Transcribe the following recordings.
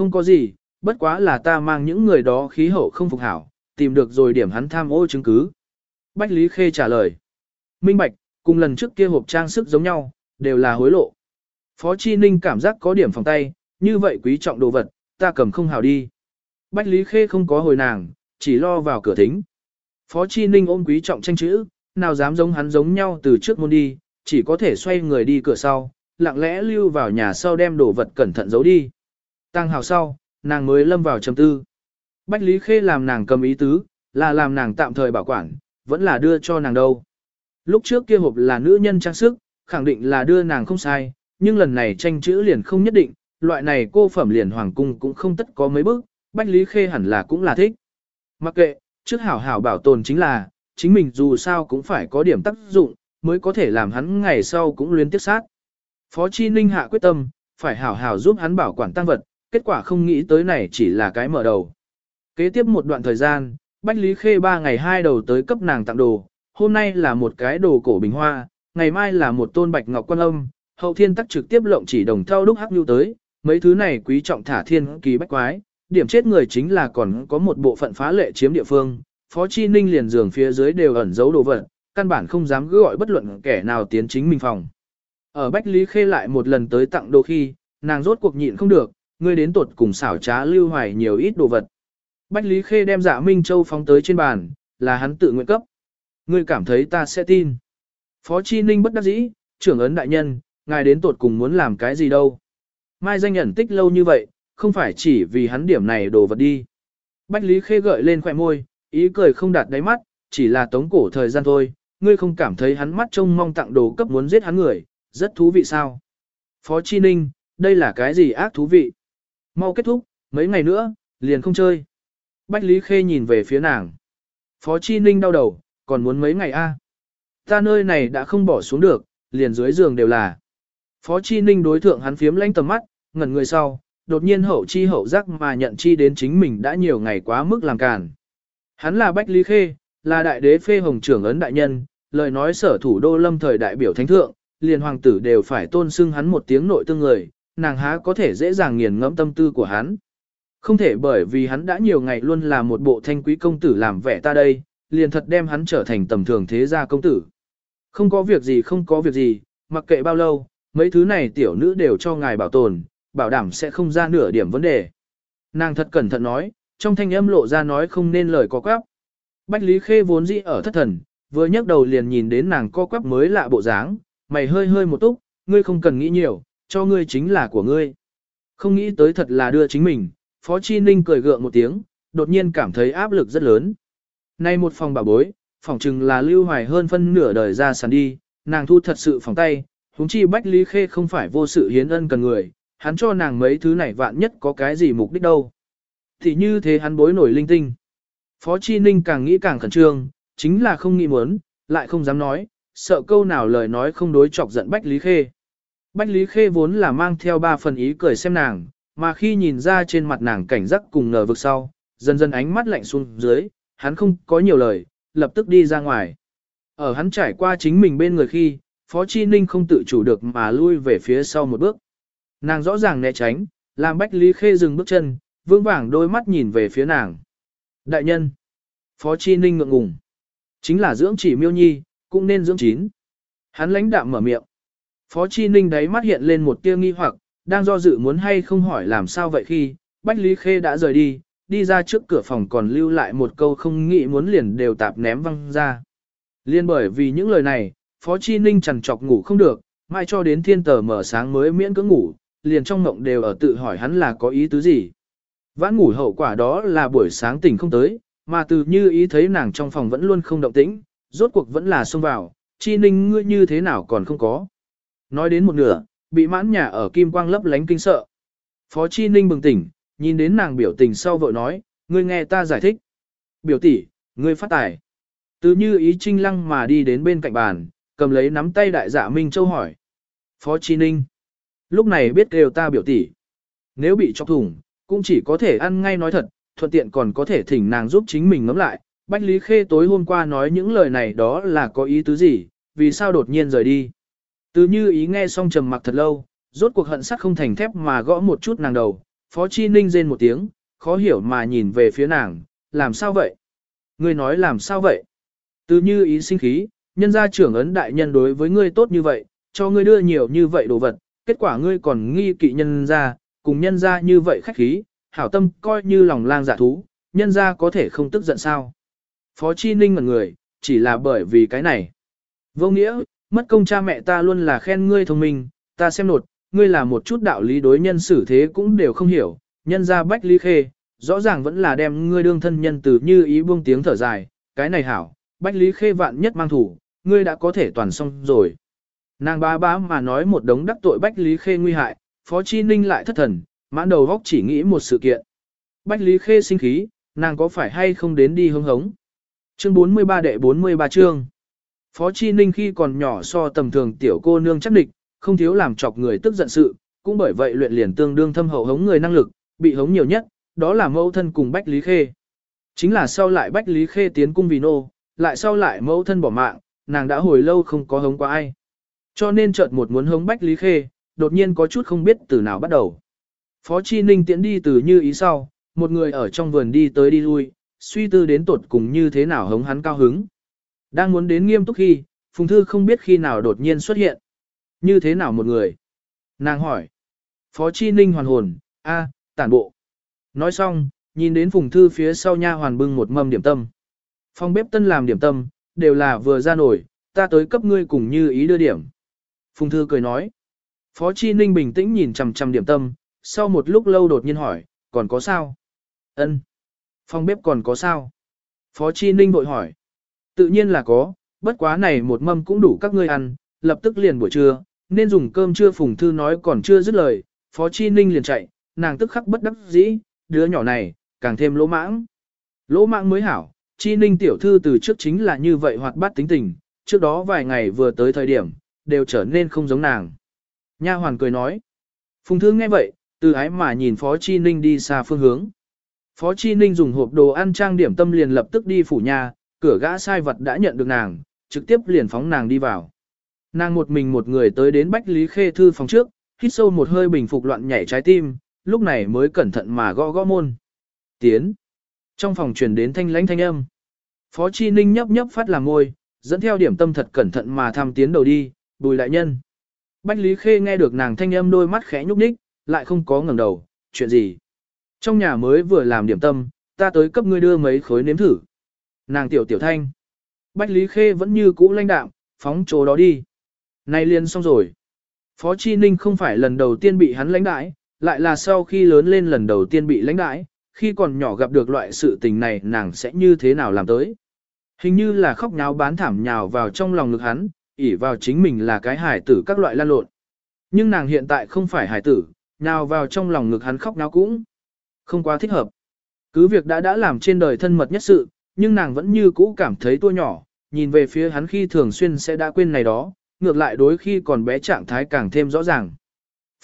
không có gì, bất quá là ta mang những người đó khí hậu không phục hảo, tìm được rồi điểm hắn tham ô chứng cứ. Bách Lý Khê trả lời. Minh Bạch, cùng lần trước kia hộp trang sức giống nhau, đều là hối lộ. Phó Chi Ninh cảm giác có điểm phòng tay, như vậy quý trọng đồ vật, ta cầm không hào đi. Bách Lý Khê không có hồi nàng, chỉ lo vào cửa thính. Phó Chi Ninh ôm quý trọng tranh chữ, nào dám giống hắn giống nhau từ trước môn đi, chỉ có thể xoay người đi cửa sau, lặng lẽ lưu vào nhà sau đem đồ vật cẩn thận giấu đi. Tăng hào sau, nàng mới lâm vào trầm tư. Bách Lý Khê làm nàng cầm ý tứ, là làm nàng tạm thời bảo quản, vẫn là đưa cho nàng đâu. Lúc trước kia hộp là nữ nhân trang sức, khẳng định là đưa nàng không sai, nhưng lần này tranh chữ liền không nhất định, loại này cô phẩm liền hoàng cung cũng không tất có mấy bước, Bách Lý Khê hẳn là cũng là thích. Mặc kệ, trước hảo hảo bảo tồn chính là, chính mình dù sao cũng phải có điểm tác dụng, mới có thể làm hắn ngày sau cũng luyến tiếp sát. Phó Chi Ninh hạ quyết tâm, phải hảo hảo giúp hắn bảo quản tăng vật, kết quả không nghĩ tới này chỉ là cái mở đầu. Kế tiếp một đoạn thời gian, Bách Lý Khê ba ngày hai đầu tới cấp nàng tặng đồ, hôm nay là một cái đồ cổ bình hoa, ngày mai là một tôn bạch ngọc quan âm, hậu thiên tắc trực tiếp lộng chỉ đồng thau đúc hắc nhu tới, mấy thứ này quý trọng thả thiên kỳ bách quái, điểm chết người chính là còn có một bộ phận phá lệ chiếm địa phương, Phó Chi Ninh liền giường phía dưới đều ẩn giấu đồ vật, căn bản không dám gọi bất luận kẻ nào tiến chính mình phòng. Ở Bách Lý Khê lại một lần tới tặng đồ khi, nàng rốt cuộc nhịn không được, ngươi đến tuột cùng xảo trá lưu hoài nhiều ít đồ vật. Bách Lý Khê đem dạ Minh Châu phóng tới trên bàn, là hắn tự nguyện cấp. Ngươi cảm thấy ta sẽ tin. Phó Chi Ninh bất đắc dĩ, trưởng ấn đại nhân, ngài đến tuột cùng muốn làm cái gì đâu. Mai danh ẩn tích lâu như vậy, không phải chỉ vì hắn điểm này đồ vật đi. Bách Lý Khê gợi lên khỏe môi, ý cười không đạt đáy mắt, chỉ là tống cổ thời gian thôi, ngươi không cảm thấy hắn mắt trông mong tặng đồ cấp muốn giết hắn người, rất thú vị sao. Phó Chi Ninh, đây là cái gì ác thú vị? Mau kết thúc, mấy ngày nữa, liền không chơi. Bách Lý Khê nhìn về phía nàng. Phó Chi Ninh đau đầu, còn muốn mấy ngày a? Ta nơi này đã không bỏ xuống được, liền dưới giường đều là. Phó Chi Ninh đối thượng hắn phiếm lanh tầm mắt, ngẩn người sau, đột nhiên hậu chi hậu giác mà nhận chi đến chính mình đã nhiều ngày quá mức làm càn. Hắn là Bách Lý Khê, là đại đế phê hồng trưởng ấn đại nhân, lời nói sở thủ đô lâm thời đại biểu thánh thượng, liền hoàng tử đều phải tôn xưng hắn một tiếng nội tương người, nàng há có thể dễ dàng nghiền ngẫm tâm tư của hắn. Không thể bởi vì hắn đã nhiều ngày luôn là một bộ thanh quý công tử làm vẻ ta đây, liền thật đem hắn trở thành tầm thường thế gia công tử. Không có việc gì không có việc gì, mặc kệ bao lâu, mấy thứ này tiểu nữ đều cho ngài bảo tồn, bảo đảm sẽ không ra nửa điểm vấn đề. Nàng thật cẩn thận nói, trong thanh âm lộ ra nói không nên lời có quáp. Bách Lý Khê vốn dĩ ở thất thần, vừa nhấc đầu liền nhìn đến nàng co quắp mới lạ bộ dáng, mày hơi hơi một túc, ngươi không cần nghĩ nhiều, cho ngươi chính là của ngươi. Không nghĩ tới thật là đưa chính mình, Phó Chi Ninh cười gượng một tiếng, đột nhiên cảm thấy áp lực rất lớn. Nay một phòng bà bối, phòng chừng là lưu hoài hơn phân nửa đời ra sàn đi, nàng thu thật sự phòng tay, huống chi Bách Lý Khê không phải vô sự hiến ân cần người, hắn cho nàng mấy thứ này vạn nhất có cái gì mục đích đâu. Thì như thế hắn bối nổi linh tinh. Phó Chi Ninh càng nghĩ càng khẩn trương, chính là không nghĩ muốn, lại không dám nói, sợ câu nào lời nói không đối chọc giận Bách Lý Khê. Bách Lý Khê vốn là mang theo ba phần ý cười xem nàng, mà khi nhìn ra trên mặt nàng cảnh giác cùng ngờ vực sau, dần dần ánh mắt lạnh xuống dưới, hắn không có nhiều lời, lập tức đi ra ngoài. Ở hắn trải qua chính mình bên người khi, Phó Chi Ninh không tự chủ được mà lui về phía sau một bước. Nàng rõ ràng né tránh, làm Bách Lý Khê dừng bước chân, vương vàng đôi mắt nhìn về phía nàng. Đại nhân, Phó Chi Ninh ngượng ngùng. Chính là dưỡng chỉ miêu nhi, cũng nên dưỡng chín. Hắn lãnh đạm mở miệng. Phó Chi Ninh đáy mắt hiện lên một tia nghi hoặc, đang do dự muốn hay không hỏi làm sao vậy khi, Bách Lý Khê đã rời đi, đi ra trước cửa phòng còn lưu lại một câu không nghĩ muốn liền đều tạp ném văng ra. Liên bởi vì những lời này, Phó Chi Ninh chằn chọc ngủ không được, mai cho đến thiên tờ mở sáng mới miễn cưỡng ngủ, liền trong mộng đều ở tự hỏi hắn là có ý tứ gì. Vãn ngủ hậu quả đó là buổi sáng tỉnh không tới, mà từ như ý thấy nàng trong phòng vẫn luôn không động tĩnh, rốt cuộc vẫn là xông vào, chi ninh ngươi như thế nào còn không có. Nói đến một nửa, bị mãn nhà ở kim quang lấp lánh kinh sợ. Phó chi ninh bừng tỉnh, nhìn đến nàng biểu tình sau vội nói, ngươi nghe ta giải thích. Biểu tỷ, ngươi phát tài. Từ như ý trinh lăng mà đi đến bên cạnh bàn, cầm lấy nắm tay đại dạ Minh Châu hỏi. Phó Chi Ninh. Lúc này biết kêu ta biểu tỷ. Nếu bị chọc thủng, cũng chỉ có thể ăn ngay nói thật, thuận tiện còn có thể thỉnh nàng giúp chính mình ngắm lại. Bách Lý Khê tối hôm qua nói những lời này đó là có ý tứ gì, vì sao đột nhiên rời đi. Từ như ý nghe xong trầm mặc thật lâu, rốt cuộc hận sắc không thành thép mà gõ một chút nàng đầu, Phó Chi Ninh rên một tiếng, khó hiểu mà nhìn về phía nàng, làm sao vậy? Ngươi nói làm sao vậy? Từ như ý sinh khí, nhân gia trưởng ấn đại nhân đối với ngươi tốt như vậy, cho ngươi đưa nhiều như vậy đồ vật, kết quả ngươi còn nghi kỵ nhân gia, cùng nhân gia như vậy khách khí, hảo tâm coi như lòng lang giả thú, nhân gia có thể không tức giận sao? Phó Chi Ninh ngẩn người, chỉ là bởi vì cái này. Vô nghĩa, mất công cha mẹ ta luôn là khen ngươi thông minh, ta xem nột, ngươi là một chút đạo lý đối nhân xử thế cũng đều không hiểu, nhân ra bách lý khê, rõ ràng vẫn là đem ngươi đương thân nhân từ như ý buông tiếng thở dài, cái này hảo, bách lý khê vạn nhất mang thủ, ngươi đã có thể toàn xong rồi. Nàng bá bá mà nói một đống đắc tội bách lý khê nguy hại, phó chi ninh lại thất thần, mãn đầu góc chỉ nghĩ một sự kiện. Bách lý khê sinh khí, nàng có phải hay không đến đi hưng hống. Chương 43 đệ 43 chương. Phó Chi Ninh khi còn nhỏ so tầm thường tiểu cô nương chắc địch, không thiếu làm chọc người tức giận sự, cũng bởi vậy luyện liền tương đương thâm hậu hống người năng lực, bị hống nhiều nhất, đó là mẫu thân cùng Bách Lý Khê. Chính là sau lại Bách Lý Khê tiến cung vì nô, lại sau lại mẫu thân bỏ mạng, nàng đã hồi lâu không có hống qua ai. Cho nên chợt một muốn hống Bách Lý Khê, đột nhiên có chút không biết từ nào bắt đầu. Phó Chi Ninh tiễn đi từ như ý sau, một người ở trong vườn đi tới đi lui, suy tư đến tột cùng như thế nào hống hắn cao hứng. Đang muốn đến nghiêm túc khi, Phùng Thư không biết khi nào đột nhiên xuất hiện. Như thế nào một người? Nàng hỏi. Phó Chi Ninh hoàn hồn, a, tản bộ. Nói xong, nhìn đến Phùng Thư phía sau nha hoàn bưng một mâm điểm tâm. Phong bếp tân làm điểm tâm, đều là vừa ra nổi, ta tới cấp ngươi cùng như ý đưa điểm. Phùng Thư cười nói. Phó Chi Ninh bình tĩnh nhìn chằm chằm điểm tâm, sau một lúc lâu đột nhiên hỏi, còn có sao? Ân. Phong bếp còn có sao? Phó Chi Ninh bội hỏi. Tự nhiên là có, bất quá này một mâm cũng đủ các ngươi ăn, lập tức liền buổi trưa, nên dùng cơm trưa Phùng Thư nói còn chưa dứt lời, Phó Chi Ninh liền chạy, nàng tức khắc bất đắc dĩ, đứa nhỏ này, càng thêm lỗ mãng. Lỗ mãng mới hảo, Chi Ninh tiểu thư từ trước chính là như vậy hoạt bát tính tình, trước đó vài ngày vừa tới thời điểm, đều trở nên không giống nàng. Nha hoàn cười nói. Phùng Thư nghe vậy, từ ái mà nhìn Phó Chi Ninh đi xa phương hướng. Phó Chi Ninh dùng hộp đồ ăn trang điểm tâm liền lập tức đi phủ nhà, cửa gã sai vật đã nhận được nàng, trực tiếp liền phóng nàng đi vào. Nàng một mình một người tới đến Bách Lý Khê thư phòng trước, hít sâu một hơi bình phục loạn nhảy trái tim, lúc này mới cẩn thận mà gõ gõ môn. Tiến. Trong phòng truyền đến thanh lãnh thanh âm. Phó Chi Ninh nhấp nhấp phát làm môi, dẫn theo điểm tâm thật cẩn thận mà tham tiến đầu đi, bùi lại nhân. Bách Lý Khê nghe được nàng thanh âm đôi mắt khẽ nhúc nhích, lại không có ngẩng đầu, chuyện gì. Trong nhà mới vừa làm điểm tâm, ta tới cấp ngươi đưa mấy khối nếm thử. Nàng tiểu tiểu thanh. Bách Lý Khê vẫn như cũ lãnh đạm, phóng chỗ đó đi. nay liền xong rồi. Phó Chi Ninh không phải lần đầu tiên bị hắn lãnh đãi, lại là sau khi lớn lên lần đầu tiên bị lãnh đãi, khi còn nhỏ gặp được loại sự tình này nàng sẽ như thế nào làm tới. Hình như là khóc nháo bán thảm nhào vào trong lòng ngực hắn, ỉ vào chính mình là cái hải tử các loại lan lộn. Nhưng nàng hiện tại không phải hải tử, nhào vào trong lòng ngực hắn khóc nháo cũng không quá thích hợp. Cứ việc đã đã làm trên đời thân mật nhất sự, nhưng nàng vẫn như cũ cảm thấy tua nhỏ, nhìn về phía hắn khi thường xuyên sẽ đã quên này đó, ngược lại đối khi còn bé trạng thái càng thêm rõ ràng.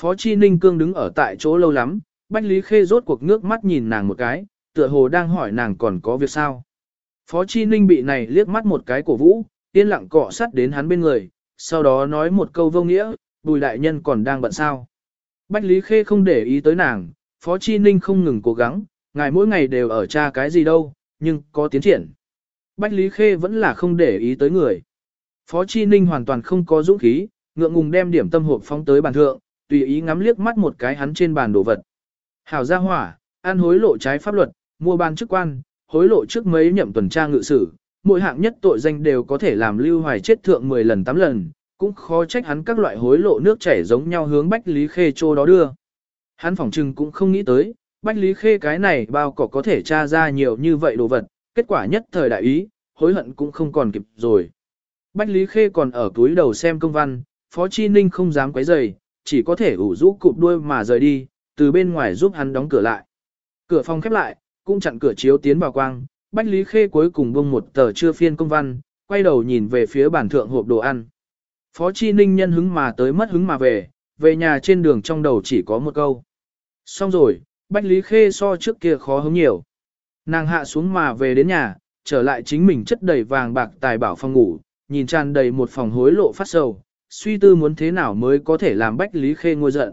Phó Chi Ninh Cương đứng ở tại chỗ lâu lắm, Bách Lý Khê rốt cuộc ngước mắt nhìn nàng một cái, tựa hồ đang hỏi nàng còn có việc sao. Phó Chi Ninh bị này liếc mắt một cái cổ vũ, yên lặng cọ sát đến hắn bên người, sau đó nói một câu vô nghĩa, bùi đại nhân còn đang bận sao. Bách Lý Khê không để ý tới nàng, Phó Chi Ninh không ngừng cố gắng, ngài mỗi ngày đều ở tra cái gì đâu, nhưng có tiến triển. Bách Lý Khê vẫn là không để ý tới người. Phó Chi Ninh hoàn toàn không có dũng khí, ngượng ngùng đem điểm tâm hộp phóng tới bàn thượng, tùy ý ngắm liếc mắt một cái hắn trên bàn đồ vật. Hảo gia hỏa, ăn hối lộ trái pháp luật, mua ban chức quan, hối lộ trước mấy nhậm tuần tra ngự sử, mỗi hạng nhất tội danh đều có thể làm lưu hoài chết thượng 10 lần 8 lần, cũng khó trách hắn các loại hối lộ nước chảy giống nhau hướng Bách Lý Khê trô đó đưa. Hắn phỏng trừng cũng không nghĩ tới, Bách Lý Khê cái này bao cỏ có thể tra ra nhiều như vậy đồ vật, kết quả nhất thời đại ý, hối hận cũng không còn kịp rồi. Bách Lý Khê còn ở túi đầu xem công văn, Phó Chi Ninh không dám quấy rầy, chỉ có thể ủ rũ cụp đuôi mà rời đi, từ bên ngoài giúp hắn đóng cửa lại. Cửa phòng khép lại, cũng chặn cửa chiếu tiến vào quang, Bách Lý Khê cuối cùng bông một tờ chưa phiên công văn, quay đầu nhìn về phía bản thượng hộp đồ ăn. Phó Chi Ninh nhân hứng mà tới mất hứng mà về, về nhà trên đường trong đầu chỉ có một câu. Xong rồi, Bách Lý Khê so trước kia khó hứng nhiều. Nàng hạ xuống mà về đến nhà, trở lại chính mình chất đầy vàng bạc tài bảo phòng ngủ, nhìn tràn đầy một phòng hối lộ phát sầu, suy tư muốn thế nào mới có thể làm Bách Lý Khê ngôi giận.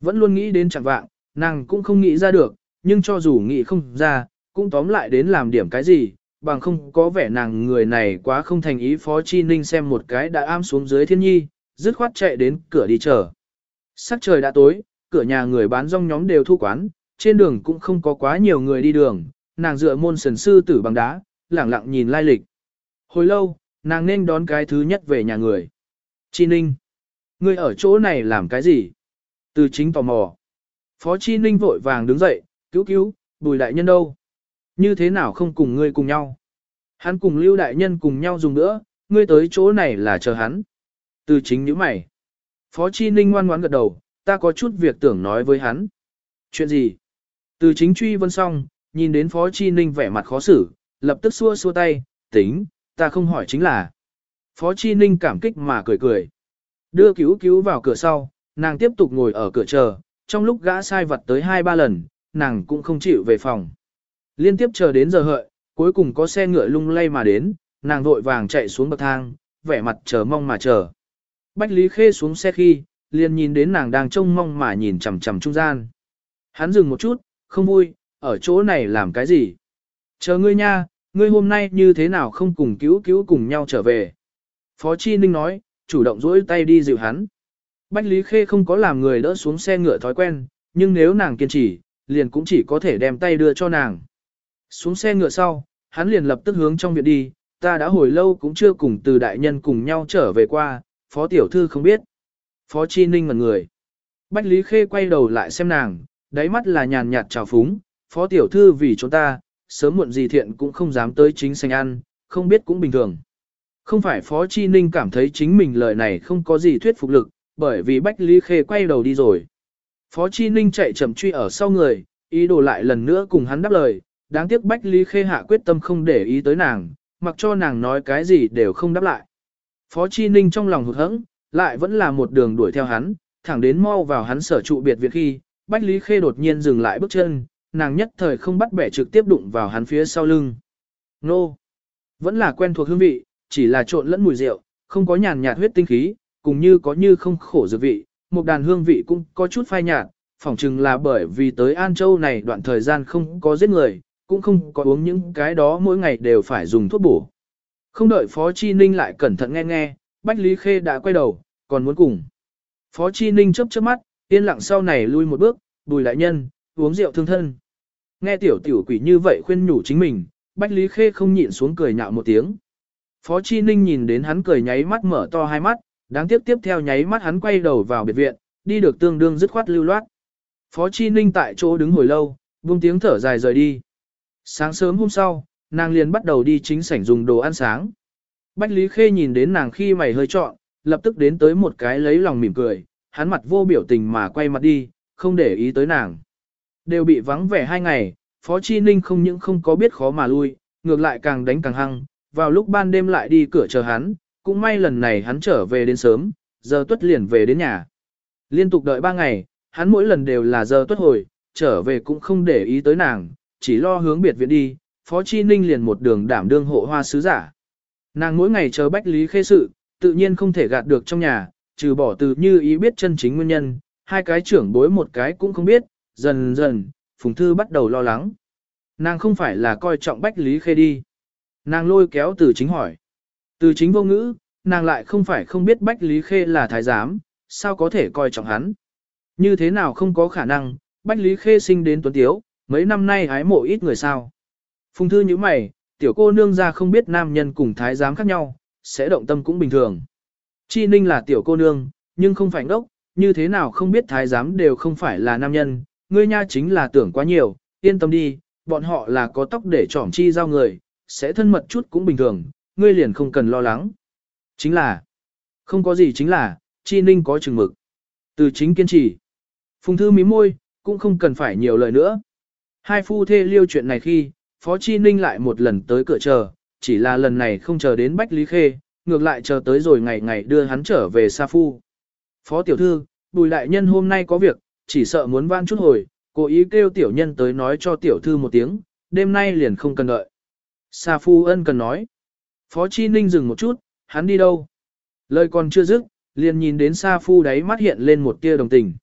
Vẫn luôn nghĩ đến chẳng vạng, Nàng cũng không nghĩ ra được, nhưng cho dù nghĩ không ra, cũng tóm lại đến làm điểm cái gì, bằng không có vẻ nàng người này quá không thành ý Phó Chi Ninh xem một cái đã am xuống dưới thiên nhi, dứt khoát chạy đến cửa đi chờ. Sắc trời đã tối, cửa nhà người bán rong nhóm đều thu quán, trên đường cũng không có quá nhiều người đi đường, nàng dựa môn sần sư tử bằng đá, lẳng lặng nhìn lai lịch. Hồi lâu, nàng nên đón cái thứ nhất về nhà người. Chi Ninh, ngươi ở chỗ này làm cái gì? Từ chính tò mò. Phó Chi Ninh vội vàng đứng dậy, cứu cứu, bùi đại nhân đâu? Như thế nào không cùng ngươi cùng nhau? Hắn cùng lưu đại nhân cùng nhau dùng nữa, ngươi tới chỗ này là chờ hắn. Từ chính những mày. Phó Chi Ninh ngoan ngoãn gật đầu, ta có chút việc tưởng nói với hắn. Chuyện gì? Từ chính truy vân xong, nhìn đến Phó Chi Ninh vẻ mặt khó xử, lập tức xua xua tay, tính, ta không hỏi chính là. Phó Chi Ninh cảm kích mà cười cười. Đưa cứu cứu vào cửa sau, nàng tiếp tục ngồi ở cửa chờ, trong lúc gã sai vật tới hai ba lần, nàng cũng không chịu về phòng. Liên tiếp chờ đến giờ hợi, cuối cùng có xe ngựa lung lay mà đến, nàng vội vàng chạy xuống bậc thang, vẻ mặt chờ mong mà chờ. Bách Lý Khê xuống xe khi, liền nhìn đến nàng đang trông mong mà nhìn chằm chằm trung gian. Hắn dừng một chút, không vui, ở chỗ này làm cái gì? Chờ ngươi nha, ngươi hôm nay như thế nào không cùng cứu cứu cùng nhau trở về? Phó Chi Ninh nói, chủ động dỗi tay đi dịu hắn. Bách Lý Khê không có làm người đỡ xuống xe ngựa thói quen, nhưng nếu nàng kiên trì, liền cũng chỉ có thể đem tay đưa cho nàng. Xuống xe ngựa sau, hắn liền lập tức hướng trong viện đi, ta đã hồi lâu cũng chưa cùng từ đại nhân cùng nhau trở về qua, phó tiểu thư không biết. Phó Chi Ninh ngẩn người. Bách Lý Khê quay đầu lại xem nàng, đáy mắt là nhàn nhạt trào phúng, phó tiểu thư vì chúng ta, sớm muộn gì thiện cũng không dám tới chính sành ăn, không biết cũng bình thường. Không phải Phó Chi Ninh cảm thấy chính mình lời này không có gì thuyết phục lực, bởi vì Bách Lý Khê quay đầu đi rồi. Phó Chi Ninh chạy chậm truy ở sau người, ý đồ lại lần nữa cùng hắn đáp lời, đáng tiếc Bách Lý Khê hạ quyết tâm không để ý tới nàng, mặc cho nàng nói cái gì đều không đáp lại. Phó Chi Ninh trong lòng hụt hẫng, lại vẫn là một đường đuổi theo hắn, thẳng đến mau vào hắn sở trụ biệt viện khi, Bách Lý Khê đột nhiên dừng lại bước chân, nàng nhất thời không bắt bẻ trực tiếp đụng vào hắn phía sau lưng. Nô! Vẫn là quen thuộc hương vị, chỉ là trộn lẫn mùi rượu, không có nhàn nhạt huyết tinh khí, cùng như có như không khổ dược vị, một đàn hương vị cũng có chút phai nhạt, phỏng chừng là bởi vì tới An Châu này đoạn thời gian không có giết người, cũng không có uống những cái đó mỗi ngày đều phải dùng thuốc bổ. Không đợi Phó Chi Ninh lại cẩn thận nghe nghe, Bách Lý Khê đã quay đầu, còn muốn cùng. Phó Chi Ninh chớp chớp mắt, yên lặng sau này lui một bước, bùi lại nhân, uống rượu thương thân. Nghe tiểu tiểu quỷ như vậy khuyên nhủ chính mình, Bách Lý Khê không nhịn xuống cười nhạo một tiếng. Phó Chi Ninh nhìn đến hắn cười nháy mắt mở to hai mắt, đáng tiếc tiếp theo nháy mắt hắn quay đầu vào biệt viện, đi được tương đương dứt khoát lưu loát. Phó Chi Ninh tại chỗ đứng hồi lâu, buông tiếng thở dài rời đi. Sáng sớm hôm sau, nàng liền bắt đầu đi chính sảnh dùng đồ ăn sáng. Bách Lý Khê nhìn đến nàng khi mày hơi trọn, lập tức đến tới một cái lấy lòng mỉm cười, hắn mặt vô biểu tình mà quay mặt đi, không để ý tới nàng. Đều bị vắng vẻ hai ngày, Phó Chi Ninh không những không có biết khó mà lui, ngược lại càng đánh càng hăng, vào lúc ban đêm lại đi cửa chờ hắn, cũng may lần này hắn trở về đến sớm, giờ tuất liền về đến nhà. Liên tục đợi ba ngày, hắn mỗi lần đều là giờ tuất hồi, trở về cũng không để ý tới nàng, chỉ lo hướng biệt viện đi, Phó Chi Ninh liền một đường đảm đương hộ hoa sứ giả. Nàng mỗi ngày chờ Bách Lý Khê sự, tự nhiên không thể gạt được trong nhà, trừ bỏ từ như ý biết chân chính nguyên nhân, hai cái trưởng bối một cái cũng không biết, dần dần, Phùng Thư bắt đầu lo lắng. Nàng không phải là coi trọng Bách Lý Khê đi. Nàng lôi kéo từ chính hỏi. Từ chính vô ngữ, nàng lại không phải không biết Bách Lý Khê là thái giám, sao có thể coi trọng hắn. Như thế nào không có khả năng, Bách Lý Khê sinh đến tuấn tiếu, mấy năm nay hái mộ ít người sao. Phùng thư như mày, tiểu cô nương ra không biết nam nhân cùng thái giám khác nhau, sẽ động tâm cũng bình thường. Chi ninh là tiểu cô nương, nhưng không phải ngốc, như thế nào không biết thái giám đều không phải là nam nhân, ngươi nha chính là tưởng quá nhiều, yên tâm đi, bọn họ là có tóc để trỏm chi giao người, sẽ thân mật chút cũng bình thường, ngươi liền không cần lo lắng. Chính là, không có gì chính là, chi ninh có chừng mực. Từ chính kiên trì. Phùng thư mím môi, cũng không cần phải nhiều lời nữa. Hai phu thê liêu chuyện này khi, Phó Chi Ninh lại một lần tới cửa chờ, chỉ là lần này không chờ đến Bách Lý Khê, ngược lại chờ tới rồi ngày ngày đưa hắn trở về Sa Phu. Phó tiểu thư, bùi đại nhân hôm nay có việc, chỉ sợ muốn van chút hồi, cố ý kêu tiểu nhân tới nói cho tiểu thư một tiếng, đêm nay liền không cần đợi. Sa Phu ân cần nói. Phó Chi Ninh dừng một chút, hắn đi đâu? Lời còn chưa dứt, liền nhìn đến Sa Phu đáy mắt hiện lên một tia đồng tình.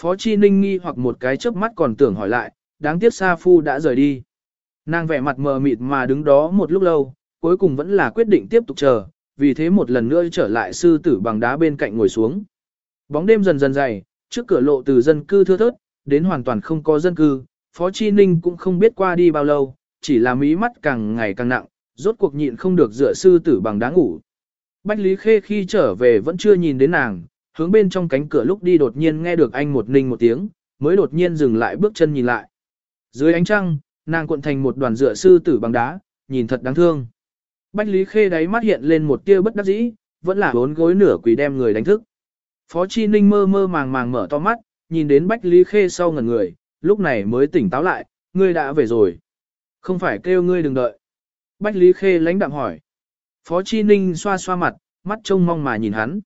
Phó Chi Ninh nghi hoặc một cái chớp mắt còn tưởng hỏi lại, đáng tiếc Sa Phu đã rời đi. Nàng vẻ mặt mờ mịt mà đứng đó một lúc lâu, cuối cùng vẫn là quyết định tiếp tục chờ, vì thế một lần nữa trở lại sư tử bằng đá bên cạnh ngồi xuống. Bóng đêm dần dần dày, trước cửa lộ từ dân cư thưa thớt, đến hoàn toàn không có dân cư, Phó Chi Ninh cũng không biết qua đi bao lâu, chỉ là mí mắt càng ngày càng nặng, rốt cuộc nhịn không được dựa sư tử bằng đá ngủ. Bách Lý Khê khi trở về vẫn chưa nhìn đến nàng, hướng bên trong cánh cửa lúc đi đột nhiên nghe được anh một ninh một tiếng, mới đột nhiên dừng lại bước chân nhìn lại. Dưới ánh trăng, nàng cuộn thành một đoàn dựa sư tử bằng đá, nhìn thật đáng thương. Bách Lý Khê đáy mắt hiện lên một tia bất đắc dĩ, vẫn là bốn gối nửa quỳ đem người đánh thức. Phó Chi Ninh mơ mơ màng màng mở to mắt, nhìn đến Bách Lý Khê sau ngần người, lúc này mới tỉnh táo lại, ngươi đã về rồi. Không phải kêu ngươi đừng đợi. Bách Lý Khê lãnh đạm hỏi. Phó Chi Ninh xoa xoa mặt, mắt trông mong mà nhìn hắn.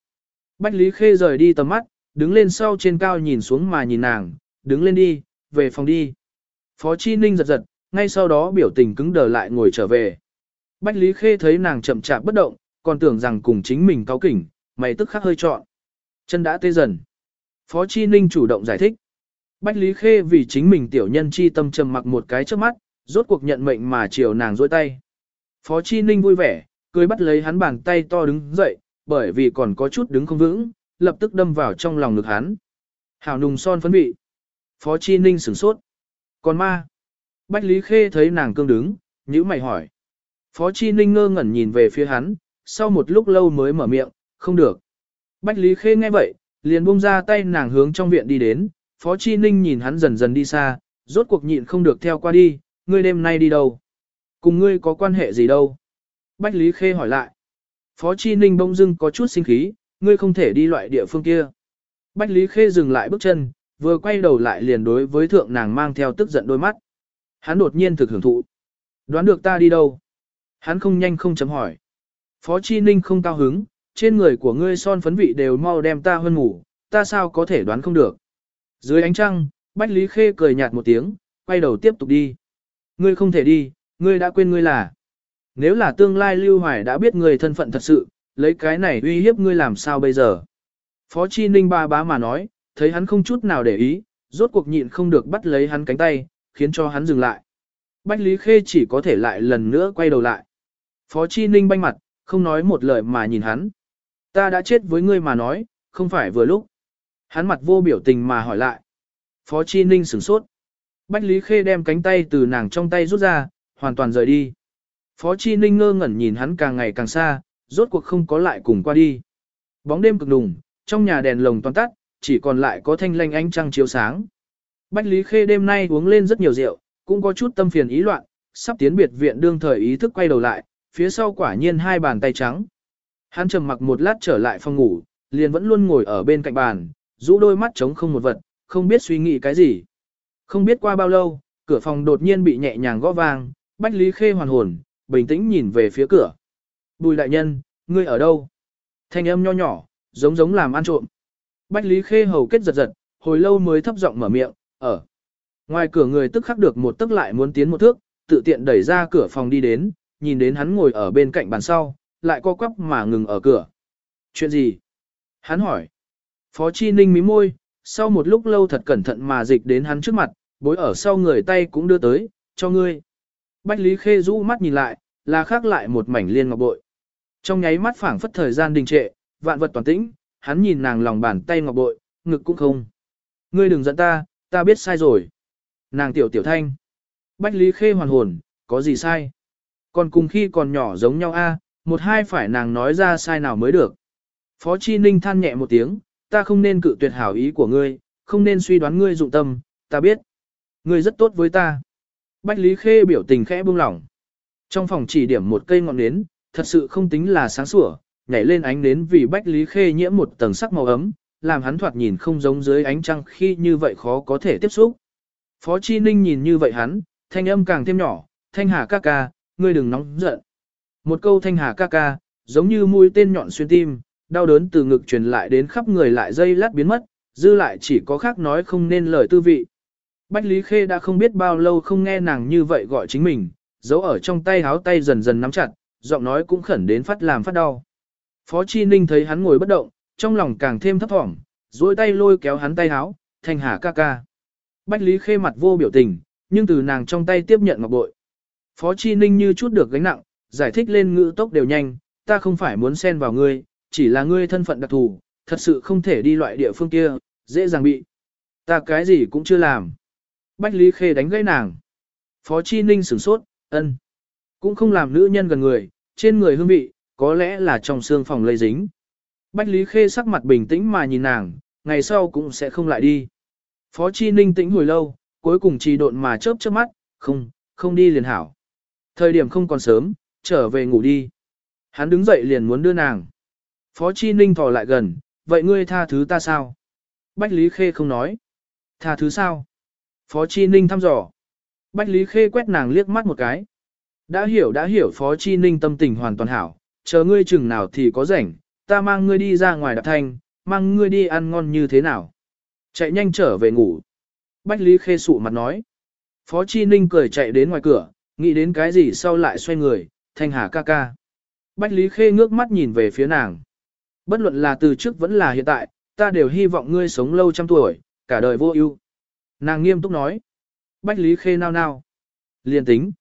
Bách Lý Khê rời đi tầm mắt, đứng lên sau trên cao nhìn xuống mà nhìn nàng, đứng lên đi, về phòng đi. Phó Chi Ninh giật giật, ngay sau đó biểu tình cứng đờ lại ngồi trở về. Bách Lý Khê thấy nàng chậm chạp bất động, còn tưởng rằng cùng chính mình cáo kỉnh, mày tức khắc hơi trọn. Chân đã tê dần. Phó Chi Ninh chủ động giải thích. Bách Lý Khê vì chính mình tiểu nhân chi tâm trầm mặc một cái trước mắt, rốt cuộc nhận mệnh mà chiều nàng dôi tay. Phó Chi Ninh vui vẻ, cười bắt lấy hắn bàn tay to đứng dậy, bởi vì còn có chút đứng không vững, lập tức đâm vào trong lòng ngực hắn. Hảo nùng son phấn vị. Phó Chi Ninh sửng sốt. Còn ma. Bách Lý Khê thấy nàng cương đứng, nhữ mày hỏi. Phó Chi Ninh ngơ ngẩn nhìn về phía hắn, sau một lúc lâu mới mở miệng, không được. Bách Lý Khê nghe vậy, liền buông ra tay nàng hướng trong viện đi đến, Phó Chi Ninh nhìn hắn dần dần đi xa, rốt cuộc nhịn không được theo qua đi, ngươi đêm nay đi đâu? Cùng ngươi có quan hệ gì đâu? Bách Lý Khê hỏi lại. Phó Chi Ninh bỗng dưng có chút sinh khí, ngươi không thể đi loại địa phương kia. Bách Lý Khê dừng lại bước chân, vừa quay đầu lại liền đối với thượng nàng mang theo tức giận đôi mắt. Hắn đột nhiên thực hưởng thụ. Đoán được ta đi đâu? Hắn không nhanh không chấm hỏi. Phó Chi Ninh không cao hứng, trên người của ngươi son phấn vị đều mau đem ta hơn ngủ, ta sao có thể đoán không được. Dưới ánh trăng, Bách Lý Khê cười nhạt một tiếng, quay đầu tiếp tục đi. Ngươi không thể đi, ngươi đã quên ngươi là. Nếu là tương lai Lưu Hoài đã biết ngươi thân phận thật sự, lấy cái này uy hiếp ngươi làm sao bây giờ. Phó Chi Ninh ba bá mà nói, thấy hắn không chút nào để ý, rốt cuộc nhịn không được bắt lấy hắn cánh tay, khiến cho hắn dừng lại. Bách Lý Khê chỉ có thể lại lần nữa quay đầu lại. Phó Chi Ninh banh mặt, không nói một lời mà nhìn hắn. Ta đã chết với ngươi mà nói, không phải vừa lúc. Hắn mặt vô biểu tình mà hỏi lại. Phó Chi Ninh sửng sốt. Bách Lý Khê đem cánh tay từ nàng trong tay rút ra, hoàn toàn rời đi. Phó Chi Ninh ngơ ngẩn nhìn hắn càng ngày càng xa, rốt cuộc không có lại cùng qua đi. Bóng đêm cực đùng, trong nhà đèn lồng toàn tắt, chỉ còn lại có thanh lanh ánh trăng chiếu sáng. Bách Lý Khê đêm nay uống lên rất nhiều rượu, cũng có chút tâm phiền ý loạn, sắp tiến biệt viện đương thời ý thức quay đầu lại, phía sau quả nhiên hai bàn tay trắng. Hắn trầm mặc một lát trở lại phòng ngủ, liền vẫn luôn ngồi ở bên cạnh bàn, rũ đôi mắt trống không một vật, không biết suy nghĩ cái gì. Không biết qua bao lâu, cửa phòng đột nhiên bị nhẹ nhàng gõ vang, Bách Lý Khê hoàn hồn, bình tĩnh nhìn về phía cửa. Bùi đại nhân, ngươi ở đâu? Thanh âm nho nhỏ, giống giống làm ăn trộm. Bách Lý Khê hầu kết giật giật, hồi lâu mới thấp giọng mở miệng, ở. Ngoài cửa người tức khắc được một tức lại muốn tiến một thước, tự tiện đẩy ra cửa phòng đi đến, nhìn đến hắn ngồi ở bên cạnh bàn sau, lại co quắp mà ngừng ở cửa. Chuyện gì? Hắn hỏi. Phó Chi Ninh mím môi, sau một lúc lâu thật cẩn thận mà dịch đến hắn trước mặt, bối ở sau người tay cũng đưa tới, cho ngươi. Bách Lý Khê rũ mắt nhìn lại, là khác lại một mảnh liên ngọc bội. Trong nháy mắt phảng phất thời gian đình trệ, vạn vật toàn tĩnh, hắn nhìn nàng lòng bàn tay ngọc bội, ngực cũng không. Ngươi đừng giận ta, ta biết sai rồi. Nàng tiểu tiểu thanh. Bách Lý Khê hoàn hồn, có gì sai? Còn cùng khi còn nhỏ giống nhau a, một hai phải nàng nói ra sai nào mới được. Phó Chi Ninh than nhẹ một tiếng, ta không nên cự tuyệt hảo ý của ngươi, không nên suy đoán ngươi dụng tâm, ta biết. Ngươi rất tốt với ta. Bách Lý Khê biểu tình khẽ buông lỏng. Trong phòng chỉ điểm một cây ngọn nến, thật sự không tính là sáng sủa, nhảy lên ánh nến vì Bách Lý Khê nhiễm một tầng sắc màu ấm, làm hắn thoạt nhìn không giống dưới ánh trăng khi như vậy khó có thể tiếp xúc. Phó Chi Ninh nhìn như vậy hắn, thanh âm càng thêm nhỏ, thanh hà ca ca, ngươi đừng nóng giận. Một câu thanh hà ca ca, giống như mũi tên nhọn xuyên tim, đau đớn từ ngực truyền lại đến khắp người lại dây lát biến mất, dư lại chỉ có khác nói không nên lời tư vị. Bách Lý Khê đã không biết bao lâu không nghe nàng như vậy gọi chính mình, giấu ở trong tay háo tay dần dần nắm chặt, giọng nói cũng khẩn đến phát làm phát đau. Phó Chi Ninh thấy hắn ngồi bất động, trong lòng càng thêm thấp thỏm, duỗi tay lôi kéo hắn tay háo, thanh hà ca ca. Bách Lý Khê mặt vô biểu tình, nhưng từ nàng trong tay tiếp nhận ngọc bội. Phó Chi Ninh như chút được gánh nặng, giải thích lên ngữ tốc đều nhanh, ta không phải muốn xen vào ngươi, chỉ là ngươi thân phận đặc thù, thật sự không thể đi loại địa phương kia, dễ dàng bị. Ta cái gì cũng chưa làm. Bách Lý Khê đánh gãy nàng. Phó Chi Ninh sửng sốt, ân. Cũng không làm nữ nhân gần người, trên người hương vị, có lẽ là trong xương phòng lây dính. Bách Lý Khê sắc mặt bình tĩnh mà nhìn nàng, ngày sau cũng sẽ không lại đi. Phó Chi Ninh tĩnh hồi lâu, cuối cùng trì độn mà chớp chớp mắt, không, không đi liền hảo. Thời điểm không còn sớm, trở về ngủ đi. Hắn đứng dậy liền muốn đưa nàng. Phó Chi Ninh thò lại gần, vậy ngươi tha thứ ta sao? Bách Lý Khê không nói. Tha thứ sao? Phó Chi Ninh thăm dò. Bách Lý Khê quét nàng liếc mắt một cái. Đã hiểu đã hiểu Phó Chi Ninh tâm tình hoàn toàn hảo, chờ ngươi chừng nào thì có rảnh, ta mang ngươi đi ra ngoài đạp thanh, mang ngươi đi ăn ngon như thế nào. Chạy nhanh trở về ngủ. Bách Lý Khê sụ mặt nói. Phó Chi Ninh cười chạy đến ngoài cửa, nghĩ đến cái gì sau lại xoay người, thanh hà ca ca. Bách Lý Khê ngước mắt nhìn về phía nàng. Bất luận là từ trước vẫn là hiện tại, ta đều hy vọng ngươi sống lâu trăm tuổi, cả đời vô ưu. Nàng nghiêm túc nói. Bách Lý Khê nao nao. Liên tính.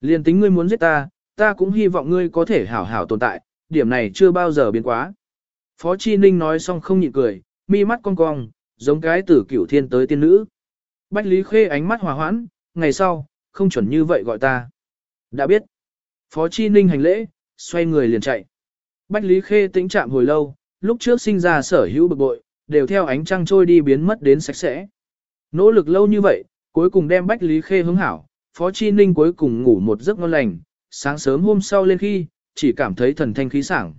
Liên tính ngươi muốn giết ta, ta cũng hy vọng ngươi có thể hảo hảo tồn tại, điểm này chưa bao giờ biến quá. Phó Chi Ninh nói xong không nhịn cười, mi mắt cong cong, giống cái từ cửu thiên tới tiên nữ. Bách Lý Khê ánh mắt hòa hoãn, ngày sau, không chuẩn như vậy gọi ta. Đã biết. Phó Chi Ninh hành lễ, xoay người liền chạy. Bách Lý Khê tĩnh chạm hồi lâu, lúc trước sinh ra sở hữu bực bội, đều theo ánh trăng trôi đi biến mất đến sạch sẽ. Nỗ lực lâu như vậy, cuối cùng đem Bách Lý Khê hướng hảo, Phó Chi Ninh cuối cùng ngủ một giấc ngon lành, sáng sớm hôm sau lên khi, chỉ cảm thấy thần thanh khí sảng.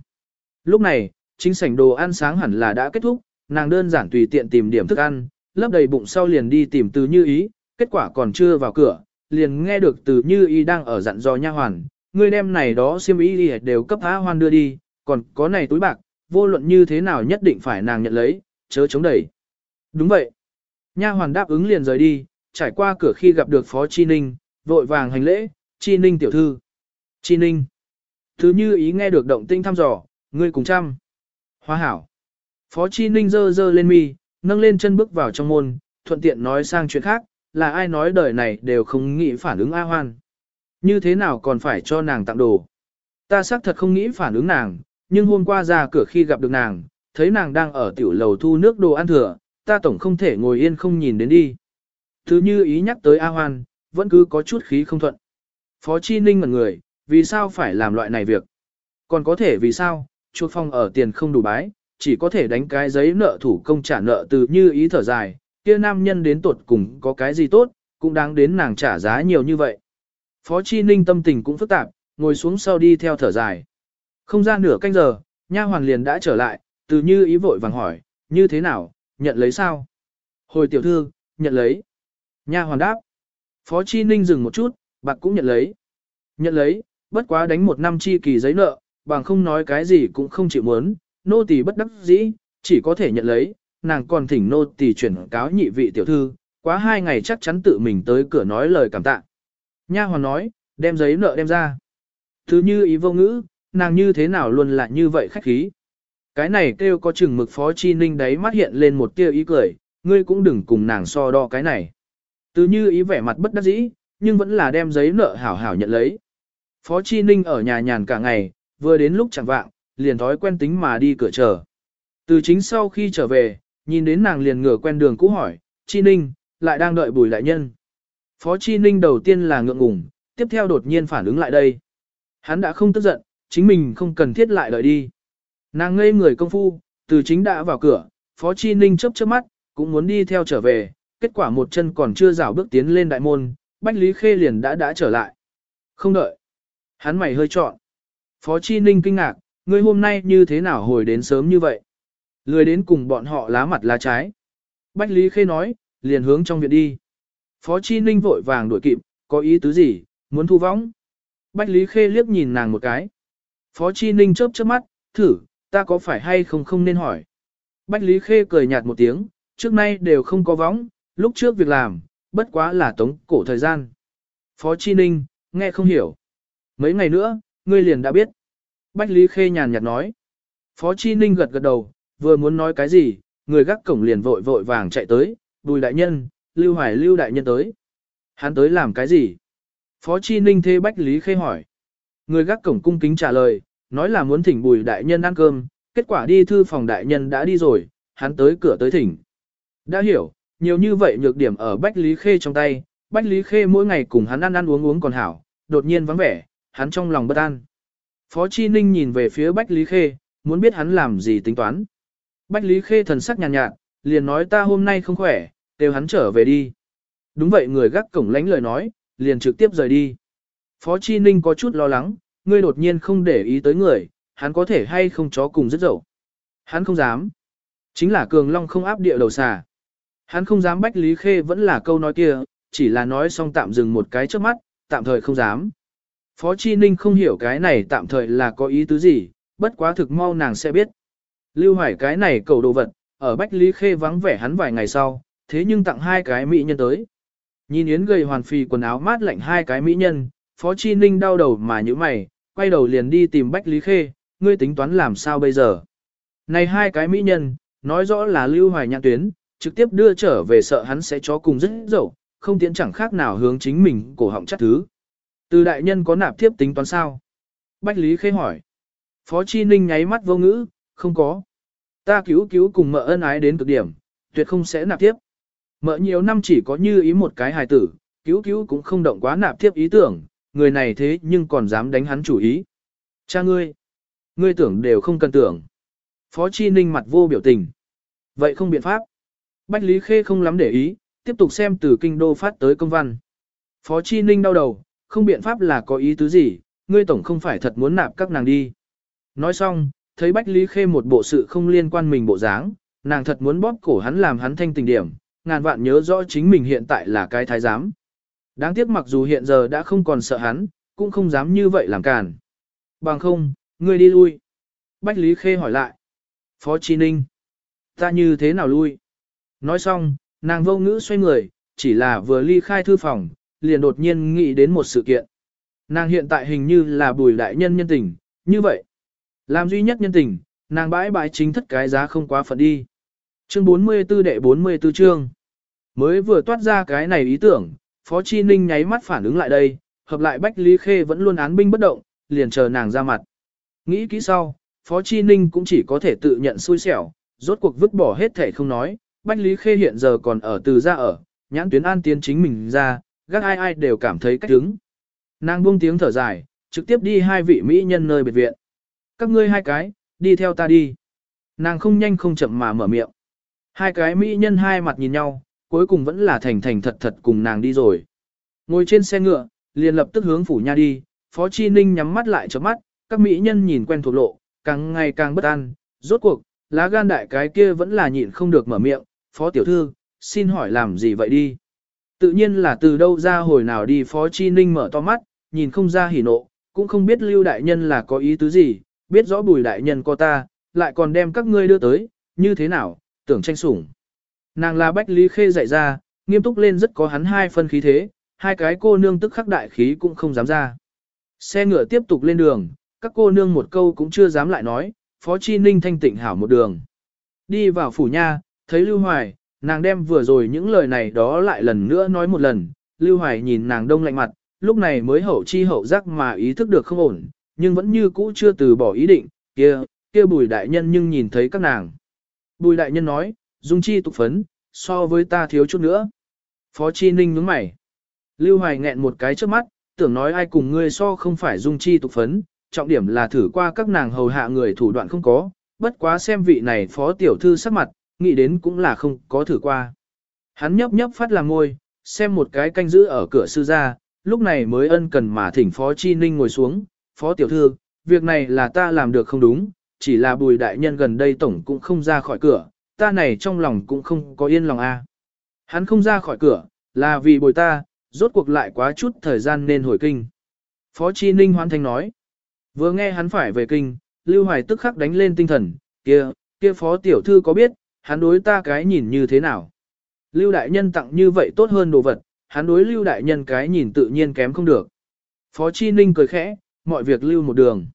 Lúc này, chính sảnh đồ ăn sáng hẳn là đã kết thúc, nàng đơn giản tùy tiện tìm điểm thức ăn, lấp đầy bụng sau liền đi tìm từ như ý, kết quả còn chưa vào cửa, liền nghe được từ như ý đang ở dặn dò nha hoàn, người đem này đó xiêm ý đều cấp á hoan đưa đi, còn có này túi bạc, vô luận như thế nào nhất định phải nàng nhận lấy, chớ chống đẩy. Đúng vậy. Nha hoàn đáp ứng liền rời đi, trải qua cửa khi gặp được Phó Chi Ninh, vội vàng hành lễ, Chi Ninh tiểu thư. Chi Ninh. Thứ như ý nghe được động tinh thăm dò, ngươi cùng chăm. Hoa hảo. Phó Chi Ninh dơ dơ lên mi, nâng lên chân bước vào trong môn, thuận tiện nói sang chuyện khác, là ai nói đời này đều không nghĩ phản ứng A Hoan. Như thế nào còn phải cho nàng tặng đồ. Ta xác thật không nghĩ phản ứng nàng, nhưng hôm qua ra cửa khi gặp được nàng, thấy nàng đang ở tiểu lầu thu nước đồ ăn thừa, ta tổng không thể ngồi yên không nhìn đến đi. Thứ như ý nhắc tới A Hoan, vẫn cứ có chút khí không thuận. Phó Chi Ninh ngẩn người, vì sao phải làm loại này việc? Còn có thể vì sao, chuột phong ở tiền không đủ bái, chỉ có thể đánh cái giấy nợ thủ công trả nợ từ như ý thở dài, kia nam nhân đến tuột cùng có cái gì tốt, cũng đáng đến nàng trả giá nhiều như vậy. Phó Chi Ninh tâm tình cũng phức tạp, ngồi xuống sau đi theo thở dài. Không ra nửa canh giờ, nha hoàn liền đã trở lại, từ như ý vội vàng hỏi, như thế nào, nhận lấy sao? Hồi tiểu thư, nhận lấy. Nha hoàn đáp. Phó Chi Ninh dừng một chút, bạc cũng nhận lấy. Nhận lấy, bất quá đánh một năm chi kỳ giấy nợ, bằng không nói cái gì cũng không chịu muốn, nô tỳ bất đắc dĩ, chỉ có thể nhận lấy, nàng còn thỉnh nô tỳ chuyển cáo nhị vị tiểu thư, quá hai ngày chắc chắn tự mình tới cửa nói lời cảm tạ. Nha hoàn nói, đem giấy nợ đem ra. Thứ như ý vô ngữ, nàng như thế nào luôn là như vậy khách khí. Cái này kêu có chừng mực phó chi ninh đấy mắt hiện lên một tia ý cười, ngươi cũng đừng cùng nàng so đo cái này. Từ như ý vẻ mặt bất đắc dĩ, nhưng vẫn là đem giấy nợ hảo hảo nhận lấy. Phó Chi Ninh ở nhà nhàn cả ngày, vừa đến lúc chẳng vạng, liền thói quen tính mà đi cửa chờ. Từ chính sau khi trở về, nhìn đến nàng liền ngửa quen đường cũ hỏi, Chi Ninh, lại đang đợi bùi lại nhân. Phó Chi Ninh đầu tiên là ngượng ngùng, tiếp theo đột nhiên phản ứng lại đây. Hắn đã không tức giận, chính mình không cần thiết lại đợi đi. Nàng ngây người công phu, từ chính đã vào cửa, Phó Chi Ninh chớp chớp mắt, cũng muốn đi theo trở về, kết quả một chân còn chưa rảo bước tiến lên đại môn, Bách Lý Khê liền đã đã trở lại. Không đợi. Hắn mày hơi trọn. Phó Chi Ninh kinh ngạc, ngươi hôm nay như thế nào hồi đến sớm như vậy? Lười đến cùng bọn họ lá mặt lá trái. Bách Lý Khê nói, liền hướng trong viện đi. Phó Chi Ninh vội vàng đuổi kịp, có ý tứ gì, muốn thu vong. Bách Lý Khê liếc nhìn nàng một cái. Phó Chi Ninh chớp chớp mắt, thử, ta có phải hay không không nên hỏi. Bách Lý Khê cười nhạt một tiếng, trước nay đều không có võng, lúc trước việc làm, bất quá là tống cổ thời gian. Phó Chi Ninh, nghe không hiểu. Mấy ngày nữa, ngươi liền đã biết. Bách Lý Khê nhàn nhạt nói. Phó Chi Ninh gật gật đầu, vừa muốn nói cái gì, người gác cổng liền vội vội vàng chạy tới, Bùi đại nhân, Lưu Hoài Lưu đại nhân tới. Hắn tới làm cái gì? Phó Chi Ninh thê Bách Lý Khê hỏi. Người gác cổng cung kính trả lời, nói là muốn thỉnh Bùi đại nhân ăn cơm, kết quả đi thư phòng đại nhân đã đi rồi, hắn tới cửa tới thỉnh. Đã hiểu, nhiều như vậy nhược điểm ở Bách Lý Khê trong tay, Bách Lý Khê mỗi ngày cùng hắn ăn ăn uống uống còn hảo, đột nhiên vắng vẻ, hắn trong lòng bất an. Phó Chi Ninh nhìn về phía Bách Lý Khê, muốn biết hắn làm gì tính toán. Bách Lý Khê thần sắc nhàn nhạt, nhạt, liền nói ta hôm nay không khỏe, đều hắn trở về đi. Đúng vậy người gác cổng lánh lời nói, liền trực tiếp rời đi. Phó Chi Ninh có chút lo lắng, ngươi đột nhiên không để ý tới người, hắn có thể hay không chó cùng rất dậu. Hắn không dám. Chính là cường long không áp địa đầu xà. Hắn không dám Bách Lý Khê vẫn là câu nói kia, chỉ là nói xong tạm dừng một cái trước mắt, tạm thời không dám. Phó Chi Ninh không hiểu cái này tạm thời là có ý tứ gì, bất quá thực mau nàng sẽ biết. Lưu Hoài cái này cầu đồ vật, ở Bách Lý Khê vắng vẻ hắn vài ngày sau, thế nhưng tặng hai cái mỹ nhân tới. Nhìn Yến gầy hoàn phì quần áo mát lạnh hai cái mỹ nhân, Phó Chi Ninh đau đầu mà như mày, quay đầu liền đi tìm Bách Lý Khê, ngươi tính toán làm sao bây giờ. Này hai cái mỹ nhân, nói rõ là Lưu Hoài nhãn tuyến, trực tiếp đưa trở về sợ hắn sẽ cho cùng rất dậu, không tiến chẳng khác nào hướng chính mình cổ họng chắc thứ. Từ đại nhân có nạp tiếp tính toán sao? Bách Lý Khê hỏi. Phó Chi Ninh nháy mắt vô ngữ, không có. Ta cứu cứu cùng mợ ân ái đến cực điểm, tuyệt không sẽ nạp tiếp. Mợ nhiều năm chỉ có như ý một cái hài tử, cứu cứu cũng không động quá nạp tiếp ý tưởng, người này thế nhưng còn dám đánh hắn chủ ý. Cha ngươi, ngươi tưởng đều không cần tưởng. Phó Chi Ninh mặt vô biểu tình. Vậy không biện pháp. Bách Lý Khê không lắm để ý, tiếp tục xem từ kinh đô phát tới công văn. Phó Chi Ninh đau đầu, không biện pháp là có ý tứ gì, ngươi tổng không phải thật muốn nạp các nàng đi. Nói xong, thấy Bách Lý Khê một bộ sự không liên quan mình bộ dáng, nàng thật muốn bóp cổ hắn làm hắn thanh tình điểm, ngàn vạn nhớ rõ chính mình hiện tại là cái thái giám. Đáng tiếc mặc dù hiện giờ đã không còn sợ hắn, cũng không dám như vậy làm cản. Bằng không, ngươi đi lui. Bách Lý Khê hỏi lại. Phó Chi Ninh. Ta như thế nào lui? Nói xong, nàng vô ngữ xoay người, chỉ là vừa ly khai thư phòng, liền đột nhiên nghĩ đến một sự kiện. Nàng hiện tại hình như là bùi đại nhân nhân tình, như vậy. Làm duy nhất nhân tình, nàng bãi bãi chính thất cái giá không quá phận đi. Chương 44 đệ 44 chương. Mới vừa toát ra cái này ý tưởng, Phó Chi Ninh nháy mắt phản ứng lại đây, hợp lại Bách Lý Khê vẫn luôn án binh bất động, liền chờ nàng ra mặt. Nghĩ kỹ sau, Phó Chi Ninh cũng chỉ có thể tự nhận xui xẻo, rốt cuộc vứt bỏ hết thể không nói, Bách Lý Khê hiện giờ còn ở từ ra ở, nhãn tuyến an tiến chính mình ra, gác ai ai đều cảm thấy cách đứng. Nàng buông tiếng thở dài, trực tiếp đi hai vị mỹ nhân nơi biệt viện. Các ngươi hai cái, đi theo ta đi. Nàng không nhanh không chậm mà mở miệng. Hai cái mỹ nhân hai mặt nhìn nhau, cuối cùng vẫn là thành thành thật thật cùng nàng đi rồi. Ngồi trên xe ngựa, liền lập tức hướng phủ nha đi, Phó Chi Ninh nhắm mắt lại chớp mắt, các mỹ nhân nhìn quen thuộc lộ, càng ngày càng bất an, rốt cuộc, lá gan đại cái kia vẫn là nhịn không được mở miệng, Phó Tiểu Thư, xin hỏi làm gì vậy đi. Tự nhiên là từ đâu ra hồi nào đi Phó Chi Ninh mở to mắt, nhìn không ra hỉ nộ, cũng không biết Lưu Đại Nhân là có ý tứ gì, biết rõ Bùi Đại Nhân có ta, lại còn đem các ngươi đưa tới, như thế nào, tưởng tranh sủng. Nàng là Bách Lý Khê dạy ra, nghiêm túc lên rất có hắn hai phân khí thế, hai cái cô nương tức khắc đại khí cũng không dám ra. Xe ngựa tiếp tục lên đường, các cô nương một câu cũng chưa dám lại nói, Phó Chi Ninh thanh tịnh hảo một đường. Đi vào phủ nha, thấy Lưu Hoài, nàng đem vừa rồi những lời này đó lại lần nữa nói một lần, Lưu Hoài nhìn nàng đông lạnh mặt, lúc này mới hậu chi hậu giác mà ý thức được không ổn, nhưng vẫn như cũ chưa từ bỏ ý định, kia, kia bùi đại nhân nhưng nhìn thấy các nàng. Bùi đại nhân nói, dung chi tục phấn, so với ta thiếu chút nữa. Phó chi ninh nhướng mày. Lưu Hoài nghẹn một cái trước mắt, tưởng nói ai cùng ngươi so không phải dung chi tục phấn, trọng điểm là thử qua các nàng hầu hạ người thủ đoạn không có, bất quá xem vị này phó tiểu thư sắc mặt, nghĩ đến cũng là không có thử qua. Hắn nhấp nhấp phát làm ngôi, xem một cái canh giữ ở cửa sư ra, lúc này mới ân cần mà thỉnh phó chi ninh ngồi xuống, phó tiểu thư, việc này là ta làm được không đúng, chỉ là bùi đại nhân gần đây tổng cũng không ra khỏi cửa, ta này trong lòng cũng không có yên lòng a. Hắn không ra khỏi cửa, là vì bồi ta, rốt cuộc lại quá chút thời gian nên hồi kinh. Phó Chi Ninh hoan thành nói. Vừa nghe hắn phải về kinh, Lưu Hoài tức khắc đánh lên tinh thần, kia, kia phó tiểu thư có biết, hắn đối ta cái nhìn như thế nào. Lưu đại nhân tặng như vậy tốt hơn đồ vật, hắn đối lưu đại nhân cái nhìn tự nhiên kém không được. Phó Chi Ninh cười khẽ, mọi việc lưu một đường.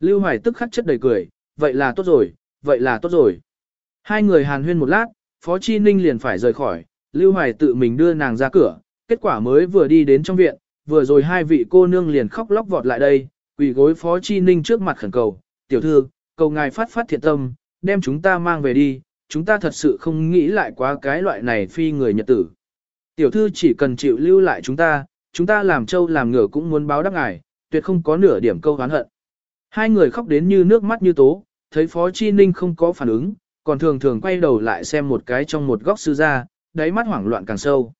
Lưu Hoài tức khắc chất đầy cười, vậy là tốt rồi, vậy là tốt rồi. Hai người hàn huyên một lát, Phó Chi Ninh liền phải rời khỏi, Lưu Hoài tự mình đưa nàng ra cửa, kết quả mới vừa đi đến trong viện, vừa rồi hai vị cô nương liền khóc lóc vọt lại đây, quỳ gối Phó Chi Ninh trước mặt khẩn cầu, tiểu thư, cầu ngài phát phát thiện tâm, đem chúng ta mang về đi, chúng ta thật sự không nghĩ lại quá cái loại này phi người nhật tử. Tiểu thư chỉ cần chịu lưu lại chúng ta, chúng ta làm trâu làm ngựa cũng muốn báo đáp ngài, tuyệt không có nửa điểm câu hán hận. Hai người khóc đến như nước mắt như tố, thấy Phó Chi Ninh không có phản ứng, còn thường thường quay đầu lại xem một cái trong một góc sư ra, đáy mắt hoảng loạn càng sâu.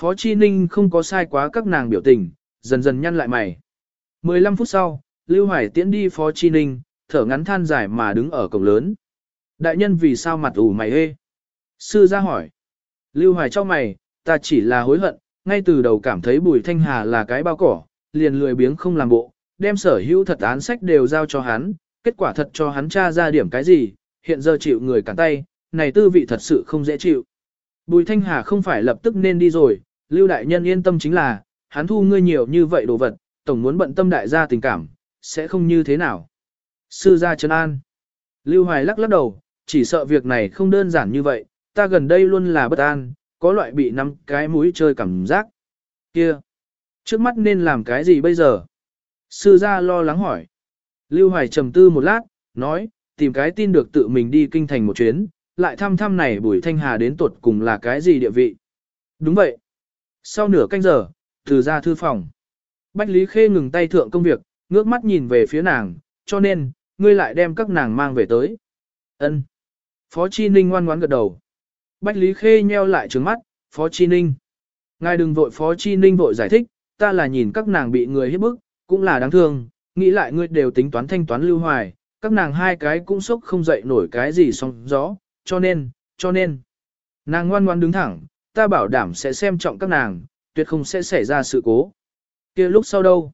Phó Chi Ninh không có sai quá các nàng biểu tình, dần dần nhăn lại mày. 15 phút sau, Lưu Hoài tiễn đi Phó Chi Ninh, thở ngắn than dài mà đứng ở cổng lớn. Đại nhân vì sao mặt ủ mày hê? Sư ra hỏi. Lưu Hoài cho mày, ta chỉ là hối hận, ngay từ đầu cảm thấy Bùi Thanh Hà là cái bao cỏ, liền lười biếng không làm bộ, đem sở hữu thật án sách đều giao cho hắn, kết quả thật cho hắn tra ra điểm cái gì, hiện giờ chịu người cản tay, này tư vị thật sự không dễ chịu. Bùi Thanh Hà không phải lập tức nên đi rồi, Lưu Đại Nhân yên tâm chính là, hắn thu ngươi nhiều như vậy đồ vật, tổng muốn bận tâm đại gia tình cảm, sẽ không như thế nào. Sư gia Trấn An. Lưu Hoài lắc lắc đầu, chỉ sợ việc này không đơn giản như vậy, ta gần đây luôn là bất an, có loại bị nắm cái mũi chơi cảm giác. Kia, trước mắt nên làm cái gì bây giờ? Sư gia lo lắng hỏi. Lưu Hoài trầm tư một lát, nói, tìm cái tin được tự mình đi kinh thành một chuyến, lại thăm thăm này Bùi Thanh Hà đến tuột cùng là cái gì địa vị. Đúng vậy. Sau nửa canh giờ, từ ra thư phòng. Bách Lý Khê ngừng tay thượng công việc, ngước mắt nhìn về phía nàng, cho nên, ngươi lại đem các nàng mang về tới. Ân. Phó Chi Ninh ngoan ngoãn gật đầu. Bách Lý Khê nheo lại trứng mắt, Phó Chi Ninh. Ngài đừng vội Phó Chi Ninh vội giải thích, ta là nhìn các nàng bị người hiếp bức, cũng là đáng thương, nghĩ lại ngươi đều tính toán thanh toán lưu hoài, các nàng hai cái cũng sốc không dậy nổi cái gì song gió, cho nên, cho nên. Nàng ngoan ngoan đứng thẳng, ta bảo đảm sẽ xem trọng các nàng, tuyệt không sẽ xảy ra sự cố. kia lúc sau đâu?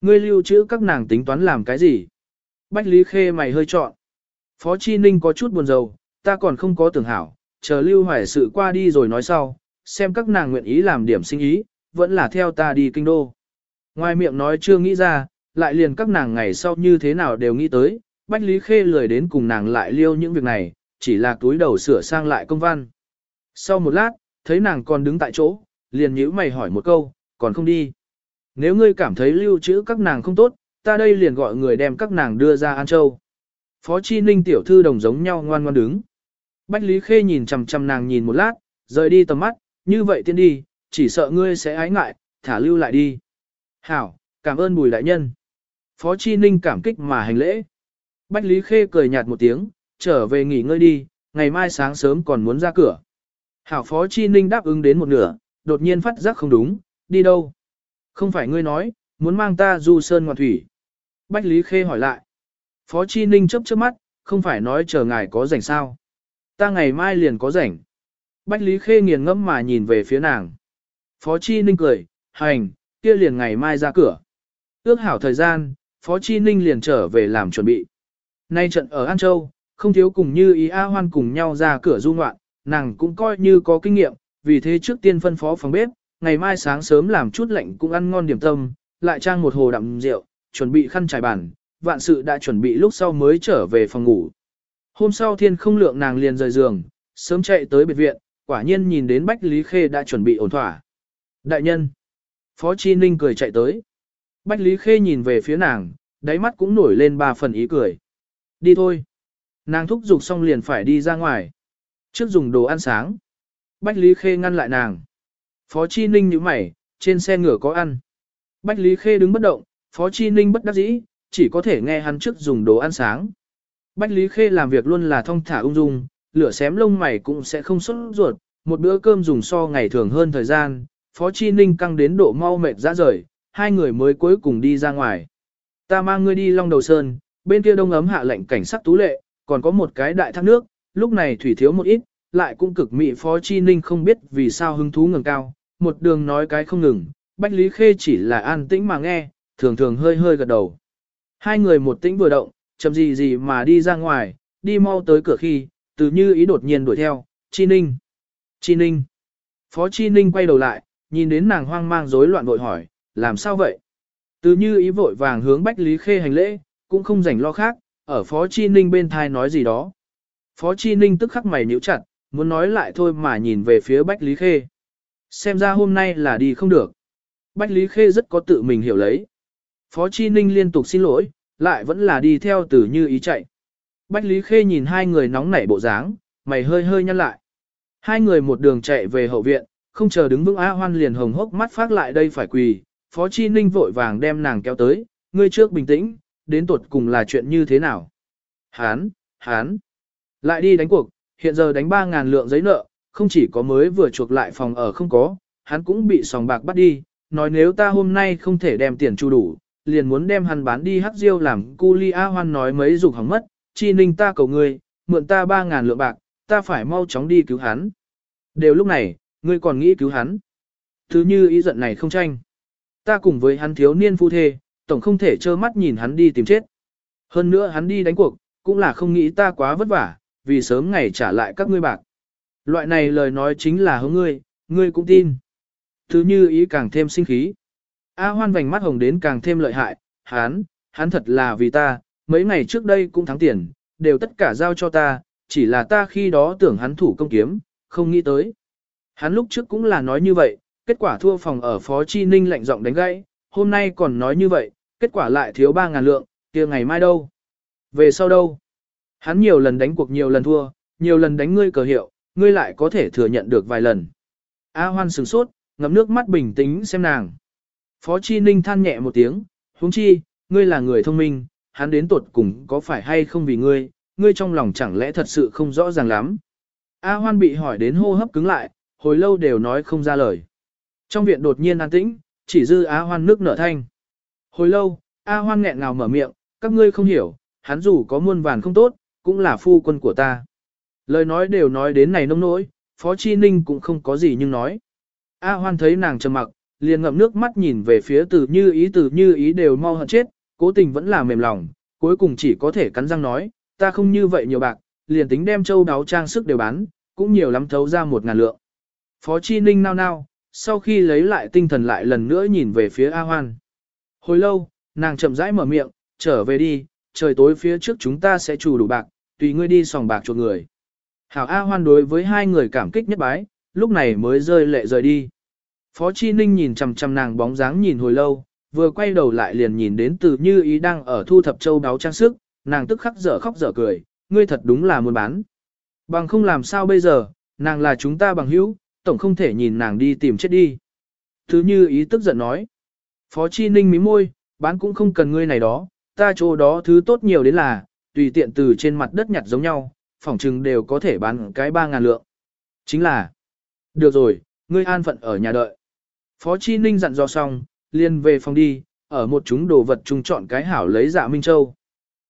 Ngươi lưu trữ các nàng tính toán làm cái gì? Bách Lý Khê mày hơi trọn. Phó Chi Ninh có chút buồn rầu, ta còn không có tưởng hảo, chờ lưu hoài sự qua đi rồi nói sau, xem các nàng nguyện ý làm điểm sinh ý, vẫn là theo ta đi kinh đô. Ngoài miệng nói chưa nghĩ ra, lại liền các nàng ngày sau như thế nào đều nghĩ tới, Bách Lý Khê lười đến cùng nàng lại liêu những việc này, chỉ là túi đầu sửa sang lại công văn. Sau một lát, thấy nàng còn đứng tại chỗ, liền nhíu mày hỏi một câu, còn không đi. Nếu ngươi cảm thấy lưu trữ các nàng không tốt, ta đây liền gọi người đem các nàng đưa ra An Châu. Phó Chi Ninh tiểu thư đồng giống nhau ngoan ngoan đứng. Bách Lý Khê nhìn chằm chằm nàng nhìn một lát, rời đi tầm mắt, như vậy tiên đi, chỉ sợ ngươi sẽ ái ngại, thả lưu lại đi. Hảo, cảm ơn bùi đại nhân. Phó Chi Ninh cảm kích mà hành lễ. Bách Lý Khê cười nhạt một tiếng, trở về nghỉ ngơi đi, ngày mai sáng sớm còn muốn ra cửa. Hảo Phó Chi Ninh đáp ứng đến một nửa, đột nhiên phát giác không đúng, đi đâu? Không phải ngươi nói, muốn mang ta du sơn ngoạn thủy. Bách Lý Khê hỏi lại. Phó Chi Ninh chấp chớp mắt, không phải nói chờ ngài có rảnh sao. Ta ngày mai liền có rảnh. Bách Lý Khê nghiền ngẫm mà nhìn về phía nàng. Phó Chi Ninh cười, hành, kia liền ngày mai ra cửa. Ước hảo thời gian, Phó Chi Ninh liền trở về làm chuẩn bị. Nay trận ở An Châu, không thiếu cùng như ý A Hoan cùng nhau ra cửa du ngoạn, nàng cũng coi như có kinh nghiệm, vì thế trước tiên phân phó phòng bếp, ngày mai sáng sớm làm chút lạnh cũng ăn ngon điểm tâm, lại trang một hồ đậm rượu, chuẩn bị khăn trải bàn, vạn sự đã chuẩn bị lúc sau mới trở về phòng ngủ. Hôm sau thiên không lượng nàng liền rời giường, sớm chạy tới biệt viện, quả nhiên nhìn đến Bách Lý Khê đã chuẩn bị ổn thỏa. Đại nhân! Phó Chi Ninh cười chạy tới. Bách Lý Khê nhìn về phía nàng, đáy mắt cũng nổi lên ba phần ý cười. Đi thôi. Nàng thúc giục xong liền phải đi ra ngoài. Trước dùng đồ ăn sáng. Bách Lý Khê ngăn lại nàng. Phó Chi Ninh như mày, trên xe ngựa có ăn. Bách Lý Khê đứng bất động, Phó Chi Ninh bất đắc dĩ, chỉ có thể nghe hắn trước dùng đồ ăn sáng. Bách Lý Khê làm việc luôn là thong thả ung dung, lửa xém lông mày cũng sẽ không xuất ruột, một bữa cơm dùng so ngày thường hơn thời gian, Phó Chi Ninh căng đến độ mau mệt ra rời, hai người mới cuối cùng đi ra ngoài. Ta mang ngươi đi Long Đầu Sơn, bên kia đông ấm hạ lệnh cảnh sát tú lệ, còn có một cái đại thác nước, lúc này thủy thiếu một ít, lại cũng cực mị Phó Chi Ninh không biết vì sao hứng thú ngừng cao, một đường nói cái không ngừng, Bách Lý Khê chỉ là an tĩnh mà nghe, thường thường hơi hơi gật đầu. Hai người một tĩnh vừa động, chậm gì gì mà đi ra ngoài, đi mau tới cửa khi, từ như ý đột nhiên đuổi theo, Chi Ninh. Chi Ninh. Phó Chi Ninh quay đầu lại, nhìn đến nàng hoang mang rối loạn vội hỏi, làm sao vậy? Từ như ý vội vàng hướng Bách Lý Khê hành lễ, cũng không rảnh lo khác, ở Phó Chi Ninh bên thai nói gì đó. Phó Chi Ninh tức khắc mày nhíu chặt, muốn nói lại thôi mà nhìn về phía Bách Lý Khê. Xem ra hôm nay là đi không được. Bách Lý Khê rất có tự mình hiểu lấy. Phó Chi Ninh liên tục xin lỗi, lại vẫn là đi theo từ như ý chạy. Bách Lý Khê nhìn hai người nóng nảy bộ dáng, mày hơi hơi nhăn lại. Hai người một đường chạy về hậu viện, không chờ đứng vững A Hoan liền hồng hốc mắt phát lại đây phải quỳ. Phó Chi Ninh vội vàng đem nàng kéo tới, ngươi trước bình tĩnh, đến tuột cùng là chuyện như thế nào. Hán, hán, lại đi đánh cuộc, hiện giờ đánh 3.000 lượng giấy nợ, không chỉ có mới vừa chuộc lại phòng ở không có, hắn cũng bị sòng bạc bắt đi, nói nếu ta hôm nay không thể đem tiền chu đủ, liền muốn đem hắn bán đi hắc diêu làm cu li A hoan nói mấy dục hỏng mất, chi ninh ta cầu ngươi, mượn ta 3.000 lượng bạc, ta phải mau chóng đi cứu hắn. Đều lúc này, ngươi còn nghĩ cứu hắn. Thứ như ý giận này không tranh. Ta cùng với hắn thiếu niên phu thê, tổng không thể trơ mắt nhìn hắn đi tìm chết. Hơn nữa hắn đi đánh cuộc, cũng là không nghĩ ta quá vất vả, vì sớm ngày trả lại các ngươi bạc. Loại này lời nói chính là hướng ngươi, ngươi cũng tin. Thứ như ý càng thêm sinh khí. A hoan vành mắt hồng đến càng thêm lợi hại, hắn, hắn thật là vì ta, mấy ngày trước đây cũng thắng tiền, đều tất cả giao cho ta, chỉ là ta khi đó tưởng hắn thủ công kiếm, không nghĩ tới. Hắn lúc trước cũng là nói như vậy, kết quả thua phòng ở Phó Chi Ninh lạnh giọng đánh gãy, hôm nay còn nói như vậy, kết quả lại thiếu 3.000 lượng, kia ngày mai đâu? Về sau đâu? Hắn nhiều lần đánh cuộc nhiều lần thua, nhiều lần đánh ngươi cờ hiệu, ngươi lại có thể thừa nhận được vài lần. A hoan sừng sốt, ngậm nước mắt bình tĩnh xem nàng. Phó Chi Ninh than nhẹ một tiếng, huống chi, ngươi là người thông minh, hắn đến tuột cùng có phải hay không vì ngươi, ngươi trong lòng chẳng lẽ thật sự không rõ ràng lắm. A hoan bị hỏi đến hô hấp cứng lại, hồi lâu đều nói không ra lời. Trong viện đột nhiên an tĩnh, chỉ dư A hoan nước nở thanh. Hồi lâu, A hoan nghẹn ngào mở miệng, các ngươi không hiểu, hắn dù có muôn vàn không tốt, cũng là phu quân của ta. Lời nói đều nói đến này nông nỗi, Phó Chi Ninh cũng không có gì nhưng nói. A hoan thấy nàng trầm mặc, liền ngậm nước mắt nhìn về phía từ như ý từ như ý đều mau hận chết, cố tình vẫn là mềm lòng, cuối cùng chỉ có thể cắn răng nói, ta không như vậy nhiều bạc, liền tính đem châu đáo trang sức đều bán, cũng nhiều lắm thấu ra một ngàn lượng. Phó Chi Ninh nao nao, sau khi lấy lại tinh thần lại lần nữa nhìn về phía A Hoan. Hồi lâu, nàng chậm rãi mở miệng, trở về đi, trời tối phía trước chúng ta sẽ chủ đủ bạc, tùy ngươi đi sòng bạc chuột người. Hảo A Hoan đối với hai người cảm kích nhất bái, lúc này mới rơi lệ rời đi. Phó Chi Ninh nhìn chằm chằm nàng bóng dáng nhìn hồi lâu, vừa quay đầu lại liền nhìn đến từ như ý đang ở thu thập châu đáo trang sức, nàng tức khắc dở khóc dở cười, ngươi thật đúng là muốn bán. Bằng không làm sao bây giờ, nàng là chúng ta bằng hữu, tổng không thể nhìn nàng đi tìm chết đi. Thứ như ý tức giận nói. Phó Chi Ninh mí môi, bán cũng không cần ngươi này đó, ta chỗ đó thứ tốt nhiều đến là, tùy tiện từ trên mặt đất nhặt giống nhau, phỏng chừng đều có thể bán cái 3.000 lượng. Chính là, được rồi, ngươi an phận ở nhà đợi. Phó Chi Ninh dặn dò xong, liền về phòng đi, ở một chúng đồ vật chung chọn cái hảo lấy dạ Minh Châu.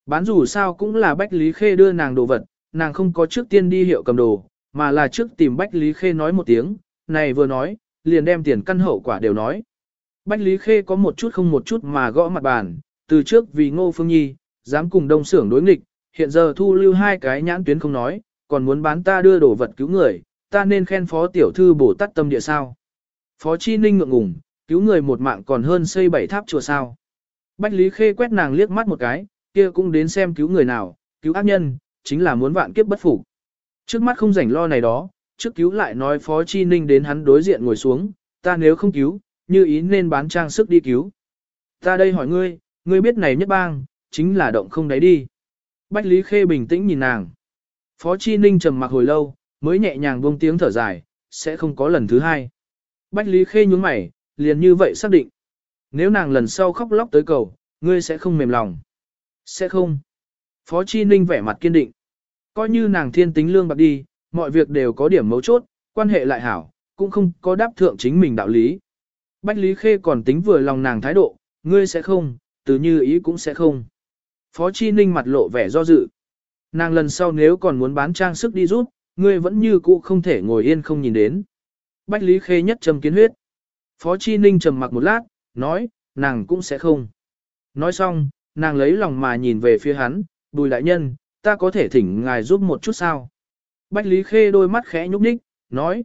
Bán dù sao cũng là Bách Lý Khê đưa nàng đồ vật, nàng không có trước tiên đi hiệu cầm đồ, mà là trước tìm Bách Lý Khê nói một tiếng, này vừa nói, liền đem tiền căn hậu quả đều nói. Bách Lý Khê có một chút không một chút mà gõ mặt bàn, từ trước vì Ngô Phương Nhi, dám cùng đông xưởng đối nghịch, hiện giờ thu lưu hai cái nhãn tuyến không nói, còn muốn bán ta đưa đồ vật cứu người, ta nên khen phó tiểu thư bổ tát tâm địa sao. Phó Chi Ninh ngượng ngùng, cứu người một mạng còn hơn xây bảy tháp chùa sao. Bách Lý Khê quét nàng liếc mắt một cái, kia cũng đến xem cứu người nào, cứu ác nhân, chính là muốn vạn kiếp bất phục. Trước mắt không rảnh lo này đó, trước cứu lại nói Phó Chi Ninh đến hắn đối diện ngồi xuống, ta nếu không cứu, như ý nên bán trang sức đi cứu. Ta đây hỏi ngươi, ngươi biết này nhất bang, chính là động không đáy đi. Bách Lý Khê bình tĩnh nhìn nàng. Phó Chi Ninh trầm mặc hồi lâu, mới nhẹ nhàng buông tiếng thở dài, sẽ không có lần thứ hai. Bách Lý Khê nhúng mày, liền như vậy xác định. Nếu nàng lần sau khóc lóc tới cầu, ngươi sẽ không mềm lòng. Sẽ không. Phó Chi Ninh vẻ mặt kiên định. Coi như nàng thiên tính lương bạc đi, mọi việc đều có điểm mấu chốt, quan hệ lại hảo, cũng không có đáp thượng chính mình đạo lý. Bách Lý Khê còn tính vừa lòng nàng thái độ, ngươi sẽ không, từ như ý cũng sẽ không. Phó Chi Ninh mặt lộ vẻ do dự. Nàng lần sau nếu còn muốn bán trang sức đi rút, ngươi vẫn như cũ không thể ngồi yên không nhìn đến. Bách Lý Khê nhất trầm kiến huyết. Phó Chi Ninh trầm mặc một lát, nói, nàng cũng sẽ không. Nói xong, nàng lấy lòng mà nhìn về phía hắn, bùi đại nhân, ta có thể thỉnh ngài giúp một chút sao. Bách Lý Khê đôi mắt khẽ nhúc nhích, nói.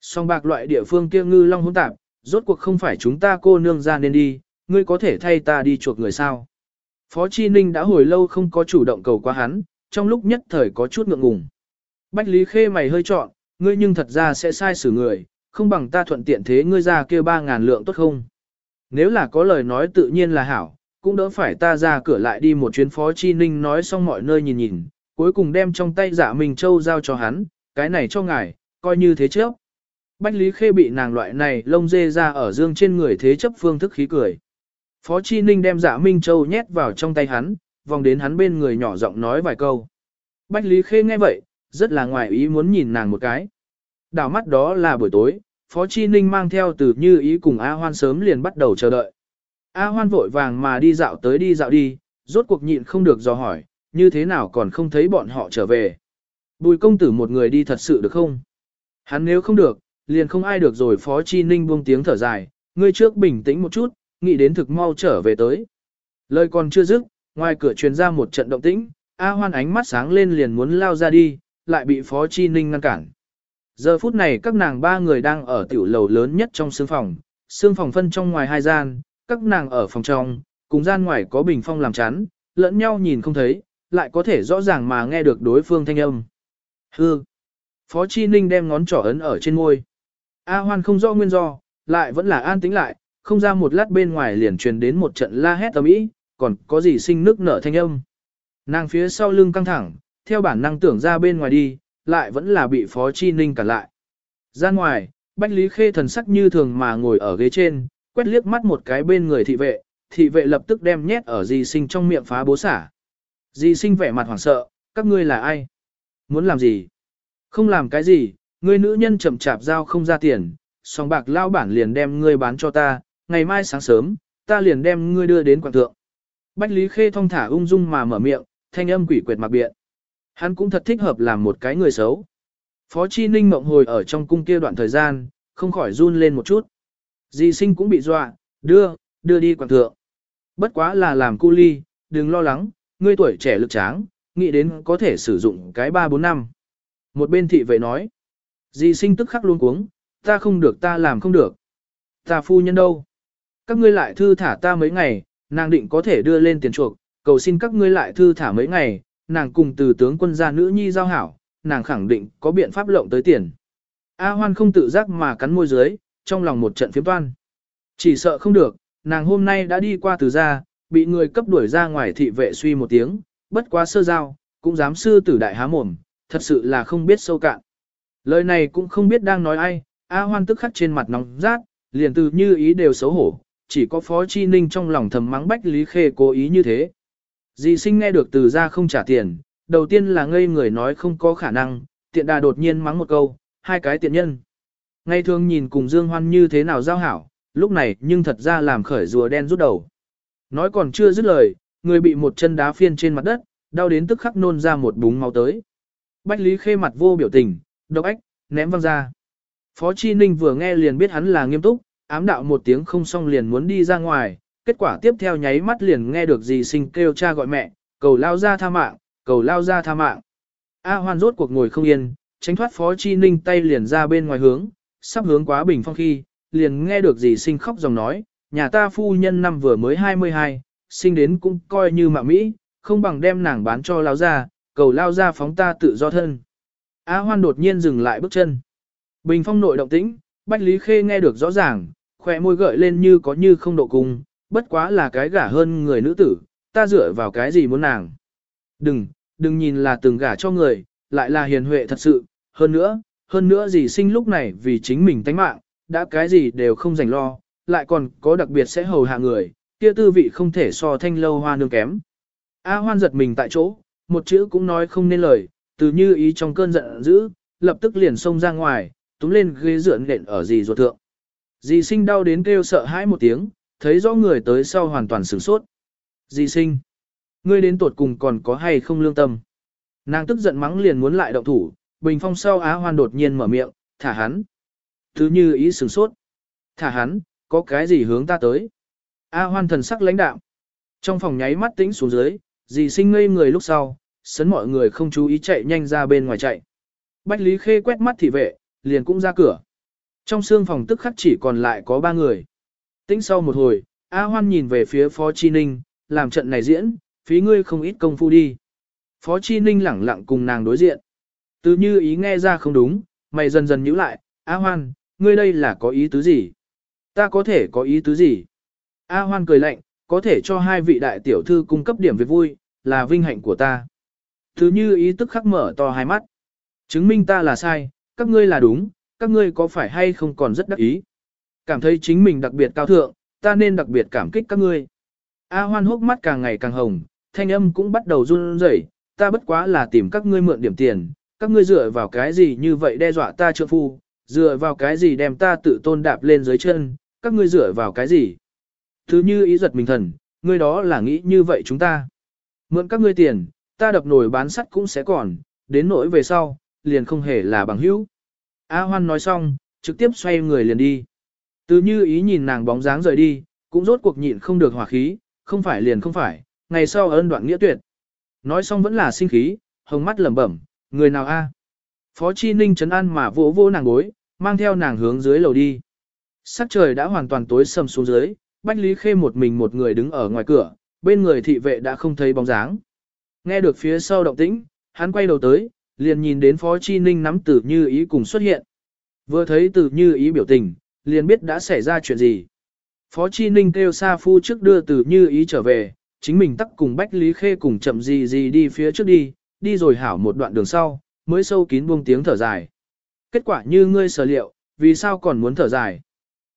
Song bạc loại địa phương kia ngư long hỗn tạp, rốt cuộc không phải chúng ta cô nương ra nên đi, ngươi có thể thay ta đi chuộc người sao. Phó Chi Ninh đã hồi lâu không có chủ động cầu qua hắn, trong lúc nhất thời có chút ngượng ngùng. Bách Lý Khê mày hơi trọn, ngươi nhưng thật ra sẽ sai xử người, không bằng ta thuận tiện thế ngươi ra kia ba ngàn lượng tốt không? Nếu là có lời nói tự nhiên là hảo, cũng đỡ phải ta ra cửa lại đi một chuyến phó chi ninh nói xong mọi nơi nhìn nhìn, cuối cùng đem trong tay dạ giả mình châu giao cho hắn, cái này cho ngài, coi như thế trước. Bách Lý Khê bị nàng loại này lông dê ra ở dương trên người thế chấp phương thức khí cười. Phó Chi Ninh đem dạ Minh Châu nhét vào trong tay hắn, vòng đến hắn bên người nhỏ giọng nói vài câu. Bách Lý Khê nghe vậy, rất là ngoài ý muốn nhìn nàng một cái. Đảo mắt đó là buổi tối, Phó Chi Ninh mang theo từ như ý cùng A Hoan sớm liền bắt đầu chờ đợi. A Hoan vội vàng mà đi dạo tới đi dạo đi, rốt cuộc nhịn không được dò hỏi, như thế nào còn không thấy bọn họ trở về. Bùi công tử một người đi thật sự được không? Hắn nếu không được, liền không ai được rồi Phó Chi Ninh buông tiếng thở dài, ngươi trước bình tĩnh một chút, nghĩ đến thực mau trở về tới. Lời còn chưa dứt, ngoài cửa truyền ra một trận động tĩnh, A Hoan ánh mắt sáng lên liền muốn lao ra đi, lại bị Phó Chi Ninh ngăn cản. Giờ phút này các nàng ba người đang ở tiểu lầu lớn nhất trong sương phòng, sương phòng phân trong ngoài hai gian, các nàng ở phòng trong, cùng gian ngoài có bình phong làm chắn, lẫn nhau nhìn không thấy, lại có thể rõ ràng mà nghe được đối phương thanh âm. Hư! Phó Chi Ninh đem ngón trỏ ấn ở trên môi. A Hoan không rõ nguyên do, lại vẫn là an tĩnh lại, không ra một lát bên ngoài liền truyền đến một trận la hét tầm ý, còn có gì sinh nước nở thanh âm. Nàng phía sau lưng căng thẳng, theo bản năng tưởng ra bên ngoài đi, lại vẫn là bị Phó Chi Ninh cản lại. Ra ngoài, Bách Lý Khê thần sắc như thường mà ngồi ở ghế trên, quét liếc mắt một cái bên người thị vệ, thị vệ lập tức đem nhét ở di sinh trong miệng phá bố xả. di sinh vẻ mặt hoảng sợ, các ngươi là ai? Muốn làm gì? Không làm cái gì, ngươi nữ nhân chậm chạp giao không ra tiền, song bạc lao bản liền đem ngươi bán cho ta, ngày mai sáng sớm, ta liền đem ngươi đưa đến quảng thượng. Bách Lý Khê thong thả ung dung mà mở miệng, thanh âm quỷ quyệt mặc biện. Hắn cũng thật thích hợp làm một cái người xấu. Phó Chi Ninh mộng hồi ở trong cung kia đoạn thời gian, không khỏi run lên một chút. Di sinh cũng bị dọa, đưa, đưa đi quảng thượng. Bất quá là làm cu ly, đừng lo lắng, ngươi tuổi trẻ lực tráng, nghĩ đến có thể sử dụng cái 3-4 năm. Một bên thị vệ nói. Di sinh tức khắc luôn cuống, ta không được ta làm không được. Ta phu nhân đâu? Các ngươi lại thư thả ta mấy ngày, nàng định có thể đưa lên tiền chuộc, cầu xin các ngươi lại thư thả mấy ngày, nàng cùng từ tướng quân gia nữ nhi giao hảo, nàng khẳng định có biện pháp lộng tới tiền. A hoan không tự giác mà cắn môi dưới, trong lòng một trận phiếm toan. Chỉ sợ không được, nàng hôm nay đã đi qua từ gia, bị người cấp đuổi ra ngoài thị vệ suy một tiếng, bất quá sơ giao, cũng dám sư tử đại há mồm, thật sự là không biết sâu cạn. Lời này cũng không biết đang nói ai, A hoan tức khắc trên mặt nóng rát, liền từ như ý đều xấu hổ, chỉ có Phó Chi Ninh trong lòng thầm mắng Bách Lý Khê cố ý như thế. Dì sinh nghe được từ ra không trả tiền, đầu tiên là ngây người nói không có khả năng, tiện đà đột nhiên mắng một câu, hai cái tiện nhân. Ngay thường nhìn cùng Dương Hoan như thế nào giao hảo, lúc này nhưng thật ra làm khởi rùa đen rút đầu. Nói còn chưa dứt lời, người bị một chân đá phiên trên mặt đất, đau đến tức khắc nôn ra một búng máu tới. Bách Lý Khê mặt vô biểu tình, độc ách, ném văng ra. Phó Chi Ninh vừa nghe liền biết hắn là nghiêm túc, ám đạo một tiếng không xong liền muốn đi ra ngoài, kết quả tiếp theo nháy mắt liền nghe được dì sinh kêu cha gọi mẹ, cầu lao ra tha mạng, cầu lao ra tha mạng. A hoan rốt cuộc ngồi không yên, tránh thoát phó chi ninh tay liền ra bên ngoài hướng, sắp hướng quá bình phong khi, liền nghe được dì sinh khóc dòng nói, nhà ta phu nhân năm vừa mới 22, sinh đến cũng coi như mạng Mỹ, không bằng đem nàng bán cho lao ra, cầu lao ra phóng ta tự do thân. A hoan đột nhiên dừng lại bước chân. Bình phong nội động tĩnh, Bách Lý Khê nghe được rõ ràng, khỏe môi gợi lên như có như không độ cùng, bất quá là cái gả hơn người nữ tử, ta dựa vào cái gì muốn nàng. Đừng, đừng nhìn là từng gả cho người, lại là hiền huệ thật sự, hơn nữa, hơn nữa gì sinh lúc này vì chính mình tánh mạng, đã cái gì đều không dành lo, lại còn có đặc biệt sẽ hầu hạ người, kia tư vị không thể so thanh lâu hoa nương kém. A hoan giật mình tại chỗ, một chữ cũng nói không nên lời, từ như ý trong cơn giận dữ, lập tức liền xông ra ngoài, túm lên ghế dựa nện ở dì ruột thượng. Dì sinh đau đến kêu sợ hãi một tiếng, thấy rõ người tới sau hoàn toàn sửng sốt. Dì sinh, ngươi đến tuột cùng còn có hay không lương tâm. Nàng tức giận mắng liền muốn lại động thủ, bình phong sau á hoan đột nhiên mở miệng, thả hắn. Thứ như ý sửng sốt. Thả hắn, có cái gì hướng ta tới. A hoan thần sắc lãnh đạm. Trong phòng nháy mắt tĩnh xuống dưới, dì sinh ngây người lúc sau, sấn mọi người không chú ý chạy nhanh ra bên ngoài chạy. Bách Lý Khê quét mắt thị vệ, liền cũng ra cửa. Trong xương phòng tức khắc chỉ còn lại có ba người. Tĩnh sau một hồi, A Hoan nhìn về phía Phó Chi Ninh, làm trận này diễn, phí ngươi không ít công phu đi. Phó Chi Ninh lẳng lặng cùng nàng đối diện. Từ như ý nghe ra không đúng, mày dần dần nhíu lại, A Hoan, ngươi đây là có ý tứ gì? Ta có thể có ý tứ gì? A Hoan cười lạnh, có thể cho hai vị đại tiểu thư cung cấp điểm việc vui, là vinh hạnh của ta. Từ như ý tức khắc mở to hai mắt. Chứng minh ta là sai, các ngươi là đúng, các ngươi có phải hay không còn rất đắc ý. Cảm thấy chính mình đặc biệt cao thượng, ta nên đặc biệt cảm kích các ngươi. A hoan hốc mắt càng ngày càng hồng, thanh âm cũng bắt đầu run rẩy, ta bất quá là tìm các ngươi mượn điểm tiền, các ngươi dựa vào cái gì như vậy đe dọa ta trượng phu, dựa vào cái gì đem ta tự tôn đạp lên dưới chân, các ngươi dựa vào cái gì. Thứ như ý giật mình thần, ngươi đó là nghĩ như vậy chúng ta. Mượn các ngươi tiền, ta đập nổi bán sắt cũng sẽ còn, đến nỗi về sau, liền không hề là bằng hữu. A Hoan nói xong, trực tiếp xoay người liền đi. Từ như ý nhìn nàng bóng dáng rời đi, cũng rốt cuộc nhịn không được hỏa khí, không phải liền không phải, ngày sau ân đoạn nghĩa tuyệt. Nói xong vẫn là sinh khí, hồng mắt lẩm bẩm, người nào a? Phó Chi Ninh chấn an mà vỗ vỗ nàng gối, mang theo nàng hướng dưới lầu đi. Sắc trời đã hoàn toàn tối sầm xuống dưới, Bách Lý Khê một mình một người đứng ở ngoài cửa, bên người thị vệ đã không thấy bóng dáng. Nghe được phía sau động tĩnh, hắn quay đầu tới, liền nhìn đến Phó Chi Ninh nắm Tử Như Ý cùng xuất hiện. Vừa thấy Tử Như Ý biểu tình, liền biết đã xảy ra chuyện gì. Phó Chi Ninh kêu Sa Phu trước đưa từ Như Ý trở về, chính mình tắc cùng Bách Lý Khê cùng chậm gì gì đi phía trước đi, đi rồi hảo một đoạn đường sau, mới sâu kín buông tiếng thở dài. Kết quả như ngươi sở liệu, vì sao còn muốn thở dài?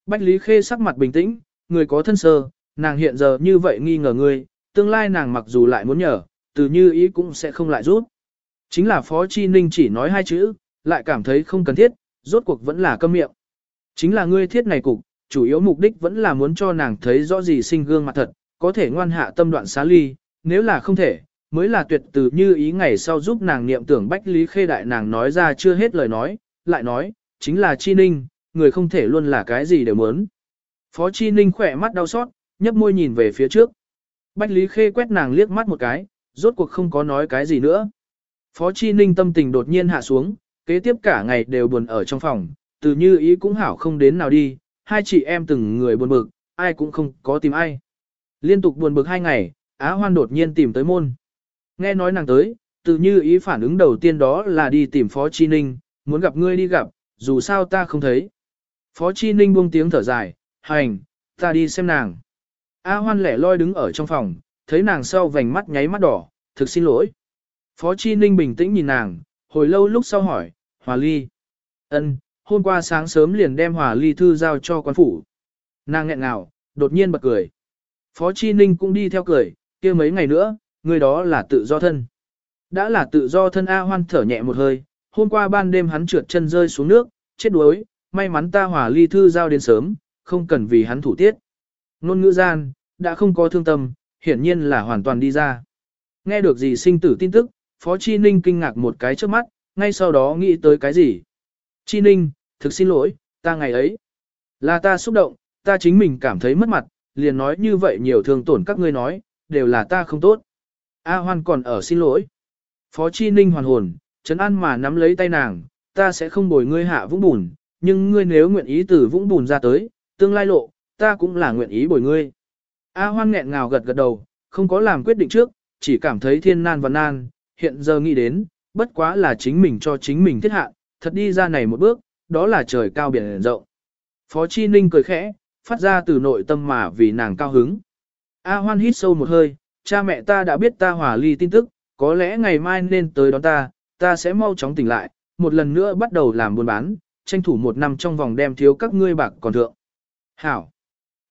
Bách Lý Khê sắc mặt bình tĩnh, người có thân sơ, nàng hiện giờ như vậy nghi ngờ ngươi, tương lai nàng mặc dù lại muốn nhờ, từ như ý cũng sẽ không lại rút. Chính là Phó Chi Ninh chỉ nói hai chữ, lại cảm thấy không cần thiết, rốt cuộc vẫn là câm miệng. Chính là ngươi thiết này cục, chủ yếu mục đích vẫn là muốn cho nàng thấy rõ gì sinh gương mặt thật, có thể ngoan hạ tâm đoạn xá ly, nếu là không thể, mới là tuyệt từ như ý ngày sau giúp nàng niệm tưởng Bách Lý Khê Đại nàng nói ra chưa hết lời nói, lại nói, chính là Chi Ninh, người không thể luôn là cái gì đều muốn. Phó Chi Ninh khỏe mắt đau xót, nhấp môi nhìn về phía trước. Bách Lý Khê quét nàng liếc mắt một cái, rốt cuộc không có nói cái gì nữa. Phó Chi Ninh tâm tình đột nhiên hạ xuống, kế tiếp cả ngày đều buồn ở trong phòng, từ như ý cũng hảo không đến nào đi, hai chị em từng người buồn bực, ai cũng không có tìm ai. Liên tục buồn bực hai ngày, Á Hoan đột nhiên tìm tới môn. Nghe nói nàng tới, từ như ý phản ứng đầu tiên đó là đi tìm Phó Chi Ninh, muốn gặp ngươi đi gặp, dù sao ta không thấy. Phó Chi Ninh buông tiếng thở dài, hành, ta đi xem nàng. A Hoan lẻ loi đứng ở trong phòng, thấy nàng sau vành mắt nháy mắt đỏ, thực xin lỗi. Phó Chi Ninh bình tĩnh nhìn nàng, hồi lâu lúc sau hỏi, Hòa Ly. ân, hôm qua sáng sớm liền đem Hòa Ly thư giao cho quan phủ. Nàng nghẹn ngào, đột nhiên bật cười. Phó Chi Ninh cũng đi theo cười, kia mấy ngày nữa, người đó là tự do thân. Đã là tự do thân A Hoan thở nhẹ một hơi, hôm qua ban đêm hắn trượt chân rơi xuống nước, chết đuối, may mắn ta Hòa Ly thư giao đến sớm, không cần vì hắn thủ tiết. Nôn ngữ gian, đã không có thương tâm, hiển nhiên là hoàn toàn đi ra. Nghe được gì sinh tử tin tức, Phó Chi Ninh kinh ngạc một cái trước mắt, ngay sau đó nghĩ tới cái gì. Chi Ninh, thực xin lỗi, ta ngày ấy. Là ta xúc động, ta chính mình cảm thấy mất mặt, liền nói như vậy nhiều thương tổn các ngươi nói, đều là ta không tốt. A Hoan còn ở xin lỗi. Phó Chi Ninh hoàn hồn, Trấn an mà nắm lấy tay nàng, ta sẽ không bồi ngươi hạ vũng bùn, nhưng ngươi nếu nguyện ý từ vũng bùn ra tới, tương lai lộ, ta cũng là nguyện ý bồi ngươi. A Hoan nghẹn ngào gật gật đầu, không có làm quyết định trước, chỉ cảm thấy thiên nan và nan, hiện giờ nghĩ đến, bất quá là chính mình cho chính mình thiết hạ, thật đi ra này một bước, đó là trời cao biển rộng. Phó Chi Ninh cười khẽ, phát ra từ nội tâm mà vì nàng cao hứng. A Hoan hít sâu một hơi, cha mẹ ta đã biết ta hòa ly tin tức, có lẽ ngày mai nên tới đón ta, ta sẽ mau chóng tỉnh lại, một lần nữa bắt đầu làm buôn bán, tranh thủ một năm trong vòng đem thiếu các ngươi bạc còn thượng. Hảo!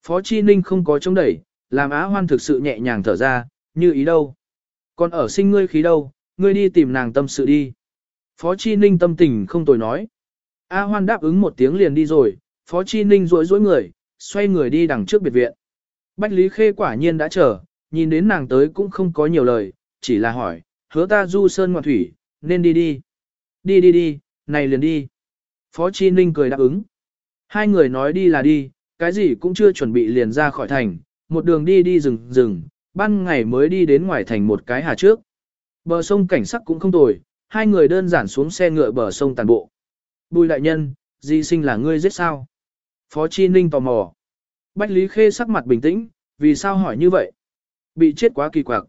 Phó Chi Ninh không có chống đẩy, làm Á Hoan thực sự nhẹ nhàng thở ra, như ý đâu. Còn ở sinh ngươi khí đâu, ngươi đi tìm nàng tâm sự đi. Phó Chi Ninh tâm tình không tồi nói. A Hoan đáp ứng một tiếng liền đi rồi, Phó Chi Ninh rối rối người, xoay người đi đằng trước biệt viện. Bách Lý Khê quả nhiên đã chờ, nhìn đến nàng tới cũng không có nhiều lời, chỉ là hỏi, hứa ta du sơn ngoạn thủy, nên đi đi. Đi đi đi, này liền đi. Phó Chi Ninh cười đáp ứng. Hai người nói đi là đi, cái gì cũng chưa chuẩn bị liền ra khỏi thành, một đường đi đi rừng rừng, ban ngày mới đi đến ngoài thành một cái hà trước. Bờ sông cảnh sắc cũng không tồi, hai người đơn giản xuống xe ngựa bờ sông tàn bộ. Bùi đại nhân, di sinh là ngươi giết sao? Phó Chi Ninh tò mò. Bách Lý Khê sắc mặt bình tĩnh, vì sao hỏi như vậy? Bị chết quá kỳ quặc.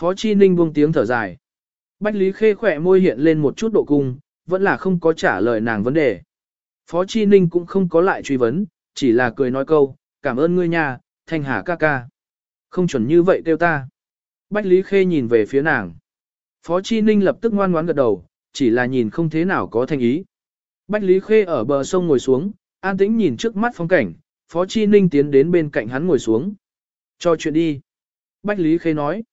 Phó Chi Ninh buông tiếng thở dài. Bách Lý Khê khỏe môi hiện lên một chút độ cung, vẫn là không có trả lời nàng vấn đề. Phó Chi Ninh cũng không có lại truy vấn, chỉ là cười nói câu, cảm ơn ngươi nha, thanh hà ca ca. Không chuẩn như vậy kêu ta. Bách Lý Khê nhìn về phía nàng. Phó Chi Ninh lập tức ngoan ngoãn gật đầu, chỉ là nhìn không thế nào có thành ý. Bách Lý Khê ở bờ sông ngồi xuống, an tĩnh nhìn trước mắt phong cảnh, Phó Chi Ninh tiến đến bên cạnh hắn ngồi xuống. Cho chuyện đi. Bách Lý Khê nói.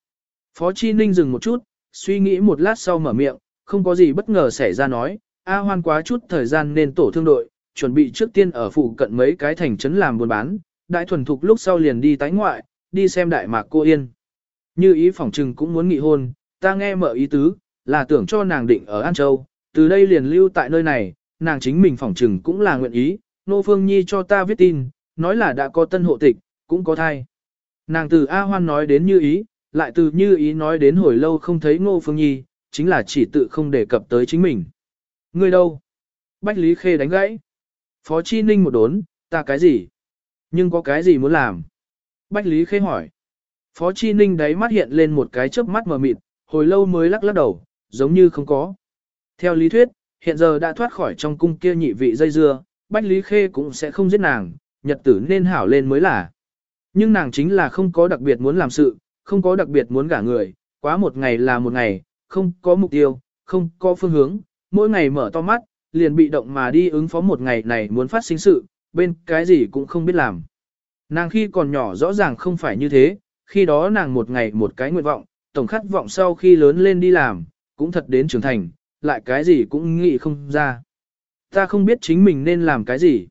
Phó Chi Ninh dừng một chút, suy nghĩ một lát sau mở miệng, không có gì bất ngờ xảy ra nói, A hoan quá chút thời gian nên tổ thương đội, chuẩn bị trước tiên ở phụ cận mấy cái thành trấn làm buôn bán, đại thuần thục lúc sau liền đi tái ngoại, đi xem đại mạc cô yên. Như ý phỏng trừng cũng muốn nghị hôn, ta nghe mở ý tứ, là tưởng cho nàng định ở An Châu, từ đây liền lưu tại nơi này, nàng chính mình phỏng trừng cũng là nguyện ý, Nô Phương Nhi cho ta viết tin, nói là đã có tân hộ tịch, cũng có thai. Nàng từ A Hoan nói đến như ý, lại từ như ý nói đến hồi lâu không thấy Ngô Phương Nhi, chính là chỉ tự không đề cập tới chính mình. Người đâu? Bách Lý Khê đánh gãy. Phó Chi Ninh một đốn, ta cái gì? Nhưng có cái gì muốn làm? Bách Lý Khê hỏi. Phó Chi Ninh đáy mắt hiện lên một cái chớp mắt mờ mịt, hồi lâu mới lắc lắc đầu, giống như không có. Theo lý thuyết, hiện giờ đã thoát khỏi trong cung kia nhị vị dây dưa, Bách Lý Khê cũng sẽ không giết nàng, nhật tử nên hảo lên mới là. Nhưng nàng chính là không có đặc biệt muốn làm sự, không có đặc biệt muốn gả người, quá một ngày là một ngày, không có mục tiêu, không có phương hướng, mỗi ngày mở to mắt, liền bị động mà đi ứng phó một ngày này muốn phát sinh sự, bên cái gì cũng không biết làm. Nàng khi còn nhỏ rõ ràng không phải như thế, khi đó nàng một ngày một cái nguyện vọng, tổng khát vọng sau khi lớn lên đi làm, cũng thật đến trưởng thành, lại cái gì cũng nghĩ không ra. Ta không biết chính mình nên làm cái gì.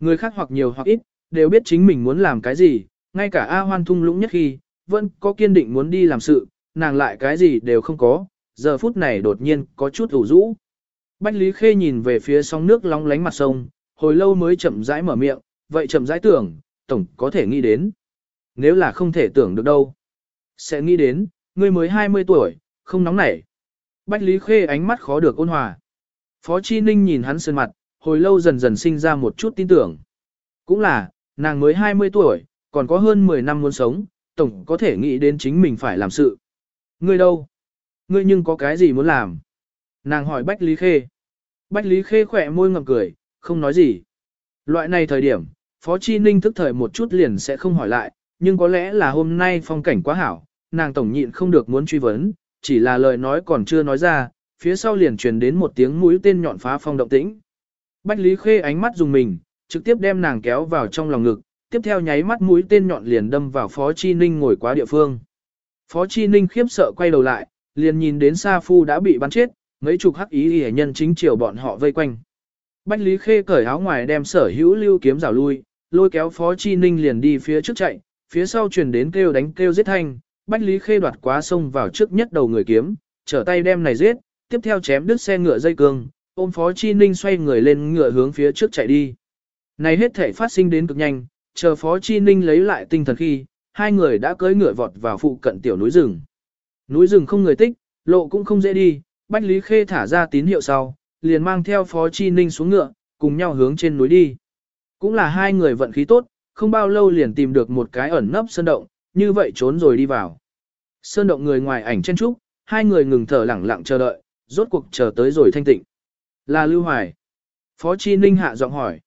Người khác hoặc nhiều hoặc ít, đều biết chính mình muốn làm cái gì, ngay cả A Hoan thung lũng nhất khi, vẫn có kiên định muốn đi làm sự, nàng lại cái gì đều không có, giờ phút này đột nhiên có chút ủ rũ. Bách Lý Khê nhìn về phía sóng nước long lánh mặt sông, hồi lâu mới chậm rãi mở miệng, vậy chậm rãi tưởng, tổng có thể nghĩ đến. Nếu là không thể tưởng được đâu, sẽ nghĩ đến, ngươi mới 20 tuổi, không nóng nảy. Bách Lý Khê ánh mắt khó được ôn hòa. Phó Chi Ninh nhìn hắn sơn mặt, hồi lâu dần dần sinh ra một chút tin tưởng. Cũng là, nàng mới 20 tuổi, còn có hơn 10 năm muốn sống, tổng có thể nghĩ đến chính mình phải làm sự. Ngươi đâu? Ngươi nhưng có cái gì muốn làm? Nàng hỏi Bách Lý Khê. Bách Lý Khê khỏe môi ngậm cười, không nói gì. Loại này thời điểm, Phó Chi Ninh thức thời một chút liền sẽ không hỏi lại, nhưng có lẽ là hôm nay phong cảnh quá hảo, nàng tổng nhịn không được muốn truy vấn, chỉ là lời nói còn chưa nói ra, phía sau liền truyền đến một tiếng mũi tên nhọn phá phong động tĩnh. Bách Lý Khê ánh mắt dùng mình, trực tiếp đem nàng kéo vào trong lòng ngực, tiếp theo nháy mắt mũi tên nhọn liền đâm vào Phó Chi Ninh ngồi quá địa phương. Phó Chi Ninh khiếp sợ quay đầu lại, liền nhìn đến Sa Phu đã bị bắn chết, mấy chục hắc ý hề nhân chính chiều bọn họ vây quanh. Bách Lý Khê cởi áo ngoài đem sở hữu lưu kiếm rào lui, lôi kéo Phó Chi Ninh liền đi phía trước chạy, phía sau truyền đến kêu đánh kêu giết thanh, Bách Lý Khê đoạt quá sông vào trước nhất đầu người kiếm, trở tay đem này giết, tiếp theo chém đứt xe ngựa dây cương, ôm Phó Chi Ninh xoay người lên ngựa hướng phía trước chạy đi. Này hết thể phát sinh đến cực nhanh, chờ Phó Chi Ninh lấy lại tinh thần khi, hai người đã cưỡi ngựa vọt vào phụ cận tiểu núi rừng. Núi rừng không người tích, lộ cũng không dễ đi, Bách Lý Khê thả ra tín hiệu sau, liền mang theo Phó Chi Ninh xuống ngựa, cùng nhau hướng trên núi đi. Cũng là hai người vận khí tốt, không bao lâu liền tìm được một cái ẩn nấp sơn động, như vậy trốn rồi đi vào. Sơn động người ngoài ảnh chen trúc, hai người ngừng thở lẳng lặng chờ đợi, rốt cuộc chờ tới rồi thanh tịnh. Là Lưu Hoài. Phó Chi Ninh hạ giọng hỏi.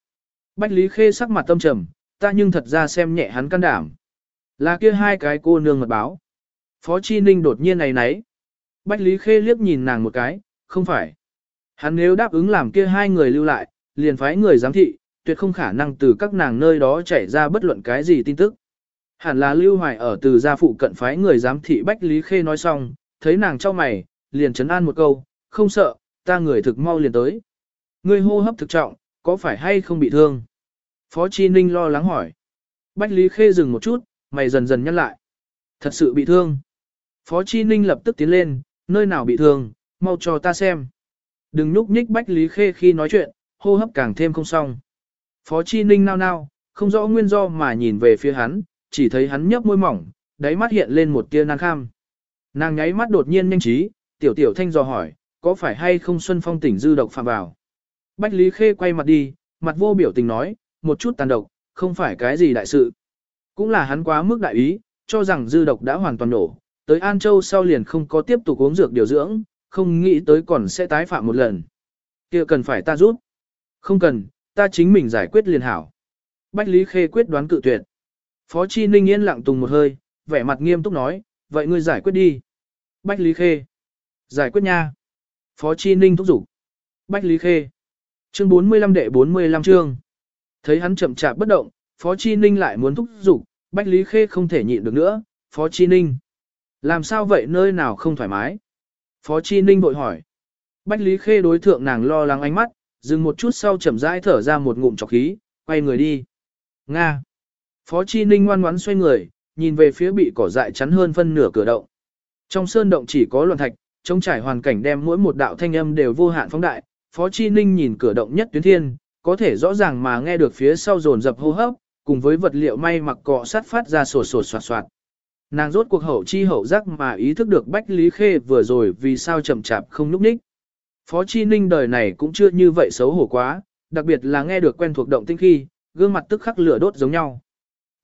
Bách Lý Khê sắc mặt tâm trầm, ta nhưng thật ra xem nhẹ hắn can đảm. Là kia hai cái cô nương mật báo. Phó Chi Ninh đột nhiên này nấy. Bách Lý Khê liếc nhìn nàng một cái, không phải. Hắn nếu đáp ứng làm kia hai người lưu lại, liền phái người giám thị, tuyệt không khả năng từ các nàng nơi đó chảy ra bất luận cái gì tin tức. Hẳn là Lưu Hoài ở từ gia phụ cận phái người giám thị Bách Lý Khê nói xong, thấy nàng cho mày, liền chấn an một câu, không sợ, ta người thực mau liền tới. Ngươi hô hấp thực trọng, có phải hay không bị thương? Phó Chi Ninh lo lắng hỏi. Bách Lý Khê dừng một chút, mày dần dần nhăn lại. Thật sự bị thương. Phó Chi Ninh lập tức tiến lên, nơi nào bị thương, mau cho ta xem. Đừng nhúc nhích Bách Lý Khê khi nói chuyện, hô hấp càng thêm không xong. Phó Chi Ninh nao nao, không rõ nguyên do mà nhìn về phía hắn, chỉ thấy hắn nhấp môi mỏng, đáy mắt hiện lên một tia nan kham. Nàng nháy mắt đột nhiên nhanh trí, tiểu tiểu thanh dò hỏi, có phải hay không Xuân Phong tỉnh dư độc phạm vào. Bách Lý Khê quay mặt đi, mặt vô biểu tình nói, một chút tàn độc, không phải cái gì đại sự. Cũng là hắn quá mức đại ý, cho rằng dư độc đã hoàn toàn nổ, tới An Châu sau liền không có tiếp tục uống dược điều dưỡng, không nghĩ tới còn sẽ tái phạm một lần. kia cần phải ta giúp. Không cần, ta chính mình giải quyết liền hảo. Bách Lý Khê quyết đoán cự tuyệt. Phó Chi Ninh yên lặng tùng một hơi, vẻ mặt nghiêm túc nói, vậy ngươi giải quyết đi. Bách Lý Khê. Giải quyết nha. Phó Chi Ninh thúc giục. Bách Lý Khê. Chương 45 đệ 45 chương. Thấy hắn chậm chạp bất động, Phó Chi Ninh lại muốn thúc giục, Bách Lý Khê không thể nhịn được nữa, Phó Chi Ninh. Làm sao vậy nơi nào không thoải mái? Phó Chi Ninh bội hỏi. Bách Lý Khê đối thượng nàng lo lắng ánh mắt, dừng một chút sau chậm rãi thở ra một ngụm trọc khí, quay người đi. Nga. Phó Chi Ninh ngoan ngoãn xoay người, nhìn về phía bị cỏ dại chắn hơn phân nửa cửa động. Trong sơn động chỉ có loạn thạch, trông trải hoàn cảnh đem mỗi một đạo thanh âm đều vô hạn phóng đại. Phó Chi Ninh nhìn cửa động nhất tuyến thiên, có thể rõ ràng mà nghe được phía sau rồn dập hô hấp, cùng với vật liệu may mặc cọ sát phát ra sổ sổ soạt soạt. Nàng rốt cuộc hậu chi hậu giác mà ý thức được Bách Lý Khê vừa rồi vì sao chậm chạp không núp ních. Phó Chi Ninh đời này cũng chưa như vậy xấu hổ quá, đặc biệt là nghe được quen thuộc động tinh khi, gương mặt tức khắc lửa đốt giống nhau.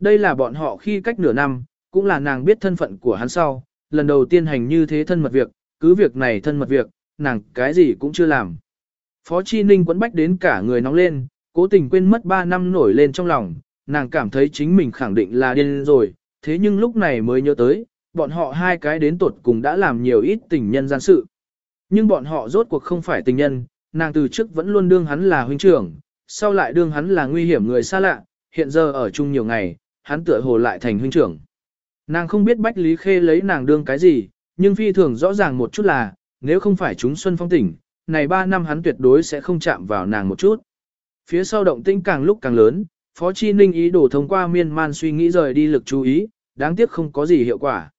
Đây là bọn họ khi cách nửa năm, cũng là nàng biết thân phận của hắn sau, lần đầu tiên hành như thế thân mật việc, cứ việc này thân mật việc, nàng cái gì cũng chưa làm. Phó Chi Ninh quấn bách đến cả người nóng lên, cố tình quên mất 3 năm nổi lên trong lòng, nàng cảm thấy chính mình khẳng định là điên rồi, thế nhưng lúc này mới nhớ tới, bọn họ hai cái đến tuột cùng đã làm nhiều ít tình nhân gian sự. Nhưng bọn họ rốt cuộc không phải tình nhân, nàng từ trước vẫn luôn đương hắn là huynh trưởng, sau lại đương hắn là nguy hiểm người xa lạ, hiện giờ ở chung nhiều ngày, hắn tựa hồ lại thành huynh trưởng. Nàng không biết Bách Lý Khê lấy nàng đương cái gì, nhưng phi thường rõ ràng một chút là, nếu không phải chúng xuân phong tỉnh, này 3 năm hắn tuyệt đối sẽ không chạm vào nàng một chút. Phía sau động tĩnh càng lúc càng lớn, Phó Chi Ninh ý đồ thông qua miên man suy nghĩ rời đi lực chú ý, đáng tiếc không có gì hiệu quả.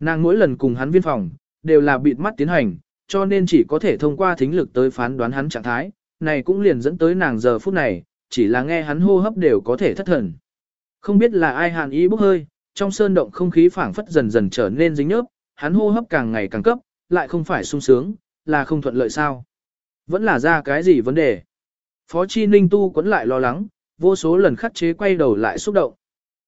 Nàng mỗi lần cùng hắn viên phòng, đều là bịt mắt tiến hành, cho nên chỉ có thể thông qua thính lực tới phán đoán hắn trạng thái, này cũng liền dẫn tới nàng giờ phút này, chỉ là nghe hắn hô hấp đều có thể thất thần. Không biết là ai hàn ý bốc hơi, trong sơn động không khí phảng phất dần dần trở nên dính nhớp, hắn hô hấp càng ngày càng cấp, lại không phải sung sướng, là không thuận lợi sao. Vẫn là ra cái gì vấn đề. Phó Chi Ninh tu quấn lại lo lắng, vô số lần khắc chế quay đầu lại xúc động.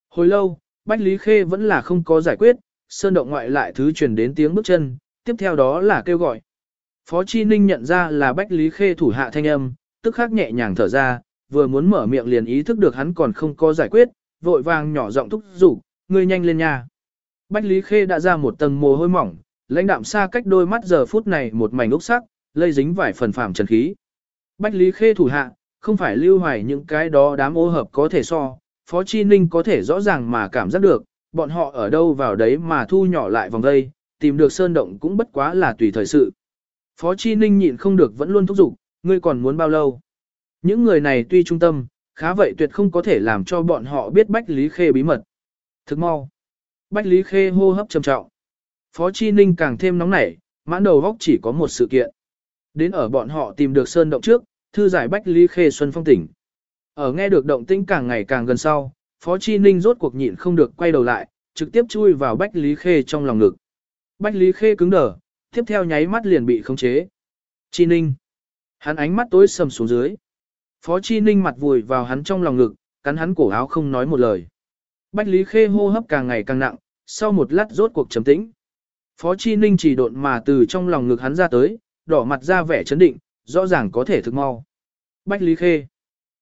Hồi lâu, Bách Lý Khê vẫn là không có giải quyết, sơn động ngoại lại thứ truyền đến tiếng bước chân, tiếp theo đó là kêu gọi. Phó Chi Ninh nhận ra là Bách Lý Khê thủ hạ thanh âm, tức khắc nhẹ nhàng thở ra, vừa muốn mở miệng liền ý thức được hắn còn không có giải quyết, vội vàng nhỏ giọng thúc giục, ngươi nhanh lên nha. Bách Lý Khê đã ra một tầng mồ hôi mỏng, lãnh đạm xa cách đôi mắt giờ phút này một mảnh úc sắc, lây dính vài phần phàm trần khí. Bách Lý Khê thủ hạ, không phải lưu hoài những cái đó đám ô hợp có thể so, Phó Chi Ninh có thể rõ ràng mà cảm giác được, bọn họ ở đâu vào đấy mà thu nhỏ lại vòng đây tìm được sơn động cũng bất quá là tùy thời sự. Phó Chi Ninh nhịn không được vẫn luôn thúc giục, ngươi còn muốn bao lâu? Những người này tuy trung tâm, khá vậy tuyệt không có thể làm cho bọn họ biết Bách Lý Khê bí mật. Thức mau. Bách Lý Khê hô hấp trầm trọng. Phó Chi Ninh càng thêm nóng nảy, mãn đầu góc chỉ có một sự kiện. Đến ở bọn họ tìm được sơn động trước, thư giải Bách Lý Khê Xuân Phong tỉnh. Ở nghe được động tĩnh càng ngày càng gần sau, Phó Chi Ninh rốt cuộc nhịn không được quay đầu lại, trực tiếp chui vào Bách Lý Khê trong lòng ngực. Bách Lý Khê cứng đờ, tiếp theo nháy mắt liền bị khống chế. Chi Ninh. Hắn ánh mắt tối sầm xuống dưới. Phó Chi Ninh mặt vùi vào hắn trong lòng ngực, cắn hắn cổ áo không nói một lời. Bách Lý Khê hô hấp càng ngày càng nặng, sau một lát rốt cuộc trầm tĩnh. Phó Chi Ninh chỉ độn mà từ trong lòng ngực hắn ra tới, đỏ mặt ra vẻ chấn định, rõ ràng có thể thực mau. Bách Lý Khê.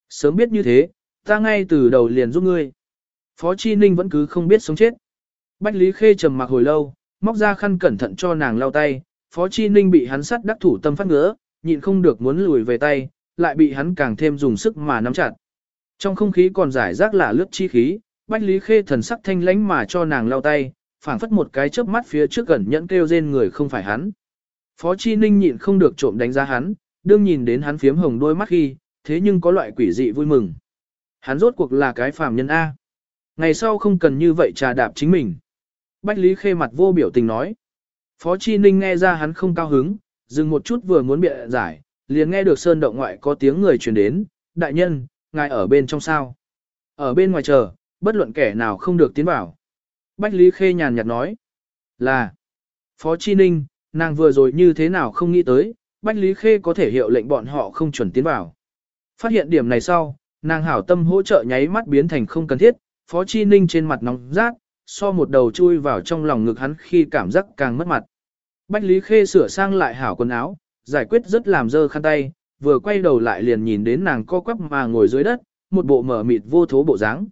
Sớm biết như thế, ta ngay từ đầu liền giúp ngươi. Phó Chi Ninh vẫn cứ không biết sống chết. Bách Lý Khê trầm mặc hồi lâu, móc ra khăn cẩn thận cho nàng lau tay, Phó Chi Ninh bị hắn sắt đắc thủ tâm phát ngứa, nhịn không được muốn lùi về tay, lại bị hắn càng thêm dùng sức mà nắm chặt. Trong không khí còn giải rác là lướt chi khí, Bách Lý Khê thần sắc thanh lãnh mà cho nàng lau tay, phảng phất một cái chớp mắt phía trước gần nhẫn kêu rên người không phải hắn. Phó Chi Ninh nhịn không được trộm đánh giá hắn, đương nhìn đến hắn phiếm hồng đôi mắt khi, thế nhưng có loại quỷ dị vui mừng. Hắn rốt cuộc là cái phàm nhân A. Ngày sau không cần như vậy trà đạp chính mình. Bách Lý Khê mặt vô biểu tình nói. Phó Chi Ninh nghe ra hắn không cao hứng, dừng một chút vừa muốn bịa giải, liền nghe được sơn động ngoại có tiếng người truyền đến, đại nhân, ngài ở bên trong sao. Ở bên ngoài chờ, bất luận kẻ nào không được tiến vào. Bách Lý Khê nhàn nhạt nói, là, Phó Chi Ninh, nàng vừa rồi như thế nào không nghĩ tới, Bách Lý Khê có thể hiệu lệnh bọn họ không chuẩn tiến vào. Phát hiện điểm này sau, nàng hảo tâm hỗ trợ nháy mắt biến thành không cần thiết, Phó Chi Ninh trên mặt nóng rát, so một đầu chui vào trong lòng ngực hắn khi cảm giác càng mất mặt. Bách Lý Khê sửa sang lại hảo quần áo, giải quyết rất làm dơ khăn tay, vừa quay đầu lại liền nhìn đến nàng co quắp mà ngồi dưới đất, một bộ mở mịt vô thố bộ dáng.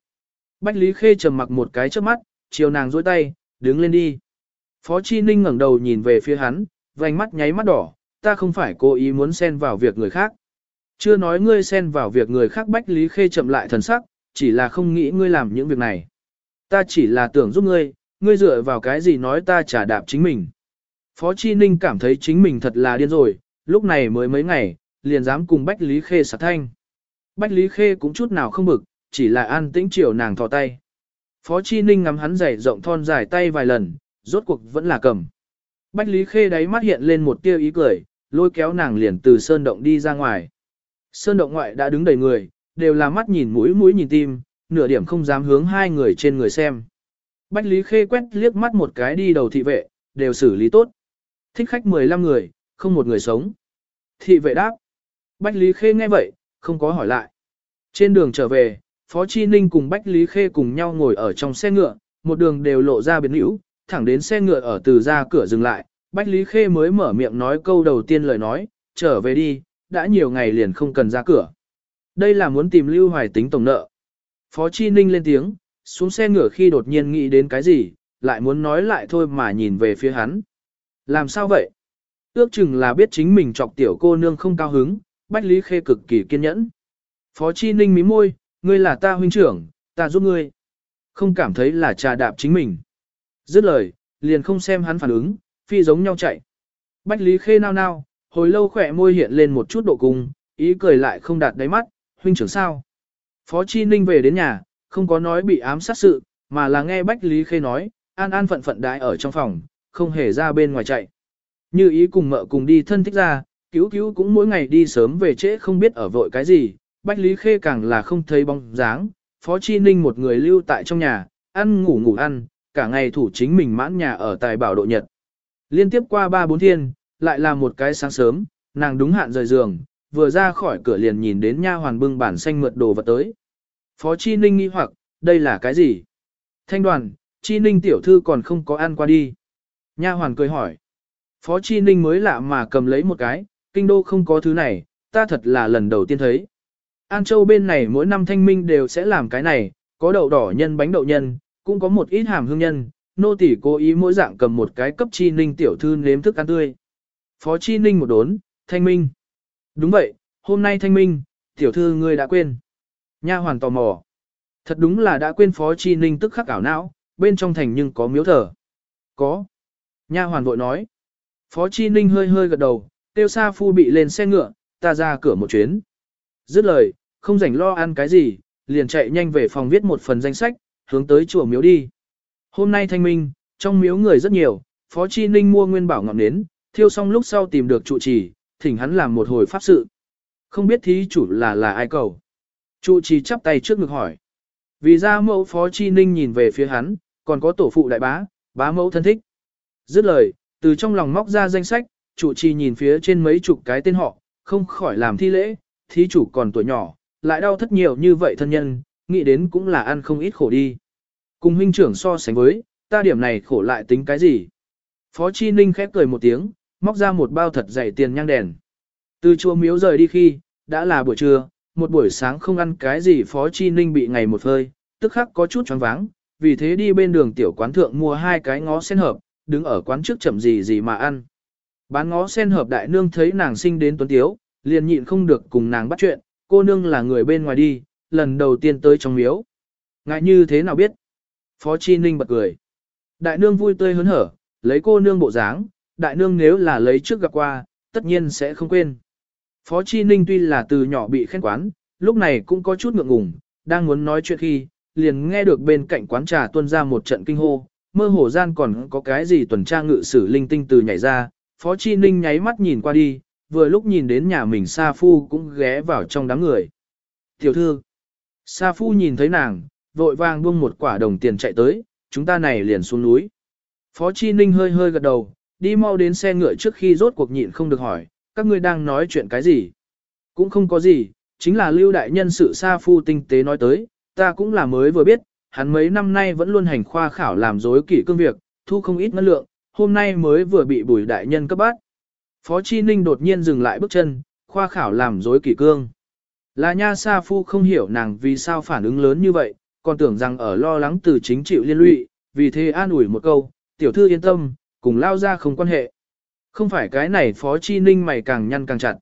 Bách Lý Khê trầm mặc một cái trước mắt, chiều nàng dối tay, đứng lên đi. Phó Chi Ninh ngẩng đầu nhìn về phía hắn, vành mắt nháy mắt đỏ, ta không phải cố ý muốn xen vào việc người khác. Chưa nói ngươi xen vào việc người khác Bách Lý Khê chậm lại thần sắc, chỉ là không nghĩ ngươi làm những việc này. Ta chỉ là tưởng giúp ngươi, ngươi dựa vào cái gì nói ta trả đạp chính mình. Phó Chi Ninh cảm thấy chính mình thật là điên rồi, lúc này mới mấy ngày, liền dám cùng Bách Lý Khê sạc thanh. Bách Lý Khê cũng chút nào không bực, chỉ là an tĩnh chiều nàng thò tay. Phó Chi Ninh ngắm hắn dày rộng thon dài tay vài lần, rốt cuộc vẫn là cầm. Bách Lý Khê đáy mắt hiện lên một tia ý cười, lôi kéo nàng liền từ sơn động đi ra ngoài. Sơn động ngoại đã đứng đầy người, đều là mắt nhìn mũi mũi nhìn tim, nửa điểm không dám hướng hai người trên người xem. Bách Lý Khê quét liếc mắt một cái đi đầu thị vệ, đều xử lý tốt. Thích khách 15 người, không một người sống. Thị vệ đáp. Bách Lý Khê nghe vậy, không có hỏi lại. Trên đường trở về, Phó Chi Ninh cùng Bách Lý Khê cùng nhau ngồi ở trong xe ngựa, một đường đều lộ ra biến hữu, thẳng đến xe ngựa ở từ ra cửa dừng lại. Bách Lý Khê mới mở miệng nói câu đầu tiên lời nói, trở về đi, đã nhiều ngày liền không cần ra cửa. Đây là muốn tìm Lưu Hoài tính tổng nợ. Phó Chi Ninh lên tiếng, xuống xe ngựa khi đột nhiên nghĩ đến cái gì, lại muốn nói lại thôi mà nhìn về phía hắn. Làm sao vậy? Ước chừng là biết chính mình chọc tiểu cô nương không cao hứng, Bách Lý Khê cực kỳ kiên nhẫn. Phó Chi Ninh mím môi, ngươi là ta huynh trưởng, ta giúp ngươi. Không cảm thấy là trà đạp chính mình. Dứt lời, liền không xem hắn phản ứng, phi giống nhau chạy. Bách Lý Khê nao nao, hồi lâu khỏe môi hiện lên một chút độ cung, ý cười lại không đạt đáy mắt, huynh trưởng sao. Phó Chi Ninh về đến nhà, không có nói bị ám sát sự, mà là nghe Bách Lý Khê nói, an an phận phận đái ở trong phòng, không hề ra bên ngoài chạy. Như ý cùng mợ cùng đi thân thích ra, cứu cứu cũng mỗi ngày đi sớm về trễ không biết ở vội cái gì, Bách Lý Khê càng là không thấy bóng dáng, Phó Chi Ninh một người lưu tại trong nhà, ăn ngủ ngủ ăn, cả ngày thủ chính mình mãn nhà ở tài bảo độ nhật. Liên tiếp qua ba bốn thiên, lại là một cái sáng sớm, nàng đúng hạn rời giường, vừa ra khỏi cửa liền nhìn đến nha hoàn bưng bản xanh mượt đồ vật tới. Phó Chi Ninh nghi hoặc, đây là cái gì? Thanh đoàn, Chi Ninh tiểu thư còn không có ăn qua đi. Nha hoàn cười hỏi. Phó Chi Ninh mới lạ mà cầm lấy một cái, kinh đô không có thứ này, ta thật là lần đầu tiên thấy. An Châu bên này mỗi năm thanh minh đều sẽ làm cái này, có đậu đỏ nhân bánh đậu nhân, cũng có một ít hàm hương nhân, nô tỷ cố ý mỗi dạng cầm một cái cấp Chi Ninh tiểu thư nếm thức ăn tươi. Phó Chi Ninh một đốn, thanh minh. Đúng vậy, hôm nay thanh minh, tiểu thư ngươi đã quên. Nha hoàn tò mò. Thật đúng là đã quên Phó Chi Ninh tức khắc ảo não, bên trong thành nhưng có miếu thờ. Có. Nha hoàn vội nói. Phó Chi Ninh hơi hơi gật đầu, tiêu sa phu bị lên xe ngựa, ta ra cửa một chuyến. Dứt lời, không rảnh lo ăn cái gì, liền chạy nhanh về phòng viết một phần danh sách, hướng tới chùa miếu đi. Hôm nay thanh minh, trong miếu người rất nhiều, Phó Chi Ninh mua nguyên bảo ngọn nến, thiêu xong lúc sau tìm được trụ trì, thỉnh hắn làm một hồi pháp sự. Không biết thí chủ là là ai cầu. Trụ trì chắp tay trước ngực hỏi. Vì ra mẫu Phó Chi Ninh nhìn về phía hắn, còn có tổ phụ đại bá, bá mẫu thân thích. Dứt lời, từ trong lòng móc ra danh sách, chủ trì nhìn phía trên mấy chục cái tên họ, không khỏi làm thi lễ, thí chủ còn tuổi nhỏ, lại đau thất nhiều như vậy thân nhân, nghĩ đến cũng là ăn không ít khổ đi. Cùng huynh trưởng so sánh với, ta điểm này khổ lại tính cái gì? Phó Chi Ninh khép cười một tiếng, móc ra một bao thật dày tiền nhang đèn. Từ chùa miếu rời đi khi, đã là buổi trưa, một buổi sáng không ăn cái gì Phó Chi Ninh bị ngày một phơi, tức khắc có chút choáng váng, vì thế đi bên đường tiểu quán thượng mua hai cái ngó sen hợp, đứng ở quán trước chậm gì gì mà ăn. Bán ngó sen hợp đại nương thấy nàng sinh đến tuấn tiếu, liền nhịn không được cùng nàng bắt chuyện, cô nương là người bên ngoài đi, lần đầu tiên tới trong miếu. Ngại như thế nào biết? Phó Chi Ninh bật cười. Đại nương vui tươi hớn hở, lấy cô nương bộ dáng, đại nương nếu là lấy trước gặp qua, tất nhiên sẽ không quên. Phó Chi Ninh tuy là từ nhỏ bị khen quán, lúc này cũng có chút ngượng ngùng, đang muốn nói chuyện khi, liền nghe được bên cạnh quán trà tuân ra một trận kinh hô, mơ hồ gian còn có cái gì tuần tra ngự sử linh tinh từ nhảy ra, Phó Chi Ninh nháy mắt nhìn qua đi, vừa lúc nhìn đến nhà mình Sa Phu cũng ghé vào trong đám người. Tiểu thư, Sa Phu nhìn thấy nàng, vội vàng buông một quả đồng tiền chạy tới, chúng ta này liền xuống núi. Phó Chi Ninh hơi hơi gật đầu, đi mau đến xe ngựa trước khi rốt cuộc nhịn không được hỏi, các ngươi đang nói chuyện cái gì? Cũng không có gì, chính là lưu đại nhân sự Sa Phu tinh tế nói tới, ta cũng là mới vừa biết, hắn mấy năm nay vẫn luôn hành khoa khảo làm dối kỷ cương việc, thu không ít ngân lượng, hôm nay mới vừa bị bùi đại nhân cấp bắt. Phó Chi Ninh đột nhiên dừng lại bước chân, khoa khảo làm dối kỷ cương. Là nha sa phu không hiểu nàng vì sao phản ứng lớn như vậy, còn tưởng rằng ở lo lắng từ chính chịu liên lụy, vì thế an ủi một câu, tiểu thư yên tâm, cùng lao ra không quan hệ. Không phải cái này Phó Chi Ninh mày càng nhăn càng chặt.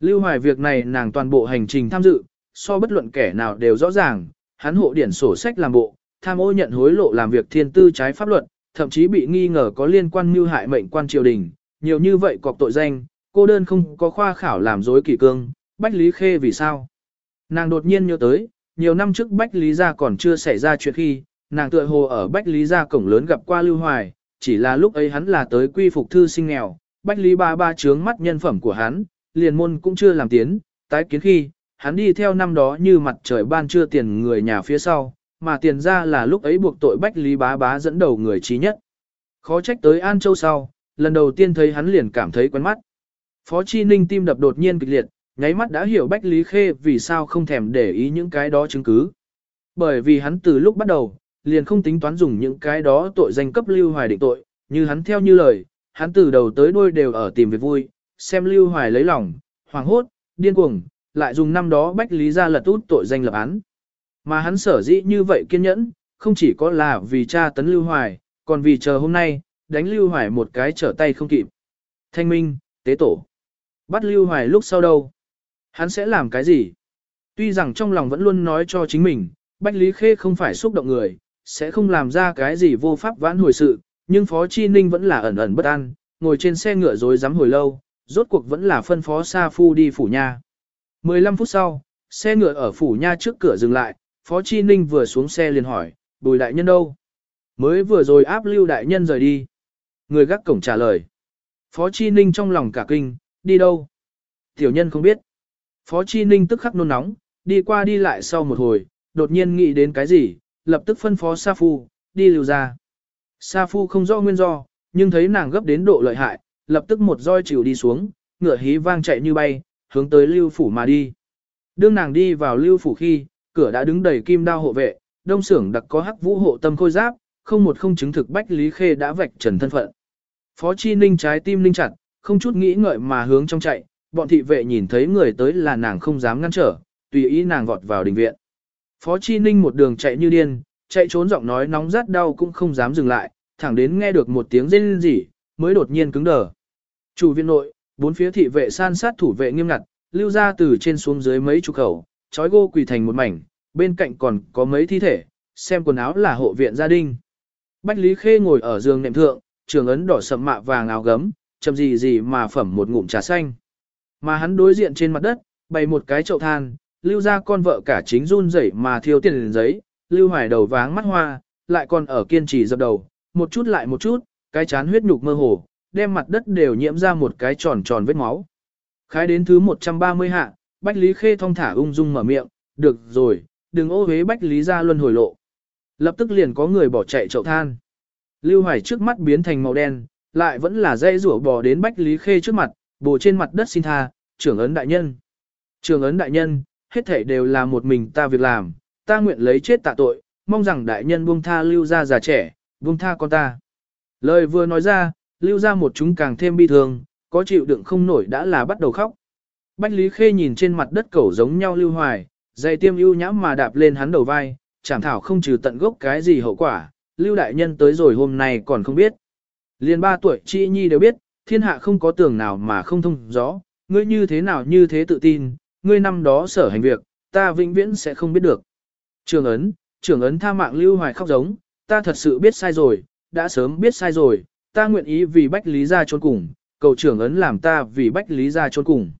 Lưu Hoài việc này nàng toàn bộ hành trình tham dự, so bất luận kẻ nào đều rõ ràng, hắn hộ điển sổ sách làm bộ, tham ô nhận hối lộ làm việc thiên tư trái pháp luật, thậm chí bị nghi ngờ có liên quan mưu hại mệnh quan triều đình, nhiều như vậy cọc tội danh, cô đơn không có khoa khảo làm dối kỳ cương, Bách Lý Khê vì sao? Nàng đột nhiên nhớ tới, nhiều năm trước Bách Lý Gia còn chưa xảy ra chuyện khi, nàng tựa hồ ở Bách Lý Gia cổng lớn gặp qua Lưu Hoài, chỉ là lúc ấy hắn là tới quy phục thư sinh nghèo, Bách Lý ba ba trướng mắt nhân phẩm của hắn, liền môn cũng chưa làm tiến, tái kiến khi, hắn đi theo năm đó như mặt trời ban chưa tiền người nhà phía sau, mà tiền ra là lúc ấy buộc tội Bách Lý bá bá dẫn đầu người trí nhất. Khó trách tới An Châu sau, lần đầu tiên thấy hắn liền cảm thấy quen mắt. Phó Chi Ninh tim đập đột nhiên kịch liệt, nháy mắt đã hiểu Bách Lý Khê vì sao không thèm để ý những cái đó chứng cứ. Bởi vì hắn từ lúc bắt đầu, liền không tính toán dùng những cái đó tội danh cấp Lưu Hoài định tội, như hắn theo như lời, hắn từ đầu tới đuôi đều ở tìm việc vui, xem Lưu Hoài lấy lòng, hoàng hốt, điên cuồng, lại dùng năm đó Bách Lý ra lật út tội danh lập án. Mà hắn sở dĩ như vậy kiên nhẫn, không chỉ có là vì cha tấn Lưu Hoài, còn vì chờ hôm nay, đánh Lưu Hoài một cái trở tay không kịp. Thanh minh, tế tổ. Bắt Lưu Hoài lúc sau đâu? Hắn sẽ làm cái gì? Tuy rằng trong lòng vẫn luôn nói cho chính mình, Bách Lý Khê không phải xúc động người, sẽ không làm ra cái gì vô pháp vãn hồi sự, nhưng Phó Chi Ninh vẫn là ẩn ẩn bất an, ngồi trên xe ngựa rồi dám hồi lâu, rốt cuộc vẫn là phân phó Sa Phu đi phủ nhà 15 phút sau, xe ngựa ở phủ nha trước cửa dừng lại, Phó Chi Ninh vừa xuống xe liền hỏi, bùi đại nhân đâu? Mới vừa rồi áp lưu đại nhân rời đi. Người gác cổng trả lời. Phó Chi Ninh trong lòng cả kinh, đi đâu? Tiểu nhân không biết. Phó Chi Ninh tức khắc nôn nóng, đi qua đi lại sau một hồi, đột nhiên nghĩ đến cái gì, lập tức phân phó Sa Phu, đi lưu ra. Sa Phu không rõ nguyên do, nhưng thấy nàng gấp đến độ lợi hại, lập tức một roi chịu đi xuống, ngựa hí vang chạy như bay, hướng tới lưu phủ mà đi. Đương nàng đi vào lưu phủ khi, cửa đã đứng đầy kim đao hộ vệ, đông xưởng đặc có hắc vũ hộ tâm khôi giáp, không một không chứng thực Bách Lý Khê đã vạch trần thân phận. Phó Chi Ninh trái tim ninh chặt, không chút nghĩ ngợi mà hướng trong chạy, bọn thị vệ nhìn thấy người tới là nàng không dám ngăn trở, tùy ý nàng vọt vào đình viện. Phó Chi Ninh một đường chạy như điên, chạy trốn giọng nói nóng rát đau cũng không dám dừng lại, thẳng đến nghe được một tiếng rên rỉ, mới đột nhiên cứng đờ. Chủ viện nội, bốn phía thị vệ san sát thủ vệ nghiêm ngặt, lưu ra từ trên xuống dưới mấy chục khẩu, trói gô quỳ thành một mảnh, bên cạnh còn có mấy thi thể, xem quần áo là hộ viện gia đình. Bách Lý Khê ngồi ở giường nệm thượng, trường ấn đỏ sậm mạ vàng áo gấm, chầm gì gì mà phẩm một ngụm trà xanh. Mà hắn đối diện trên mặt đất, bày một cái chậu than, lưu ra con vợ cả chính run rẩy mà thiêu tiền giấy, lưu hoài đầu váng mắt hoa, lại còn ở kiên trì dập đầu, một chút lại một chút, cái chán huyết nhục mơ hồ, đem mặt đất đều nhiễm ra một cái tròn tròn vết máu. Khái đến thứ 130 hạ, Bách Lý Khê thong thả ung dung mở miệng, được rồi, đừng ô hế Bách Lý ra luân hồi lộ. Lập tức liền có người bỏ chạy chậu than. Lưu Hoài trước mắt biến thành màu đen, lại vẫn là dây rủa bò đến Bách Lý Khê trước mặt, bồ trên mặt đất xin tha, trưởng ấn đại nhân. Trưởng ấn đại nhân, hết thảy đều là một mình ta việc làm, ta nguyện lấy chết tạ tội, mong rằng đại nhân buông tha lưu ra già trẻ, buông tha con ta. Lời vừa nói ra, lưu ra một chúng càng thêm bi thương, có chịu đựng không nổi đã là bắt đầu khóc. Bách Lý Khê nhìn trên mặt đất cẩu giống nhau lưu hoài, dày tiêm ưu nhãm mà đạp lên hắn đầu vai, chẳng thảo không trừ tận gốc cái gì hậu quả, lưu đại nhân tới rồi hôm nay còn không biết. Liên ba tuổi chi nhi đều biết, thiên hạ không có tường nào mà không thông rõ, ngươi như thế nào như thế tự tin, ngươi năm đó sở hành việc, ta vĩnh viễn sẽ không biết được. Trường ấn, trường ấn tha mạng lưu hoài khóc giống, ta thật sự biết sai rồi, đã sớm biết sai rồi, ta nguyện ý vì bách lý ra trốn cùng, cầu trưởng ấn làm ta vì bách lý ra trốn cùng.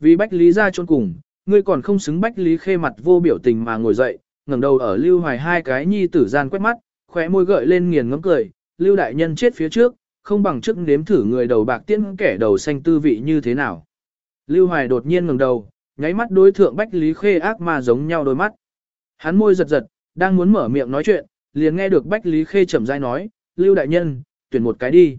Vì bách lý ra trốn cùng, ngươi còn không xứng bách lý khê mặt vô biểu tình mà ngồi dậy, ngẩng đầu ở lưu hoài hai cái nhi tử gian quét mắt, khóe môi gợi lên nghiền ngấm cười, lưu đại nhân chết phía trước, không bằng trước nếm thử người đầu bạc tiễn kẻ đầu xanh tư vị như thế nào. Lưu hoài đột nhiên ngẩng đầu, nháy mắt đối thượng bách lý khê ác mà giống nhau đôi mắt. Hắn môi giật giật, đang muốn mở miệng nói chuyện, liền nghe được bách lý khê chậm rãi nói, lưu đại nhân, tuyển một cái đi.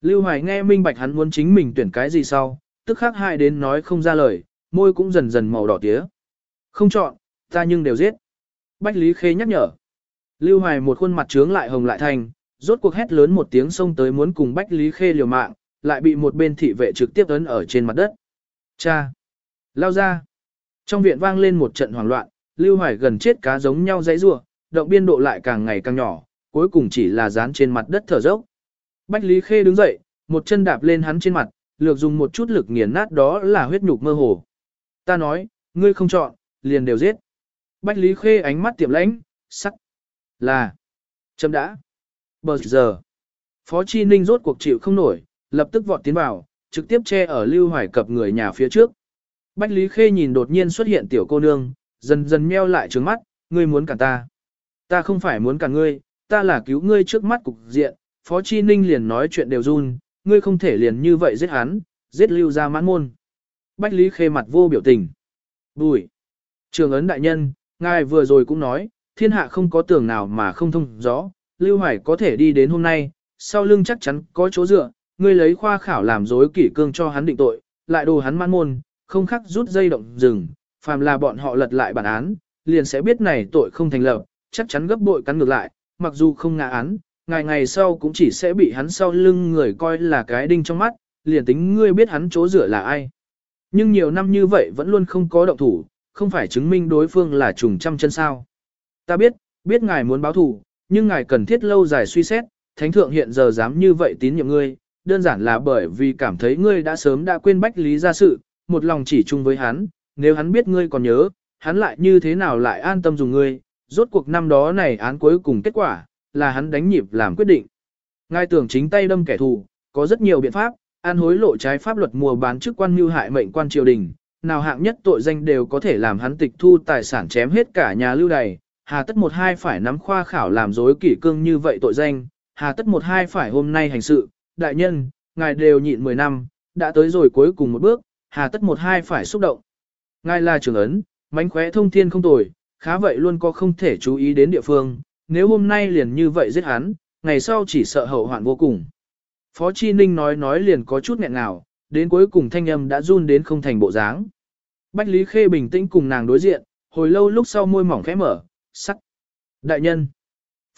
Lưu Hoài nghe minh bạch hắn muốn chính mình tuyển cái gì sau, tức khắc hai đến nói không ra lời, môi cũng dần dần màu đỏ tía. Không chọn, ta nhưng đều giết. Bách Lý Khê nhắc nhở. Lưu Hoài một khuôn mặt trướng lại hồng lại thành, rốt cuộc hét lớn một tiếng xông tới muốn cùng Bách Lý Khê liều mạng, lại bị một bên thị vệ trực tiếp ấn ở trên mặt đất. Cha! Lao ra! Trong viện vang lên một trận hoảng loạn, Lưu Hoài gần chết cá giống nhau dãy rủa, động biên độ lại càng ngày càng nhỏ, cuối cùng chỉ là dán trên mặt đất thở dốc. Bách Lý Khê đứng dậy, một chân đạp lên hắn trên mặt, lược dùng một chút lực nghiền nát đó là huyết nhục mơ hồ. Ta nói, ngươi không chọn, liền đều giết. Bách Lý Khê ánh mắt tiệm lãnh, sắc. Là. Chấm đã. Bờ giờ. Phó Chi Ninh rốt cuộc chịu không nổi, lập tức vọt tiến vào, trực tiếp che ở Lưu Hoài cập người nhà phía trước. Bách Lý Khê nhìn đột nhiên xuất hiện tiểu cô nương, dần dần meo lại trướng mắt, ngươi muốn cả ta. Ta không phải muốn cả ngươi, ta là cứu ngươi trước mắt cục diện, Phó Chi Ninh liền nói chuyện đều run, ngươi không thể liền như vậy giết hắn, giết lưu ra mãn môn. Bách Lý Khê mặt vô biểu tình. Bùi. Trường ấn đại nhân, ngài vừa rồi cũng nói, thiên hạ không có tường nào mà không thông rõ, Lưu Hoài có thể đi đến hôm nay, sau lưng chắc chắn có chỗ dựa, ngươi lấy khoa khảo làm dối kỷ cương cho hắn định tội, lại đồ hắn mãn môn, không khắc rút dây động rừng, phàm là bọn họ lật lại bản án, liền sẽ biết này tội không thành lập, chắc chắn gấp bội cắn ngược lại, mặc dù không ngã án, ngày ngày sau cũng chỉ sẽ bị hắn sau lưng người coi là cái đinh trong mắt, liền tính ngươi biết hắn chỗ rửa là ai. Nhưng nhiều năm như vậy vẫn luôn không có động thủ, không phải chứng minh đối phương là trùng trăm chân sao. Ta biết, biết ngài muốn báo thù, nhưng ngài cần thiết lâu dài suy xét, thánh thượng hiện giờ dám như vậy tín nhiệm ngươi, đơn giản là bởi vì cảm thấy ngươi đã sớm đã quên bách lý ra sự, một lòng chỉ chung với hắn, nếu hắn biết ngươi còn nhớ, hắn lại như thế nào lại an tâm dùng ngươi, rốt cuộc năm đó này án cuối cùng kết quả, là hắn đánh nhịp làm quyết định. Ngài tưởng chính tay đâm kẻ thù, có rất nhiều biện pháp, an hối lộ trái pháp luật mua bán chức quan mưu hại mệnh quan triều đình, nào hạng nhất tội danh đều có thể làm hắn tịch thu tài sản chém hết cả nhà lưu đày, hà tất một hai phải nắm khoa khảo làm dối kỷ cương như vậy tội danh, hà tất một hai phải hôm nay hành sự, đại nhân, ngài đều nhịn 10 năm, đã tới rồi cuối cùng một bước, hà tất một hai phải xúc động. Ngài là trưởng ấn, mánh khóe thông thiên không tồi, khá vậy luôn có không thể chú ý đến địa phương, nếu hôm nay liền như vậy giết hắn, ngày sau chỉ sợ hậu hoạn vô cùng. Phó Chi Ninh nói nói liền có chút nghẹn ngào, đến cuối cùng thanh âm đã run đến không thành bộ dáng. Bách Lý Khê bình tĩnh cùng nàng đối diện, hồi lâu lúc sau môi mỏng khẽ mở, sắc. Đại nhân.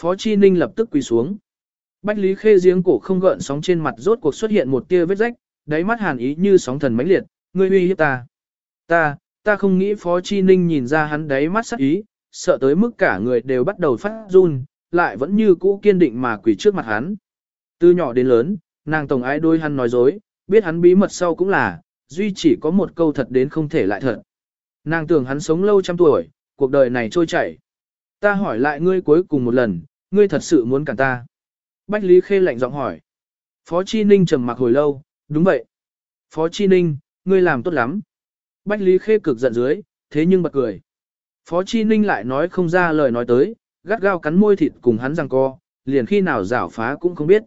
Phó Chi Ninh lập tức quỳ xuống. Bách Lý Khê giếng cổ không gợn sóng trên mặt rốt cuộc xuất hiện một tia vết rách, đáy mắt hàn ý như sóng thần mãnh liệt, ngươi uy hiếp ta. Ta, ta không nghĩ Phó Chi Ninh nhìn ra hắn đáy mắt sắc ý, sợ tới mức cả người đều bắt đầu phát run, lại vẫn như cũ kiên định mà quỳ trước mặt hắn. Từ nhỏ đến lớn, nàng tổng ái đôi hắn nói dối, biết hắn bí mật sau cũng là, duy chỉ có một câu thật đến không thể lại thật. Nàng tưởng hắn sống lâu trăm tuổi, cuộc đời này trôi chảy. Ta hỏi lại ngươi cuối cùng một lần, ngươi thật sự muốn cản ta. Bách Lý Khê lạnh giọng hỏi. Phó Chi Ninh trầm mặc hồi lâu, đúng vậy. Phó Chi Ninh, ngươi làm tốt lắm. Bách Lý Khê cực giận dưới, thế nhưng bật cười. Phó Chi Ninh lại nói không ra lời nói tới, gắt gao cắn môi thịt cùng hắn rằng co, liền khi nào rảo phá cũng không biết.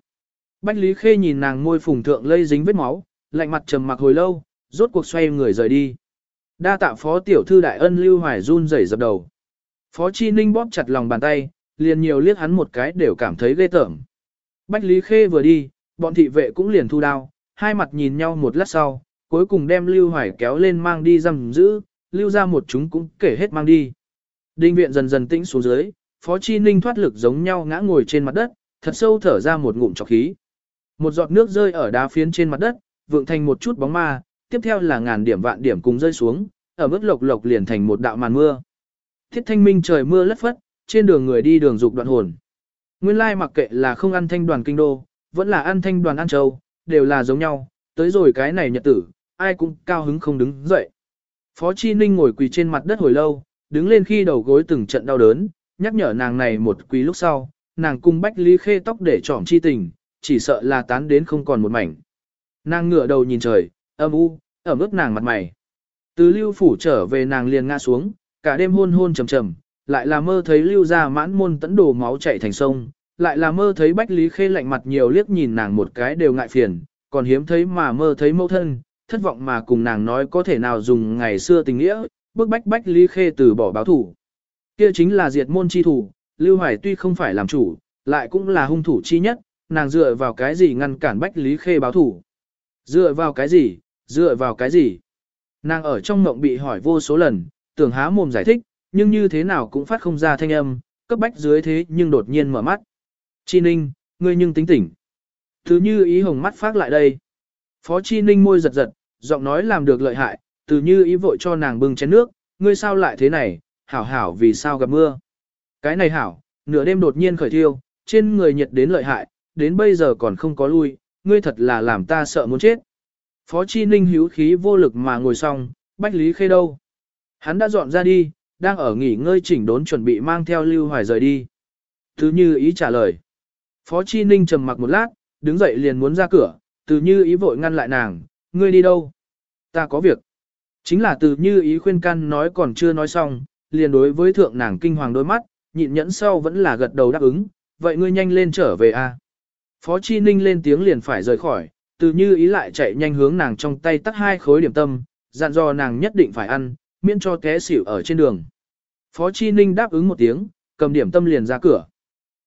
Bách Lý Khê nhìn nàng môi phùng thượng lây dính vết máu, lạnh mặt trầm mặc hồi lâu, rốt cuộc xoay người rời đi. Đa tạ phó tiểu thư đại ân lưu hoài run rẩy dập đầu. Phó Chi Ninh bóp chặt lòng bàn tay, liền nhiều liếc hắn một cái đều cảm thấy ghê tởm. Bách Lý Khê vừa đi, bọn thị vệ cũng liền thu đao, hai mặt nhìn nhau một lát sau, cuối cùng đem Lưu Hoài kéo lên mang đi giam giữ, lưu ra một chúng cũng kể hết mang đi. Đinh viện dần dần tĩnh xuống dưới, Phó Chi Ninh thoát lực giống nhau ngã ngồi trên mặt đất, thật sâu thở ra một ngụm trọc khí. Một giọt nước rơi ở đá phiến trên mặt đất, vượng thành một chút bóng ma, tiếp theo là ngàn điểm vạn điểm cùng rơi xuống, ở mức lộc lộc liền thành một đạo màn mưa. Thiết thanh minh trời mưa lất phất, trên đường người đi đường dục đoạn hồn. Nguyên lai mặc kệ là không ăn thanh đoàn kinh đô, vẫn là ăn thanh đoàn ăn châu, đều là giống nhau, tới rồi cái này nhật tử, ai cũng cao hứng không đứng dậy. Phó Chi Ninh ngồi quỳ trên mặt đất hồi lâu, đứng lên khi đầu gối từng trận đau đớn, nhắc nhở nàng này một quý lúc sau, nàng cung bách lý khê tóc để trỏm chi tình, chỉ sợ là tán đến không còn một mảnh. Nàng ngửa đầu nhìn trời, âm u, ẩm ướt nàng mặt mày. Từ lưu phủ trở về nàng liền ngã xuống, cả đêm hôn hôn trầm trầm, lại là mơ thấy lưu ra mãn môn tấn đồ máu chảy thành sông, lại là mơ thấy bách lý khê lạnh mặt nhiều liếc nhìn nàng một cái đều ngại phiền, còn hiếm thấy mà mơ thấy mẫu thân, thất vọng mà cùng nàng nói có thể nào dùng ngày xưa tình nghĩa, bức bách bách lý khê từ bỏ báo thủ. Kia chính là diệt môn chi thủ, lưu hoài tuy không phải làm chủ, lại cũng là hung thủ chi nhất, nàng dựa vào cái gì ngăn cản bách lý khê báo thủ. Dựa vào cái gì, dựa vào cái gì. Nàng ở trong mộng bị hỏi vô số lần, tưởng há mồm giải thích, nhưng như thế nào cũng phát không ra thanh âm, cấp bách dưới thế nhưng đột nhiên mở mắt. Chi ninh, ngươi nhưng tính tỉnh. thứ như ý hồng mắt phát lại đây. Phó Chi Ninh môi giật giật, giọng nói làm được lợi hại, từ như ý vội cho nàng bưng chén nước, ngươi sao lại thế này, hảo hảo vì sao gặp mưa. Cái này hảo, nửa đêm đột nhiên khởi thiêu, trên người nhiệt đến lợi hại, đến bây giờ còn không có lui, ngươi thật là làm ta sợ muốn chết. Phó Chi Ninh hữu khí vô lực mà ngồi xong, Bách Lý Khê đâu? Hắn đã dọn ra đi, đang ở nghỉ ngơi chỉnh đốn chuẩn bị mang theo Lưu Hoài rời đi. Từ như ý trả lời. Phó Chi Ninh trầm mặc một lát, đứng dậy liền muốn ra cửa, từ như ý vội ngăn lại nàng, ngươi đi đâu? Ta có việc. Chính là từ như ý khuyên can nói còn chưa nói xong, liền đối với thượng nàng kinh hoàng đôi mắt, nhịn nhẫn sau vẫn là gật đầu đáp ứng, vậy ngươi nhanh lên trở về a. Phó Chi Ninh lên tiếng liền phải rời khỏi, từ như ý lại chạy nhanh hướng nàng trong tay tắt hai khối điểm tâm, dặn dò nàng nhất định phải ăn, miễn cho té xỉu ở trên đường. Phó Chi Ninh đáp ứng một tiếng, cầm điểm tâm liền ra cửa.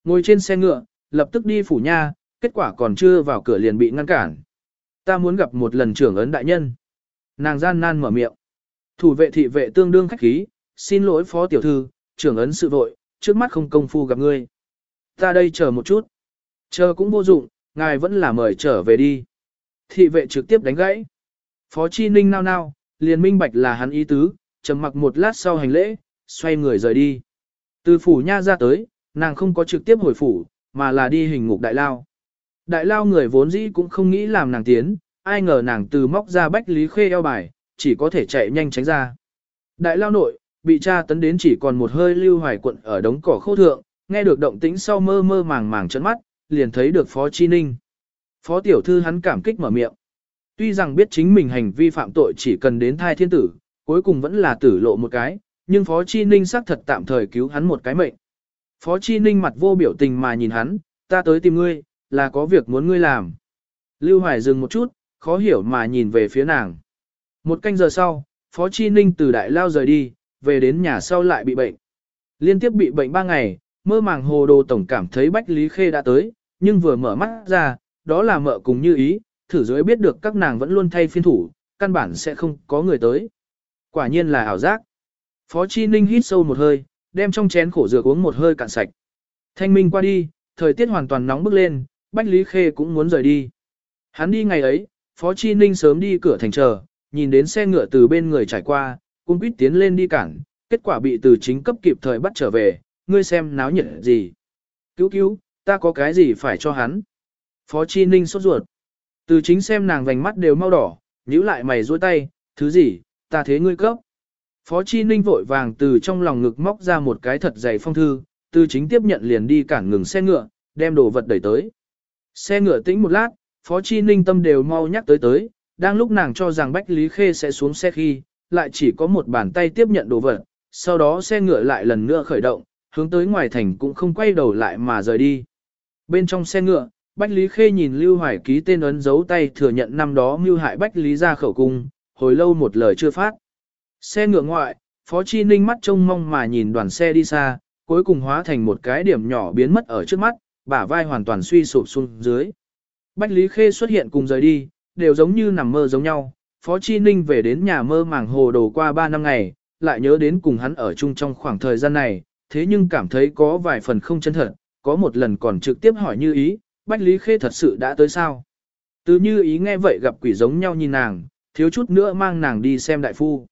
Ngồi trên xe ngựa, lập tức đi phủ nha, kết quả còn chưa vào cửa liền bị ngăn cản. Ta muốn gặp một lần trưởng ấn đại nhân. Nàng gian nan mở miệng. Thủ vệ thị vệ tương đương khách khí, xin lỗi phó tiểu thư, trưởng ấn sự vội, trước mắt không công phu gặp ngươi. Ta đây chờ một chút. Chờ cũng vô dụng, ngài vẫn là mời trở về đi. Thị vệ trực tiếp đánh gãy. Phó Chi Ninh nao nao, liền minh bạch là hắn ý tứ, trầm mặc một lát sau hành lễ, xoay người rời đi. Từ phủ nha ra tới, nàng không có trực tiếp hồi phủ, mà là đi hình ngục đại lao. Đại lao người vốn dĩ cũng không nghĩ làm nàng tiến, ai ngờ nàng từ móc ra bách lý khê eo bài, chỉ có thể chạy nhanh tránh ra. Đại lao nội, bị tra tấn đến chỉ còn một hơi lưu hoài quận ở đống cỏ khô thượng, nghe được động tĩnh sau mơ mơ màng màng chấn mắt, liền thấy được Phó Chi Ninh. Phó tiểu thư hắn cảm kích mở miệng. Tuy rằng biết chính mình hành vi phạm tội chỉ cần đến thai thiên tử, cuối cùng vẫn là tử lộ một cái, nhưng Phó Chi Ninh xác thật tạm thời cứu hắn một cái mệnh. Phó Chi Ninh mặt vô biểu tình mà nhìn hắn, ta tới tìm ngươi, là có việc muốn ngươi làm. Lưu Hoài dừng một chút, khó hiểu mà nhìn về phía nàng. Một canh giờ sau, Phó Chi Ninh từ đại lao rời đi, về đến nhà sau lại bị bệnh. Liên tiếp bị bệnh ba ngày, mơ màng hồ đồ tổng cảm thấy Bách Lý Khê đã tới, nhưng vừa mở mắt ra, đó là mợ cùng như ý, thử dưới biết được các nàng vẫn luôn thay phiên thủ, căn bản sẽ không có người tới. Quả nhiên là ảo giác. Phó Chi Ninh hít sâu một hơi, đem trong chén khổ dược uống một hơi cạn sạch. Thanh minh qua đi, thời tiết hoàn toàn nóng bức lên, Bách Lý Khê cũng muốn rời đi. Hắn đi ngày ấy, Phó Chi Ninh sớm đi cửa thành chờ, nhìn đến xe ngựa từ bên người trải qua, cũng quýt tiến lên đi cản, kết quả bị từ chính cấp kịp thời bắt trở về, ngươi xem náo nhiệt gì. Cứu cứu, ta có cái gì phải cho hắn. Phó Chi Ninh sốt ruột. Từ chính xem nàng vành mắt đều mau đỏ, nhíu lại mày duỗi tay, thứ gì, ta thế ngươi cấp. Phó Chi Ninh vội vàng từ trong lòng ngực móc ra một cái thật dày phong thư, từ chính tiếp nhận liền đi cản ngừng xe ngựa, đem đồ vật đẩy tới. Xe ngựa tĩnh một lát, Phó Chi Ninh tâm đều mau nhắc tới tới, đang lúc nàng cho rằng Bách Lý Khê sẽ xuống xe khi, lại chỉ có một bàn tay tiếp nhận đồ vật, sau đó xe ngựa lại lần nữa khởi động, hướng tới ngoài thành cũng không quay đầu lại mà rời đi. Bên trong xe ngựa, Bách Lý Khê nhìn Lưu Hoài ký tên ấn dấu tay thừa nhận năm đó mưu hại Bách Lý ra khẩu cung, hồi lâu một lời chưa phát. Xe ngựa ngoại, Phó Chi Ninh mắt trông mong mà nhìn đoàn xe đi xa, cuối cùng hóa thành một cái điểm nhỏ biến mất ở trước mắt, bả vai hoàn toàn suy sụp xuống dưới. Bách Lý Khê xuất hiện cùng rời đi, đều giống như nằm mơ giống nhau. Phó Chi Ninh về đến nhà mơ màng hồ đồ qua 3 năm ngày, lại nhớ đến cùng hắn ở chung trong khoảng thời gian này, thế nhưng cảm thấy có vài phần không chân thật, có một lần còn trực tiếp hỏi như ý, Bách Lý Khê thật sự đã tới sao? Từ như ý nghe vậy gặp quỷ giống nhau nhìn nàng, thiếu chút nữa mang nàng đi xem đại phu.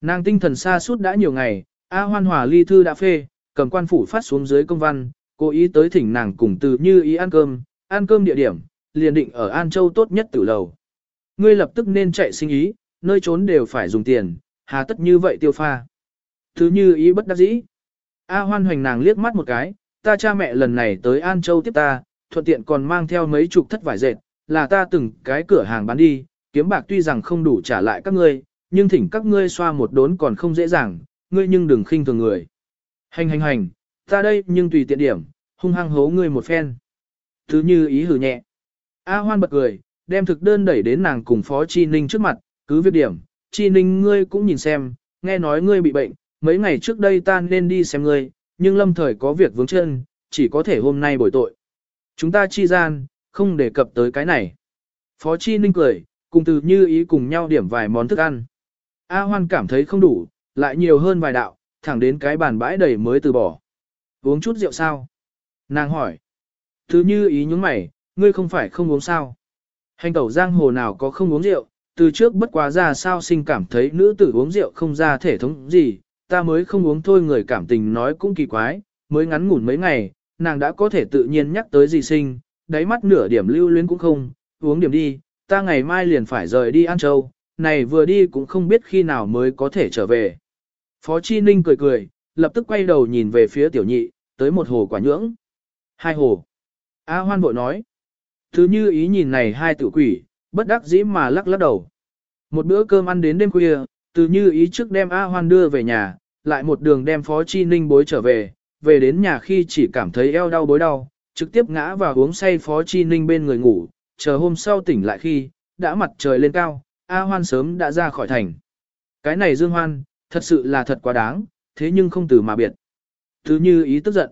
Nàng tinh thần xa suốt đã nhiều ngày, A Hoan Hòa ly thư đã phê, cầm quan phủ phát xuống dưới công văn, cố ý tới thỉnh nàng cùng từ như ý ăn cơm, ăn cơm địa điểm, liền định ở An Châu tốt nhất tử lầu. Ngươi lập tức nên chạy sinh ý, nơi trốn đều phải dùng tiền, hà tất như vậy tiêu pha. Thứ như ý bất đắc dĩ. A hoan hoành nàng liếc mắt một cái, ta cha mẹ lần này tới An Châu tiếp ta, thuận tiện còn mang theo mấy chục thất vải dệt, là ta từng cái cửa hàng bán đi, kiếm bạc tuy rằng không đủ trả lại các ngươi, nhưng thỉnh các ngươi xoa một đốn còn không dễ dàng, ngươi nhưng đừng khinh thường người. Hành hành hành, ta đây nhưng tùy tiện điểm, hung hăng hố ngươi một phen. Thứ như ý hử nhẹ. A hoan bật cười, đem thực đơn đẩy đến nàng cùng phó Chi Ninh trước mặt, cứ việc điểm, Chi Ninh ngươi cũng nhìn xem, nghe nói ngươi bị bệnh, mấy ngày trước đây ta nên đi xem ngươi, nhưng lâm thời có việc vướng chân, chỉ có thể hôm nay bồi tội. Chúng ta chi gian, không đề cập tới cái này. Phó Chi Ninh cười, cùng từ như ý cùng nhau điểm vài món thức ăn. A Hoan cảm thấy không đủ, lại nhiều hơn vài đạo, thẳng đến cái bàn bãi đầy mới từ bỏ. Uống chút rượu sao? Nàng hỏi. Thứ như ý nhúng mày, ngươi không phải không uống sao. Hành tẩu giang hồ nào có không uống rượu, từ trước bất quá ra sao sinh cảm thấy nữ tử uống rượu không ra thể thống gì, ta mới không uống thôi người cảm tình nói cũng kỳ quái, mới ngắn ngủn mấy ngày, nàng đã có thể tự nhiên nhắc tới gì sinh, đáy mắt nửa điểm lưu luyến cũng không, uống điểm đi, ta ngày mai liền phải rời đi An Châu, này vừa đi cũng không biết khi nào mới có thể trở về. Phó Chi Ninh cười cười, lập tức quay đầu nhìn về phía tiểu nhị, tới một hồ quả nhưỡng. Hai hồ. A hoan vội nói. Thứ như ý nhìn này hai tự quỷ, bất đắc dĩ mà lắc lắc đầu. Một bữa cơm ăn đến đêm khuya, từ như ý trước đem A hoan đưa về nhà, lại một đường đem Phó Chi Ninh bối trở về, về đến nhà khi chỉ cảm thấy eo đau bối đau, trực tiếp ngã vào uống say Phó Chi Ninh bên người ngủ, chờ hôm sau tỉnh lại khi, đã mặt trời lên cao, A hoan sớm đã ra khỏi thành. Cái này Dương Hoan, thật sự là thật quá đáng, thế nhưng không từ mà biệt. Thứ như ý tức giận.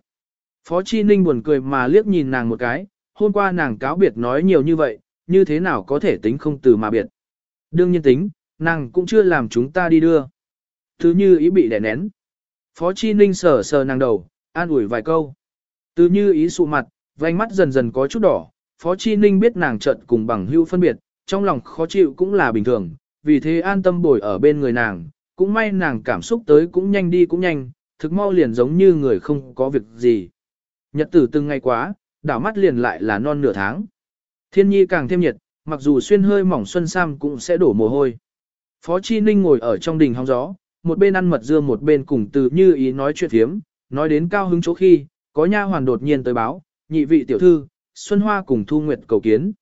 Phó Chi Ninh buồn cười mà liếc nhìn nàng một cái, hôm qua nàng cáo biệt nói nhiều như vậy, như thế nào có thể tính không từ mà biệt. Đương nhiên tính, nàng cũng chưa làm chúng ta đi đưa. Thứ như ý bị đè nén. Phó Chi Ninh sờ sờ nàng đầu, an ủi vài câu. Từ như ý sụ mặt, vành mắt dần dần có chút đỏ, Phó Chi Ninh biết nàng trận cùng bằng hưu phân biệt, trong lòng khó chịu cũng là bình thường, vì thế an tâm bồi ở bên người nàng, cũng may nàng cảm xúc tới cũng nhanh đi cũng nhanh, thực mau liền giống như người không có việc gì. Nhật tử từng ngày quá, đảo mắt liền lại là non nửa tháng. Thiên nhi càng thêm nhiệt, mặc dù xuyên hơi mỏng xuân sam cũng sẽ đổ mồ hôi. Phó Chi Ninh ngồi ở trong đình hóng gió, một bên ăn mật dưa một bên cùng từ như ý nói chuyện thiếm, nói đến cao hứng chỗ khi, có nha hoàn đột nhiên tới báo, nhị vị tiểu thư, Xuân Hoa cùng Thu Nguyệt cầu kiến.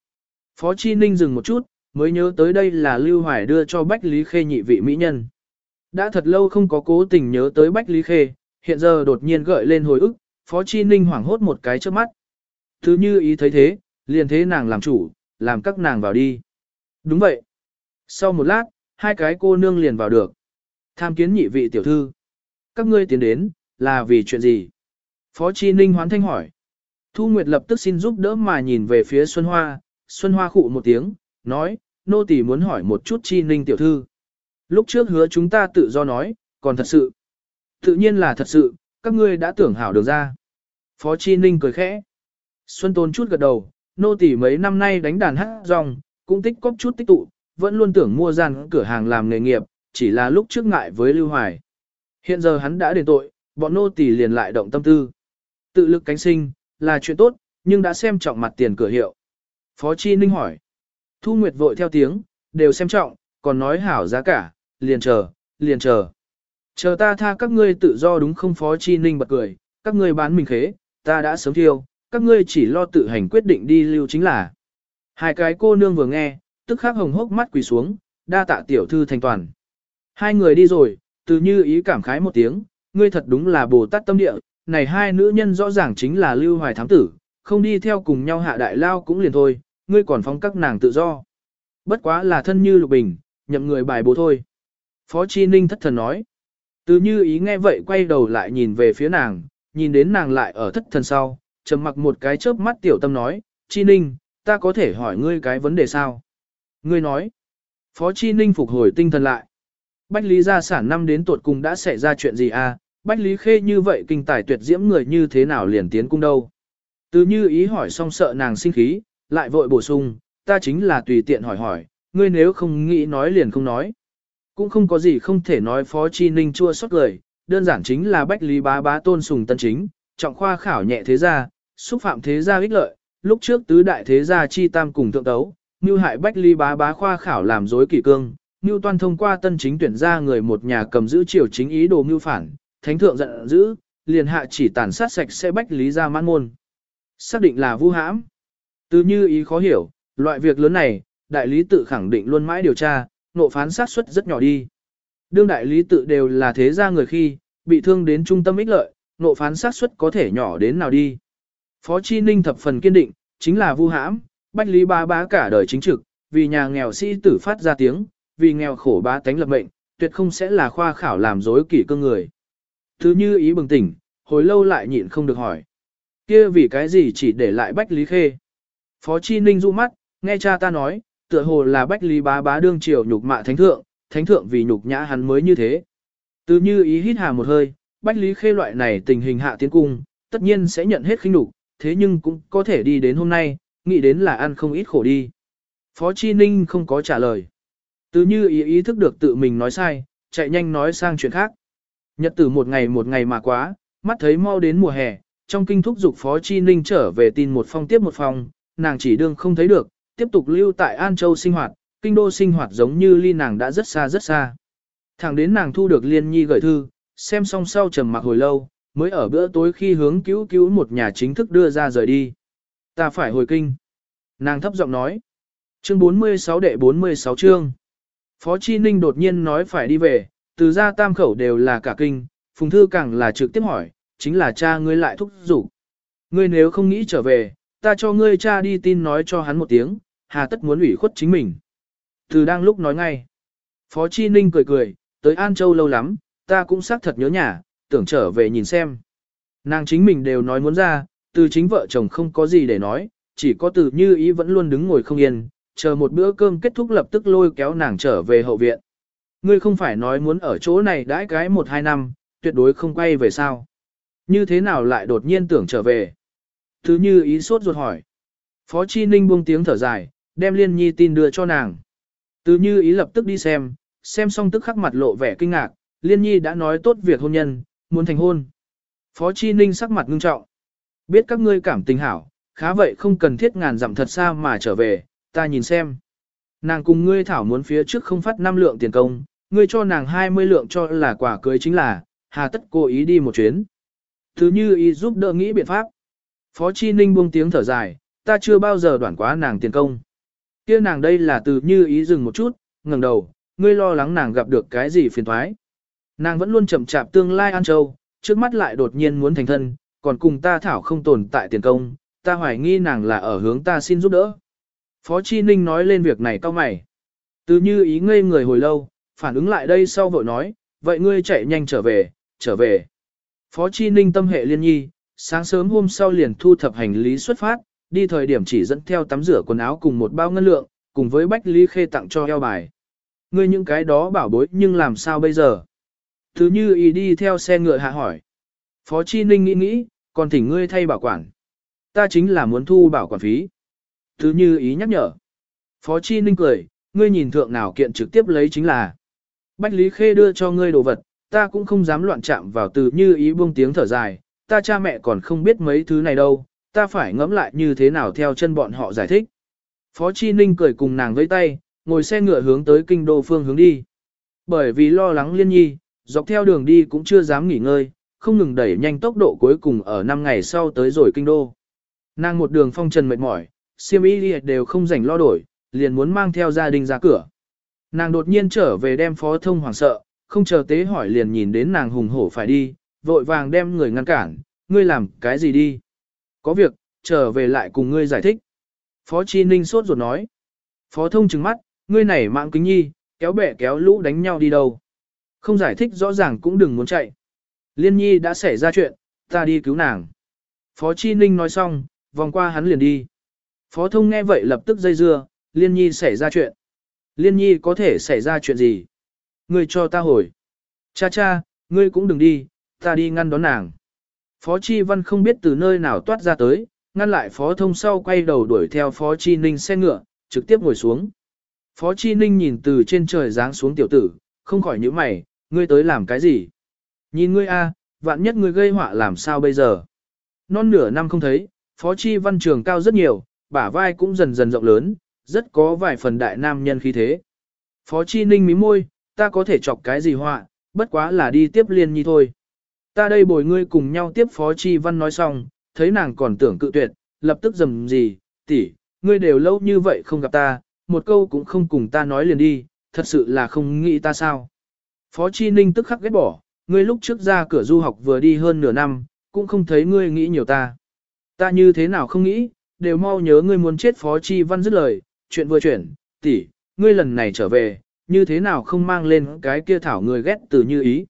Phó Chi Ninh dừng một chút, mới nhớ tới đây là Lưu Hoài đưa cho Bách Lý Khê nhị vị mỹ nhân. Đã thật lâu không có cố tình nhớ tới Bách Lý Khê, hiện giờ đột nhiên gợi lên hồi ức, Phó Chi Ninh hoảng hốt một cái trước mắt. Thứ như ý thấy thế, liền thế nàng làm chủ, làm các nàng vào đi. Đúng vậy. Sau một lát, hai cái cô nương liền vào được. Tham kiến nhị vị tiểu thư. Các ngươi tiến đến, là vì chuyện gì? Phó Chi Ninh hoán thanh hỏi. Thu Nguyệt lập tức xin giúp đỡ mà nhìn về phía Xuân Hoa, Xuân Hoa khụ một tiếng, nói, nô tỳ muốn hỏi một chút Chi Ninh tiểu thư. Lúc trước hứa chúng ta tự do nói, còn thật sự. Tự nhiên là thật sự, các ngươi đã tưởng hảo được ra. Phó Chi Ninh cười khẽ. Xuân Tôn chút gật đầu, nô tỳ mấy năm nay đánh đàn hát rong, cũng tích cóp chút tích tụ, vẫn luôn tưởng mua gian cửa hàng làm nghề nghiệp, chỉ là lúc trước ngại với Lưu Hoài. Hiện giờ hắn đã đền tội, bọn nô tỳ liền lại động tâm tư. Tự lực cánh sinh, là chuyện tốt, nhưng đã xem trọng mặt tiền cửa hiệu. Phó Chi Ninh hỏi. Thu Nguyệt vội theo tiếng, đều xem trọng, còn nói hảo giá cả, liền chờ, liền chờ. Chờ ta tha các ngươi tự do đúng không Phó Chi Ninh bật cười, các ngươi bán mình khế, ta đã sớm thiêu, các ngươi chỉ lo tự hành quyết định đi lưu chính là. Hai cái cô nương vừa nghe, tức khắc hồng hốc mắt quỳ xuống, đa tạ tiểu thư thành toàn. Hai người đi rồi, từ như ý cảm khái một tiếng, ngươi thật đúng là Bồ Tát tâm địa, này hai nữ nhân rõ ràng chính là lưu hoài thám tử, không đi theo cùng nhau hạ đại lao cũng liền thôi, ngươi còn phóng các nàng tự do. Bất quá là thân như lục bình, nhậm người bài bố thôi. Phó Chi Ninh thất thần nói. Từ như ý nghe vậy quay đầu lại nhìn về phía nàng, nhìn đến nàng lại ở thất thần sau, trầm mặc một cái chớp mắt tiểu tâm nói, Chi Ninh, ta có thể hỏi ngươi cái vấn đề sao? Ngươi nói. Phó Chi Ninh phục hồi tinh thần lại. Bách Lý gia sản năm đến tuột cùng đã xảy ra chuyện gì à? Bách Lý Khê như vậy kinh tài tuyệt diễm người như thế nào liền tiến cung đâu? Từ như ý hỏi xong sợ nàng sinh khí, lại vội bổ sung, ta chính là tùy tiện hỏi hỏi, ngươi nếu không nghĩ nói liền không nói. Cũng không có gì không thể nói Phó Chi Ninh chua xót lời, đơn giản chính là Bách Lý bá bá tôn sùng tân chính, trọng khoa khảo nhẹ thế gia, xúc phạm thế gia ích lợi, lúc trước tứ đại thế gia chi tam cùng thượng tấu, như hại Bách lý bá bá khoa khảo làm dối kỷ cương, như toàn thông qua tân chính tuyển ra người một nhà cầm giữ triều chính ý đồ mưu phản, thánh thượng giận dữ, liền hạ chỉ tàn sát sạch sẽ Bách Lý ra mãn môn. Xác định là vu hãm. Từ như ý khó hiểu, loại việc lớn này, đại lý tự khẳng định luôn mãi điều tra, nộ phán sát suất rất nhỏ đi. Đương đại lý tự đều là thế gia người khi, bị thương đến trung tâm ích lợi, nộ phán sát suất có thể nhỏ đến nào đi. Phó Chi Ninh thập phần kiên định, chính là vu hãm, bách lý ba bá cả đời chính trực, vì nhà nghèo sĩ tử phát ra tiếng, vì nghèo khổ bá tánh lập mệnh, tuyệt không sẽ là khoa khảo làm dối kỷ cương người. Thứ như ý bừng tỉnh, hồi lâu lại nhịn không được hỏi. kia vì cái gì chỉ để lại bách lý khê. Phó Chi Ninh ru mắt, nghe cha ta nói, tựa hồ là bách lý bá bá đương triều nhục mạ thánh thượng, thánh thượng vì nhục nhã hắn mới như thế. Từ như ý hít hà một hơi, bách lý khê loại này tình hình hạ tiến cung, tất nhiên sẽ nhận hết khinh nhục, thế nhưng cũng có thể đi đến hôm nay, nghĩ đến là ăn không ít khổ đi. Phó Chi Ninh không có trả lời. Từ như ý ý thức được tự mình nói sai, chạy nhanh nói sang chuyện khác. Nhật tử một ngày một ngày mà quá, mắt thấy mau đến mùa hè, trong kinh thúc dục Phó Chi Ninh trở về tin một phong tiếp một phong, nàng chỉ đương không thấy được, tiếp tục lưu tại An Châu sinh hoạt, kinh đô sinh hoạt giống như ly nàng đã rất xa rất xa. Thẳng đến nàng thu được liên nhi gửi thư, xem xong sau trầm mặc hồi lâu, mới ở bữa tối khi hướng cứu cứu một nhà chính thức đưa ra rời đi. Ta phải hồi kinh. Nàng thấp giọng nói. Chương 46 đệ 46 chương. Phó Chi Ninh đột nhiên nói phải đi về, từ ra tam khẩu đều là cả kinh, Phùng Thư càng là trực tiếp hỏi, chính là cha ngươi lại thúc giục. Ngươi nếu không nghĩ trở về, ta cho ngươi cha đi tin nói cho hắn một tiếng, hà tất muốn ủy khuất chính mình. Từ đang lúc nói ngay. Phó Chi Ninh cười cười, tới An Châu lâu lắm, ta cũng xác thật nhớ nhà, tưởng trở về nhìn xem. Nàng chính mình đều nói muốn ra, từ chính vợ chồng không có gì để nói, chỉ có từ như ý vẫn luôn đứng ngồi không yên, chờ một bữa cơm kết thúc lập tức lôi kéo nàng trở về hậu viện. Ngươi không phải nói muốn ở chỗ này đãi cái một hai năm, tuyệt đối không quay về sao. Như thế nào lại đột nhiên tưởng trở về? Thứ như ý sốt ruột hỏi. Phó Chi Ninh buông tiếng thở dài, đem liên nhi tin đưa cho nàng. Từ như ý lập tức đi xem, xem xong tức khắc mặt lộ vẻ kinh ngạc, liên nhi đã nói tốt việc hôn nhân, muốn thành hôn. Phó Chi Ninh sắc mặt ngưng trọng. Biết các ngươi cảm tình hảo, khá vậy không cần thiết ngàn dặm thật xa mà trở về, ta nhìn xem. Nàng cùng ngươi thảo muốn phía trước không phát 5 lượng tiền công, ngươi cho nàng 20 lượng cho là quả cưới chính là, hà tất cố ý đi một chuyến. Thứ như ý giúp đỡ nghĩ biện pháp. Phó Chi Ninh buông tiếng thở dài, ta chưa bao giờ đoản quá nàng tiền công kia nàng đây là từ như ý dừng một chút, ngẩng đầu, ngươi lo lắng nàng gặp được cái gì phiền thoái. Nàng vẫn luôn chậm chạp tương lai An Châu, trước mắt lại đột nhiên muốn thành thân, còn cùng ta thảo không tồn tại tiền công, ta hoài nghi nàng là ở hướng ta xin giúp đỡ. Phó Chi Ninh nói lên việc này cao mày. Từ như ý ngây người hồi lâu, phản ứng lại đây sau vội nói, vậy ngươi chạy nhanh trở về, trở về. Phó Chi Ninh tâm hệ liên nhi, sáng sớm hôm sau liền thu thập hành lý xuất phát, đi thời điểm chỉ dẫn theo tắm rửa quần áo cùng một bao ngân lượng, cùng với bách lý khê tặng cho eo bài. Ngươi những cái đó bảo bối nhưng làm sao bây giờ? Thứ như ý đi theo xe ngựa hạ hỏi. Phó Chi Ninh nghĩ nghĩ, còn thỉnh ngươi thay bảo quản. Ta chính là muốn thu bảo quản phí. Thứ như ý nhắc nhở. Phó Chi Ninh cười, ngươi nhìn thượng nào kiện trực tiếp lấy chính là. Bách Lý Khê đưa cho ngươi đồ vật, ta cũng không dám loạn chạm vào từ như ý buông tiếng thở dài, ta cha mẹ còn không biết mấy thứ này đâu, ta phải ngẫm lại như thế nào theo chân bọn họ giải thích. Phó Chi Ninh cười cùng nàng với tay, ngồi xe ngựa hướng tới kinh đô phương hướng đi. Bởi vì lo lắng liên nhi, dọc theo đường đi cũng chưa dám nghỉ ngơi, không ngừng đẩy nhanh tốc độ cuối cùng ở 5 ngày sau tới rồi kinh đô. Nàng một đường phong trần mệt mỏi, siêm y đều không rảnh lo đổi, liền muốn mang theo gia đình ra cửa. Nàng đột nhiên trở về đem phó thông hoảng sợ, không chờ tế hỏi liền nhìn đến nàng hùng hổ phải đi, vội vàng đem người ngăn cản, ngươi làm cái gì đi. Có việc, trở về lại cùng ngươi giải thích. Phó Chi Ninh sốt ruột nói. Phó thông trừng mắt, ngươi này mạng kính nhi, kéo bẻ kéo lũ đánh nhau đi đâu. Không giải thích rõ ràng cũng đừng muốn chạy. Liên nhi đã xảy ra chuyện, ta đi cứu nàng. Phó Chi Ninh nói xong, vòng qua hắn liền đi. Phó thông nghe vậy lập tức dây dưa, Liên nhi xảy ra chuyện. Liên nhi có thể xảy ra chuyện gì? Ngươi cho ta hồi. Cha cha, ngươi cũng đừng đi, ta đi ngăn đón nàng. Phó Chi Văn không biết từ nơi nào toát ra tới, ngăn lại Phó Thông sau quay đầu đuổi theo Phó Chi Ninh xe ngựa, trực tiếp ngồi xuống. Phó Chi Ninh nhìn từ trên trời giáng xuống tiểu tử, không khỏi nhíu mày, ngươi tới làm cái gì? Nhìn ngươi a, vạn nhất ngươi gây họa làm sao bây giờ? Non nửa năm không thấy, Phó Chi Văn trường cao rất nhiều, bả vai cũng dần dần rộng lớn, rất có vài phần đại nam nhân khí thế. Phó Chi Ninh mím môi, ta có thể chọc cái gì họa, bất quá là đi tiếp liên nhi thôi. Ta đây bồi ngươi cùng nhau tiếp Phó Chi Văn nói xong, thấy nàng còn tưởng cự tuyệt, lập tức dầm gì, tỷ, ngươi đều lâu như vậy không gặp ta, một câu cũng không cùng ta nói liền đi, thật sự là không nghĩ ta sao. Phó Chi Ninh tức khắc ghét bỏ, ngươi lúc trước ra cửa du học vừa đi hơn nửa năm, cũng không thấy ngươi nghĩ nhiều ta. Ta như thế nào không nghĩ, đều mau nhớ ngươi muốn chết Phó Chi Văn dứt lời, chuyện vừa chuyển, tỷ, ngươi lần này trở về, như thế nào không mang lên cái kia thảo người ghét từ như ý.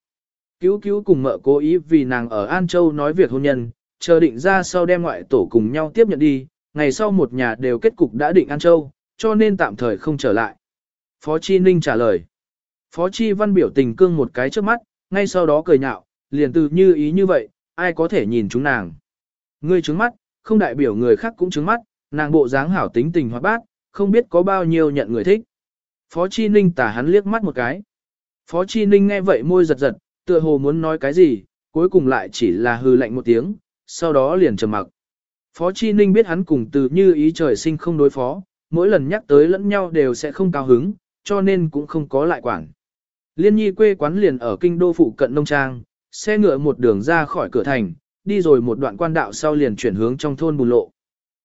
Cứu cứu cùng mợ cố ý vì nàng ở An Châu nói việc hôn nhân, chờ định ra sau đem ngoại tổ cùng nhau tiếp nhận đi, ngày sau một nhà đều kết cục đã định An Châu, cho nên tạm thời không trở lại. Phó Chi Ninh trả lời. Phó Chi Văn biểu tình cương một cái trước mắt, ngay sau đó cười nhạo, liền từ như ý như vậy, ai có thể nhìn chúng nàng. Ngươi trứng mắt, không đại biểu người khác cũng trứng mắt, nàng bộ dáng hảo tính tình hoạt bát, không biết có bao nhiêu nhận người thích. Phó Chi Ninh tả hắn liếc mắt một cái. Phó Chi Ninh nghe vậy môi giật giật, tựa hồ muốn nói cái gì, cuối cùng lại chỉ là hư lạnh một tiếng, sau đó liền trầm mặc. Phó Chi Ninh biết hắn cùng từ như ý trời sinh không đối phó, mỗi lần nhắc tới lẫn nhau đều sẽ không cao hứng, cho nên cũng không có lại quản. Liên nhi quê quán liền ở kinh đô phụ cận nông trang, xe ngựa một đường ra khỏi cửa thành, đi rồi một đoạn quan đạo sau liền chuyển hướng trong thôn bùn lộ.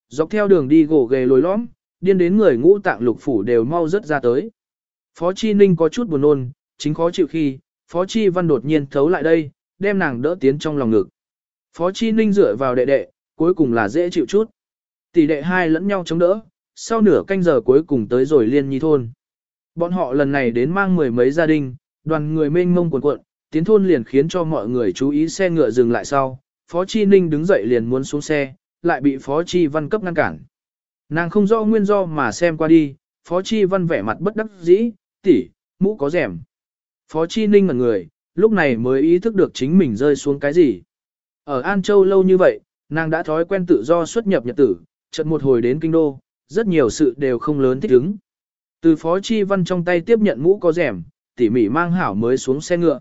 Dọc theo đường đi gồ ghề lối lõm, điên đến người ngũ tạng lục phủ đều mau rất ra tới. Phó Chi Ninh có chút buồn nôn, chính khó chịu khi, Phó Chi Văn đột nhiên thấu lại đây, đem nàng đỡ tiến trong lòng ngực. Phó Chi Ninh dựa vào đệ đệ, cuối cùng là dễ chịu chút. Tỷ đệ hai lẫn nhau chống đỡ, sau nửa canh giờ cuối cùng tới rồi liên nhi thôn. Bọn họ lần này đến mang mười mấy gia đình, đoàn người mênh mông cuộn cuộn, tiến thôn liền khiến cho mọi người chú ý xe ngựa dừng lại sau. Phó Chi Ninh đứng dậy liền muốn xuống xe, lại bị Phó Chi Văn cấp ngăn cản. Nàng không rõ nguyên do mà xem qua đi, Phó Chi Văn vẻ mặt bất đắc dĩ, tỷ, mũ có rèm. Phó Chi Ninh ngần người, lúc này mới ý thức được chính mình rơi xuống cái gì. Ở An Châu lâu như vậy, nàng đã thói quen tự do xuất nhập nhật tử, chợt một hồi đến kinh đô, rất nhiều sự đều không lớn thích ứng. Từ Phó Chi Văn trong tay tiếp nhận mũ có rèm, tỉ mỉ mang hảo mới xuống xe ngựa.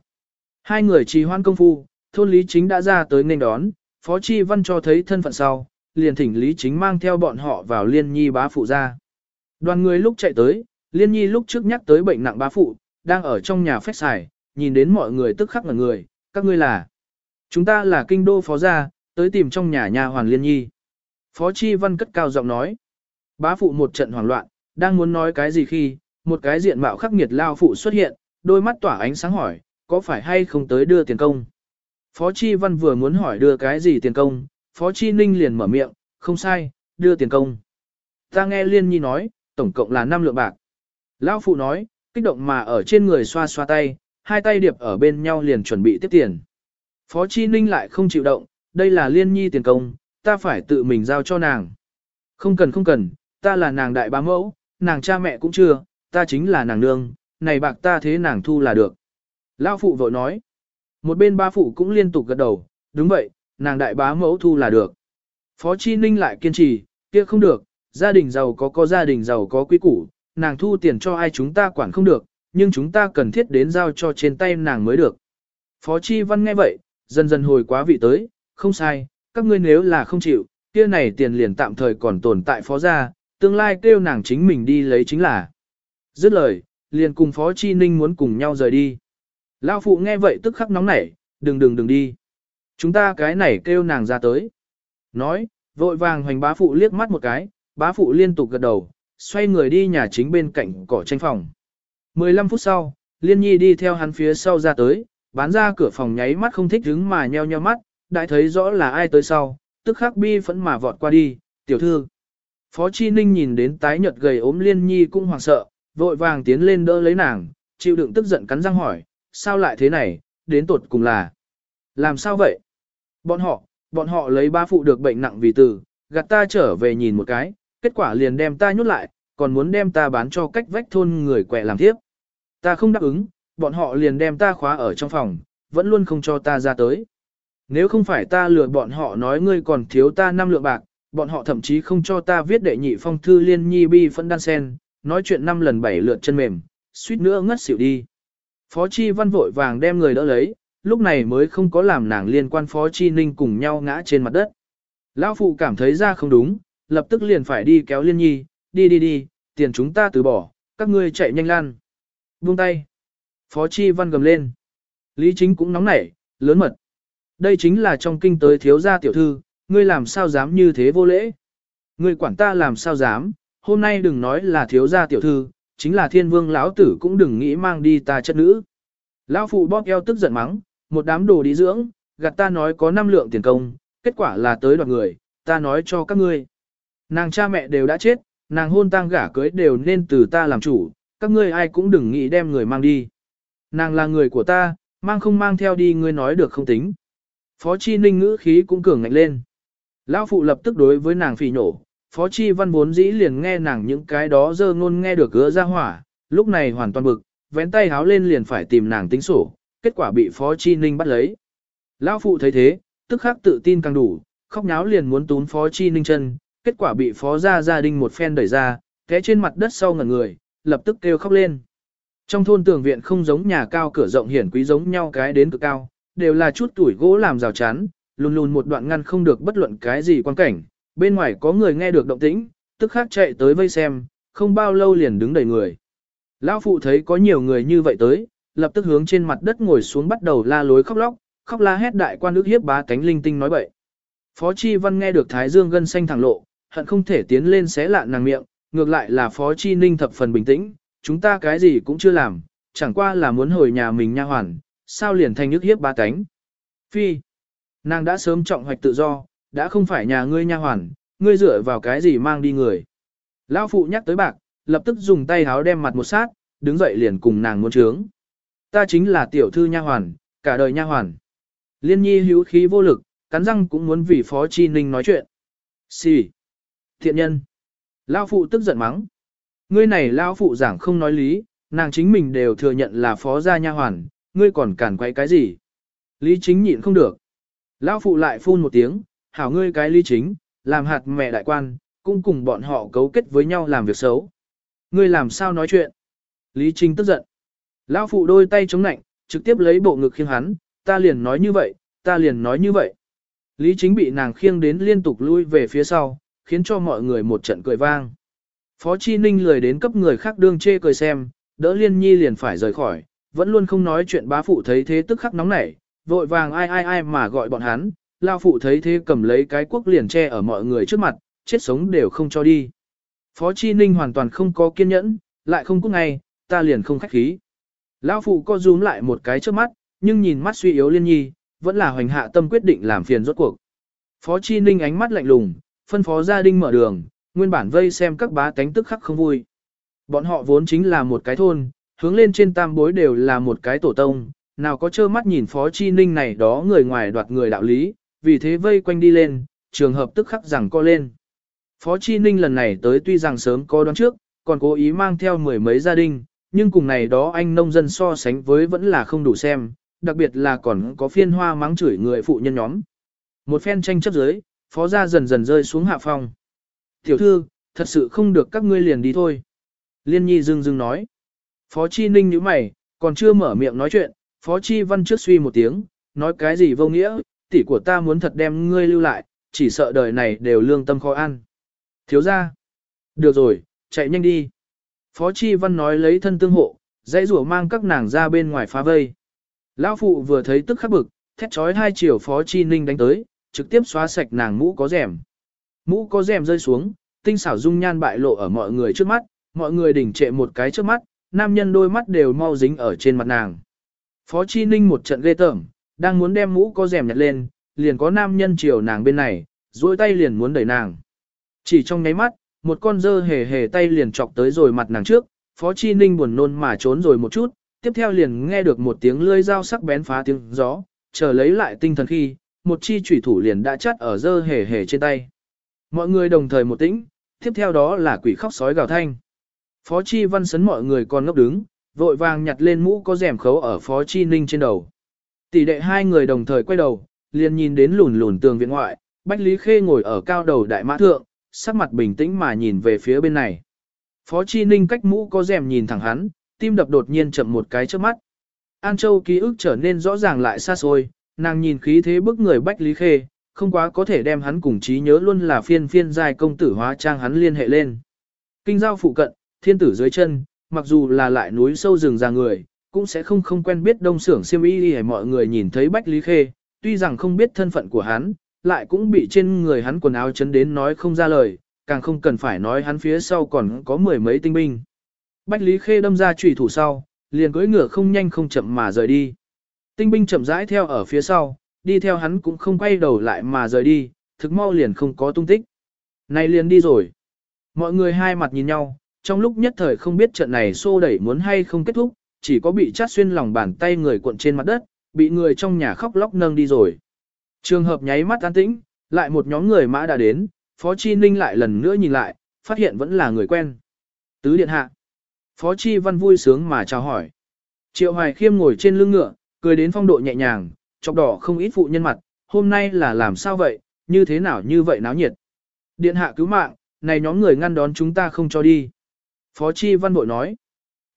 Hai người trì hoan công phu, thôn Lý Chính đã ra tới nên đón, Phó Chi Văn cho thấy thân phận sau, liền thỉnh Lý Chính mang theo bọn họ vào Liên Nhi bá phụ ra. Đoàn người lúc chạy tới, Liên Nhi lúc trước nhắc tới bệnh nặng bá phụ, đang ở trong nhà phách xài, nhìn đến mọi người tức khắc ngẩn người, các ngươi là. Chúng ta là kinh đô phó gia, tới tìm trong nhà nhà hoàng Liên Nhi. Phó Chi Văn cất cao giọng nói. Bá phụ một trận hoảng loạn, đang muốn nói cái gì khi, một cái diện mạo khắc nghiệt lao phụ xuất hiện, đôi mắt tỏa ánh sáng hỏi, có phải hay không tới đưa tiền công? Phó Chi Văn vừa muốn hỏi đưa cái gì tiền công, Phó Chi Ninh liền mở miệng, không sai, đưa tiền công. Ta nghe Liên Nhi nói, tổng cộng là 5 lượng bạc. Lão phụ nói, kích động mà ở trên người xoa xoa tay, hai tay điệp ở bên nhau liền chuẩn bị tiếp tiền. Phó Chi Ninh lại không chịu động, đây là Liên Nhi tiền công, ta phải tự mình giao cho nàng. Không cần không cần, ta là nàng đại bá mẫu, nàng cha mẹ cũng chưa, ta chính là nàng nương, này bạc ta thế nàng thu là được. Lão phụ vội nói. Một bên ba phụ cũng liên tục gật đầu, đúng vậy, nàng đại bá mẫu thu là được. Phó Chi Ninh lại kiên trì, kia không được, gia đình giàu có có gia đình giàu có quý củ, nàng thu tiền cho ai chúng ta quản không được, nhưng chúng ta cần thiết đến giao cho trên tay nàng mới được. Phó Chi Văn nghe vậy, dần dần hồi quá vị tới, không sai, các ngươi nếu là không chịu, kia này tiền liền tạm thời còn tồn tại phó gia, tương lai kêu nàng chính mình đi lấy chính là. Dứt lời, liền cùng Phó Chi Ninh muốn cùng nhau rời đi. Lao phụ nghe vậy tức khắc nóng nảy, đừng đừng đừng đi. Chúng ta cái này kêu nàng ra tới. Nói, vội vàng hoành bá phụ liếc mắt một cái, bá phụ liên tục gật đầu, xoay người đi nhà chính bên cạnh cỏ tranh phòng. 15 phút sau, Liên Nhi đi theo hắn phía sau ra tới, bán ra cửa phòng nháy mắt không thích đứng mà nheo nheo mắt, đại thấy rõ là ai tới sau, tức khắc bi phẫn mà vọt qua đi, tiểu thư. Phó Chi Ninh nhìn đến tái nhợt gầy ốm Liên Nhi cũng hoảng sợ, vội vàng tiến lên đỡ lấy nàng, chịu đựng tức giận cắn răng hỏi, sao lại thế này, đến tột cùng là. Làm sao vậy? Bọn họ, bọn họ lấy ba phụ được bệnh nặng vì tử, gạt ta trở về nhìn một cái, kết quả liền đem ta nhốt lại, còn muốn đem ta bán cho cách vách thôn người quẹ làm tiếp. Ta không đáp ứng, bọn họ liền đem ta khóa ở trong phòng, vẫn luôn không cho ta ra tới. Nếu không phải ta lừa bọn họ nói ngươi còn thiếu ta năm lượng bạc, bọn họ thậm chí không cho ta viết đệ nhị phong thư liên nhi bi phân đan sen, nói chuyện năm lần bảy lượt chân mềm, suýt nữa ngất xỉu đi. Phó Chi Văn vội vàng đem người đỡ lấy, lúc này mới không có làm nàng liên quan Phó Chi Ninh cùng nhau ngã trên mặt đất. Lão phụ cảm thấy ra không đúng, lập tức liền phải đi kéo Liên Nhi, đi đi đi, tiền chúng ta từ bỏ, các ngươi chạy nhanh lan. Buông tay. Phó Chi Văn gầm lên. Lý Chính cũng nóng nảy, lớn mật. Đây chính là trong kinh tới thiếu gia tiểu thư, ngươi làm sao dám như thế vô lễ. Ngươi quản ta làm sao dám, hôm nay đừng nói là thiếu gia tiểu thư, chính là thiên vương lão tử cũng đừng nghĩ mang đi ta chất nữ. Lão phụ bóp eo tức giận mắng, một đám đồ đi dưỡng, gạt ta nói có năm lượng tiền công, kết quả là tới đoạt người, ta nói cho các ngươi. Nàng cha mẹ đều đã chết, nàng hôn tang gả cưới đều nên từ ta làm chủ, các ngươi ai cũng đừng nghĩ đem người mang đi. Nàng là người của ta, mang không mang theo đi ngươi nói được không tính. Phó Chi Ninh ngữ khí cũng cường ngạnh lên. Lão phụ lập tức đối với nàng phỉ nổ, Phó Chi Văn vốn dĩ liền nghe nàng những cái đó dơ ngôn nghe được gỡ ra hỏa, lúc này hoàn toàn bực, vén tay háo lên liền phải tìm nàng tính sổ, kết quả bị Phó Chi Ninh bắt lấy. Lão phụ thấy thế, tức khắc tự tin càng đủ, khóc nháo liền muốn tún Phó Chi Ninh chân, kết quả bị Phó gia gia đình một phen đẩy ra, té trên mặt đất sau ngẩn người, lập tức kêu khóc lên. Trong thôn tường viện không giống nhà cao cửa rộng hiển quý giống nhau cái đến cực cao, đều là chút tuổi gỗ làm rào chắn, lùn lùn một đoạn ngăn không được bất luận cái gì quan cảnh, bên ngoài có người nghe được động tĩnh, tức khắc chạy tới vây xem, không bao lâu liền đứng đầy người. Lão phụ thấy có nhiều người như vậy tới, lập tức hướng trên mặt đất ngồi xuống bắt đầu la lối khóc lóc, khóc la hét đại quan ước hiếp bá cánh linh tinh nói bậy. Phó Chi Văn nghe được Thái Dương gân xanh thẳng lộ, hận không thể tiến lên xé lạ nàng miệng, ngược lại là Phó Chi Ninh thập phần bình tĩnh, chúng ta cái gì cũng chưa làm, chẳng qua là muốn hồi nhà mình nha hoàn, sao liền thành ước hiếp ba cánh. Phi, nàng đã sớm trọng hoạch tự do, đã không phải nhà ngươi nha hoàn, ngươi dựa vào cái gì mang đi người. Lão phụ nhắc tới bạc, lập tức dùng tay háo đem mặt một sát, đứng dậy liền cùng nàng muốn trướng. Ta chính là tiểu thư nha hoàn, cả đời nha hoàn. Liên nhi hữu khí vô lực, cắn răng cũng muốn vì Phó Chi Ninh nói chuyện. Xì. Thiện nhân. Lao phụ tức giận mắng. Ngươi này Lao phụ giảng không nói lý, nàng chính mình đều thừa nhận là phó gia nha hoàn, ngươi còn cản quay cái gì. Lý chính nhịn không được. Lao phụ lại phun một tiếng, hảo ngươi cái lý chính, làm hạt mẹ đại quan, cũng cùng bọn họ cấu kết với nhau làm việc xấu. Ngươi làm sao nói chuyện? Lý chính tức giận. Lao phụ đôi tay chống nạnh, trực tiếp lấy bộ ngực khiêng hắn, ta liền nói như vậy, ta liền nói như vậy. Lý chính bị nàng khiêng đến liên tục lui về phía sau, khiến cho mọi người một trận cười vang. Phó Chi Ninh lười đến cấp người khác đương chê cười xem, đỡ liên nhi liền phải rời khỏi, vẫn luôn không nói chuyện bá phụ thấy thế tức khắc nóng nảy, vội vàng ai ai ai mà gọi bọn hắn, lao phụ thấy thế cầm lấy cái quốc liền che ở mọi người trước mặt, chết sống đều không cho đi. Phó Chi Ninh hoàn toàn không có kiên nhẫn, lại không cút ngay, ta liền không khách khí. Lão phụ co rúm lại một cái trước mắt, nhưng nhìn mắt suy yếu liên nhi, vẫn là hoành hạ tâm quyết định làm phiền rốt cuộc. Phó Chi Ninh ánh mắt lạnh lùng, phân phó gia đình mở đường, nguyên bản vây xem các bá tánh tức khắc không vui. Bọn họ vốn chính là một cái thôn, hướng lên trên tam bối đều là một cái tổ tông, nào có trơ mắt nhìn Phó Chi Ninh này đó người ngoài đoạt người đạo lý, vì thế vây quanh đi lên, trường hợp tức khắc rằng co lên. Phó Chi Ninh lần này tới tuy rằng sớm có đoán trước, còn cố ý mang theo mười mấy gia đình, nhưng cùng này đó anh nông dân so sánh với vẫn là không đủ xem, đặc biệt là còn có phiên hoa mắng chửi người phụ nhân nhóm. Một phen tranh chấp giới phó gia dần dần rơi xuống hạ phong. Tiểu thư, thật sự không được các ngươi liền đi thôi. Liên nhi dưng dưng nói. Phó chi ninh như mày, còn chưa mở miệng nói chuyện, phó chi văn trước suy một tiếng, nói cái gì vô nghĩa, tỷ của ta muốn thật đem ngươi lưu lại, chỉ sợ đời này đều lương tâm khó ăn. Thiếu ra. Được rồi, chạy nhanh đi. Phó chi văn nói lấy thân tương hộ, dãy rủa mang các nàng ra bên ngoài phá vây. Lão phụ vừa thấy tức khắc bực, thét trói hai chiều phó chi ninh đánh tới, trực tiếp xóa sạch nàng mũ có rèm. Mũ có rèm rơi xuống, tinh xảo dung nhan bại lộ ở mọi người trước mắt, mọi người đỉnh trệ một cái trước mắt, nam nhân đôi mắt đều mau dính ở trên mặt nàng. Phó Chi Ninh một trận ghê tởm, đang muốn đem mũ có rèm nhặt lên, liền có nam nhân chiều nàng bên này, duỗi tay liền muốn đẩy nàng. Chỉ trong nháy mắt, một con dơ hề hề tay liền chọc tới rồi mặt nàng trước, Phó Chi Ninh buồn nôn mà trốn rồi một chút, tiếp theo liền nghe được một tiếng lưỡi dao sắc bén phá tiếng gió, chờ lấy lại tinh thần khi, một chi chủy thủ liền đã chắt ở dơ hề hề trên tay. Mọi người đồng thời một tĩnh, tiếp theo đó là quỷ khóc sói gào thanh. Phó Chi Văn sấn mọi người còn ngốc đứng, vội vàng nhặt lên mũ có rèm khấu ở Phó Chi Ninh trên đầu. Tỷ đệ hai người đồng thời quay đầu, liền nhìn đến lùn lùn tường viện ngoại, Bách Lý Khê ngồi ở cao đầu đại mã thượng, sắc mặt bình tĩnh mà nhìn về phía bên này. Phó Chi Ninh cách mũ có rèm nhìn thẳng hắn, tim đập đột nhiên chậm một cái trước mắt. An Châu ký ức trở nên rõ ràng lại xa xôi, nàng nhìn khí thế bức người Bách Lý Khê, không quá có thể đem hắn cùng trí nhớ luôn là phiên phiên giai công tử hóa trang hắn liên hệ lên. Kinh giao phụ cận, thiên tử dưới chân, mặc dù là lại núi sâu rừng ra người, cũng sẽ không không quen biết đông xưởng siêm y hay mọi người nhìn thấy Bách Lý Khê, tuy rằng không biết thân phận của hắn, lại cũng bị trên người hắn quần áo chấn đến nói không ra lời, càng không cần phải nói hắn phía sau còn có mười mấy tinh binh. Bách Lý Khê đâm ra trùy thủ sau, liền cưỡi ngựa không nhanh không chậm mà rời đi. Tinh binh chậm rãi theo ở phía sau, đi theo hắn cũng không quay đầu lại mà rời đi, thực mau liền không có tung tích. Này liền đi rồi. Mọi người hai mặt nhìn nhau, trong lúc nhất thời không biết trận này xô đẩy muốn hay không kết thúc, chỉ có bị chát xuyên lòng bàn tay người cuộn trên mặt đất, bị người trong nhà khóc lóc nâng đi rồi. Trường hợp nháy mắt an tĩnh, lại một nhóm người mã đã đến, Phó Chi Ninh lại lần nữa nhìn lại, phát hiện vẫn là người quen. Tứ điện hạ. Phó Chi Văn vui sướng mà chào hỏi. Triệu Hoài Khiêm ngồi trên lưng ngựa, cười đến phong độ nhẹ nhàng, chọc đỏ không ít phụ nhân mặt, hôm nay là làm sao vậy, như thế nào như vậy náo nhiệt. Điện hạ cứu mạng, này nhóm người ngăn đón chúng ta không cho đi. Phó Chi Văn bội nói.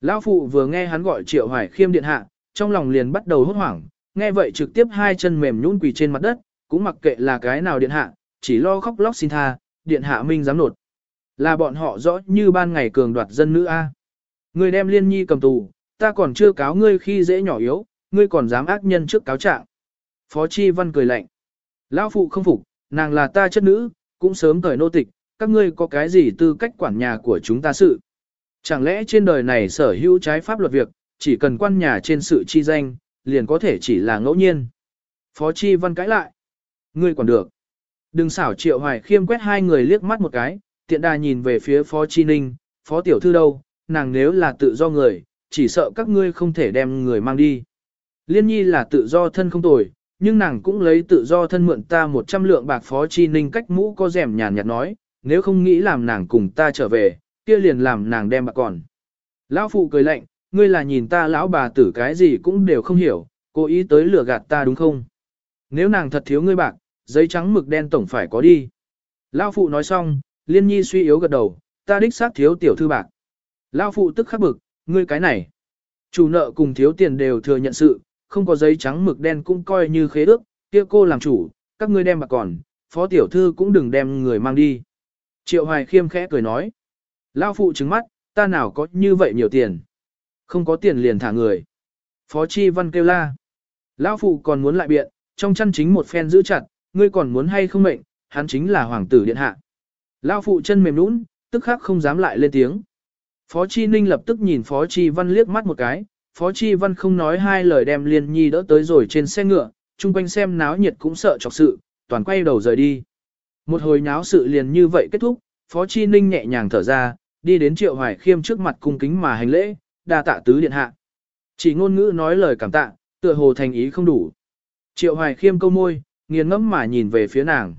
Lão phụ vừa nghe hắn gọi Triệu Hoài Khiêm điện hạ, trong lòng liền bắt đầu hốt hoảng, nghe vậy trực tiếp hai chân mềm nhũn quỳ trên mặt đất, cũng mặc kệ là cái nào điện hạ, chỉ lo khóc lóc xin tha, điện hạ minh dám nột. Là bọn họ rõ như ban ngày cường đoạt dân nữ A. Người đem liên nhi cầm tù, ta còn chưa cáo ngươi khi dễ nhỏ yếu, ngươi còn dám ác nhân trước cáo trạng. Phó Chi Văn cười lạnh. Lão phụ không phục, nàng là ta chất nữ, cũng sớm thời nô tịch, các ngươi có cái gì tư cách quản nhà của chúng ta sự. Chẳng lẽ trên đời này sở hữu trái pháp luật việc, chỉ cần quan nhà trên sự chi danh, liền có thể chỉ là ngẫu nhiên. Phó Chi Văn cãi lại. Ngươi còn được. Đừng xảo triệu hoài khiêm quét hai người liếc mắt một cái, tiện đà nhìn về phía Phó Chi Ninh, Phó Tiểu Thư đâu, nàng nếu là tự do người, chỉ sợ các ngươi không thể đem người mang đi. Liên nhi là tự do thân không tồi, nhưng nàng cũng lấy tự do thân mượn ta 100 lượng bạc Phó Chi Ninh cách mũ có rèm nhàn nhạt nói, nếu không nghĩ làm nàng cùng ta trở về, kia liền làm nàng đem bạc còn. Lão phụ cười lạnh, ngươi là nhìn ta lão bà tử cái gì cũng đều không hiểu, cố ý tới lừa gạt ta đúng không? Nếu nàng thật thiếu ngươi bạc, giấy trắng mực đen tổng phải có đi. Lão phụ nói xong, liên nhi suy yếu gật đầu, ta đích xác thiếu tiểu thư bạc. Lão phụ tức khắc bực, ngươi cái này. Chủ nợ cùng thiếu tiền đều thừa nhận sự, không có giấy trắng mực đen cũng coi như khế ước, kia cô làm chủ, các ngươi đem bạc còn, phó tiểu thư cũng đừng đem người mang đi. Triệu Hoài khiêm khẽ cười nói. Lão phụ trứng mắt, ta nào có như vậy nhiều tiền. Không có tiền liền thả người. Phó Chi Văn kêu la. Lão phụ còn muốn lại biện, trong chân chính một phen giữ chặt, ngươi còn muốn hay không mệnh, hắn chính là hoàng tử điện hạ. Lão phụ chân mềm nũng, tức khắc không dám lại lên tiếng. Phó Chi Ninh lập tức nhìn Phó Chi Văn liếc mắt một cái, Phó Chi Văn không nói hai lời đem Liên Nhi đỡ tới rồi trên xe ngựa, chung quanh xem náo nhiệt cũng sợ chọc sự, toàn quay đầu rời đi. Một hồi náo sự liền như vậy kết thúc, Phó Chi Ninh nhẹ nhàng thở ra, đi đến Triệu Hoài Khiêm trước mặt cung kính mà hành lễ, đa tạ tứ điện hạ. Chỉ ngôn ngữ nói lời cảm tạ, tựa hồ thành ý không đủ. Triệu Hoài Khiêm câu môi, nghiền ngẫm mà nhìn về phía nàng.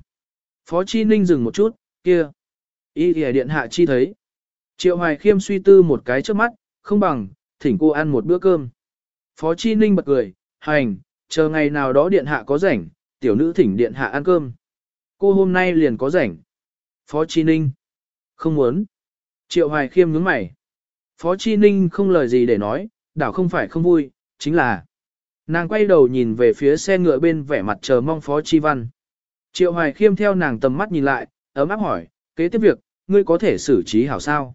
Phó Chi Ninh dừng một chút, kia. Ý thì điện hạ chi thấy. Triệu Hoài Khiêm suy tư một cái trước mắt, không bằng, thỉnh cô ăn một bữa cơm. Phó Chi Ninh bật cười, hành, chờ ngày nào đó điện hạ có rảnh, tiểu nữ thỉnh điện hạ ăn cơm. Cô hôm nay liền có rảnh. Phó Chi Ninh. Không muốn. Triệu Hoài Khiêm nhướng mày. Phó Chi Ninh không lời gì để nói, đảo không phải không vui, chính là. Nàng quay đầu nhìn về phía xe ngựa bên vẻ mặt chờ mong Phó Chi Văn. Triệu Hoài Khiêm theo nàng tầm mắt nhìn lại, ấm áp hỏi, kế tiếp việc, ngươi có thể xử trí hảo sao?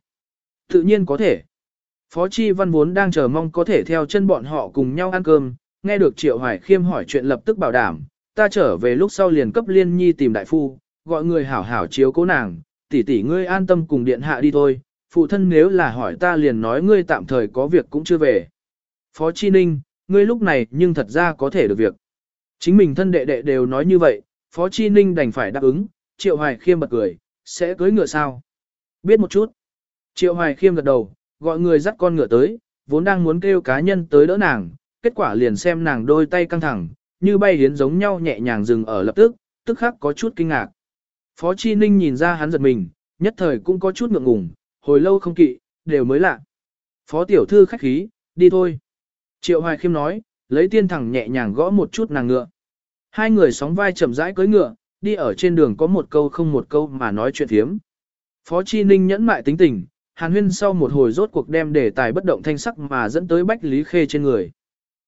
Tự nhiên có thể. Phó Chi Văn vốn đang chờ mong có thể theo chân bọn họ cùng nhau ăn cơm, nghe được Triệu Hoài Khiêm hỏi chuyện lập tức bảo đảm, ta trở về lúc sau liền cấp Liên Nhi tìm đại phu, gọi người hảo hảo chiếu cố nàng, tỷ tỷ ngươi an tâm cùng điện hạ đi thôi, phụ thân nếu là hỏi ta liền nói ngươi tạm thời có việc cũng chưa về. Phó Chi Ninh, ngươi lúc này nhưng thật ra có thể được việc. Chính mình thân đệ đệ đều nói như vậy, Phó Chi Ninh đành phải đáp ứng, Triệu Hoài Khiêm bật cười, sẽ cưới ngựa sao? Biết một chút. Triệu Hoài Khiêm gật đầu, gọi người dắt con ngựa tới, vốn đang muốn kêu cá nhân tới đỡ nàng, kết quả liền xem nàng đôi tay căng thẳng, như bay hiến giống nhau nhẹ nhàng dừng ở lập tức, tức khắc có chút kinh ngạc. Phó Chi Ninh nhìn ra hắn giật mình, nhất thời cũng có chút ngượng ngùng, hồi lâu không kỵ, đều mới lạ. Phó tiểu thư khách khí, đi thôi. Triệu Hoài Khiêm nói, lấy tiên thẳng nhẹ nhàng gõ một chút nàng ngựa. Hai người sóng vai chậm rãi cưỡi ngựa, đi ở trên đường có một câu không một câu mà nói chuyện thiếm. Phó Chi Ninh nhẫn mại tính tình, Hàn Huyên sau một hồi rốt cuộc đem đề tài bất động thanh sắc mà dẫn tới Bách Lý Khê trên người.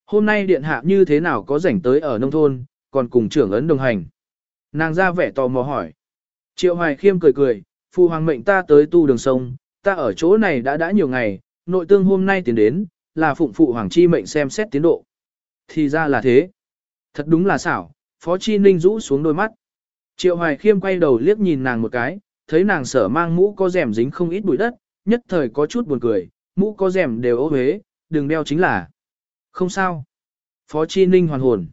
Hôm nay điện hạ như thế nào có rảnh tới ở nông thôn, còn cùng trưởng ấn đồng hành. Nàng ra vẻ tò mò hỏi. Triệu Hoài Khiêm cười cười, phụ hoàng mệnh ta tới tu đường sông, ta ở chỗ này đã đã nhiều ngày, nội tương hôm nay tiến đến, là phụng phụ hoàng chi mệnh xem xét tiến độ. Thì ra là thế. Thật đúng là xảo, Phó Chi Ninh rũ xuống đôi mắt. Triệu Hoài Khiêm quay đầu liếc nhìn nàng một cái, thấy nàng sở mang mũ có rèm dính không ít bụi đất, nhất thời có chút buồn cười, mũ có rèm đều ố huế, đừng đeo chính là. Không sao. Phó Chi Ninh hoàn hồn.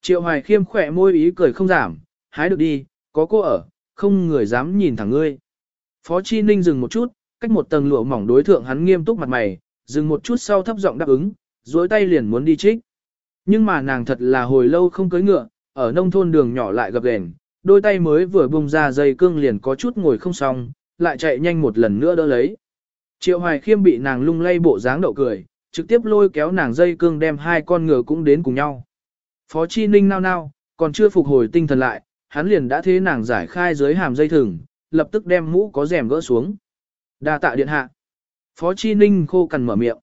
Triệu Hoài Khiêm khỏe môi ý cười không giảm, hái được đi, có cô ở, không người dám nhìn thẳng ngươi. Phó Chi Ninh dừng một chút, cách một tầng lụa mỏng đối thượng hắn nghiêm túc mặt mày, dừng một chút sau thấp giọng đáp ứng, duỗi tay liền muốn đi trích. Nhưng mà nàng thật là hồi lâu không cưới ngựa, ở nông thôn đường nhỏ lại gặp gền, đôi tay mới vừa bung ra dây cương liền có chút ngồi không xong, lại chạy nhanh một lần nữa đỡ lấy. Triệu Hoài Khiêm bị nàng lung lay bộ dáng đậu cười, trực tiếp lôi kéo nàng dây cương đem hai con ngựa cũng đến cùng nhau. Phó Chi Ninh nao nao, còn chưa phục hồi tinh thần lại, hắn liền đã thế nàng giải khai dưới hàm dây thừng, lập tức đem mũ có rèm gỡ xuống. Đa tạ điện hạ. Phó Chi Ninh khô cằn mở miệng.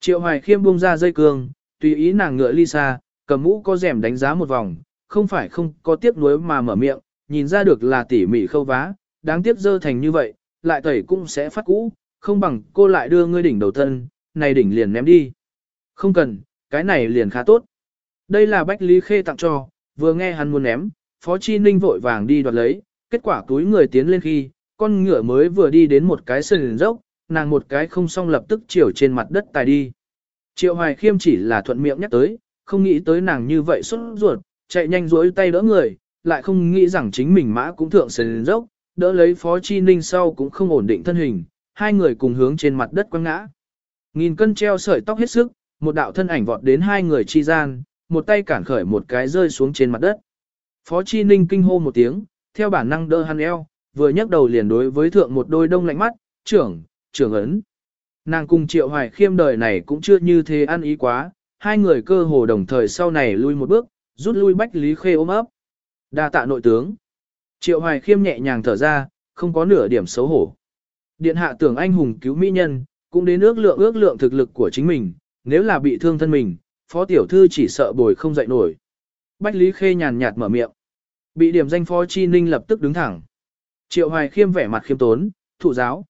Triệu Hoài Khiêm buông ra dây cương, tùy ý nàng ngựa ly xa, cầm mũ có rèm đánh giá một vòng, không phải không có tiếc nuối mà mở miệng, nhìn ra được là tỉ mỉ khâu vá, đáng tiếc dơ thành như vậy, lại tẩy cũng sẽ phát cũ, không bằng cô lại đưa ngươi đỉnh đầu thân, này đỉnh liền ném đi. Không cần, cái này liền khá tốt. Đây là Bách Lý Khê tặng cho, vừa nghe hắn muốn ném, Phó Chi Ninh vội vàng đi đoạt lấy, kết quả túi người tiến lên khi, con ngựa mới vừa đi đến một cái sườn dốc, nàng một cái không xong lập tức chiều trên mặt đất tài đi. Triệu Hoài Khiêm chỉ là thuận miệng nhắc tới, không nghĩ tới nàng như vậy xuất ruột, chạy nhanh rối tay đỡ người, lại không nghĩ rằng chính mình mã cũng thượng sườn dốc, đỡ lấy Phó Chi Ninh sau cũng không ổn định thân hình, hai người cùng hướng trên mặt đất quăng ngã. Nghìn cân treo sợi tóc hết sức, một đạo thân ảnh vọt đến hai người chi gian, một tay cản khởi một cái rơi xuống trên mặt đất. Phó Chi Ninh kinh hô một tiếng, theo bản năng đỡ hắn eo, vừa nhấc đầu liền đối với thượng một đôi đông lạnh mắt, trưởng, trưởng ấn. Nàng cùng triệu hoài khiêm đời này cũng chưa như thế ăn ý quá, hai người cơ hồ đồng thời sau này lui một bước, rút lui bách lý khê ôm ấp. đa tạ nội tướng. Triệu hoài khiêm nhẹ nhàng thở ra, không có nửa điểm xấu hổ. Điện hạ tưởng anh hùng cứu mỹ nhân, cũng đến ước lượng ước lượng thực lực của chính mình, nếu là bị thương thân mình, phó tiểu thư chỉ sợ bồi không dậy nổi. Bách Lý Khê nhàn nhạt mở miệng. Bị điểm danh phó chi ninh lập tức đứng thẳng. Triệu Hoài khiêm vẻ mặt khiêm tốn, thụ giáo.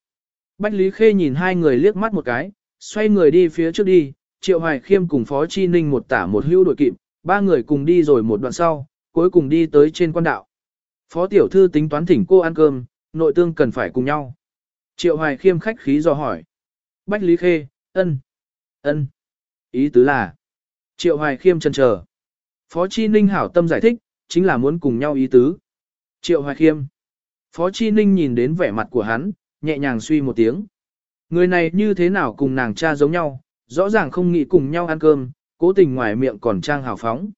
Bách Lý Khê nhìn hai người liếc mắt một cái, xoay người đi phía trước đi, Triệu Hoài khiêm cùng phó chi ninh một tả một hưu đội kịp, ba người cùng đi rồi một đoạn sau, cuối cùng đi tới trên quan đạo. Phó tiểu thư tính toán thỉnh cô ăn cơm, nội tương cần phải cùng nhau. Triệu Hoài khiêm khách khí dò hỏi. Bách Lý Khê, ân, ân. Ý tứ là, Triệu Hoài khiêm chân chờ. Phó Chi Ninh hảo tâm giải thích, chính là muốn cùng nhau ý tứ. Triệu Hoài khiêm. Phó Chi Ninh nhìn đến vẻ mặt của hắn, nhẹ nhàng suy một tiếng. Người này như thế nào cùng nàng cha giống nhau, rõ ràng không nghĩ cùng nhau ăn cơm, cố tình ngoài miệng còn trang hào phóng.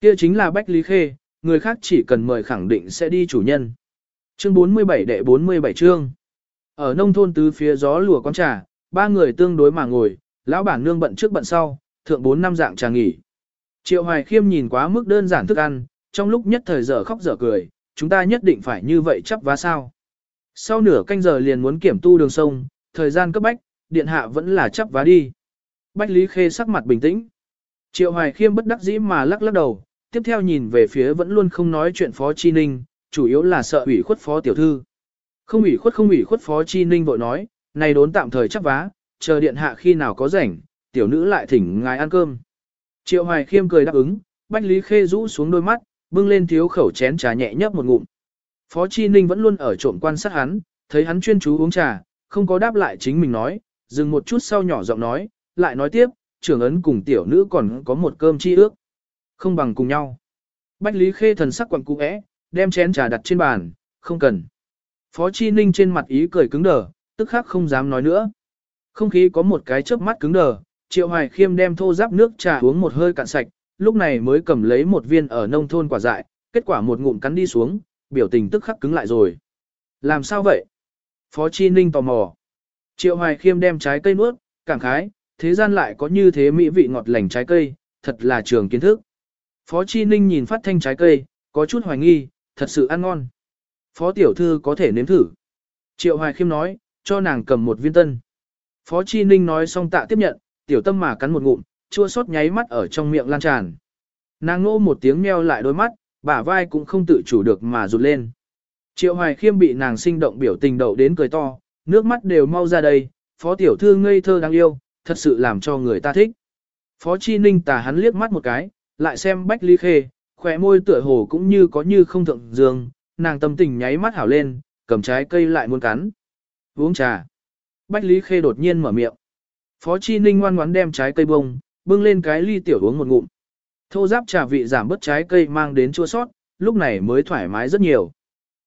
Kia chính là Bách Lý Khê, người khác chỉ cần mời khẳng định sẽ đi chủ nhân. Chương 47 đệ 47 chương. Ở nông thôn tứ phía gió lùa quán trà, ba người tương đối mà ngồi, lão bản nương bận trước bận sau, thượng bốn năm dạng trà nghỉ. Triệu Hoài Khiêm nhìn quá mức đơn giản thức ăn, trong lúc nhất thời giờ khóc giờ cười, chúng ta nhất định phải như vậy chấp vá sao. Sau nửa canh giờ liền muốn kiểm tu đường sông, thời gian cấp bách, điện hạ vẫn là chấp vá đi. Bách Lý Khê sắc mặt bình tĩnh. Triệu Hoài Khiêm bất đắc dĩ mà lắc lắc đầu, tiếp theo nhìn về phía vẫn luôn không nói chuyện Phó Chi Ninh, chủ yếu là sợ ủy khuất Phó Tiểu Thư. Không ủy khuất không ủy khuất Phó Chi Ninh vội nói, này đốn tạm thời chắc vá, chờ điện hạ khi nào có rảnh, tiểu nữ lại thỉnh ngài ăn cơm. Triệu Hoài Khiêm cười đáp ứng, Bách Lý Khê rũ xuống đôi mắt, bưng lên thiếu khẩu chén trà nhẹ nhấp một ngụm. Phó Chi Ninh vẫn luôn ở trộm quan sát hắn, thấy hắn chuyên chú uống trà, không có đáp lại chính mình nói, dừng một chút sau nhỏ giọng nói, lại nói tiếp, trưởng ấn cùng tiểu nữ còn có một cơm chi ước. Không bằng cùng nhau. Bách Lý Khê thần sắc quặn cũ é, đem chén trà đặt trên bàn, không cần. Phó Chi Ninh trên mặt ý cười cứng đờ, tức khắc không dám nói nữa. Không khí có một cái chớp mắt cứng đờ, Triệu Hoài Khiêm đem thô giáp nước trà uống một hơi cạn sạch, lúc này mới cầm lấy một viên ở nông thôn quả dại, kết quả một ngụm cắn đi xuống, biểu tình tức khắc cứng lại rồi. Làm sao vậy? Phó Chi Ninh tò mò. Triệu Hoài Khiêm đem trái cây nuốt, cảm khái, thế gian lại có như thế mỹ vị ngọt lành trái cây, thật là trường kiến thức. Phó Chi Ninh nhìn phát thanh trái cây, có chút hoài nghi, thật sự ăn ngon. Phó Tiểu Thư có thể nếm thử. Triệu Hoài Khiêm nói, cho nàng cầm một viên tân. Phó Chi Ninh nói xong tạ tiếp nhận, tiểu tâm mà cắn một ngụm, chua sót nháy mắt ở trong miệng lan tràn. Nàng ngô một tiếng meo lại đôi mắt, bả vai cũng không tự chủ được mà rụt lên. Triệu Hoài Khiêm bị nàng sinh động biểu tình đậu đến cười to, nước mắt đều mau ra đây, phó tiểu thư ngây thơ đáng yêu, thật sự làm cho người ta thích. Phó Chi Ninh tà hắn liếc mắt một cái, lại xem Bách lý Khê, khỏe môi tựa hồ cũng như có như không thượng dương, nàng tâm tình nháy mắt hảo lên, cầm trái cây lại muốn cắn. Uống trà. Bách Lý Khê đột nhiên mở miệng. Phó Chi Ninh ngoan ngoãn đem trái cây bông, bưng lên cái ly tiểu uống một ngụm. Thô giáp trà vị giảm bớt trái cây mang đến chua sót, lúc này mới thoải mái rất nhiều.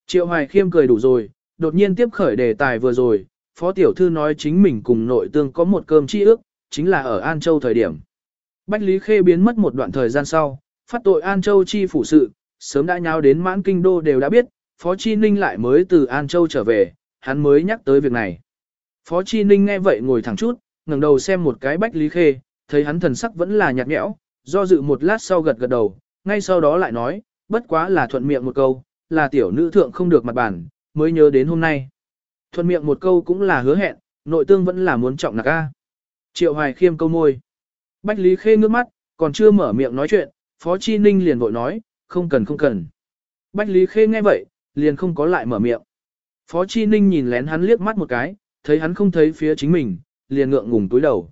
Triệu Hoài Khiêm cười đủ rồi, đột nhiên tiếp khởi đề tài vừa rồi, Phó Tiểu Thư nói chính mình cùng nội tương có một cơm chi ước, chính là ở An Châu thời điểm. Bách Lý Khê biến mất một đoạn thời gian sau, phát tội An Châu chi phủ sự, sớm đã nháo đến mãn kinh đô đều đã biết, Phó Chi Ninh lại mới từ An Châu trở về, hắn mới nhắc tới việc này. Phó Chi Ninh nghe vậy ngồi thẳng chút, ngẩng đầu xem một cái Bách Lý Khê, thấy hắn thần sắc vẫn là nhạt nhẽo, do dự một lát sau gật gật đầu, ngay sau đó lại nói, bất quá là thuận miệng một câu, là tiểu nữ thượng không được mặt bản, mới nhớ đến hôm nay. Thuận miệng một câu cũng là hứa hẹn, nội tương vẫn là muốn trọng nạc a. Triệu Hoài khiêm câu môi. Bách Lý Khê ngước mắt, còn chưa mở miệng nói chuyện, Phó Chi Ninh liền vội nói, không cần không cần. Bách Lý Khê nghe vậy, liền không có lại mở miệng. Phó Chi Ninh nhìn lén hắn liếc mắt một cái, thấy hắn không thấy phía chính mình, liền ngượng ngùng túi đầu.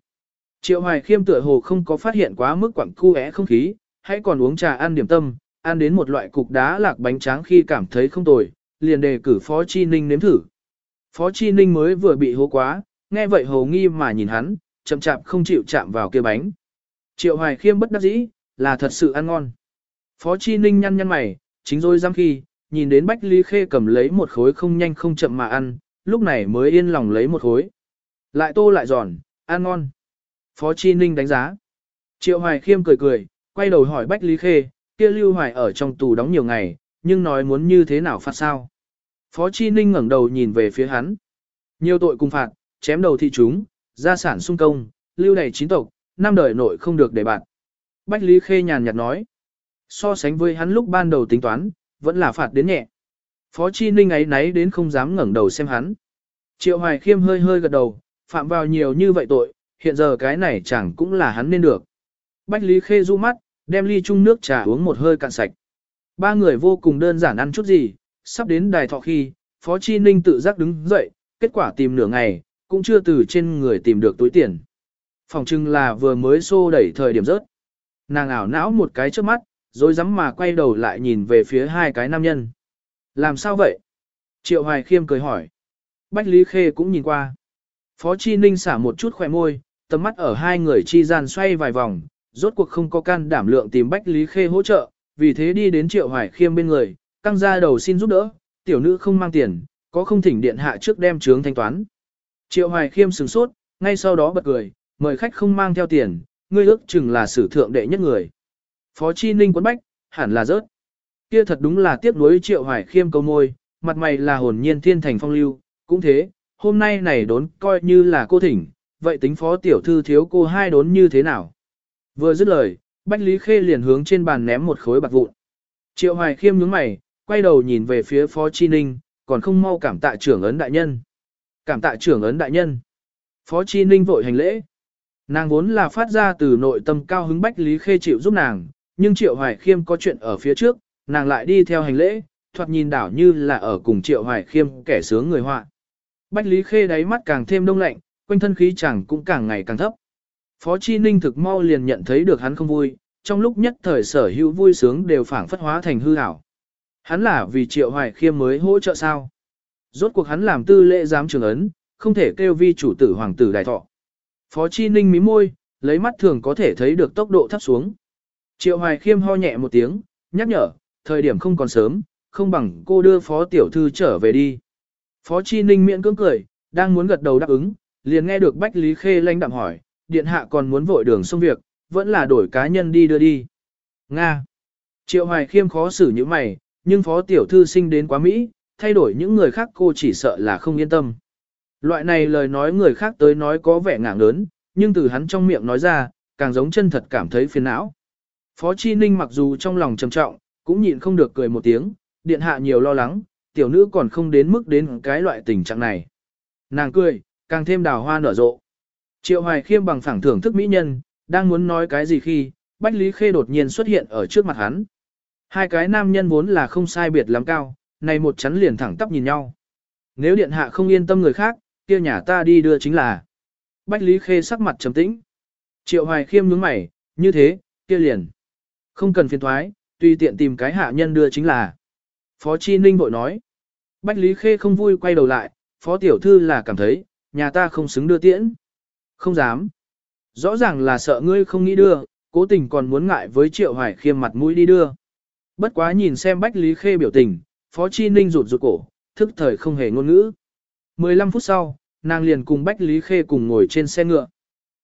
Triệu Hoài Khiêm tựa hồ không có phát hiện quá mức quặng cu é không khí, hãy còn uống trà ăn điểm tâm, ăn đến một loại cục đá lạc bánh tráng khi cảm thấy không tồi, liền đề cử Phó Chi Ninh nếm thử. Phó Chi Ninh mới vừa bị hố quá, nghe vậy hồ nghi mà nhìn hắn, chậm chạp không chịu chạm vào kia bánh. Triệu Hoài Khiêm bất đắc dĩ, là thật sự ăn ngon. Phó Chi Ninh nhăn nhăn mày, chính rồi giam khi, nhìn đến Bách Lý Khê cầm lấy một khối không nhanh không chậm mà ăn, lúc này mới yên lòng lấy một khối. Lại tô lại giòn, ăn ngon. Phó Chi Ninh đánh giá. Triệu Hoài Khiêm cười cười, quay đầu hỏi Bách Lý Khê, kia Lưu Hoài ở trong tù đóng nhiều ngày, nhưng nói muốn như thế nào phạt sao. Phó Chi Ninh ngẩng đầu nhìn về phía hắn. Nhiều tội cùng phạt, chém đầu thị chúng, gia sản sung công, lưu đầy chín tộc, năm đời nội không được để bạn. Bách Lý Khê nhàn nhạt nói. So sánh với hắn lúc ban đầu tính toán, vẫn là phạt đến nhẹ. Phó Chi Ninh ấy náy đến không dám ngẩng đầu xem hắn. Triệu Hoài Khiêm hơi hơi gật đầu, phạm vào nhiều như vậy tội, hiện giờ cái này chẳng cũng là hắn nên được. Bách Lý Khê du mắt, đem ly chung nước trà uống một hơi cạn sạch. Ba người vô cùng đơn giản ăn chút gì, sắp đến đài thọ khi, Phó Chi Ninh tự giác đứng dậy, kết quả tìm nửa ngày, cũng chưa từ trên người tìm được túi tiền. Phòng trưng là vừa mới xô đẩy thời điểm rớt. Nàng ảo não một cái trước mắt, rồi dám mà quay đầu lại nhìn về phía hai cái nam nhân. Làm sao vậy? Triệu Hoài Khiêm cười hỏi. Bách Lý Khê cũng nhìn qua. Phó Chi Ninh xả một chút khỏe môi, tầm mắt ở hai người chi gian xoay vài vòng, rốt cuộc không có can đảm lượng tìm Bách Lý Khê hỗ trợ, vì thế đi đến Triệu Hoài Khiêm bên người, căng ra đầu xin giúp đỡ, tiểu nữ không mang tiền, có không thỉnh điện hạ trước đem trướng thanh toán. Triệu Hoài Khiêm sừng sốt, ngay sau đó bật cười, mời khách không mang theo tiền, ngươi ước chừng là sử thượng đệ nhất người. Phó Chi Ninh quấn bách, hẳn là rớt. Kia thật đúng là tiếc nuối Triệu Hoài Khiêm câu môi, mặt mày là hồn nhiên thiên thành phong lưu, cũng thế, hôm nay này đốn coi như là cô thỉnh, vậy tính phó tiểu thư thiếu cô hai đốn như thế nào? Vừa dứt lời, Bách Lý Khê liền hướng trên bàn ném một khối bạc vụn. Triệu Hoài Khiêm nhướng mày, quay đầu nhìn về phía Phó Chi Ninh, còn không mau cảm tạ trưởng ấn đại nhân. Cảm tạ trưởng ấn đại nhân. Phó Chi Ninh vội hành lễ. Nàng vốn là phát ra từ nội tâm cao hứng Bách Lý Khê chịu giúp nàng, nhưng Triệu Hoài Khiêm có chuyện ở phía trước, nàng lại đi theo hành lễ, thoạt nhìn đảo như là ở cùng Triệu Hoài Khiêm kẻ sướng người họa. Bách Lý Khê đáy mắt càng thêm đông lạnh, quanh thân khí chẳng cũng càng ngày càng thấp. Phó Chi Ninh thực mau liền nhận thấy được hắn không vui, trong lúc nhất thời sở hữu vui sướng đều phản phất hóa thành hư ảo. Hắn là vì Triệu Hoài Khiêm mới hỗ trợ sao? Rốt cuộc hắn làm tư lễ giám trường ấn, không thể kêu vi chủ tử hoàng tử đại thọ. Phó Chi Ninh mí môi, lấy mắt thường có thể thấy được tốc độ thấp xuống. Triệu Hoài Khiêm ho nhẹ một tiếng, nhắc nhở, thời điểm không còn sớm, không bằng cô đưa Phó Tiểu Thư trở về đi. Phó Chi Ninh miễn cưỡng cười, đang muốn gật đầu đáp ứng, liền nghe được Bách Lý Khê lanh đạm hỏi, điện hạ còn muốn vội đường xong việc, vẫn là đổi cá nhân đi đưa đi. Nga. Triệu Hoài Khiêm khó xử như mày, nhưng Phó Tiểu Thư sinh đến quá Mỹ, thay đổi những người khác cô chỉ sợ là không yên tâm. Loại này lời nói người khác tới nói có vẻ ngạng lớn, nhưng từ hắn trong miệng nói ra, càng giống chân thật cảm thấy phiền não. Phó Chi Ninh mặc dù trong lòng trầm trọng, cũng nhịn không được cười một tiếng, điện hạ nhiều lo lắng, tiểu nữ còn không đến mức đến cái loại tình trạng này. Nàng cười, càng thêm đào hoa nở rộ. Triệu Hoài Khiêm bằng phẳng thưởng thức mỹ nhân, đang muốn nói cái gì khi, Bách Lý Khê đột nhiên xuất hiện ở trước mặt hắn. Hai cái nam nhân vốn là không sai biệt lắm cao, này một chắn liền thẳng tắp nhìn nhau. Nếu điện hạ không yên tâm người khác, kia nhà ta đi đưa chính là. Bách Lý Khê sắc mặt trầm tĩnh. Triệu Hoài Khiêm nhướng mày, như thế, kia liền. Không cần phiền thoái, tùy tiện tìm cái hạ nhân đưa chính là. Phó Chi Ninh vội nói. Bách Lý Khê không vui quay đầu lại, Phó Tiểu Thư là cảm thấy, nhà ta không xứng đưa tiễn. Không dám. Rõ ràng là sợ ngươi không nghĩ đưa, cố tình còn muốn ngại với Triệu Hoài Khiêm mặt mũi đi đưa. Bất quá nhìn xem Bách Lý Khê biểu tình, Phó Chi Ninh rụt rụt cổ, thức thời không hề ngôn ngữ. 15 phút sau, nàng liền cùng Bách Lý Khê cùng ngồi trên xe ngựa.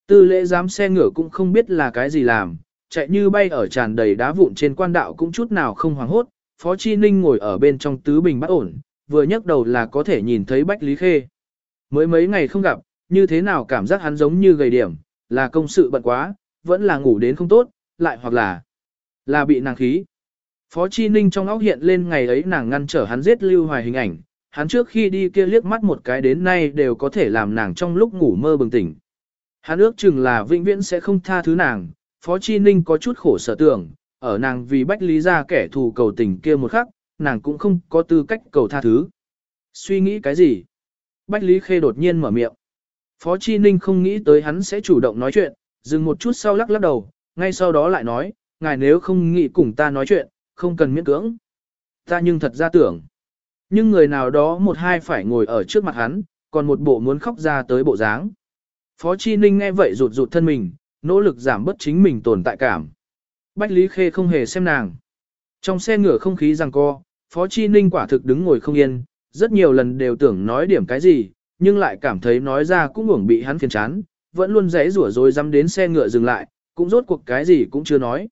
Tư lễ giám xe ngựa cũng không biết là cái gì làm, chạy như bay ở tràn đầy đá vụn trên quan đạo cũng chút nào không hoảng hốt, Phó Chi Ninh ngồi ở bên trong tứ bình bắt ổn, vừa nhấc đầu là có thể nhìn thấy Bách Lý Khê. Mới mấy ngày không gặp, như thế nào cảm giác hắn giống như gầy điểm, là công sự bận quá, vẫn là ngủ đến không tốt, lại hoặc là là bị nàng khí. Phó Chi Ninh trong óc hiện lên ngày ấy nàng ngăn trở hắn giết Lưu Hoài hình ảnh, hắn trước khi đi kia liếc mắt một cái đến nay đều có thể làm nàng trong lúc ngủ mơ bừng tỉnh. Hắn ước chừng là vĩnh viễn sẽ không tha thứ nàng, Phó Chi Ninh có chút khổ sở tưởng, ở nàng vì bách lý ra kẻ thù cầu tình kia một khắc, nàng cũng không có tư cách cầu tha thứ. Suy nghĩ cái gì? Bách Lý Khê đột nhiên mở miệng. Phó Chi Ninh không nghĩ tới hắn sẽ chủ động nói chuyện, dừng một chút sau lắc lắc đầu, ngay sau đó lại nói, ngài nếu không nghĩ cùng ta nói chuyện, không cần miễn cưỡng. Ta nhưng thật ra tưởng. Nhưng người nào đó một hai phải ngồi ở trước mặt hắn, còn một bộ muốn khóc ra tới bộ dáng. Phó Chi Ninh nghe vậy rụt rụt thân mình, nỗ lực giảm bớt chính mình tồn tại cảm. Bách Lý Khê không hề xem nàng. Trong xe ngựa không khí rằng co, Phó Chi Ninh quả thực đứng ngồi không yên, rất nhiều lần đều tưởng nói điểm cái gì, nhưng lại cảm thấy nói ra cũng uổng bị hắn phiền chán, vẫn luôn rẽ rủa rồi dám đến xe ngựa dừng lại, cũng rốt cuộc cái gì cũng chưa nói.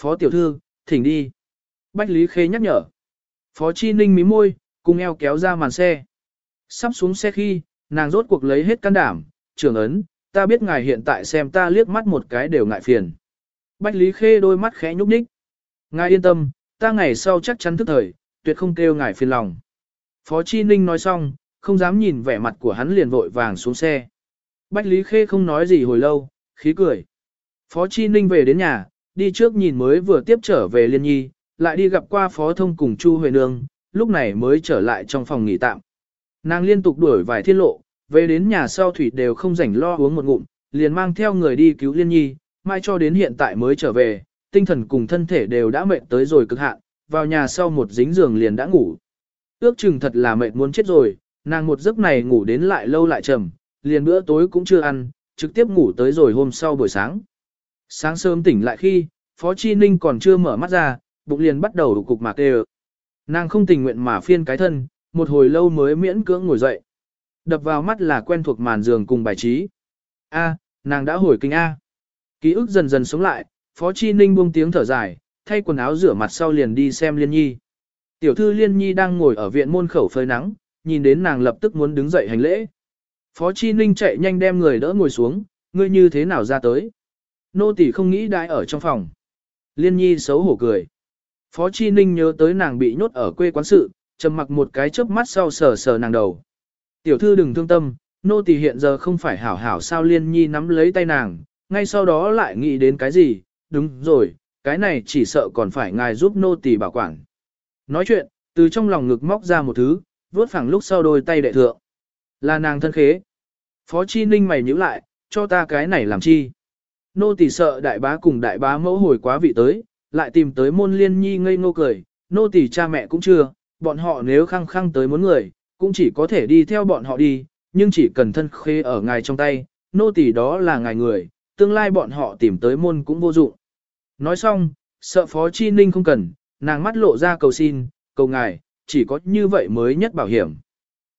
Phó tiểu thư, thỉnh đi. Bách Lý Khê nhắc nhở. Phó Chi Ninh mí môi, cùng eo kéo ra màn xe. Sắp xuống xe khi, nàng rốt cuộc lấy hết can đảm, trưởng ấn, ta biết ngài hiện tại xem ta liếc mắt một cái đều ngại phiền. Bách Lý Khê đôi mắt khẽ nhúc nhích. Ngài yên tâm, ta ngày sau chắc chắn thức thời, tuyệt không kêu ngài phiền lòng. Phó Chi Ninh nói xong, không dám nhìn vẻ mặt của hắn liền vội vàng xuống xe. Bách Lý Khê không nói gì hồi lâu, khí cười. Phó Chi Ninh về đến nhà, đi trước nhìn mới vừa tiếp trở về Liên Nhi, lại đi gặp qua Phó Thông cùng Chu Huệ Nương, lúc này mới trở lại trong phòng nghỉ tạm. Nàng liên tục đuổi vài thiên lộ, về đến nhà sau Thủy đều không rảnh lo uống một ngụm, liền mang theo người đi cứu Liên Nhi, mai cho đến hiện tại mới trở về, tinh thần cùng thân thể đều đã mệt tới rồi cực hạn, vào nhà sau một dính giường liền đã ngủ. Ước chừng thật là mệt muốn chết rồi, nàng một giấc này ngủ đến lại lâu lại trầm, liền bữa tối cũng chưa ăn, trực tiếp ngủ tới rồi hôm sau buổi sáng. Sáng sớm tỉnh lại khi, Phó Chi Ninh còn chưa mở mắt ra, bụng liền bắt đầu cục mạc tê Nàng không tình nguyện mà phiên cái thân, một hồi lâu mới miễn cưỡng ngồi dậy. Đập vào mắt là quen thuộc màn giường cùng bài trí. A, nàng đã hồi kinh A. Ký ức dần dần sống lại, Phó Chi Ninh buông tiếng thở dài, thay quần áo rửa mặt sau liền đi xem Liên Nhi. Tiểu thư Liên Nhi đang ngồi ở viện môn khẩu phơi nắng, nhìn đến nàng lập tức muốn đứng dậy hành lễ. Phó Chi Ninh chạy nhanh đem người đỡ ngồi xuống, ngươi như thế nào ra tới. Nô tỷ không nghĩ đãi ở trong phòng. Liên Nhi xấu hổ cười. Phó Chi Ninh nhớ tới nàng bị nhốt ở quê quán sự, trầm mặc một cái chớp mắt sau sờ sờ nàng đầu. Tiểu thư đừng thương tâm, nô tỳ hiện giờ không phải hảo hảo sao Liên Nhi nắm lấy tay nàng, ngay sau đó lại nghĩ đến cái gì, đúng rồi, cái này chỉ sợ còn phải ngài giúp nô tỳ bảo quản. Nói chuyện, từ trong lòng ngực móc ra một thứ, vuốt phẳng lúc sau đôi tay đệ thượng. Là nàng thân khế. Phó Chi Ninh mày nhíu lại, cho ta cái này làm chi. Nô tỳ sợ đại bá cùng đại bá mẫu hồi quá vị tới, lại tìm tới môn liên nhi ngây ngô cười, nô tỳ cha mẹ cũng chưa, bọn họ nếu khăng khăng tới muốn người, cũng chỉ có thể đi theo bọn họ đi, nhưng chỉ cần thân khê ở ngài trong tay, nô tỳ đó là ngài người, tương lai bọn họ tìm tới môn cũng vô dụng. Nói xong, sợ Phó Chi Ninh không cần, nàng mắt lộ ra cầu xin, cầu ngài, chỉ có như vậy mới nhất bảo hiểm.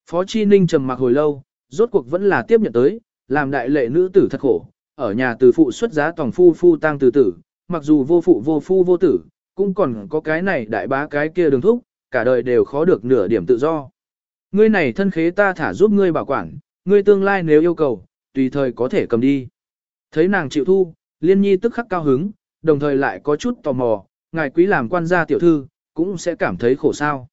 Phó Chi Ninh trầm mặc hồi lâu, rốt cuộc vẫn là tiếp nhận tới, làm đại lệ nữ tử thật khổ, ở nhà từ phụ xuất giá toàn phu phu tang từ tử, mặc dù vô phụ vô phu vô tử, cũng còn có cái này đại bá cái kia đường thúc, cả đời đều khó được nửa điểm tự do. Ngươi này thân khế ta thả giúp ngươi bảo quản, ngươi tương lai nếu yêu cầu, tùy thời có thể cầm đi. Thấy nàng chịu thu, liên nhi tức khắc cao hứng, đồng thời lại có chút tò mò, ngài quý làm quan gia tiểu thư, cũng sẽ cảm thấy khổ sao.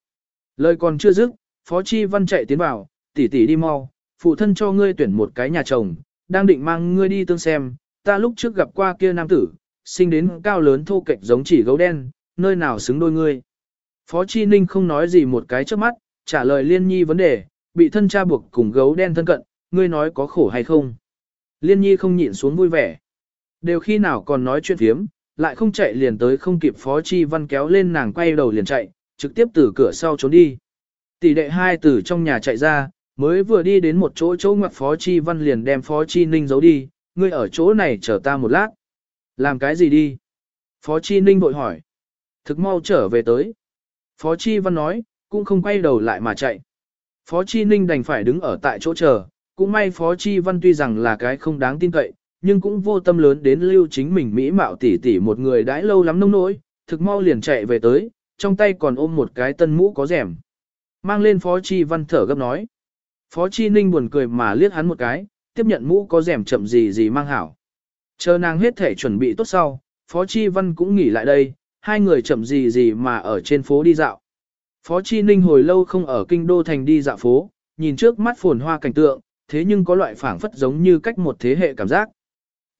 Lời còn chưa dứt, Phó Chi Văn chạy tiến vào, tỷ tỷ đi mau, phụ thân cho ngươi tuyển một cái nhà chồng, đang định mang ngươi đi tương xem, ta lúc trước gặp qua kia nam tử, sinh đến cao lớn thô kệch giống chỉ gấu đen, nơi nào xứng đôi ngươi. Phó Chi Ninh không nói gì một cái trước mắt, trả lời Liên Nhi vấn đề, bị thân cha buộc cùng gấu đen thân cận, ngươi nói có khổ hay không. Liên Nhi không nhịn xuống vui vẻ. Đều khi nào còn nói chuyện phiếm, lại không chạy liền tới không kịp Phó Chi Văn kéo lên nàng quay đầu liền chạy, trực tiếp từ cửa sau trốn đi. Tỷ đệ hai từ trong nhà chạy ra, mới vừa đi đến một chỗ chỗ ngoặc Phó Chi Văn liền đem Phó Chi Ninh giấu đi, ngươi ở chỗ này chờ ta một lát. Làm cái gì đi? Phó Chi Ninh vội hỏi. Thực mau trở về tới. Phó Chi Văn nói, cũng không quay đầu lại mà chạy. Phó Chi Ninh đành phải đứng ở tại chỗ chờ, cũng may Phó Chi Văn tuy rằng là cái không đáng tin cậy, nhưng cũng vô tâm lớn đến lưu chính mình mỹ mạo tỷ tỷ một người đãi lâu lắm nông nỗi, thực mau liền chạy về tới, trong tay còn ôm một cái tân mũ có rèm. Mang lên Phó Chi Văn thở gấp nói. Phó Chi Ninh buồn cười mà liếc hắn một cái, tiếp nhận mũ có rèm chậm gì gì mang hảo. Chờ nàng hết thể chuẩn bị tốt sau, Phó Chi Văn cũng nghỉ lại đây, hai người chậm gì gì mà ở trên phố đi dạo. Phó Chi Ninh hồi lâu không ở kinh đô thành đi dạo phố, nhìn trước mắt phồn hoa cảnh tượng, thế nhưng có loại phảng phất giống như cách một thế hệ cảm giác.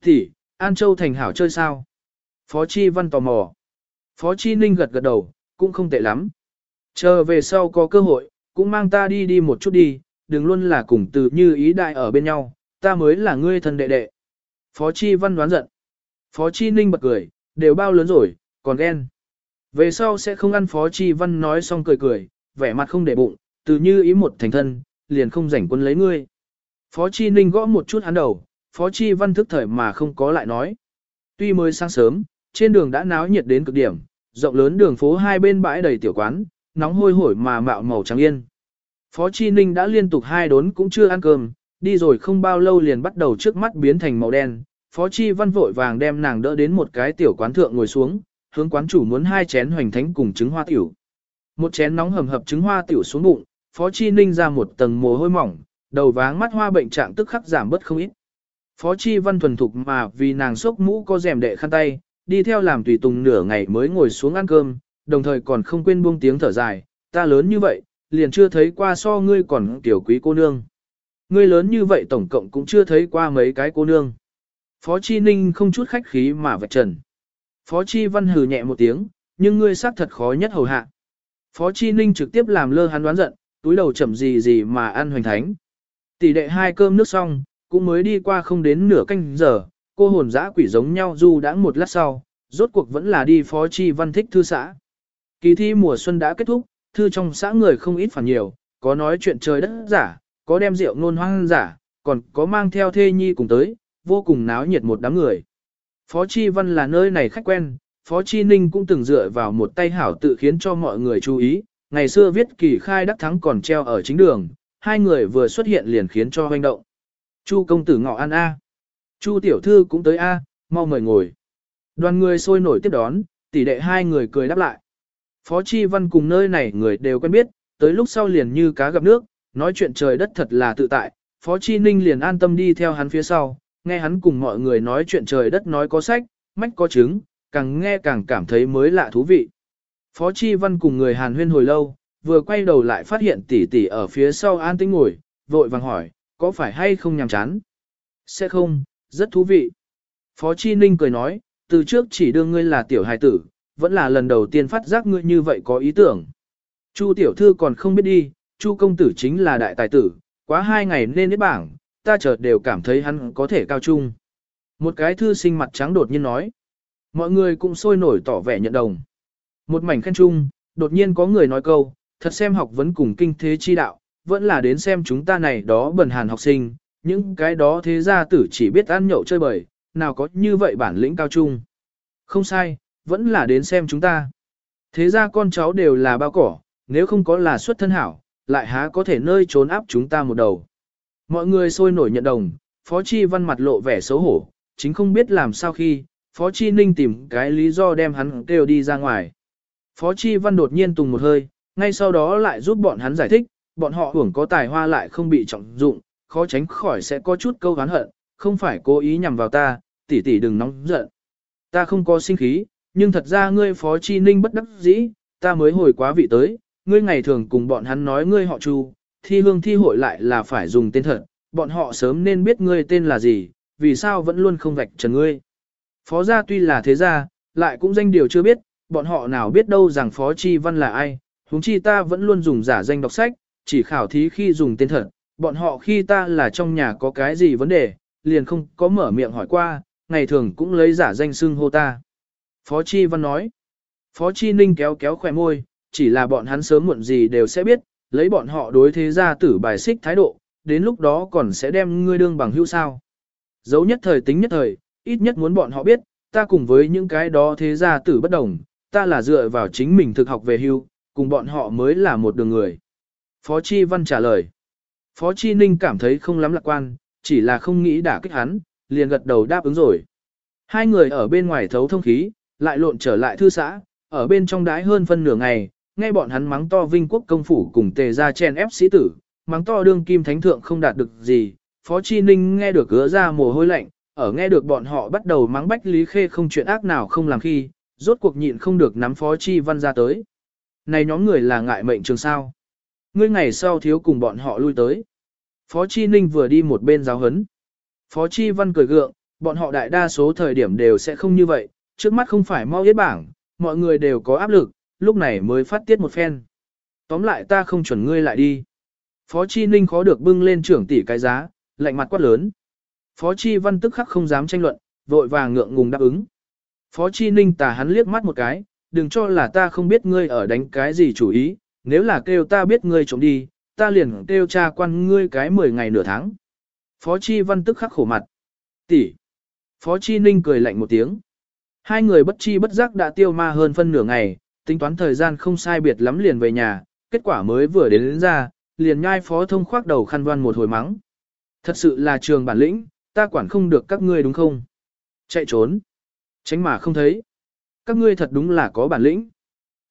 Thì, An Châu thành hảo chơi sao? Phó Chi Văn tò mò. Phó Chi Ninh gật gật đầu, cũng không tệ lắm. Chờ về sau có cơ hội, cũng mang ta đi đi một chút đi, đừng luôn là cùng từ như ý đại ở bên nhau, ta mới là ngươi thân đệ đệ. Phó Chi Văn đoán giận. Phó Chi Ninh bật cười, đều bao lớn rồi, còn ghen. Về sau sẽ không ăn Phó Chi Văn nói xong cười cười, vẻ mặt không để bụng, từ như ý một thành thân, liền không rảnh quân lấy ngươi. Phó Chi Ninh gõ một chút hắn đầu, Phó Chi Văn thức thời mà không có lại nói. Tuy mới sáng sớm, trên đường đã náo nhiệt đến cực điểm, rộng lớn đường phố hai bên bãi đầy tiểu quán, nóng hôi hổi mà mạo màu trắng yên. Phó Chi Ninh đã liên tục hai đốn cũng chưa ăn cơm, đi rồi không bao lâu liền bắt đầu trước mắt biến thành màu đen. Phó Chi Văn vội vàng đem nàng đỡ đến một cái tiểu quán thượng ngồi xuống, hướng quán chủ muốn hai chén hoành thánh cùng trứng hoa tiểu. Một chén nóng hầm hập trứng hoa tiểu xuống bụng, Phó Chi Ninh ra một tầng mồ hôi mỏng, đầu váng mắt hoa bệnh trạng tức khắc giảm bớt không ít. Phó Chi Văn thuần thục mà vì nàng sốc mũ có rèm đệ khăn tay, đi theo làm tùy tùng nửa ngày mới ngồi xuống ăn cơm, đồng thời còn không quên buông tiếng thở dài, ta lớn như vậy, liền chưa thấy qua so ngươi còn tiểu quý cô nương. Ngươi lớn như vậy tổng cộng cũng chưa thấy qua mấy cái cô nương. Phó Chi Ninh không chút khách khí mà vạch trần. Phó Chi Văn hừ nhẹ một tiếng, nhưng ngươi xác thật khó nhất hầu hạ. Phó Chi Ninh trực tiếp làm lơ hắn đoán giận, túi đầu chậm gì gì mà ăn hoành thánh. Tỷ đệ hai cơm nước xong, cũng mới đi qua không đến nửa canh giờ, cô hồn dã quỷ giống nhau du đã một lát sau, rốt cuộc vẫn là đi Phó Chi Văn thích thư xã. Kỳ thi mùa xuân đã kết thúc, thư trong xã người không ít phản nhiều, có nói chuyện trời đất giả, có đem rượu nôn hoang giả, còn có mang theo thê nhi cùng tới, vô cùng náo nhiệt một đám người. Phó Chi Văn là nơi này khách quen, Phó Chi Ninh cũng từng dựa vào một tay hảo tự khiến cho mọi người chú ý, ngày xưa viết kỳ khai đắc thắng còn treo ở chính đường, hai người vừa xuất hiện liền khiến cho hoành động. Chu công tử ngọ ăn A. Chu tiểu thư cũng tới A, mau mời ngồi. Đoàn người sôi nổi tiếp đón, tỷ đệ hai người cười đáp lại. Phó Chi Văn cùng nơi này người đều quen biết, tới lúc sau liền như cá gặp nước, nói chuyện trời đất thật là tự tại. Phó Chi Ninh liền an tâm đi theo hắn phía sau, nghe hắn cùng mọi người nói chuyện trời đất nói có sách, mách có chứng, càng nghe càng cảm thấy mới lạ thú vị. Phó Chi Văn cùng người Hàn huyên hồi lâu, vừa quay đầu lại phát hiện tỷ tỷ ở phía sau an tĩnh ngồi, vội vàng hỏi, có phải hay không nhàm chán? Sẽ không, rất thú vị. Phó Chi Ninh cười nói, từ trước chỉ đương ngươi là tiểu hài tử, vẫn là lần đầu tiên phát giác ngươi như vậy có ý tưởng. Chu tiểu thư còn không biết đi, Chu công tử chính là đại tài tử, quá hai ngày nên đến bảng, ta chợt đều cảm thấy hắn có thể cao trung. Một cái thư sinh mặt trắng đột nhiên nói. Mọi người cũng sôi nổi tỏ vẻ nhận đồng. Một mảnh khen chung, đột nhiên có người nói câu, thật xem học vấn cùng kinh thế chi đạo, vẫn là đến xem chúng ta này đó bần hàn học sinh, những cái đó thế gia tử chỉ biết ăn nhậu chơi bời, nào có như vậy bản lĩnh cao trung. Không sai, vẫn là đến xem chúng ta. Thế ra con cháu đều là bao cỏ, nếu không có là xuất thân hảo, lại há có thể nơi trốn áp chúng ta một đầu. Mọi người sôi nổi nhận đồng, Phó Chi Văn mặt lộ vẻ xấu hổ, chính không biết làm sao khi, Phó Chi Ninh tìm cái lý do đem hắn kêu đi ra ngoài. Phó Chi Văn đột nhiên tùng một hơi, ngay sau đó lại giúp bọn hắn giải thích, bọn họ hưởng có tài hoa lại không bị trọng dụng, khó tránh khỏi sẽ có chút câu hán hận, không phải cố ý nhằm vào ta, tỷ tỷ đừng nóng giận. Ta không có sinh khí, nhưng thật ra ngươi phó chi ninh bất đắc dĩ, ta mới hồi quá vị tới, ngươi ngày thường cùng bọn hắn nói ngươi họ chu, thi hương thi hội lại là phải dùng tên thật, bọn họ sớm nên biết ngươi tên là gì, vì sao vẫn luôn không vạch trần ngươi. Phó gia tuy là thế gia, lại cũng danh điều chưa biết, bọn họ nào biết đâu rằng phó chi văn là ai, huống chi ta vẫn luôn dùng giả danh đọc sách, chỉ khảo thí khi dùng tên thật, bọn họ khi ta là trong nhà có cái gì vấn đề, liền không có mở miệng hỏi qua, ngày thường cũng lấy giả danh xưng hô ta. Phó Chi Văn nói. Phó Chi Ninh kéo kéo khỏe môi, chỉ là bọn hắn sớm muộn gì đều sẽ biết, lấy bọn họ đối thế gia tử bài xích thái độ, đến lúc đó còn sẽ đem ngươi đương bằng hữu sao. Dấu nhất thời tính nhất thời, ít nhất muốn bọn họ biết, ta cùng với những cái đó thế gia tử bất đồng, ta là dựa vào chính mình thực học về hưu, cùng bọn họ mới là một đường người. Phó Chi Văn trả lời. Phó Chi Ninh cảm thấy không lắm lạc quan, chỉ là không nghĩ đả kích hắn, liền gật đầu đáp ứng rồi. Hai người ở bên ngoài thấu thông khí, lại lộn trở lại thư xã, ở bên trong đái hơn phân nửa ngày, nghe bọn hắn mắng to vinh quốc công phủ cùng tề ra chen ép sĩ tử, mắng to đương kim thánh thượng không đạt được gì, Phó Chi Ninh nghe được gỡ ra mồ hôi lạnh, ở nghe được bọn họ bắt đầu mắng Bách Lý Khê không chuyện ác nào không làm khi, rốt cuộc nhịn không được nắm Phó Chi Văn ra tới. Này nhóm người là ngại mệnh trường sao. Ngươi ngày sau thiếu cùng bọn họ lui tới. Phó Chi Ninh vừa đi một bên giáo hấn. Phó Chi Văn cười gượng, bọn họ đại đa số thời điểm đều sẽ không như vậy, trước mắt không phải mau yết bảng, mọi người đều có áp lực, lúc này mới phát tiết một phen. Tóm lại ta không chuẩn ngươi lại đi. Phó Chi Ninh khó được bưng lên trưởng tỷ cái giá, lạnh mặt quát lớn. Phó Chi Văn tức khắc không dám tranh luận, vội vàng ngượng ngùng đáp ứng. Phó Chi Ninh tà hắn liếc mắt một cái, đừng cho là ta không biết ngươi ở đánh cái gì chủ ý, nếu là kêu ta biết ngươi trộm đi, ta liền kêu cha quan ngươi cái 10 ngày nửa tháng. Phó Chi Văn tức khắc khổ mặt. Tỷ. Phó Chi Ninh cười lạnh một tiếng. Hai người bất chi bất giác đã tiêu ma hơn phân nửa ngày, tính toán thời gian không sai biệt lắm liền về nhà, kết quả mới vừa đến, đến ra, liền nhai phó thông khoác đầu khăn đoan một hồi mắng. Thật sự là trường bản lĩnh, ta quản không được các ngươi đúng không? Chạy trốn. Tránh mà không thấy. Các ngươi thật đúng là có bản lĩnh.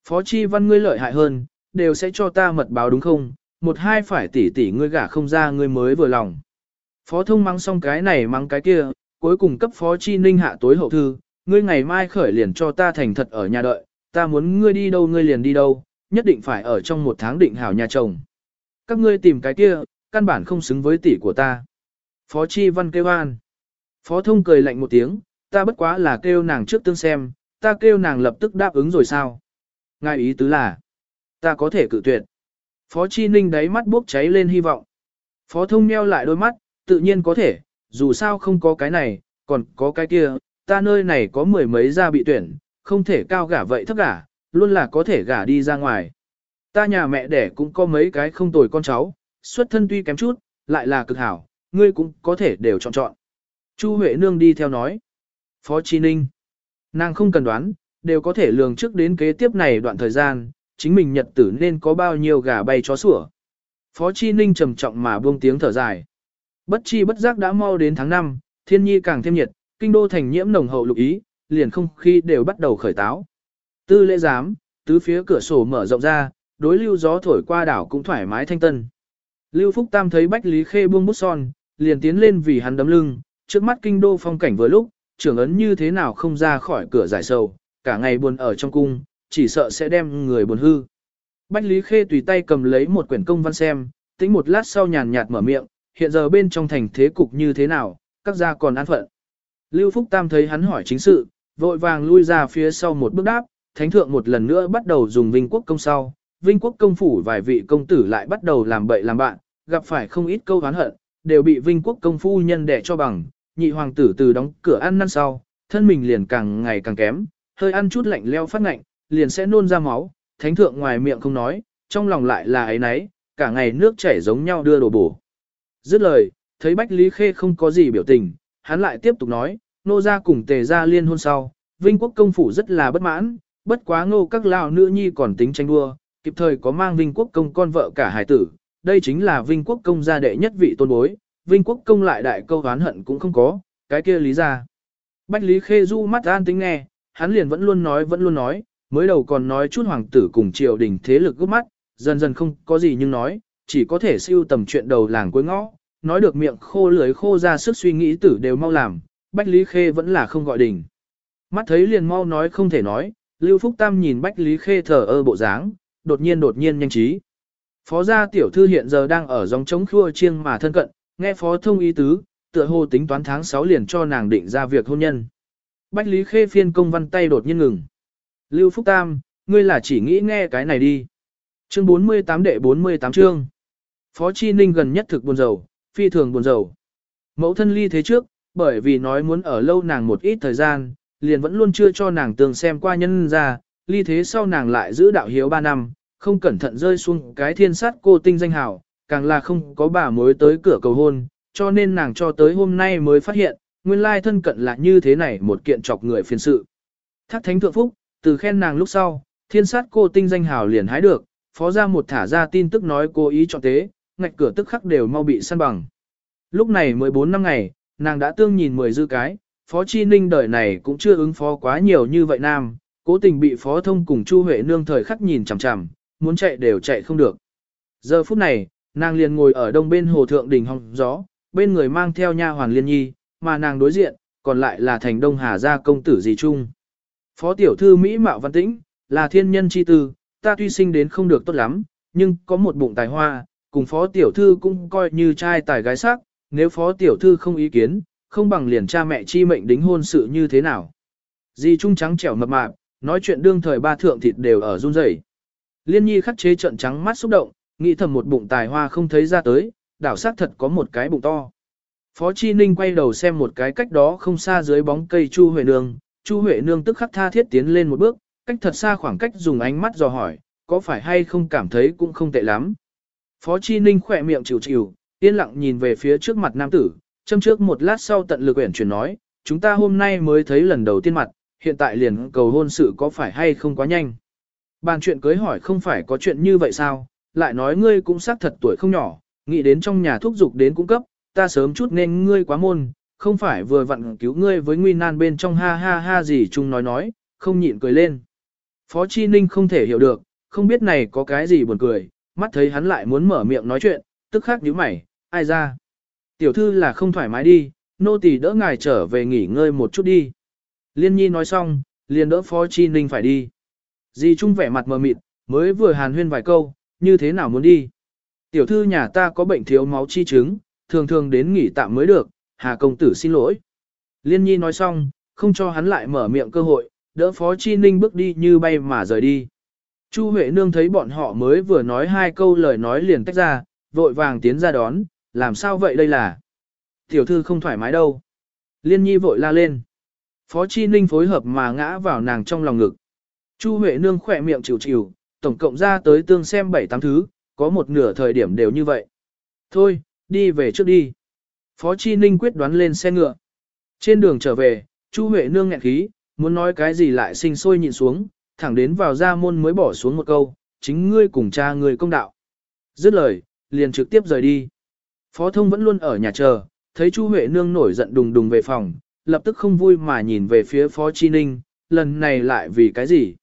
Phó chi văn ngươi lợi hại hơn, đều sẽ cho ta mật báo đúng không? Một hai phải tỉ tỉ ngươi gả không ra ngươi mới vừa lòng. Phó thông mắng xong cái này mắng cái kia, cuối cùng cấp phó chi ninh hạ tối hậu thư, ngươi ngày mai khởi liền cho ta thành thật ở nhà đợi, ta muốn ngươi đi đâu ngươi liền đi đâu, nhất định phải ở trong một tháng định hảo nhà chồng. Các ngươi tìm cái kia, căn bản không xứng với tỷ của ta. Phó Chi Văn kêu an. Phó Thông cười lạnh một tiếng, ta bất quá là kêu nàng trước tương xem, ta kêu nàng lập tức đáp ứng rồi sao. Ngài ý tứ là, ta có thể cự tuyệt. Phó Chi Ninh đáy mắt bốc cháy lên hy vọng. Phó Thông meo lại đôi mắt, tự nhiên có thể, dù sao không có cái này, còn có cái kia, ta nơi này có mười mấy gia bị tuyển, không thể cao gả vậy thấp gả, luôn là có thể gả đi ra ngoài. Ta nhà mẹ đẻ cũng có mấy cái không tồi con cháu, xuất thân tuy kém chút, lại là cực hảo, ngươi cũng có thể đều chọn chọn. Chu Huệ Nương đi theo nói. Phó Chi Ninh. Nàng không cần đoán, đều có thể lường trước đến kế tiếp này đoạn thời gian, chính mình nhật tử nên có bao nhiêu gà bay chó sủa. Phó Chi Ninh trầm trọng mà buông tiếng thở dài. Bất chi bất giác đã mau đến tháng 5, thiên nhi càng thêm nhiệt, kinh đô thành nhiễm nồng hậu lục ý, liền không khí đều bắt đầu khởi táo. Tư lễ giám, tứ phía cửa sổ mở rộng ra, đối lưu gió thổi qua đảo cũng thoải mái thanh tân. Lưu Phúc Tam thấy Bách Lý Khê buông bút son, liền tiến lên vì hắn đấm lưng, trước mắt kinh đô phong cảnh vừa lúc, trưởng ấn như thế nào không ra khỏi cửa giải sầu, cả ngày buồn ở trong cung, chỉ sợ sẽ đem người buồn hư. Bách Lý Khê tùy tay cầm lấy một quyển công văn xem, tính một lát sau nhàn nhạt mở miệng, hiện giờ bên trong thành thế cục như thế nào, các gia còn an phận. Lưu Phúc Tam thấy hắn hỏi chính sự, vội vàng lui ra phía sau một bước đáp, thánh thượng một lần nữa bắt đầu dùng vinh quốc công sau. Vinh quốc công phủ vài vị công tử lại bắt đầu làm bậy làm bạn, gặp phải không ít câu oán hận, đều bị vinh quốc công phu nhân đẻ cho bằng, nhị hoàng tử từ đóng cửa ăn năn sau, thân mình liền càng ngày càng kém, hơi ăn chút lạnh leo phát ngạnh, liền sẽ nôn ra máu, thánh thượng ngoài miệng không nói, trong lòng lại là ấy nấy, cả ngày nước chảy giống nhau đưa đổ bổ. Dứt lời, thấy Bách Lý Khê không có gì biểu tình, hắn lại tiếp tục nói, nô gia cùng tề gia liên hôn sau, Vinh quốc công phủ rất là bất mãn, bất quá ngô các lão nữ nhi còn tính tranh đua, kịp thời có mang Vinh quốc công con vợ cả hải tử, đây chính là Vinh quốc công gia đệ nhất vị tôn bối, Vinh quốc công lại đại câu oán hận cũng không có, cái kia lý ra. Bách Lý Khê du mắt an tính nghe, hắn liền vẫn luôn nói vẫn luôn nói, mới đầu còn nói chút hoàng tử cùng triều đình thế lực gấp mắt, dần dần không có gì nhưng nói, chỉ có thể siêu tầm chuyện đầu làng cuối ngõ, nói được miệng khô lưới khô ra sức suy nghĩ tử đều mau làm, Bách Lý Khê vẫn là không gọi đỉnh. Mắt thấy liền mau nói không thể nói, Lưu Phúc Tam nhìn Bách Lý Khê thở ơ bộ dáng, đột nhiên đột nhiên nhanh trí. Phó gia tiểu thư hiện giờ đang ở dòng chống khua chiêng mà thân cận, nghe phó thông ý tứ, tựa hồ tính toán tháng 6 liền cho nàng định ra việc hôn nhân. Bách Lý Khê phiên công văn tay đột nhiên ngừng. Lưu Phúc Tam, ngươi là chỉ nghĩ nghe cái này đi. Chương 48 đệ 48 chương. Phó Chi Ninh gần nhất thực buồn rầu, phi thường buồn rầu. Mẫu thân ly thế trước, bởi vì nói muốn ở lâu nàng một ít thời gian, liền vẫn luôn chưa cho nàng tường xem qua nhân ra, ly thế sau nàng lại giữ đạo hiếu 3 năm, không cẩn thận rơi xuống cái thiên sát cô tinh danh hào, càng là không có bà mối tới cửa cầu hôn, cho nên nàng cho tới hôm nay mới phát hiện, nguyên lai thân cận là như thế này một kiện chọc người phiền sự. Thác thánh thượng phúc, từ khen nàng lúc sau, thiên sát cô tinh danh hào liền hái được, phó ra một thả ra tin tức nói cô ý chọn tế, ngạch cửa tức khắc đều mau bị săn bằng. Lúc này 14 năm ngày, nàng đã tương nhìn 10 dư cái, phó chi ninh đời này cũng chưa ứng phó quá nhiều như vậy nam, cố tình bị phó thông cùng Chu Huệ nương thời khắc nhìn chằm chằm, muốn chạy đều chạy không được. Giờ phút này, nàng liền ngồi ở đông bên hồ thượng đỉnh hồng gió, bên người mang theo nha hoàn liên nhi, mà nàng đối diện, còn lại là thành đông hà gia công tử dì trung. Phó tiểu thư Mỹ Mạo Văn Tĩnh, là thiên nhân chi tư, ta tuy sinh đến không được tốt lắm, nhưng có một bụng tài hoa, cùng phó tiểu thư cũng coi như trai tài gái sắc, nếu phó tiểu thư không ý kiến, không bằng liền cha mẹ chi mệnh đính hôn sự như thế nào. Di trung trắng trẻo mập mạp, nói chuyện đương thời ba thượng thịt đều ở run rẩy. Liên nhi khắc chế trận trắng mắt xúc động, nghĩ thầm một bụng tài hoa không thấy ra tới, đảo sát thật có một cái bụng to. Phó Chi Ninh quay đầu xem một cái cách đó không xa dưới bóng cây Chu Huệ Nương, Chu Huệ Nương tức khắc tha thiết tiến lên một bước, cách thật xa khoảng cách dùng ánh mắt dò hỏi, có phải hay không cảm thấy cũng không tệ lắm. Phó Chi Ninh khỏe miệng chịu chịu, yên lặng nhìn về phía trước mặt nam tử, châm trước một lát sau tận lực quyển chuyển nói, chúng ta hôm nay mới thấy lần đầu tiên mặt, hiện tại liền cầu hôn sự có phải hay không quá nhanh. Bàn chuyện cưới hỏi không phải có chuyện như vậy sao, lại nói ngươi cũng xác thật tuổi không nhỏ, nghĩ đến trong nhà thúc dục đến cung cấp, ta sớm chút nên ngươi quá môn, không phải vừa vặn cứu ngươi với nguy nan bên trong ha ha ha gì chung nói nói, không nhịn cười lên. Phó Chi Ninh không thể hiểu được, không biết này có cái gì buồn cười, mắt thấy hắn lại muốn mở miệng nói chuyện, tức khắc nhíu mày, ai ra. Tiểu thư là không thoải mái đi, nô tỳ đỡ ngài trở về nghỉ ngơi một chút đi. Liên nhi nói xong, liền đỡ Phó Chi Ninh phải đi. Di Trung vẻ mặt mờ mịt, mới vừa hàn huyên vài câu, như thế nào muốn đi. Tiểu thư nhà ta có bệnh thiếu máu chi chứng, thường thường đến nghỉ tạm mới được, Hà công tử xin lỗi. Liên nhi nói xong, không cho hắn lại mở miệng cơ hội, đỡ Phó Chi Ninh bước đi như bay mà rời đi. Chu Huệ Nương thấy bọn họ mới vừa nói hai câu lời nói liền tách ra, vội vàng tiến ra đón, làm sao vậy đây là? Tiểu thư không thoải mái đâu. Liên nhi vội la lên. Phó Chi Ninh phối hợp mà ngã vào nàng trong lòng ngực. Chu Huệ Nương khỏe miệng chịu chịu, tổng cộng ra tới tương xem bảy tám thứ, có một nửa thời điểm đều như vậy. Thôi, đi về trước đi. Phó Chi Ninh quyết đoán lên xe ngựa. Trên đường trở về, Chu Huệ Nương nghẹn khí, muốn nói cái gì lại sinh sôi nhịn xuống, thẳng đến vào ra môn mới bỏ xuống một câu, chính ngươi cùng cha ngươi công đạo. Dứt lời, liền trực tiếp rời đi. Phó thông vẫn luôn ở nhà chờ, thấy Chu Huệ Nương nổi giận đùng đùng về phòng, lập tức không vui mà nhìn về phía Phó Chi Ninh, lần này lại vì cái gì?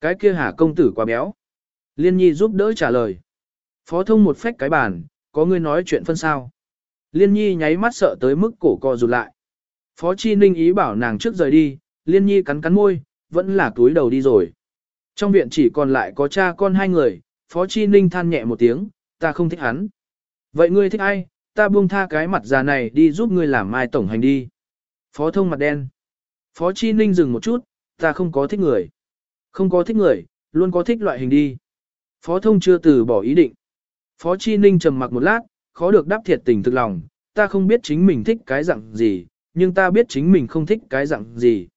Cái kia hả công tử quá béo. Liên Nhi giúp đỡ trả lời. Phó thông một phách cái bàn, có người nói chuyện phân sao. Liên Nhi nháy mắt sợ tới mức cổ co rụt lại. Phó Chi Ninh ý bảo nàng trước rời đi, Liên Nhi cắn cắn môi, vẫn là túi đầu đi rồi. Trong viện chỉ còn lại có cha con hai người, Phó Chi Ninh than nhẹ một tiếng, ta không thích hắn. Vậy ngươi thích ai, ta buông tha cái mặt già này đi giúp ngươi làm mai tổng hành đi. Phó thông mặt đen. Phó Chi Ninh dừng một chút, ta không có thích người. Không có thích người, luôn có thích loại hình đi. Phó thông chưa từ bỏ ý định. Phó Chi Ninh trầm mặc một lát, khó được đáp thiệt tình thực lòng, ta không biết chính mình thích cái dạng gì, nhưng ta biết chính mình không thích cái dạng gì.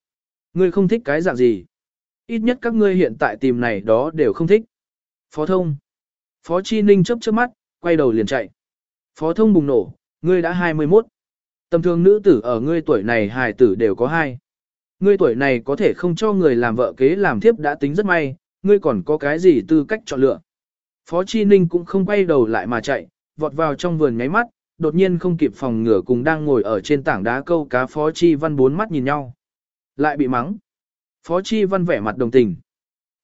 Ngươi không thích cái dạng gì? Ít nhất các ngươi hiện tại tìm này đó đều không thích. Phó thông. Phó Chi Ninh chớp chớp mắt, quay đầu liền chạy. Phó thông bùng nổ, ngươi đã 21. Tầm thường nữ tử ở ngươi tuổi này hài tử đều có hai. Ngươi tuổi này có thể không cho người làm vợ kế làm thiếp đã tính rất may, ngươi còn có cái gì tư cách chọn lựa. Phó Chi Ninh cũng không quay đầu lại mà chạy, vọt vào trong vườn nháy mắt, đột nhiên không kịp phòng ngửa cùng đang ngồi ở trên tảng đá câu cá Phó Chi Văn bốn mắt nhìn nhau. Lại bị mắng. Phó Chi Văn vẻ mặt đồng tình.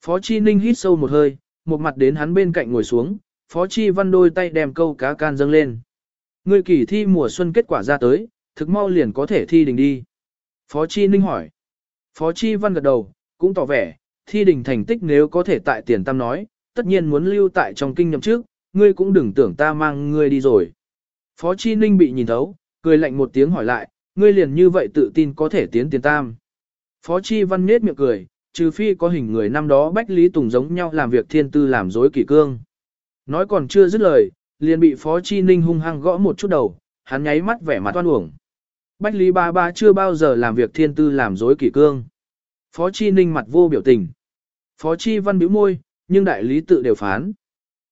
Phó Chi Ninh hít sâu một hơi, một mặt đến hắn bên cạnh ngồi xuống, Phó Chi Văn đôi tay đem câu cá can dâng lên. Ngươi kỳ thi mùa xuân kết quả ra tới, thực mau liền có thể thi đình đi. Phó Chi Ninh hỏi. Phó Chi Văn gật đầu, cũng tỏ vẻ, thi đình thành tích nếu có thể tại tiền tam nói, tất nhiên muốn lưu tại trong kinh nhậm trước, ngươi cũng đừng tưởng ta mang ngươi đi rồi. Phó Chi Ninh bị nhìn thấu, cười lạnh một tiếng hỏi lại, ngươi liền như vậy tự tin có thể tiến tiền tam. Phó Chi Văn nết miệng cười, trừ phi có hình người năm đó Bách Lý Tùng giống nhau làm việc thiên tư làm dối kỷ cương. Nói còn chưa dứt lời, liền bị Phó Chi Ninh hung hăng gõ một chút đầu, hắn nháy mắt vẻ mặt toan uổng. Bách Lý Ba Ba chưa bao giờ làm việc thiên tư làm dối kỷ cương. Phó Chi Ninh mặt vô biểu tình. Phó Chi Văn bĩu môi, nhưng đại lý tự đều phán.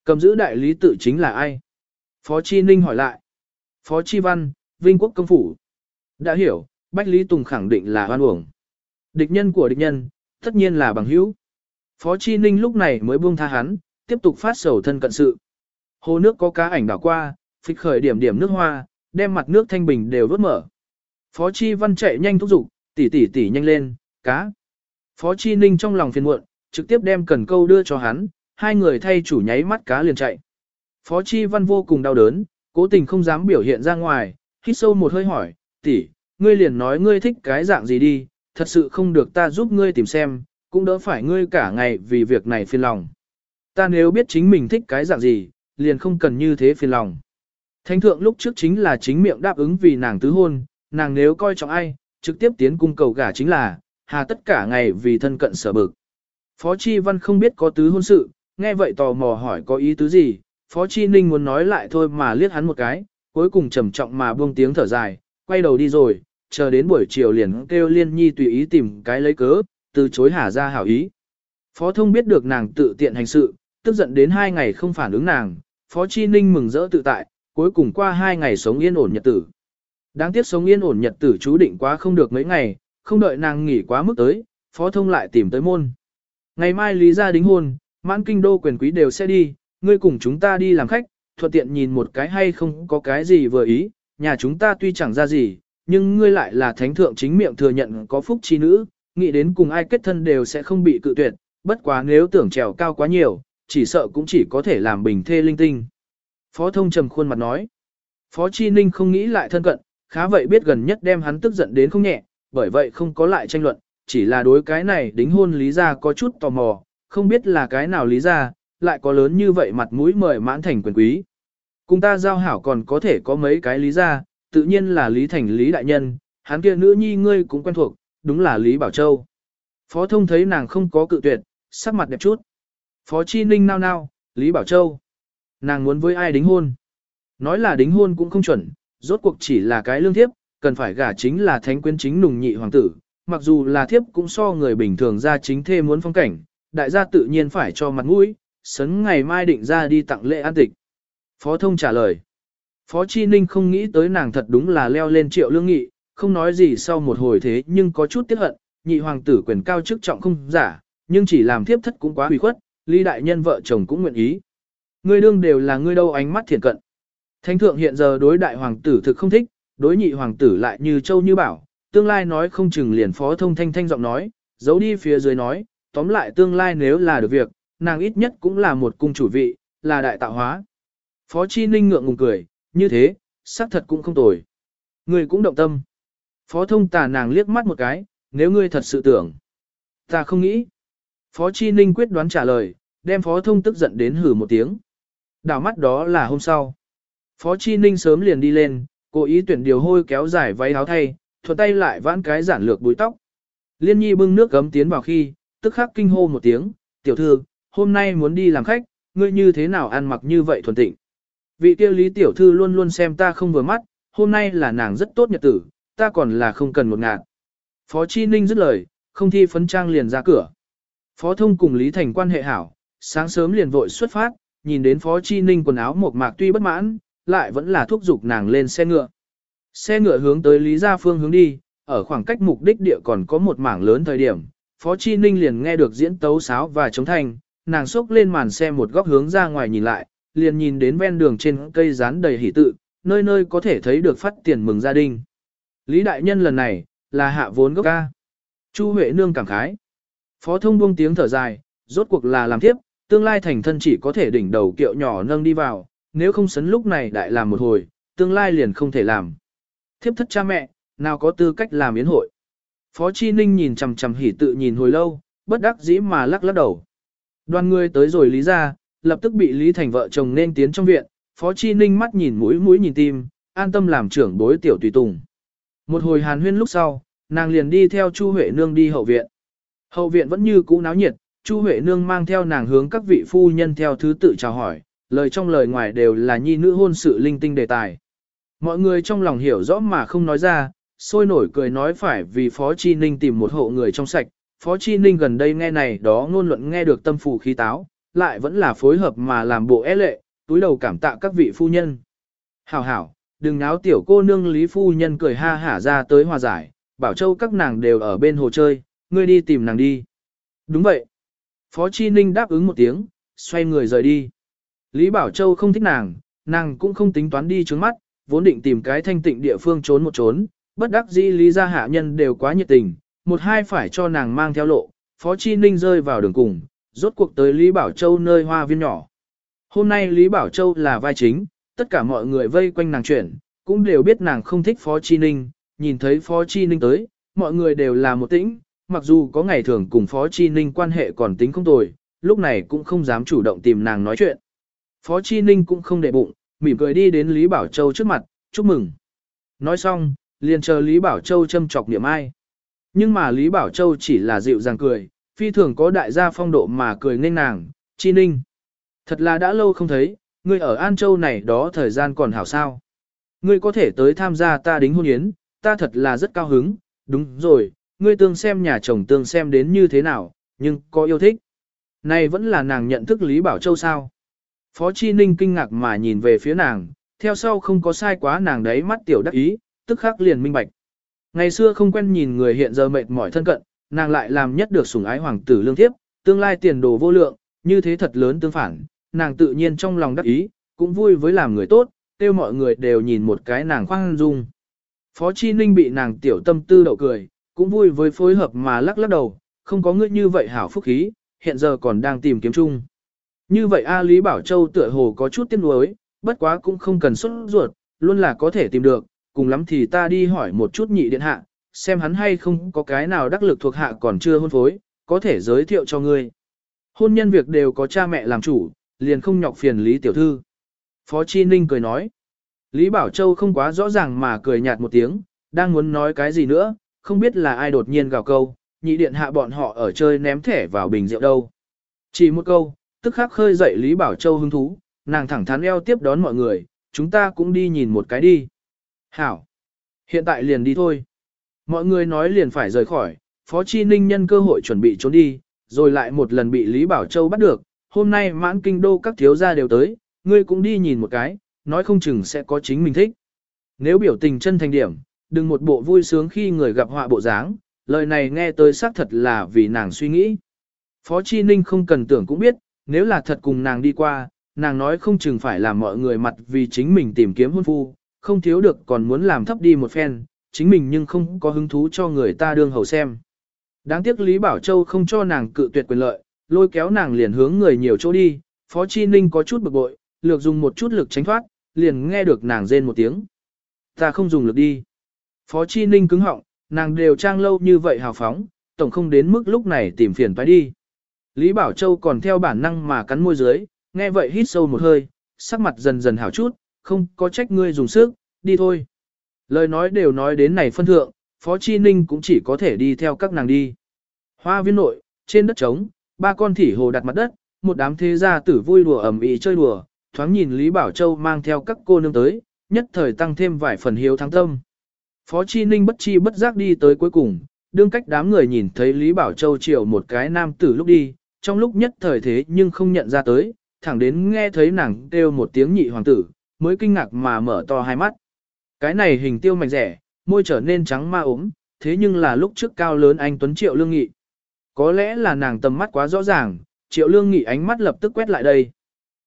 Cầm giữ đại lý tự chính là ai? Phó Chi Ninh hỏi lại. Phó Chi Văn, Vinh Quốc Công Phủ. Đã hiểu, Bách Lý Tùng khẳng định là hoan uổng. Địch nhân của địch nhân, tất nhiên là bằng hữu. Phó Chi Ninh lúc này mới buông tha hắn, tiếp tục phát sầu thân cận sự. Hồ nước có cá ảnh đảo qua, phịch khởi điểm điểm nước hoa, đem mặt nước thanh bình đều vớt mở. Phó Chi Văn chạy nhanh thúc giục, tỉ tỉ tỉ nhanh lên, cá. Phó Chi Ninh trong lòng phiền muộn, trực tiếp đem cần câu đưa cho hắn, hai người thay chủ nháy mắt cá liền chạy. Phó Chi Văn vô cùng đau đớn, cố tình không dám biểu hiện ra ngoài, hít sâu một hơi hỏi, tỷ, ngươi liền nói ngươi thích cái dạng gì đi, thật sự không được ta giúp ngươi tìm xem, cũng đỡ phải ngươi cả ngày vì việc này phiền lòng. Ta nếu biết chính mình thích cái dạng gì, liền không cần như thế phiền lòng. Thánh thượng lúc trước chính là chính miệng đáp ứng vì nàng tứ hôn, nàng nếu coi trọng ai, trực tiếp tiến cung cầu gả chính là, hà tất cả ngày vì thân cận sở bực. Phó Chi Văn không biết có tứ hôn sự, nghe vậy tò mò hỏi có ý tứ gì, Phó Chi Ninh muốn nói lại thôi mà liếc hắn một cái, cuối cùng trầm trọng mà buông tiếng thở dài, quay đầu đi rồi, chờ đến buổi chiều liền kêu Liên Nhi tùy ý tìm cái lấy cớ, từ chối hà ra hảo ý. Phó thông biết được nàng tự tiện hành sự, tức giận đến hai ngày không phản ứng nàng, Phó Chi Ninh mừng rỡ tự tại, cuối cùng qua hai ngày sống yên ổn nhật tử. Đáng tiếc sống yên ổn nhật tử chú định quá không được mấy ngày, không đợi nàng nghỉ quá mức tới, Phó thông lại tìm tới môn. Ngày mai Lý gia đính hôn, mãn kinh đô quyền quý đều sẽ đi, ngươi cùng chúng ta đi làm khách, thuận tiện nhìn một cái hay không có cái gì vừa ý, nhà chúng ta tuy chẳng ra gì, nhưng ngươi lại là thánh thượng chính miệng thừa nhận có phúc chi nữ, nghĩ đến cùng ai kết thân đều sẽ không bị cự tuyệt, bất quá nếu tưởng trèo cao quá nhiều, chỉ sợ cũng chỉ có thể làm bình thê linh tinh. Phó thông trầm khuôn mặt nói, Phó Chi Ninh không nghĩ lại thân cận, khá vậy biết gần nhất đem hắn tức giận đến không nhẹ, bởi vậy không có lại tranh luận, chỉ là đối cái này đính hôn lý ra có chút tò mò, không biết là cái nào lý ra, lại có lớn như vậy mặt mũi mời mãn thành quyền quý. Cùng ta giao hảo còn có thể có mấy cái lý ra, tự nhiên là lý thành lý đại nhân, hắn kia nữ nhi ngươi cũng quen thuộc, đúng là Lý Bảo Châu. Phó thông thấy nàng không có cự tuyệt, sắc mặt đẹp chút. Phó Chi Ninh nao nao, Lý Bảo Châu. Nàng muốn với ai đính hôn? Nói là đính hôn cũng không chuẩn, rốt cuộc chỉ là cái lương thiếp, cần phải gả chính là thánh quyến chính nùng nhị hoàng tử. Mặc dù là thiếp cũng so người bình thường ra chính thê muốn phong cảnh, đại gia tự nhiên phải cho mặt mũi, sấn ngày mai định ra đi tặng lễ an tịch. Phó thông trả lời. Phó Chi Ninh không nghĩ tới nàng thật đúng là leo lên triệu lương nghị, không nói gì sau một hồi thế nhưng có chút tiếc hận, nhị hoàng tử quyền cao chức trọng không giả, nhưng chỉ làm thiếp thất cũng quá hủy khuất, Lý đại nhân vợ chồng cũng nguyện ý. Ngươi đương đều là ngươi đâu ánh mắt thiện cận. Thánh thượng hiện giờ đối đại hoàng tử thực không thích, đối nhị hoàng tử lại như châu như bảo, tương lai nói không chừng liền phó thông thanh thanh giọng nói, giấu đi phía dưới nói, tóm lại tương lai nếu là được việc, nàng ít nhất cũng là một cung chủ vị, là đại tạo hóa. Phó Chi Ninh ngượng ngùng cười, như thế, xác thật cũng không tồi. Ngươi cũng động tâm. Phó thông tà nàng liếc mắt một cái, nếu ngươi thật sự tưởng. Ta không nghĩ. Phó Chi Ninh quyết đoán trả lời, đem Phó thông tức giận đến hử một tiếng. Đảo mắt đó là hôm sau. Phó Chi Ninh sớm liền đi lên, cố ý tuyển điều hôi kéo dài váy áo thay, thuận tay lại vãn cái giản lược búi tóc. Liên nhi bưng nước gấm tiến vào khi, tức khắc kinh hô một tiếng, tiểu thư, hôm nay muốn đi làm khách, ngươi như thế nào ăn mặc như vậy thuần tịnh. Vị kia lý tiểu thư luôn luôn xem ta không vừa mắt, hôm nay là nàng rất tốt nhật tử, ta còn là không cần một ngạt. Phó Chi Ninh dứt lời, không thi phấn trang liền ra cửa. Phó Thông cùng Lý Thành quan hệ hảo, sáng sớm liền vội xuất phát, nhìn đến Phó Chi Ninh quần áo một mạc tuy bất mãn, lại vẫn là thúc giục nàng lên xe ngựa. Xe ngựa hướng tới Lý Gia Phương hướng đi, ở khoảng cách mục đích địa còn có một mảng lớn thời điểm, Phó Chi Ninh liền nghe được diễn tấu sáo và chống thanh, nàng xốc lên màn xe một góc hướng ra ngoài nhìn lại, liền nhìn đến ven đường trên cây rán đầy hỷ tự, nơi nơi có thể thấy được phát tiền mừng gia đình. Lý đại nhân lần này, là hạ vốn gốc ca. Chu Huệ nương cảm khái. Phó thông buông tiếng thở dài, rốt cuộc là làm tiếp, tương lai thành thân chỉ có thể đỉnh đầu kiệu nhỏ nâng đi vào, nếu không sấn lúc này đại làm một hồi, tương lai liền không thể làm. Thiếp thất cha mẹ, nào có tư cách làm yến hội. Phó Chi Ninh nhìn chằm chằm hỉ tự nhìn hồi lâu, bất đắc dĩ mà lắc lắc đầu. Đoàn người tới rồi lý ra, lập tức bị Lý Thành vợ chồng nên tiến trong viện, Phó Chi Ninh mắt nhìn mũi mũi nhìn tim, an tâm làm trưởng bối tiểu tùy tùng. Một hồi hàn huyên lúc sau, nàng liền đi theo Chu Huệ Nương đi hậu viện. Hậu viện vẫn như cũ náo nhiệt, Chu Huệ Nương mang theo nàng hướng các vị phu nhân theo thứ tự chào hỏi, lời trong lời ngoài đều là nhi nữ hôn sự linh tinh đề tài. Mọi người trong lòng hiểu rõ mà không nói ra, sôi nổi cười nói phải vì Phó Chi Ninh tìm một hộ người trong sạch. Phó Chi Ninh gần đây nghe này đó ngôn luận nghe được tâm phù khí táo, lại vẫn là phối hợp mà làm bộ é lệ, túi đầu cảm tạ các vị phu nhân. Hảo hảo, đừng náo tiểu cô nương Lý phu nhân cười ha hả ra tới hòa giải, bảo châu các nàng đều ở bên hồ chơi, ngươi đi tìm nàng đi. Đúng vậy. Phó Chi Ninh đáp ứng một tiếng, xoay người rời đi. Lý Bảo Châu không thích nàng, nàng cũng không tính toán đi trướng mắt, vốn định tìm cái thanh tịnh địa phương trốn một trốn, bất đắc dĩ Lý gia hạ nhân đều quá nhiệt tình, một hai phải cho nàng mang theo lộ, Phó Chi Ninh rơi vào đường cùng, rốt cuộc tới Lý Bảo Châu nơi hoa viên nhỏ. Hôm nay Lý Bảo Châu là vai chính, tất cả mọi người vây quanh nàng chuyển, cũng đều biết nàng không thích Phó Chi Ninh, nhìn thấy Phó Chi Ninh tới, mọi người đều là một tĩnh, mặc dù có ngày thường cùng Phó Chi Ninh quan hệ còn tính không tồi, lúc này cũng không dám chủ động tìm nàng nói chuyện. Phó Chi Ninh cũng không để bụng, mỉm cười đi đến Lý Bảo Châu trước mặt, chúc mừng. Nói xong, liền chờ Lý Bảo Châu châm chọc niệm ai. Nhưng mà Lý Bảo Châu chỉ là dịu dàng cười, phi thường có đại gia phong độ mà cười nên nàng, Chi Ninh. Thật là đã lâu không thấy, ngươi ở An Châu này đó thời gian còn hảo sao. Ngươi có thể tới tham gia ta đính hôn yến, ta thật là rất cao hứng, đúng rồi, ngươi tương xem nhà chồng tương xem đến như thế nào, nhưng có yêu thích. Này vẫn là nàng nhận thức Lý Bảo Châu sao. Phó Chi Ninh kinh ngạc mà nhìn về phía nàng, theo sau không có sai quá nàng đấy mắt tiểu đắc ý, tức khắc liền minh bạch. Ngày xưa không quen nhìn người hiện giờ mệt mỏi thân cận, nàng lại làm nhất được sủng ái hoàng tử lương thiếp, tương lai tiền đồ vô lượng, như thế thật lớn tương phản, nàng tự nhiên trong lòng đắc ý, cũng vui với làm người tốt, kêu mọi người đều nhìn một cái nàng khoan dung. Phó Chi Ninh bị nàng tiểu tâm tư đậu cười, cũng vui với phối hợp mà lắc lắc đầu, không có ngươi như vậy hảo phúc khí, hiện giờ còn đang tìm kiếm chung. Như vậy A Lý Bảo Châu tựa hồ có chút tiếc nuối, bất quá cũng không cần xuất ruột, luôn là có thể tìm được, cùng lắm thì ta đi hỏi một chút nhị điện hạ, xem hắn hay không có cái nào đắc lực thuộc hạ còn chưa hôn phối, có thể giới thiệu cho ngươi. Hôn nhân việc đều có cha mẹ làm chủ, liền không nhọc phiền Lý Tiểu Thư. Phó Chi Ninh cười nói. Lý Bảo Châu không quá rõ ràng mà cười nhạt một tiếng, đang muốn nói cái gì nữa, không biết là ai đột nhiên gào câu, nhị điện hạ bọn họ ở chơi ném thẻ vào bình rượu đâu. Chỉ một câu, tức khắc khơi dậy Lý Bảo Châu hứng thú, nàng thẳng thắn eo tiếp đón mọi người, chúng ta cũng đi nhìn một cái đi. Hảo! Hiện tại liền đi thôi. Mọi người nói liền phải rời khỏi, Phó Chi Ninh nhân cơ hội chuẩn bị trốn đi, rồi lại một lần bị Lý Bảo Châu bắt được, hôm nay mãn kinh đô các thiếu gia đều tới, ngươi cũng đi nhìn một cái, nói không chừng sẽ có chính mình thích. Nếu biểu tình chân thành điểm, đừng một bộ vui sướng khi người gặp họa bộ dáng, lời này nghe tới xác thật là vì nàng suy nghĩ. Phó Chi Ninh không cần tưởng cũng biết, nếu là thật cùng nàng đi qua, nàng nói không chừng phải làm mọi người mặt vì chính mình tìm kiếm hôn phu, không thiếu được còn muốn làm thấp đi một phen, chính mình nhưng không có hứng thú cho người ta đương hầu xem. Đáng tiếc Lý Bảo Châu không cho nàng cự tuyệt quyền lợi, lôi kéo nàng liền hướng người nhiều chỗ đi, Phó Chi Ninh có chút bực bội, lược dùng một chút lực tránh thoát, liền nghe được nàng rên một tiếng. Ta không dùng lực đi. Phó Chi Ninh cứng họng, nàng đều trang lâu như vậy hào phóng, tổng không đến mức lúc này tìm phiền phải đi. Lý Bảo Châu còn theo bản năng mà cắn môi dưới, nghe vậy hít sâu một hơi, sắc mặt dần dần hảo chút, không có trách ngươi dùng sức, đi thôi. Lời nói đều nói đến này phân thượng, Phó Chi Ninh cũng chỉ có thể đi theo các nàng đi. Hoa viên nội, trên đất trống, ba con thỉ hồ đặt mặt đất, một đám thế gia tử vui đùa ẩm ý chơi đùa, thoáng nhìn Lý Bảo Châu mang theo các cô nương tới, nhất thời tăng thêm vài phần hiếu thắng tâm. Phó Chi Ninh bất chi bất giác đi tới cuối cùng, đương cách đám người nhìn thấy Lý Bảo Châu chiều một cái nam tử lúc đi, trong lúc nhất thời thế nhưng không nhận ra tới, thẳng đến nghe thấy nàng kêu một tiếng nhị hoàng tử, mới kinh ngạc mà mở to hai mắt. Cái này hình tiêu mảnh rẻ, môi trở nên trắng ma ốm, thế nhưng là lúc trước cao lớn anh Tuấn Triệu Lương Nghị. Có lẽ là nàng tầm mắt quá rõ ràng, Triệu Lương Nghị ánh mắt lập tức quét lại đây.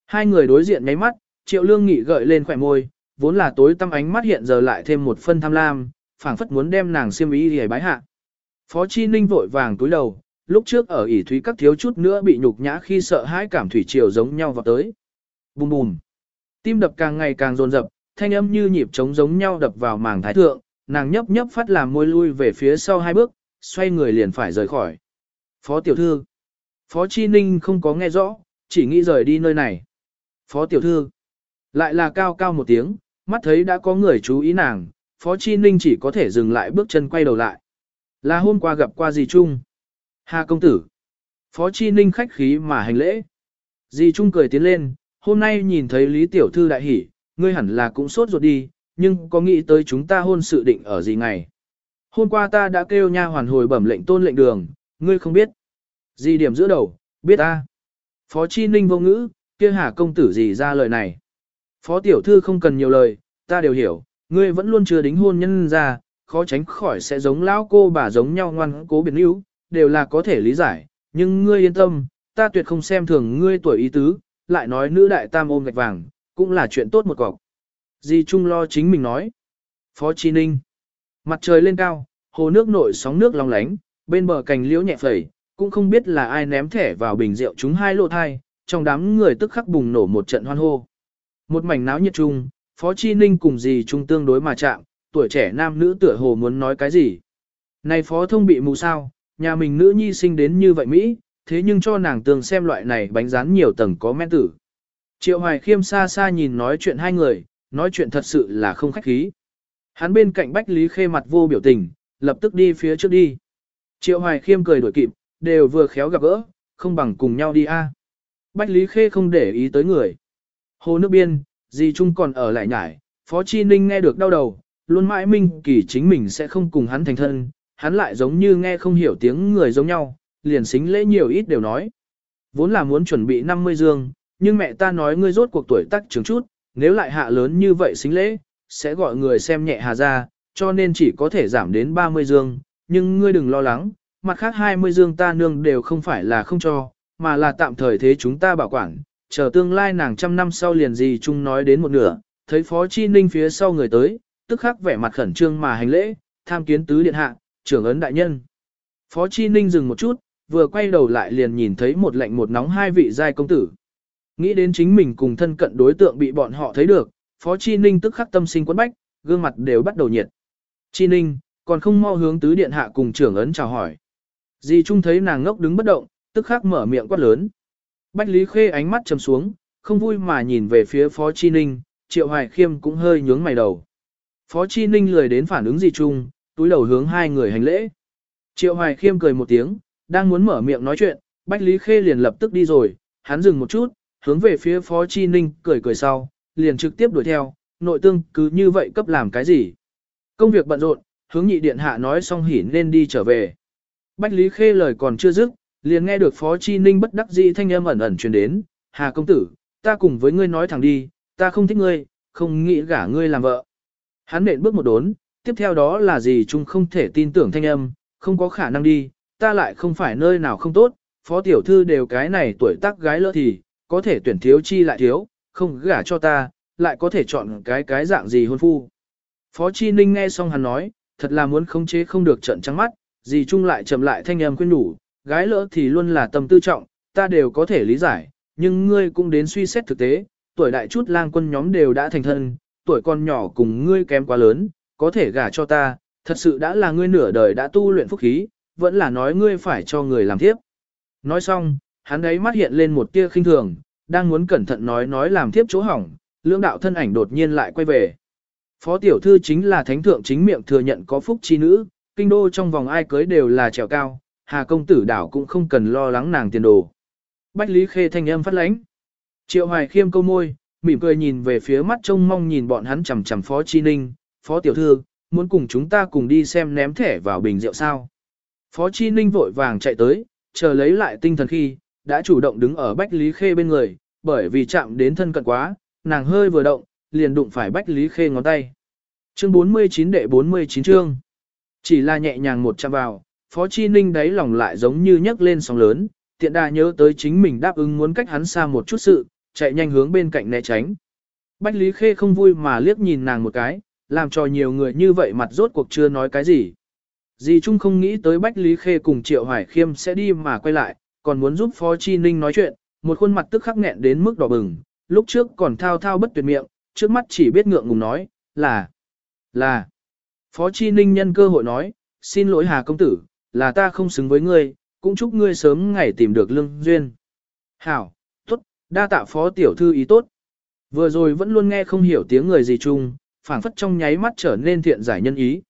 Hai người đối diện nháy mắt, Triệu Lương Nghị gợi lên khỏe môi, vốn là tối tăm ánh mắt hiện giờ lại thêm một phân tham lam, phảng phất muốn đem nàng xiêm ý để bái hạ. Phó Chi Ninh vội vàng túi đầu, lúc trước ở ỉ thúy các thiếu chút nữa bị nhục nhã khi sợ hãi cảm thủy triều giống nhau vào tới. Bùm bùm. Tim đập càng ngày càng dồn dập, thanh âm như nhịp trống giống nhau đập vào màng thái thượng, nàng nhấp nhấp phát làm môi lui về phía sau hai bước, xoay người liền phải rời khỏi. Phó tiểu thư. Phó Chi Ninh không có nghe rõ, chỉ nghĩ rời đi nơi này. Phó tiểu thư. Lại là cao cao một tiếng, mắt thấy đã có người chú ý nàng, Phó Chi Ninh chỉ có thể dừng lại bước chân quay đầu lại. Là hôm qua gặp qua gì trung, Hà công tử. Phó Chi Ninh khách khí mà hành lễ. Dì Trung cười tiến lên, hôm nay nhìn thấy Lý Tiểu Thư đại hỉ, ngươi hẳn là cũng sốt ruột đi, nhưng có nghĩ tới chúng ta hôn sự định ở gì ngày. Hôm qua ta đã kêu nha hoàn hồi bẩm lệnh tôn lệnh đường, ngươi không biết. Dì điểm giữa đầu, biết ta. Phó Chi Ninh vô ngữ, kia hà công tử gì ra lời này. Phó Tiểu Thư không cần nhiều lời, ta đều hiểu, ngươi vẫn luôn chưa đính hôn nhân ra, khó tránh khỏi sẽ giống lão cô bà giống nhau ngoan cố biến yếu, đều là có thể lý giải, nhưng ngươi yên tâm, ta tuyệt không xem thường ngươi tuổi ý tứ, lại nói nữ đại tam ôm gạch vàng, cũng là chuyện tốt một cọc. Di Trung lo chính mình nói. Phó Chi Ninh. Mặt trời lên cao, hồ nước nội sóng nước long lánh, bên bờ cành liễu nhẹ phẩy, cũng không biết là ai ném thẻ vào bình rượu chúng hai lộ thai, trong đám người tức khắc bùng nổ một trận hoan hô. Một mảnh náo nhiệt chung, Phó Chi Ninh cùng dì Trung tương đối mà chạm, tuổi trẻ nam nữ tựa hồ muốn nói cái gì. Này phó thông bị mù sao, nhà mình nữ nhi sinh đến như vậy Mỹ, thế nhưng cho nàng tường xem loại này bánh rán nhiều tầng có men tử. Triệu Hoài Khiêm xa xa nhìn nói chuyện hai người, nói chuyện thật sự là không khách khí. Hắn bên cạnh Bách Lý Khê mặt vô biểu tình, lập tức đi phía trước đi. Triệu Hoài Khiêm cười đuổi kịp, đều vừa khéo gặp gỡ, không bằng cùng nhau đi a. Bách Lý Khê không để ý tới người. Hồ nước biên, dì Trung còn ở lại nhải, Phó Chi Ninh nghe được đau đầu, luôn mãi minh kỳ chính mình sẽ không cùng hắn thành thân, hắn lại giống như nghe không hiểu tiếng người giống nhau, liền xính lễ nhiều ít đều nói. Vốn là muốn chuẩn bị 50 dương, nhưng mẹ ta nói ngươi rốt cuộc tuổi tác trưởng chút, nếu lại hạ lớn như vậy xính lễ, sẽ gọi người xem nhẹ hà ra, cho nên chỉ có thể giảm đến 30 dương, nhưng ngươi đừng lo lắng, mặt khác 20 dương ta nương đều không phải là không cho, mà là tạm thời thế chúng ta bảo quản, chờ tương lai nàng trăm năm sau liền gì chung nói đến một nửa, thấy Phó Chi Ninh phía sau người tới, tức khắc vẻ mặt khẩn trương mà hành lễ, tham kiến tứ điện hạ, trưởng ấn đại nhân. Phó Chi Ninh dừng một chút, vừa quay đầu lại liền nhìn thấy một lạnh một nóng hai vị giai công tử. Nghĩ đến chính mình cùng thân cận đối tượng bị bọn họ thấy được, Phó Chi Ninh tức khắc tâm sinh quấn bách, gương mặt đều bắt đầu nhiệt. Chi Ninh, còn không mau hướng tứ điện hạ cùng trưởng ấn chào hỏi. Di Trung thấy nàng ngốc đứng bất động, tức khắc mở miệng quát lớn. Bách Lý Khê ánh mắt trầm xuống, không vui mà nhìn về phía Phó Chi Ninh, Triệu Hoài Khiêm cũng hơi nhướng mày đầu. Phó Chi Ninh lười đến phản ứng gì chung, túi đầu hướng hai người hành lễ. Triệu Hoài Khiêm cười một tiếng, đang muốn mở miệng nói chuyện, Bách Lý Khê liền lập tức đi rồi, hắn dừng một chút, hướng về phía Phó Chi Ninh, cười cười sau, liền trực tiếp đuổi theo, nội tương cứ như vậy cấp làm cái gì. Công việc bận rộn, hướng nhị điện hạ nói xong hỉ nên đi trở về. Bách Lý Khê lời còn chưa dứt, liền nghe được Phó Chi Ninh bất đắc dĩ thanh âm ẩn ẩn truyền đến, Hà công tử, ta cùng với ngươi nói thẳng đi, ta không thích ngươi, không nghĩ gả ngươi làm vợ. Hắn nện bước một đốn, tiếp theo đó là gì chung không thể tin tưởng thanh âm, không có khả năng đi, ta lại không phải nơi nào không tốt, phó tiểu thư đều cái này tuổi tác gái lỡ thì, có thể tuyển thiếu chi lại thiếu, không gả cho ta, lại có thể chọn cái cái dạng gì hôn phu. Phó Chi Ninh nghe xong hắn nói, thật là muốn khống chế không được trận trắng mắt, gì chung lại chậm lại thanh âm khuyên nhủ, gái lỡ thì luôn là tâm tư trọng, ta đều có thể lý giải, nhưng ngươi cũng đến suy xét thực tế, tuổi đại chút lang quân nhóm đều đã thành thân, tuổi con nhỏ cùng ngươi kém quá lớn, có thể gả cho ta, thật sự đã là ngươi nửa đời đã tu luyện phúc khí, vẫn là nói ngươi phải cho người làm thiếp. Nói xong, hắn ấy mắt hiện lên một tia khinh thường, đang muốn cẩn thận nói nói làm thiếp chỗ hỏng, lưỡng đạo thân ảnh đột nhiên lại quay về. Phó tiểu thư chính là thánh thượng chính miệng thừa nhận có phúc chi nữ, kinh đô trong vòng ai cưới đều là trèo cao, hà công tử đảo cũng không cần lo lắng nàng tiền đồ. Bách Lý Khê thanh âm phát lãnh. Triệu Hoài khiêm câu môi, mỉm cười nhìn về phía mắt trông mong nhìn bọn hắn chằm chằm Phó Chi Ninh, Phó Tiểu Thư, muốn cùng chúng ta cùng đi xem ném thẻ vào bình rượu sao. Phó Chi Ninh vội vàng chạy tới, chờ lấy lại tinh thần khi, đã chủ động đứng ở Bách Lý Khê bên người, bởi vì chạm đến thân cận quá, nàng hơi vừa động, liền đụng phải Bách Lý Khê ngón tay. Chương 49 đệ 49 chương. Chỉ là nhẹ nhàng một chạm vào, Phó Chi Ninh đáy lòng lại giống như nhấc lên sóng lớn, tiện đà nhớ tới chính mình đáp ứng muốn cách hắn xa một chút sự, chạy nhanh hướng bên cạnh né tránh. Bách Lý Khê không vui mà liếc nhìn nàng một cái, làm cho nhiều người như vậy mặt rốt cuộc chưa nói cái gì. Dì Trung không nghĩ tới Bách Lý Khê cùng Triệu Hoài Khiêm sẽ đi mà quay lại, còn muốn giúp Phó Chi Ninh nói chuyện, một khuôn mặt tức khắc nghẹn đến mức đỏ bừng, lúc trước còn thao thao bất tuyệt miệng, trước mắt chỉ biết ngượng ngùng nói, là, là. Phó Chi Ninh nhân cơ hội nói, xin lỗi Hà Công Tử, là ta không xứng với ngươi, cũng chúc ngươi sớm ngày tìm được lương duyên. Hảo, tốt, đa tạ Phó Tiểu Thư ý tốt. Vừa rồi vẫn luôn nghe không hiểu tiếng người gì chung, phảng phất trong nháy mắt trở nên thiện giải nhân ý.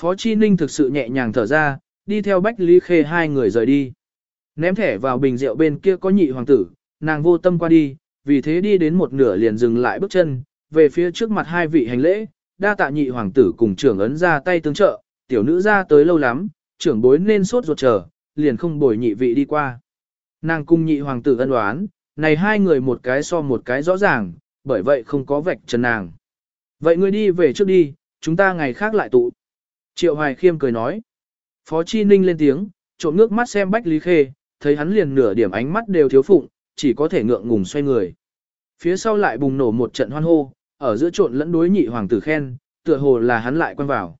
Phó Chi Ninh thực sự nhẹ nhàng thở ra, đi theo Bách Lý Khê hai người rời đi. Ném thẻ vào bình rượu bên kia có nhị hoàng tử, nàng vô tâm qua đi, vì thế đi đến một nửa liền dừng lại bước chân, về phía trước mặt hai vị hành lễ, đa tạ nhị hoàng tử cùng trưởng ấn ra tay tương trợ, tiểu nữ ra tới lâu lắm, trưởng bối nên sốt ruột chờ, liền không bồi nhị vị đi qua. Nàng cung nhị hoàng tử ân đoán, này hai người một cái so một cái rõ ràng, bởi vậy không có vạch trần nàng. Vậy ngươi đi về trước đi, chúng ta ngày khác lại tụ. Triệu Hoài Khiêm cười nói. Phó Chi Ninh lên tiếng, trộm ngước mắt xem Bách Lý Khê, thấy hắn liền nửa điểm ánh mắt đều thiếu phụng, chỉ có thể ngượng ngùng xoay người. Phía sau lại bùng nổ một trận hoan hô, ở giữa trộn lẫn đối nhị hoàng tử khen, tựa hồ là hắn lại quen vào.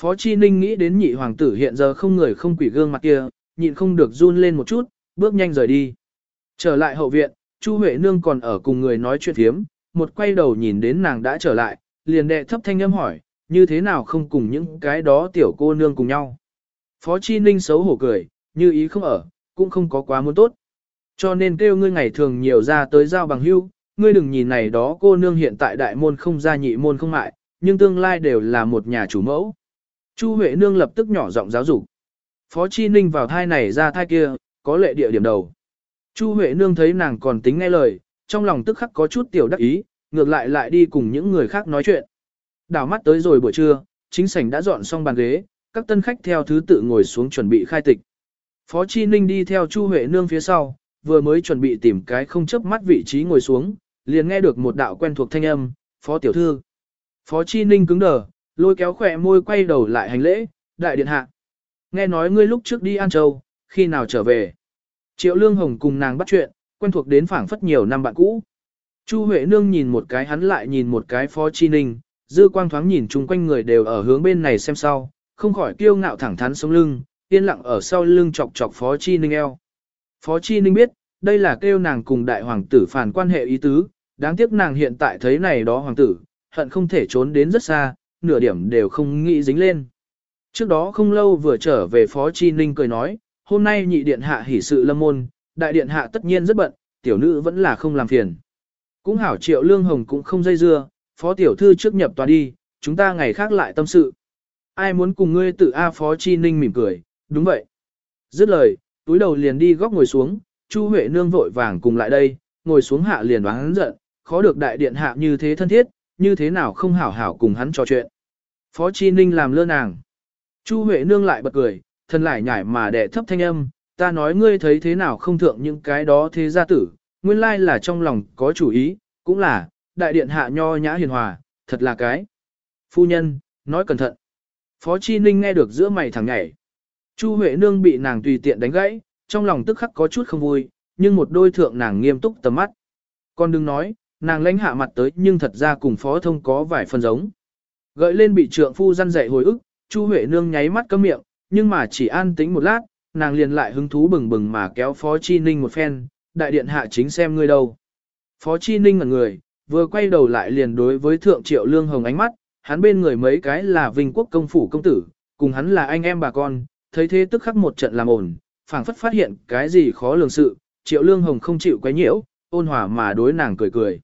Phó Chi Ninh nghĩ đến nhị hoàng tử hiện giờ không người không quỷ gương mặt kia, nhịn không được run lên một chút, bước nhanh rời đi. Trở lại hậu viện, Chu Huệ Nương còn ở cùng người nói chuyện thiếm, một quay đầu nhìn đến nàng đã trở lại, liền đệ thấp thanh âm hỏi, như thế nào không cùng những cái đó tiểu cô nương cùng nhau. Phó Chi Ninh xấu hổ cười, như ý không ở, cũng không có quá muốn tốt. Cho nên kêu ngươi ngày thường nhiều ra tới giao bằng hưu, ngươi đừng nhìn này đó cô nương hiện tại đại môn không ra nhị môn không mại, nhưng tương lai đều là một nhà chủ mẫu. Chu Huệ Nương lập tức nhỏ giọng giáo dục. Phó Chi Ninh vào thai này ra thai kia, có lệ địa điểm đầu. Chu Huệ Nương thấy nàng còn tính nghe lời, trong lòng tức khắc có chút tiểu đắc ý, ngược lại lại đi cùng những người khác nói chuyện. Đảo mắt tới rồi buổi trưa, chính sảnh đã dọn xong bàn ghế, các tân khách theo thứ tự ngồi xuống chuẩn bị khai tịch. Phó Chi Ninh đi theo Chu Huệ Nương phía sau, vừa mới chuẩn bị tìm cái không chấp mắt vị trí ngồi xuống, liền nghe được một đạo quen thuộc thanh âm, Phó Tiểu Thư. Phó Chi Ninh cứng đờ, lôi kéo khỏe môi quay đầu lại hành lễ, đại điện hạ. Nghe nói ngươi lúc trước đi An Châu, khi nào trở về. Triệu Lương Hồng cùng nàng bắt chuyện, quen thuộc đến phảng phất nhiều năm bạn cũ. Chu Huệ Nương nhìn một cái hắn lại nhìn một cái Phó Chi Ninh, dư quang thoáng nhìn chung quanh người đều ở hướng bên này xem sau, không khỏi kiêu ngạo thẳng thắn sống lưng, yên lặng ở sau lưng chọc chọc Phó Chi Ninh eo. Phó Chi Ninh biết, đây là kêu nàng cùng đại hoàng tử phản quan hệ ý tứ, đáng tiếc nàng hiện tại thấy này đó hoàng tử, hận không thể trốn đến rất xa, nửa điểm đều không nghĩ dính lên. Trước đó không lâu vừa trở về Phó Chi Ninh cười nói, hôm nay nhị điện hạ hỉ sự lâm môn, đại điện hạ tất nhiên rất bận, tiểu nữ vẫn là không làm phiền. Cũng hảo triệu lương hồng cũng không dây dưa, Phó tiểu thư trước nhập tòa đi, chúng ta ngày khác lại tâm sự. Ai muốn cùng ngươi tự A Phó Chi Ninh mỉm cười, đúng vậy. Dứt lời, túi đầu liền đi góc ngồi xuống, Chu Huệ nương vội vàng cùng lại đây, ngồi xuống hạ liền đoán giận, khó được đại điện hạ như thế thân thiết, như thế nào không hảo hảo cùng hắn trò chuyện. Phó Chi Ninh làm lơ nàng. Chu Huệ nương lại bật cười, thân lại nhảy mà đẻ thấp thanh âm, ta nói ngươi thấy thế nào không thượng những cái đó thế gia tử, nguyên lai là trong lòng có chủ ý, cũng là, đại điện hạ nho nhã hiền hòa, thật là cái. Phu nhân, nói cẩn thận. Phó Chi Ninh nghe được giữa mày thằng nhảy. Chu Huệ nương bị nàng tùy tiện đánh gãy, trong lòng tức khắc có chút không vui, nhưng một đôi thượng nàng nghiêm túc tầm mắt. Con đừng nói, nàng lãnh hạ mặt tới nhưng thật ra cùng phó thông có vài phần giống. Gợi lên bị trượng phu răn dạy hồi ức, Chu Huệ nương nháy mắt cấm miệng, nhưng mà chỉ an tĩnh một lát, nàng liền lại hứng thú bừng bừng mà kéo Phó Chi Ninh một phen, đại điện hạ chính xem ngươi đâu. Phó Chi Ninh ngẩn người, vừa quay đầu lại liền đối với thượng triệu lương hồng ánh mắt, hắn bên người mấy cái là vinh quốc công phủ công tử, cùng hắn là anh em bà con, thấy thế tức khắc một trận làm ổn, phảng phất phát hiện cái gì khó lường sự, triệu lương hồng không chịu quấy nhiễu, ôn hòa mà đối nàng cười cười.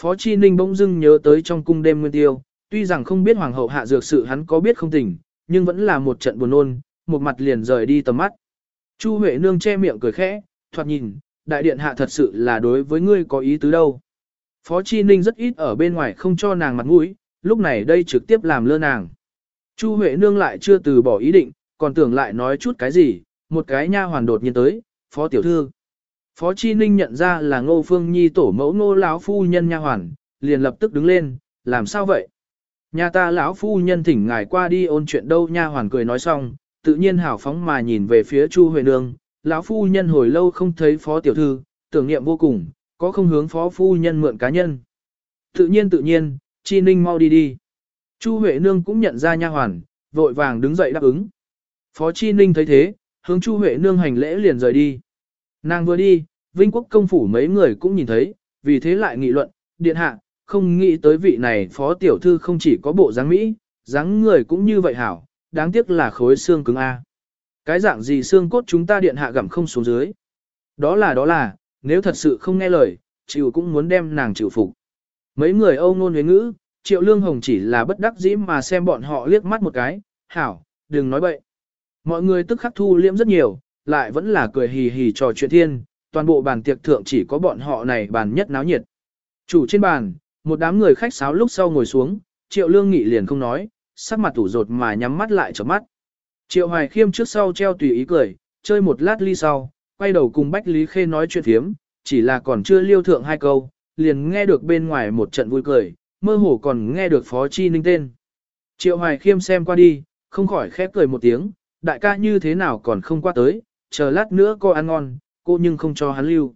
Phó Chi Ninh bỗng dưng nhớ tới trong cung đêm nguyên tiêu, tuy rằng không biết hoàng hậu hạ dược sự hắn có biết không tình, nhưng vẫn là một trận buồn nôn một mặt liền rời đi tầm mắt. Chu Huệ nương che miệng cười khẽ, thoạt nhìn, đại điện hạ thật sự là đối với ngươi có ý tứ đâu. Phó Chi Ninh rất ít ở bên ngoài không cho nàng mặt mũi, lúc này đây trực tiếp làm lơ nàng. Chu Huệ nương lại chưa từ bỏ ý định, còn tưởng lại nói chút cái gì, một cái nha hoàn đột nhiên tới, phó tiểu thư. Phó Chi Ninh nhận ra là Ngô Phương Nhi tổ mẫu Ngô lão phu nhân nha hoàn, liền lập tức đứng lên, làm sao vậy? Nhà ta lão phu nhân thỉnh ngài qua đi ôn chuyện đâu nha hoàn cười nói xong, tự nhiên hào phóng mà nhìn về phía Chu Huệ Nương, lão phu nhân hồi lâu không thấy phó tiểu thư, tưởng niệm vô cùng, có không hướng phó phu nhân mượn cá nhân. Tự nhiên tự nhiên, Chi Ninh mau đi đi. Chu Huệ Nương cũng nhận ra nha hoàn, vội vàng đứng dậy đáp ứng. Phó Chi Ninh thấy thế, hướng Chu Huệ Nương hành lễ liền rời đi. Nàng vừa đi, Vinh Quốc công phủ mấy người cũng nhìn thấy, vì thế lại nghị luận, điện hạ, không nghĩ tới vị này phó tiểu thư không chỉ có bộ dáng Mỹ, dáng người cũng như vậy hảo, đáng tiếc là khối xương cứng A. Cái dạng gì xương cốt chúng ta điện hạ gặm không xuống dưới. Đó là đó là, nếu thật sự không nghe lời, chịu cũng muốn đem nàng chịu phục. Mấy người âu ngôn huyến ngữ, triệu lương hồng chỉ là bất đắc dĩ mà xem bọn họ liếc mắt một cái, hảo, đừng nói bậy. Mọi người tức khắc thu liễm rất nhiều, lại vẫn là cười hì hì trò chuyện thiên, toàn bộ bàn tiệc thượng chỉ có bọn họ này bàn nhất náo nhiệt. Chủ trên bàn, một đám người khách sáo lúc sau ngồi xuống, triệu lương nghị liền không nói, sắc mặt tủ rột mà nhắm mắt lại cho mắt. Triệu hoài khiêm trước sau treo tùy ý cười, chơi một lát ly sau, quay đầu cùng Bách Lý Khê nói chuyện thiếm, chỉ là còn chưa liêu thượng hai câu, liền nghe được bên ngoài một trận vui cười, mơ hồ còn nghe được Phó Chi Ninh tên. Triệu hoài khiêm xem qua đi, không khỏi khép cười một tiếng, đại ca như thế nào còn không qua tới, chờ lát nữa cô ăn ngon, cô nhưng không cho hắn lưu.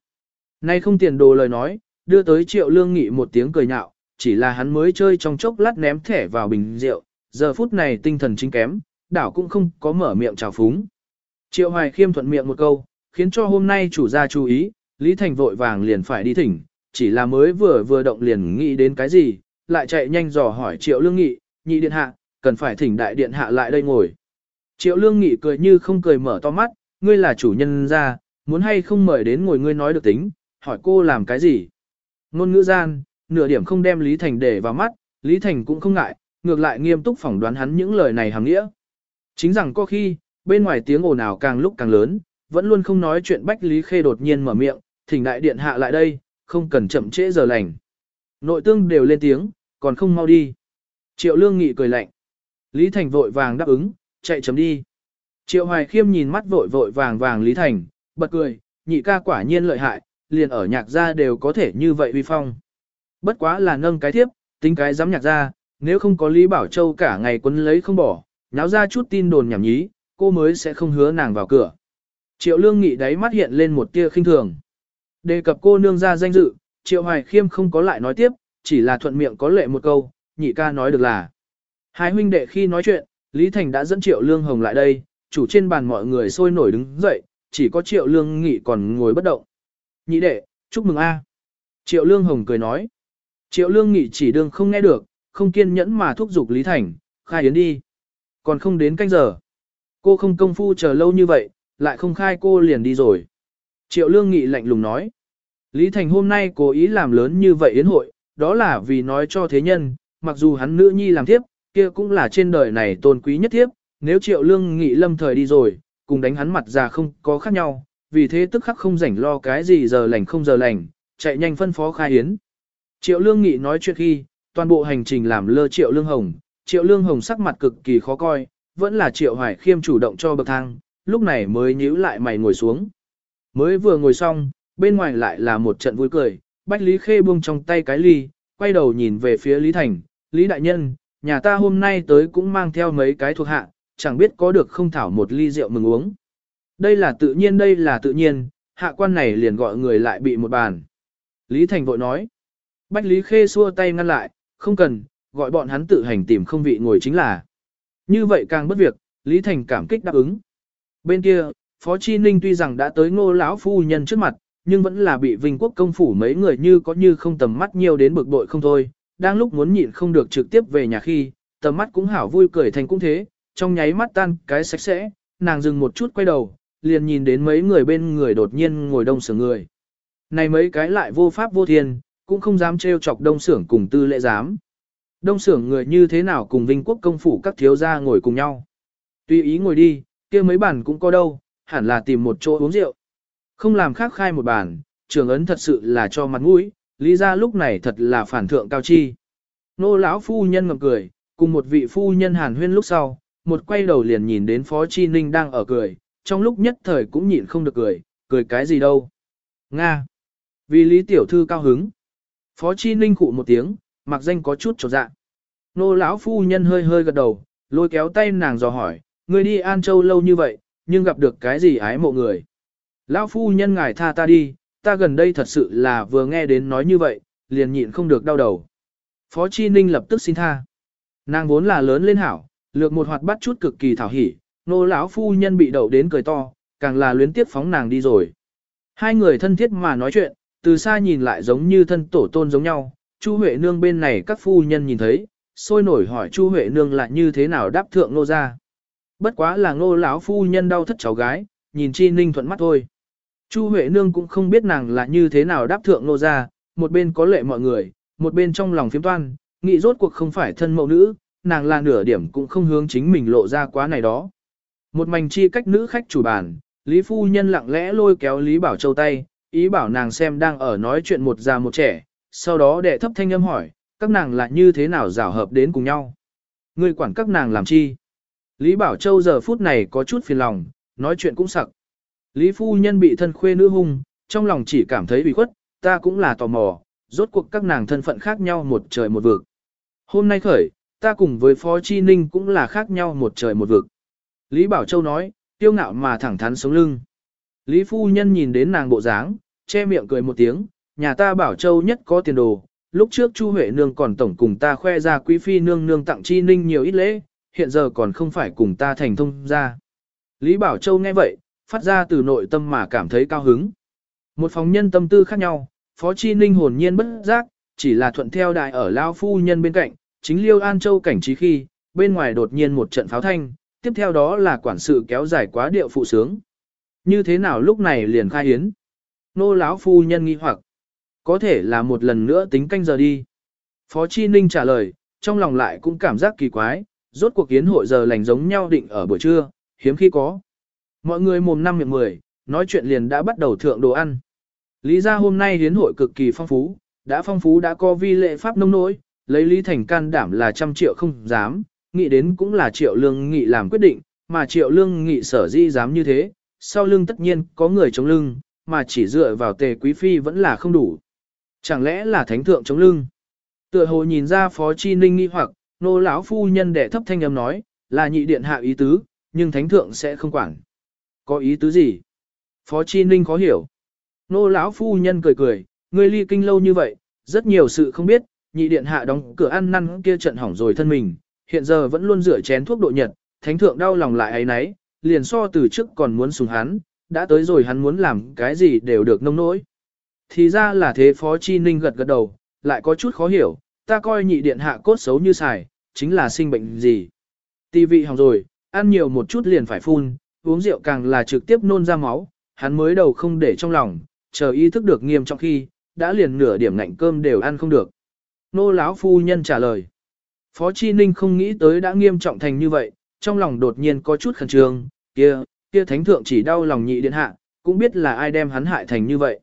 Nay không tiền đồ lời nói, đưa tới triệu lương nghị một tiếng cười nhạo, chỉ là hắn mới chơi trong chốc lát ném thẻ vào bình rượu, giờ phút này tinh thần chính kém, đảo cũng không có mở miệng chào phúng. Triệu hoài khiêm thuận miệng một câu, khiến cho hôm nay chủ gia chú ý, Lý Thành vội vàng liền phải đi thỉnh, chỉ là mới vừa vừa động liền nghĩ đến cái gì, lại chạy nhanh dò hỏi triệu lương nghị, nhị điện hạ, cần phải thỉnh đại điện hạ lại đây ngồi. Triệu Lương Nghị cười như không cười mở to mắt, ngươi là chủ nhân ra, muốn hay không mời đến ngồi ngươi nói được tính, hỏi cô làm cái gì. Ngôn ngữ gian, nửa điểm không đem Lý Thành để vào mắt, Lý Thành cũng không ngại, ngược lại nghiêm túc phỏng đoán hắn những lời này hàng nghĩa. Chính rằng có khi, bên ngoài tiếng ồn ào càng lúc càng lớn, vẫn luôn không nói chuyện Bách Lý Khê đột nhiên mở miệng, thỉnh đại điện hạ lại đây, không cần chậm trễ giờ lành. Nội tương đều lên tiếng, còn không mau đi. Triệu Lương Nghị cười lạnh. Lý Thành vội vàng đáp ứng, chạy chấm đi. Triệu Hoài Khiêm nhìn mắt vội vội vàng vàng Lý Thành, bật cười, nhị ca quả nhiên lợi hại, liền ở nhạc gia đều có thể như vậy uy phong. Bất quá là nâng cái thiếp, tính cái dám nhạc gia, nếu không có Lý Bảo Châu cả ngày quấn lấy không bỏ, nháo ra chút tin đồn nhảm nhí, cô mới sẽ không hứa nàng vào cửa. Triệu Lương Nghị đáy mắt hiện lên một tia khinh thường. Đề cập cô nương ra danh dự, Triệu Hoài Khiêm không có lại nói tiếp, chỉ là thuận miệng có lệ một câu, nhị ca nói được là. Hai huynh đệ khi nói chuyện, Lý Thành đã dẫn Triệu Lương Hồng lại đây, chủ trên bàn mọi người sôi nổi đứng dậy, chỉ có Triệu Lương Nghị còn ngồi bất động. Nhị đệ, chúc mừng a. Triệu Lương Hồng cười nói. Triệu Lương Nghị chỉ đương không nghe được, không kiên nhẫn mà thúc giục Lý Thành, khai yến đi. Còn không đến canh giờ. Cô không công phu chờ lâu như vậy, lại không khai cô liền đi rồi. Triệu Lương Nghị lạnh lùng nói. Lý Thành hôm nay cố ý làm lớn như vậy yến hội, đó là vì nói cho thế nhân, mặc dù hắn nữ nhi làm tiếp, kia cũng là trên đời này tôn quý nhất thiếp, nếu Triệu Lương Nghị lâm thời đi rồi, cùng đánh hắn mặt già không có khác nhau, vì thế tức khắc không rảnh lo cái gì giờ lành không giờ lành, chạy nhanh phân phó khai yến. Triệu Lương Nghị nói chuyện khi, toàn bộ hành trình làm lơ Triệu Lương Hồng, Triệu Lương Hồng sắc mặt cực kỳ khó coi, vẫn là Triệu Hoài Khiêm chủ động cho bậc thang, lúc này mới nhíu lại mày ngồi xuống. Mới vừa ngồi xong, bên ngoài lại là một trận vui cười, Bách Lý Khê buông trong tay cái ly, quay đầu nhìn về phía Lý Thành, Lý Đại Nhân, nhà ta hôm nay tới cũng mang theo mấy cái thuộc hạ, chẳng biết có được không thảo một ly rượu mừng uống. Đây là tự nhiên đây là tự nhiên, hạ quan này liền gọi người lại bị một bàn. Lý Thành vội nói. Bách Lý Khê xua tay ngăn lại, không cần, gọi bọn hắn tự hành tìm không vị ngồi chính là. Như vậy càng bất việc, Lý Thành cảm kích đáp ứng. Bên kia, Phó Chi Ninh tuy rằng đã tới ngô lão phu nhân trước mặt, nhưng vẫn là bị Vinh Quốc công phủ mấy người như có như không tầm mắt nhiều đến bực bội không thôi. Đang lúc muốn nhịn không được trực tiếp về nhà khi, tầm mắt cũng hảo vui cười thành cũng thế, trong nháy mắt tan cái sạch sẽ, nàng dừng một chút quay đầu, liền nhìn đến mấy người bên người đột nhiên ngồi đông sưởng người. Này mấy cái lại vô pháp vô thiên, cũng không dám trêu chọc đông sưởng cùng tư lệ giám. Đông sưởng người như thế nào cùng Vinh Quốc công phủ các thiếu gia ngồi cùng nhau. Tùy ý ngồi đi, kia mấy bàn cũng có đâu, hẳn là tìm một chỗ uống rượu. Không làm khác khai một bàn, trường ấn thật sự là cho mặt mũi, lý ra lúc này thật là phản thượng cao chi. Nô lão phu nhân ngậm cười, cùng một vị phu nhân hàn huyên lúc sau, một quay đầu liền nhìn đến Phó Chi Ninh đang ở cười, trong lúc nhất thời cũng nhịn không được cười, cười cái gì đâu. Nga. Vì Lý Tiểu Thư cao hứng. Phó Chi Ninh cụ một tiếng, mặc danh có chút trột dạ. Nô lão phu nhân hơi hơi gật đầu, lôi kéo tay nàng dò hỏi, người đi An Châu lâu như vậy, nhưng gặp được cái gì ái mộ người. Lão phu nhân ngài tha ta đi, ta gần đây thật sự là vừa nghe đến nói như vậy, liền nhịn không được đau đầu. Phó Chi Ninh lập tức xin tha. Nàng vốn là lớn lên hảo, lược một hoạt bắt chút cực kỳ thảo hỉ, nô lão phu nhân bị đậu đến cười to, càng là luyến tiếp phóng nàng đi rồi. Hai người thân thiết mà nói chuyện, từ xa nhìn lại giống như thân tổ tôn giống nhau, Chu Huệ Nương bên này các phu nhân nhìn thấy, sôi nổi hỏi Chu Huệ Nương là như thế nào đáp thượng nô ra. Bất quá là nô lão phu nhân đau thất cháu gái, nhìn chi ninh thuận mắt thôi. Chu Huệ Nương cũng không biết nàng là như thế nào đáp thượng nô ra, một bên có lệ mọi người, một bên trong lòng phiếm toan, nghĩ rốt cuộc không phải thân mẫu nữ, nàng là nửa điểm cũng không hướng chính mình lộ ra quá này đó. Một mảnh chi cách nữ khách chủ bàn, Lý Phu Nhân lặng lẽ lôi kéo Lý Bảo Châu tay, ý bảo nàng xem đang ở nói chuyện một già một trẻ, sau đó đệ thấp thanh âm hỏi, các nàng là như thế nào rào hợp đến cùng nhau. Người quản các nàng làm chi? Lý Bảo Châu giờ phút này có chút phiền lòng, nói chuyện cũng sặc. Lý Phu Nhân bị thân khuê nữ hung, trong lòng chỉ cảm thấy bị khuất, ta cũng là tò mò, rốt cuộc các nàng thân phận khác nhau một trời một vực. Hôm nay khởi, ta cùng với Phó Chi Ninh cũng là khác nhau một trời một vực. Lý Bảo Châu nói, tiêu ngạo mà thẳng thắn sống lưng. Lý Phu Nhân nhìn đến nàng bộ dáng, che miệng cười một tiếng, nhà ta Bảo Châu nhất có tiền đồ, lúc trước Chu Huệ Nương còn tổng cùng ta khoe ra quý phi nương nương tặng Chi Ninh nhiều ít lễ, hiện giờ còn không phải cùng ta thành thông ra. Lý Bảo Châu nghe vậy, phát ra từ nội tâm mà cảm thấy cao hứng. Một phóng nhân tâm tư khác nhau, Phó Chi Ninh hồn nhiên bất giác, chỉ là thuận theo đại ở Lao Phu Nhân bên cạnh, chính Liêu An Châu cảnh trí khi, bên ngoài đột nhiên một trận pháo thanh, tiếp theo đó là quản sự kéo dài quá điệu phụ sướng. Như thế nào lúc này liền khai hiến? Nô lão phu nhân nghi hoặc, có thể là một lần nữa tính canh giờ đi. Phó Chi Ninh trả lời, trong lòng lại cũng cảm giác kỳ quái, rốt cuộc kiến hội giờ lành giống nhau định ở buổi trưa, hiếm khi có. Mọi người mồm năm miệng mười, nói chuyện liền đã bắt đầu thượng đồ ăn. Lý ra hôm nay hiến hội cực kỳ phong phú, đã phong phú đã có vi lệ pháp nông nỗi, lấy Lý Thành can đảm là trăm triệu không dám, nghĩ đến cũng là triệu lương nghị làm quyết định, mà triệu lương nghị sở di dám như thế, sau lưng tất nhiên có người chống lưng, mà chỉ dựa vào tề quý phi vẫn là không đủ. Chẳng lẽ là thánh thượng chống lưng? Tựa hồ nhìn ra phó chi ninh nghi hoặc, nô lão phu nhân đệ thấp thanh âm nói, là nhị điện hạ ý tứ, nhưng thánh thượng sẽ không quản. Có ý tứ gì? Phó chi ninh khó hiểu. Nô lão phu nhân cười cười, ngươi ly kinh lâu như vậy, rất nhiều sự không biết, nhị điện hạ đóng cửa ăn năn kia trận hỏng rồi thân mình, hiện giờ vẫn luôn rửa chén thuốc độ nhật, thánh thượng đau lòng lại ấy nấy, liền so từ trước còn muốn sùng hắn, đã tới rồi hắn muốn làm cái gì đều được nông nỗi. Thì ra là thế phó chi ninh gật gật đầu, lại có chút khó hiểu, ta coi nhị điện hạ cốt xấu như xài, chính là sinh bệnh gì. Tì vị hỏng rồi, ăn nhiều một chút liền phải phun, uống rượu càng là trực tiếp nôn ra máu, hắn mới đầu không để trong lòng, chờ ý thức được nghiêm trọng khi, đã liền nửa điểm ngạnh cơm đều ăn không được. Nô lão phu nhân trả lời. Phó Chi Ninh không nghĩ tới đã nghiêm trọng thành như vậy, trong lòng đột nhiên có chút khẩn trương, kia, kia thánh thượng chỉ đau lòng nhị điện hạ, cũng biết là ai đem hắn hại thành như vậy.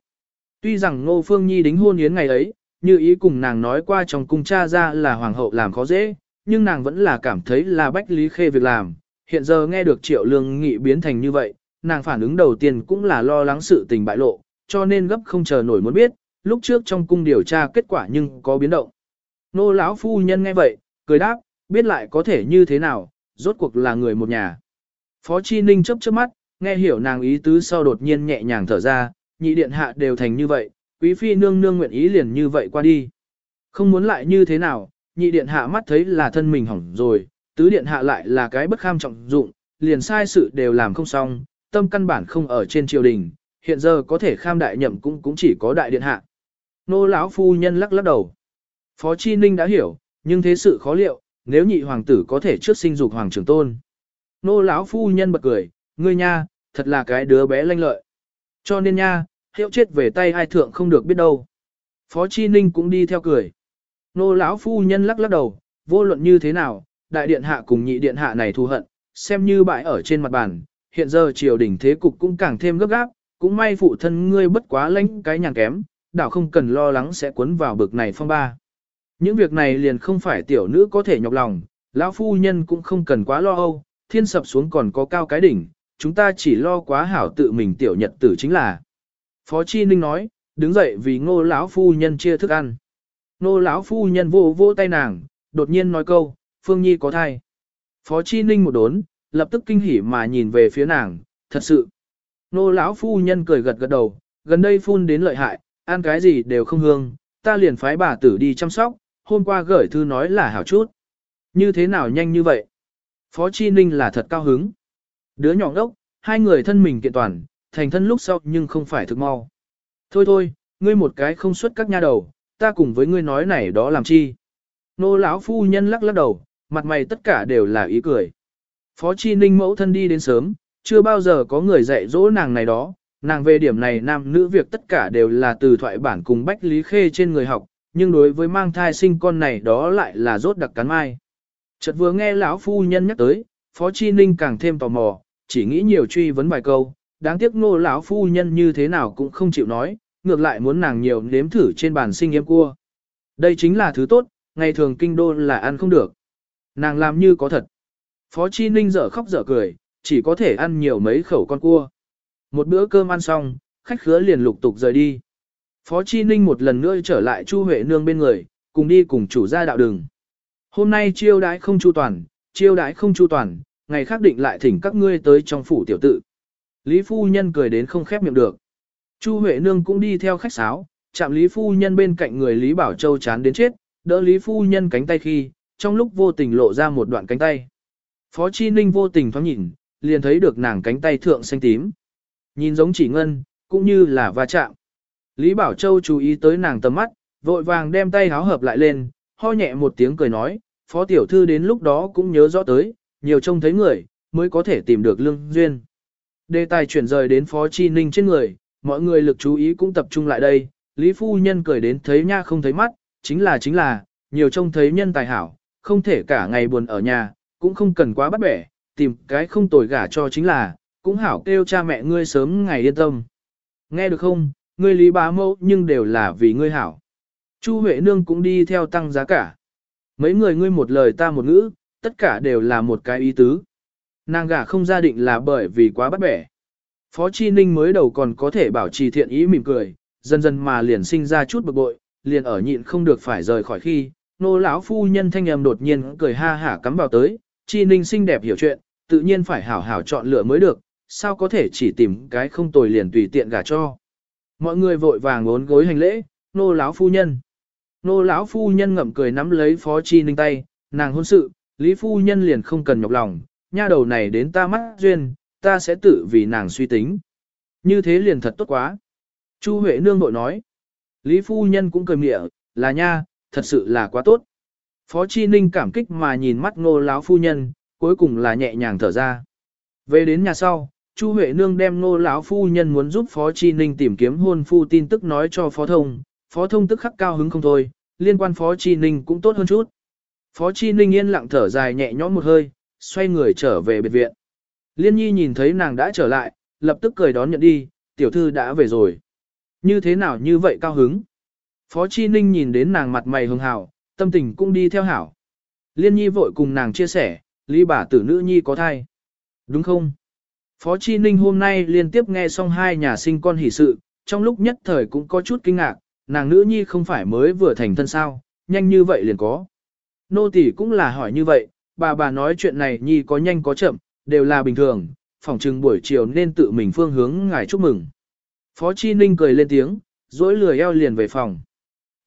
Tuy rằng Ngô Phương Nhi đính hôn yến ngày ấy, như ý cùng nàng nói qua trong cung cha ra là hoàng hậu làm khó dễ, nhưng nàng vẫn là cảm thấy là bách lý khê việc làm. Hiện giờ nghe được triệu lương nghị biến thành như vậy, nàng phản ứng đầu tiên cũng là lo lắng sự tình bại lộ, cho nên gấp không chờ nổi muốn biết, lúc trước trong cung điều tra kết quả nhưng có biến động. Nô lão phu nhân nghe vậy, cười đáp, biết lại có thể như thế nào, rốt cuộc là người một nhà. Phó Chi Ninh chớp chớp mắt, nghe hiểu nàng ý tứ sau đột nhiên nhẹ nhàng thở ra, nhị điện hạ đều thành như vậy, quý phi nương nương nguyện ý liền như vậy qua đi. Không muốn lại như thế nào, nhị điện hạ mắt thấy là thân mình hỏng rồi, tứ điện hạ lại là cái bất kham trọng dụng, liền sai sự đều làm không xong, tâm căn bản không ở trên triều đình, hiện giờ có thể kham đại nhậm cũng cũng chỉ có đại điện hạ. Nô lão phu nhân lắc lắc đầu. Phó Chi Ninh đã hiểu, nhưng thế sự khó liệu, nếu nhị hoàng tử có thể trước sinh dục hoàng trưởng tôn. Nô lão phu nhân bật cười, ngươi nha, thật là cái đứa bé lanh lợi. Cho nên nha, hiệu chết về tay ai thượng không được biết đâu. Phó Chi Ninh cũng đi theo cười. Nô lão phu nhân lắc lắc đầu, vô luận như thế nào, đại điện hạ cùng nhị điện hạ này thù hận, xem như bại ở trên mặt bàn, hiện giờ triều đình thế cục cũng càng thêm gấp gáp, cũng may phụ thân ngươi bất quá lãnh cái nhàn kém, đảo không cần lo lắng sẽ cuốn vào bực này phong ba. Những việc này liền không phải tiểu nữ có thể nhọc lòng, lão phu nhân cũng không cần quá lo âu, thiên sập xuống còn có cao cái đỉnh, chúng ta chỉ lo quá hảo tự mình tiểu nhật tử chính là. Phó Chi Ninh nói, đứng dậy vì ngô lão phu nhân chia thức ăn. Ngô lão phu nhân vô vô tay nàng, đột nhiên nói câu, Phương Nhi có thai. Phó Chi Ninh một đốn, lập tức kinh hỉ mà nhìn về phía nàng, thật sự. Ngô lão phu nhân cười gật gật đầu, gần đây phun đến lợi hại, ăn cái gì đều không hương, ta liền phái bà tử đi chăm sóc, hôm qua gửi thư nói là hảo chút. Như thế nào nhanh như vậy? Phó Chi Ninh là thật cao hứng. Đứa nhỏ ngốc, hai người thân mình kiện toàn, thành thân lúc sau nhưng không phải thực mau. Thôi thôi, ngươi một cái không xuất các nha đầu, ta cùng với ngươi nói này đó làm chi. Nô lão phu nhân lắc lắc đầu, mặt mày tất cả đều là ý cười. Phó Chi Ninh mẫu thân đi đến sớm, chưa bao giờ có người dạy dỗ nàng này đó, nàng về điểm này nam nữ việc tất cả đều là từ thoại bản cùng Bách Lý Khê trên người học, nhưng đối với mang thai sinh con này đó lại là rốt đặc cắn mai. Chợt vừa nghe lão phu nhân nhắc tới, Phó Chi Ninh càng thêm tò mò, chỉ nghĩ nhiều truy vấn vài câu, đáng tiếc nô lão phu nhân như thế nào cũng không chịu nói, ngược lại muốn nàng nhiều nếm thử trên bàn sinh yếm cua. Đây chính là thứ tốt, ngày thường kinh đô là ăn không được. Nàng làm như có thật. Phó Chi Ninh dở khóc dở cười, chỉ có thể ăn nhiều mấy khẩu con cua. Một bữa cơm ăn xong, khách khứa liền lục tục rời đi. Phó Chi Ninh một lần nữa trở lại Chu Huệ Nương bên người, cùng đi cùng chủ gia đạo đường. Hôm nay chiêu đãi không chu toàn, chiêu đãi không chu toàn, ngày khác định lại thỉnh các ngươi tới trong phủ tiểu tự. Lý Phu Nhân cười đến không khép miệng được. Chu Huệ Nương cũng đi theo khách sáo, chạm Lý Phu Nhân bên cạnh người Lý Bảo Châu chán đến chết, đỡ Lý Phu Nhân cánh tay khi, trong lúc vô tình lộ ra một đoạn cánh tay. Phó Chi Ninh vô tình thoáng nhìn, liền thấy được nàng cánh tay thượng xanh tím. Nhìn giống chỉ ngân, cũng như là va chạm. Lý Bảo Châu chú ý tới nàng tầm mắt, vội vàng đem tay háo hợp lại lên, ho nhẹ một tiếng cười nói, phó tiểu thư đến lúc đó cũng nhớ rõ tới, nhiều trông thấy người, mới có thể tìm được lương duyên. Đề tài chuyển rời đến Phó Chi Ninh trên người, mọi người lực chú ý cũng tập trung lại đây, Lý Phu Nhân cười đến thấy nha không thấy mắt, chính là chính là, nhiều trông thấy nhân tài hảo, không thể cả ngày buồn ở nhà, cũng không cần quá bắt bẻ, tìm cái không tồi gả cho chính là, cũng hảo kêu cha mẹ ngươi sớm ngày yên tâm. Nghe được không, ngươi Lý bá mẫu nhưng đều là vì ngươi hảo. Chu Huệ Nương cũng đi theo tăng giá cả. Mấy người ngươi một lời ta một ngữ, tất cả đều là một cái ý tứ. Nàng gả không gia định là bởi vì quá bắt bẻ. Phó Chi Ninh mới đầu còn có thể bảo trì thiện ý mỉm cười, dần dần mà liền sinh ra chút bực bội, liền ở nhịn không được phải rời khỏi khi, nô lão phu nhân thanh âm đột nhiên cười ha hả cắm vào tới, Chi Ninh xinh đẹp hiểu chuyện, tự nhiên phải hảo hảo chọn lựa mới được, sao có thể chỉ tìm cái không tồi liền tùy tiện gả cho. Mọi người vội vàng bốn gối hành lễ, nô lão phu nhân. Nô lão phu nhân ngậm cười nắm lấy Phó Chi Ninh tay, nàng hôn sự, Lý phu nhân liền không cần nhọc lòng, nha đầu này đến ta mắt duyên, ta sẽ tự vì nàng suy tính. Như thế liền thật tốt quá. Chu Huệ nương bội nói. Lý phu nhân cũng cười mỉa, là nha, thật sự là quá tốt. Phó Chi Ninh cảm kích mà nhìn mắt ngô lão phu nhân, cuối cùng là nhẹ nhàng thở ra. Về đến nhà sau, Chu Huệ Nương đem nô lão phu nhân muốn giúp Phó Chi Ninh tìm kiếm hôn phu tin tức nói cho Phó Thông, Phó Thông tức khắc cao hứng không thôi, liên quan Phó Chi Ninh cũng tốt hơn chút. Phó Chi Ninh yên lặng thở dài nhẹ nhõm một hơi, xoay người trở về biệt viện. Liên Nhi nhìn thấy nàng đã trở lại, lập tức cười đón nhận đi, tiểu thư đã về rồi. Như thế nào như vậy cao hứng? Phó Chi Ninh nhìn đến nàng mặt mày hưng hào, tâm tình cũng đi theo hảo. Liên Nhi vội cùng nàng chia sẻ, Lý bà tử nữ Nhi có thai. Đúng không? Phó Chi Ninh hôm nay liên tiếp nghe xong hai nhà sinh con hỷ sự, trong lúc nhất thời cũng có chút kinh ngạc, nàng nữ Nhi không phải mới vừa thành thân sao, nhanh như vậy liền có. Nô tỷ cũng là hỏi như vậy, bà bà nói chuyện này Nhi có nhanh có chậm, đều là bình thường, phỏng chừng buổi chiều nên tự mình phương hướng ngài chúc mừng. Phó Chi Ninh cười lên tiếng, dối lười eo liền về phòng.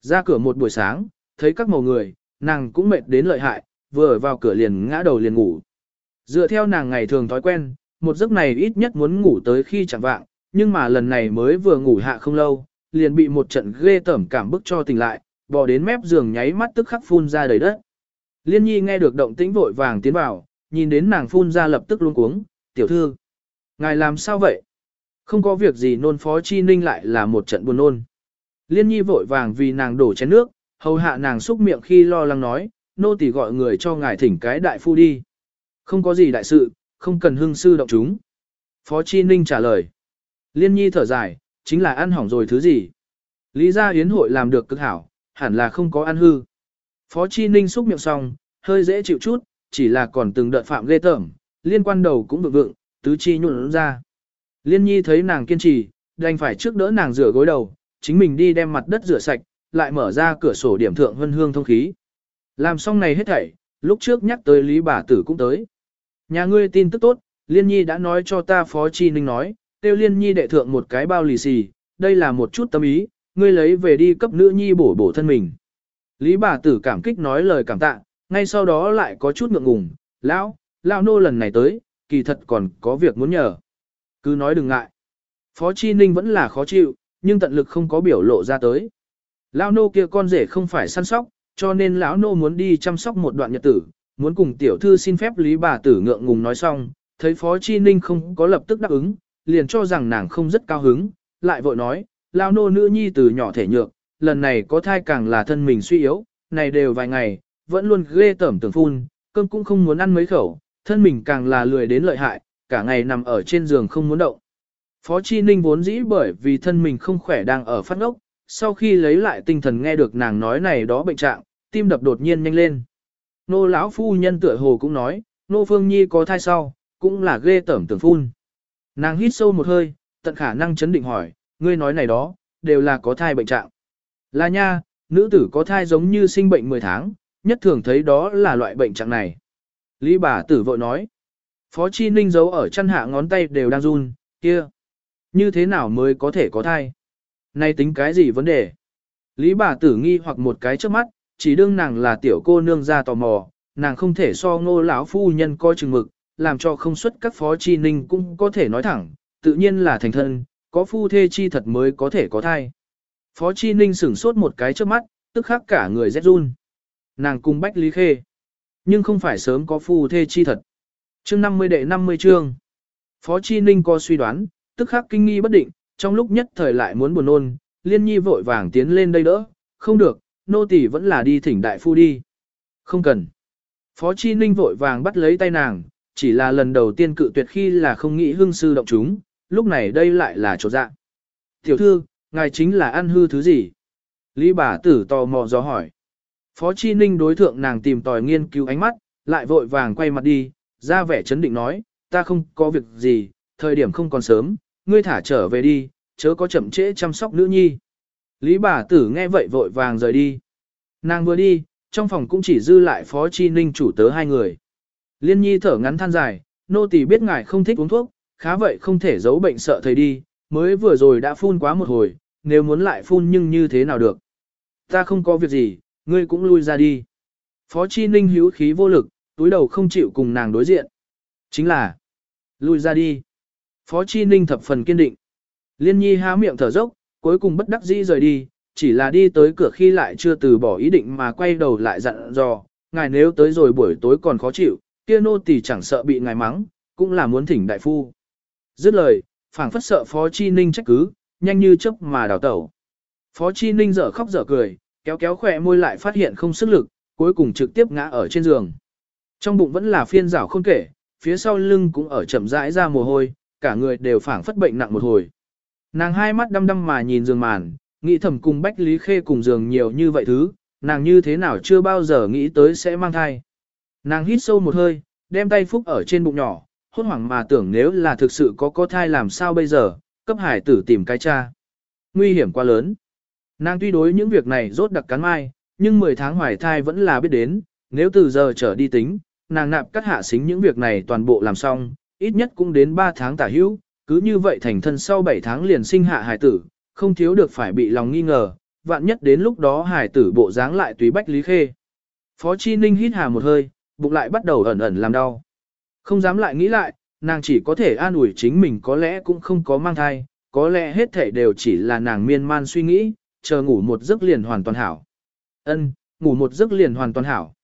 Ra cửa một buổi sáng, thấy các màu người, nàng cũng mệt đến lợi hại, vừa ở vào cửa liền ngã đầu liền ngủ. Dựa theo nàng ngày thường thói quen, một giấc này ít nhất muốn ngủ tới khi chẳng vạng, nhưng mà lần này mới vừa ngủ hạ không lâu, liền bị một trận ghê tởm cảm bức cho tỉnh lại, bò đến mép giường nháy mắt tức khắc phun ra đầy đất. Liên nhi nghe được động tĩnh vội vàng tiến vào, nhìn đến nàng phun ra lập tức luống cuống, tiểu thư. Ngài làm sao vậy? Không có việc gì nôn phó chi ninh lại là một trận buồn nôn. Liên nhi vội vàng vì nàng đổ chén nước, hầu hạ nàng xúc miệng khi lo lắng nói, nô tỳ gọi người cho ngài thỉnh cái đại phu đi. Không có gì đại sự, không cần hương sư động chúng. Phó Chi Ninh trả lời. Liên nhi thở dài, chính là ăn hỏng rồi thứ gì. Lý gia yến hội làm được cực hảo, hẳn là không có ăn hư. Phó Chi Ninh xúc miệng xong, hơi dễ chịu chút, chỉ là còn từng đợt phạm ghê tởm, liên quan đầu cũng vượng vượng, tứ chi nhuận ra. Liên nhi thấy nàng kiên trì, đành phải trước đỡ nàng rửa gối đầu, chính mình đi đem mặt đất rửa sạch, lại mở ra cửa sổ điểm thượng vân hương thông khí. Làm xong này hết thảy, lúc trước nhắc tới Lý bà tử cũng tới. Nhà ngươi tin tức tốt, Liên Nhi đã nói cho ta Phó Chi Ninh nói, tiêu Liên Nhi đệ thượng một cái bao lì xì, đây là một chút tâm ý, ngươi lấy về đi cấp nữ nhi bổ bổ thân mình. Lý bà tử cảm kích nói lời cảm tạ, ngay sau đó lại có chút ngượng ngùng, lão, lão nô lần này tới, kỳ thật còn có việc muốn nhờ. Cứ nói đừng ngại. Phó Chi Ninh vẫn là khó chịu, nhưng tận lực không có biểu lộ ra tới. Lão nô kia con rể không phải săn sóc, cho nên lão nô muốn đi chăm sóc một đoạn nhật tử, muốn cùng tiểu thư xin phép lý bà tử ngượng ngùng nói xong, thấy Phó Chi Ninh không có lập tức đáp ứng, liền cho rằng nàng không rất cao hứng, lại vội nói, lao nô nữ nhi từ nhỏ thể nhược, lần này có thai càng là thân mình suy yếu, này đều vài ngày, vẫn luôn ghê tởm tưởng phun, cơm cũng không muốn ăn mấy khẩu, thân mình càng là lười đến lợi hại, cả ngày nằm ở trên giường không muốn động. Phó Chi Ninh vốn dĩ bởi vì thân mình không khỏe đang ở phát ngốc, sau khi lấy lại tinh thần nghe được nàng nói này đó bệnh trạng, tim đập đột nhiên nhanh lên. Nô lão phu nhân tựa hồ cũng nói, nô phương nhi có thai sau, cũng là ghê tởm tưởng phun. Nàng hít sâu một hơi, tận khả năng chấn định hỏi, ngươi nói này đó, đều là có thai bệnh trạng. Là nha, nữ tử có thai giống như sinh bệnh 10 tháng, nhất thường thấy đó là loại bệnh trạng này. Lý bà tử vội nói, Phó Chi Ninh giấu ở chân hạ ngón tay đều đang run, kia. Như thế nào mới có thể có thai? Nay tính cái gì vấn đề? Lý bà tử nghi hoặc một cái trước mắt, chỉ đương nàng là tiểu cô nương ra tò mò, nàng không thể so ngô lão phu nhân coi chừng mực, làm cho không xuất các phó chi ninh cũng có thể nói thẳng, tự nhiên là thành thân, có phu thê chi thật mới có thể có thai. Phó chi ninh sửng sốt một cái trước mắt, tức khắc cả người rét run. Nàng cùng bách lý khê. Nhưng không phải sớm có phu thê chi thật. Chương 50 đệ 50 chương. Phó Chi Ninh có suy đoán, tức khắc kinh nghi bất định, trong lúc nhất thời lại muốn buồn nôn, liên nhi vội vàng tiến lên đây đỡ, không được, nô tỳ vẫn là đi thỉnh đại phu đi. Không cần. Phó Chi Ninh vội vàng bắt lấy tay nàng, chỉ là lần đầu tiên cự tuyệt khi là không nghĩ hương sư động chúng, lúc này đây lại là chỗ dạ. Tiểu thư, ngài chính là ăn hư thứ gì? Lý bà tử tò mò do hỏi. Phó Chi Ninh đối thượng nàng tìm tòi nghiên cứu ánh mắt, lại vội vàng quay mặt đi, ra vẻ chấn định nói, ta không có việc gì, thời điểm không còn sớm, ngươi thả trở về đi, chớ có chậm trễ chăm sóc nữ nhi. Lý bà tử nghe vậy vội vàng rời đi. Nàng vừa đi, trong phòng cũng chỉ dư lại Phó Chi Ninh chủ tớ hai người. Liên nhi thở ngắn than dài, nô tỳ biết ngài không thích uống thuốc, khá vậy không thể giấu bệnh sợ thầy đi, mới vừa rồi đã phun quá một hồi, nếu muốn lại phun nhưng như thế nào được. Ta không có việc gì, ngươi cũng lui ra đi. Phó Chi Ninh hữu khí vô lực, túi đầu không chịu cùng nàng đối diện. Chính là, lui ra đi. Phó Chi Ninh thập phần kiên định. Liên nhi há miệng thở dốc, cuối cùng bất đắc dĩ rời đi, chỉ là đi tới cửa khi lại chưa từ bỏ ý định mà quay đầu lại dặn dò, ngài nếu tới rồi buổi tối còn khó chịu, kia nô tỳ chẳng sợ bị ngài mắng, cũng là muốn thỉnh đại phu. Dứt lời, phảng phất sợ Phó Chi Ninh trách cứ, nhanh như chớp mà đào tẩu. Phó Chi Ninh dở khóc dở cười, kéo kéo khỏe môi lại phát hiện không sức lực, cuối cùng trực tiếp ngã ở trên giường. Trong bụng vẫn là phiên rảo không kể, phía sau lưng cũng ở chậm rãi ra mồ hôi, cả người đều phảng phất bệnh nặng một hồi. Nàng hai mắt đăm đăm mà nhìn giường màn, nghĩ thầm cùng Bách Lý Khê cùng giường nhiều như vậy thứ, nàng như thế nào chưa bao giờ nghĩ tới sẽ mang thai. Nàng hít sâu một hơi, đem tay phúc ở trên bụng nhỏ, hốt hoảng mà tưởng nếu là thực sự có có thai làm sao bây giờ, cấp hải tử tìm cái cha. Nguy hiểm quá lớn. Nàng tuy đối những việc này rốt đặc cắn mai, nhưng 10 tháng hoài thai vẫn là biết đến, nếu từ giờ trở đi tính, nàng nạp cắt hạ xính những việc này toàn bộ làm xong, ít nhất cũng đến 3 tháng tả hữu, cứ như vậy thành thân sau 7 tháng liền sinh hạ hải tử, không thiếu được phải bị lòng nghi ngờ, vạn nhất đến lúc đó hải tử bộ dáng lại tùy bách lý khê. Phó Chi Ninh hít hà một hơi, bụng lại bắt đầu ẩn ẩn làm đau. Không dám lại nghĩ lại, nàng chỉ có thể an ủi chính mình có lẽ cũng không có mang thai, có lẽ hết thảy đều chỉ là nàng miên man suy nghĩ, chờ ngủ một giấc liền hoàn toàn hảo. Ân, ngủ một giấc liền hoàn toàn hảo,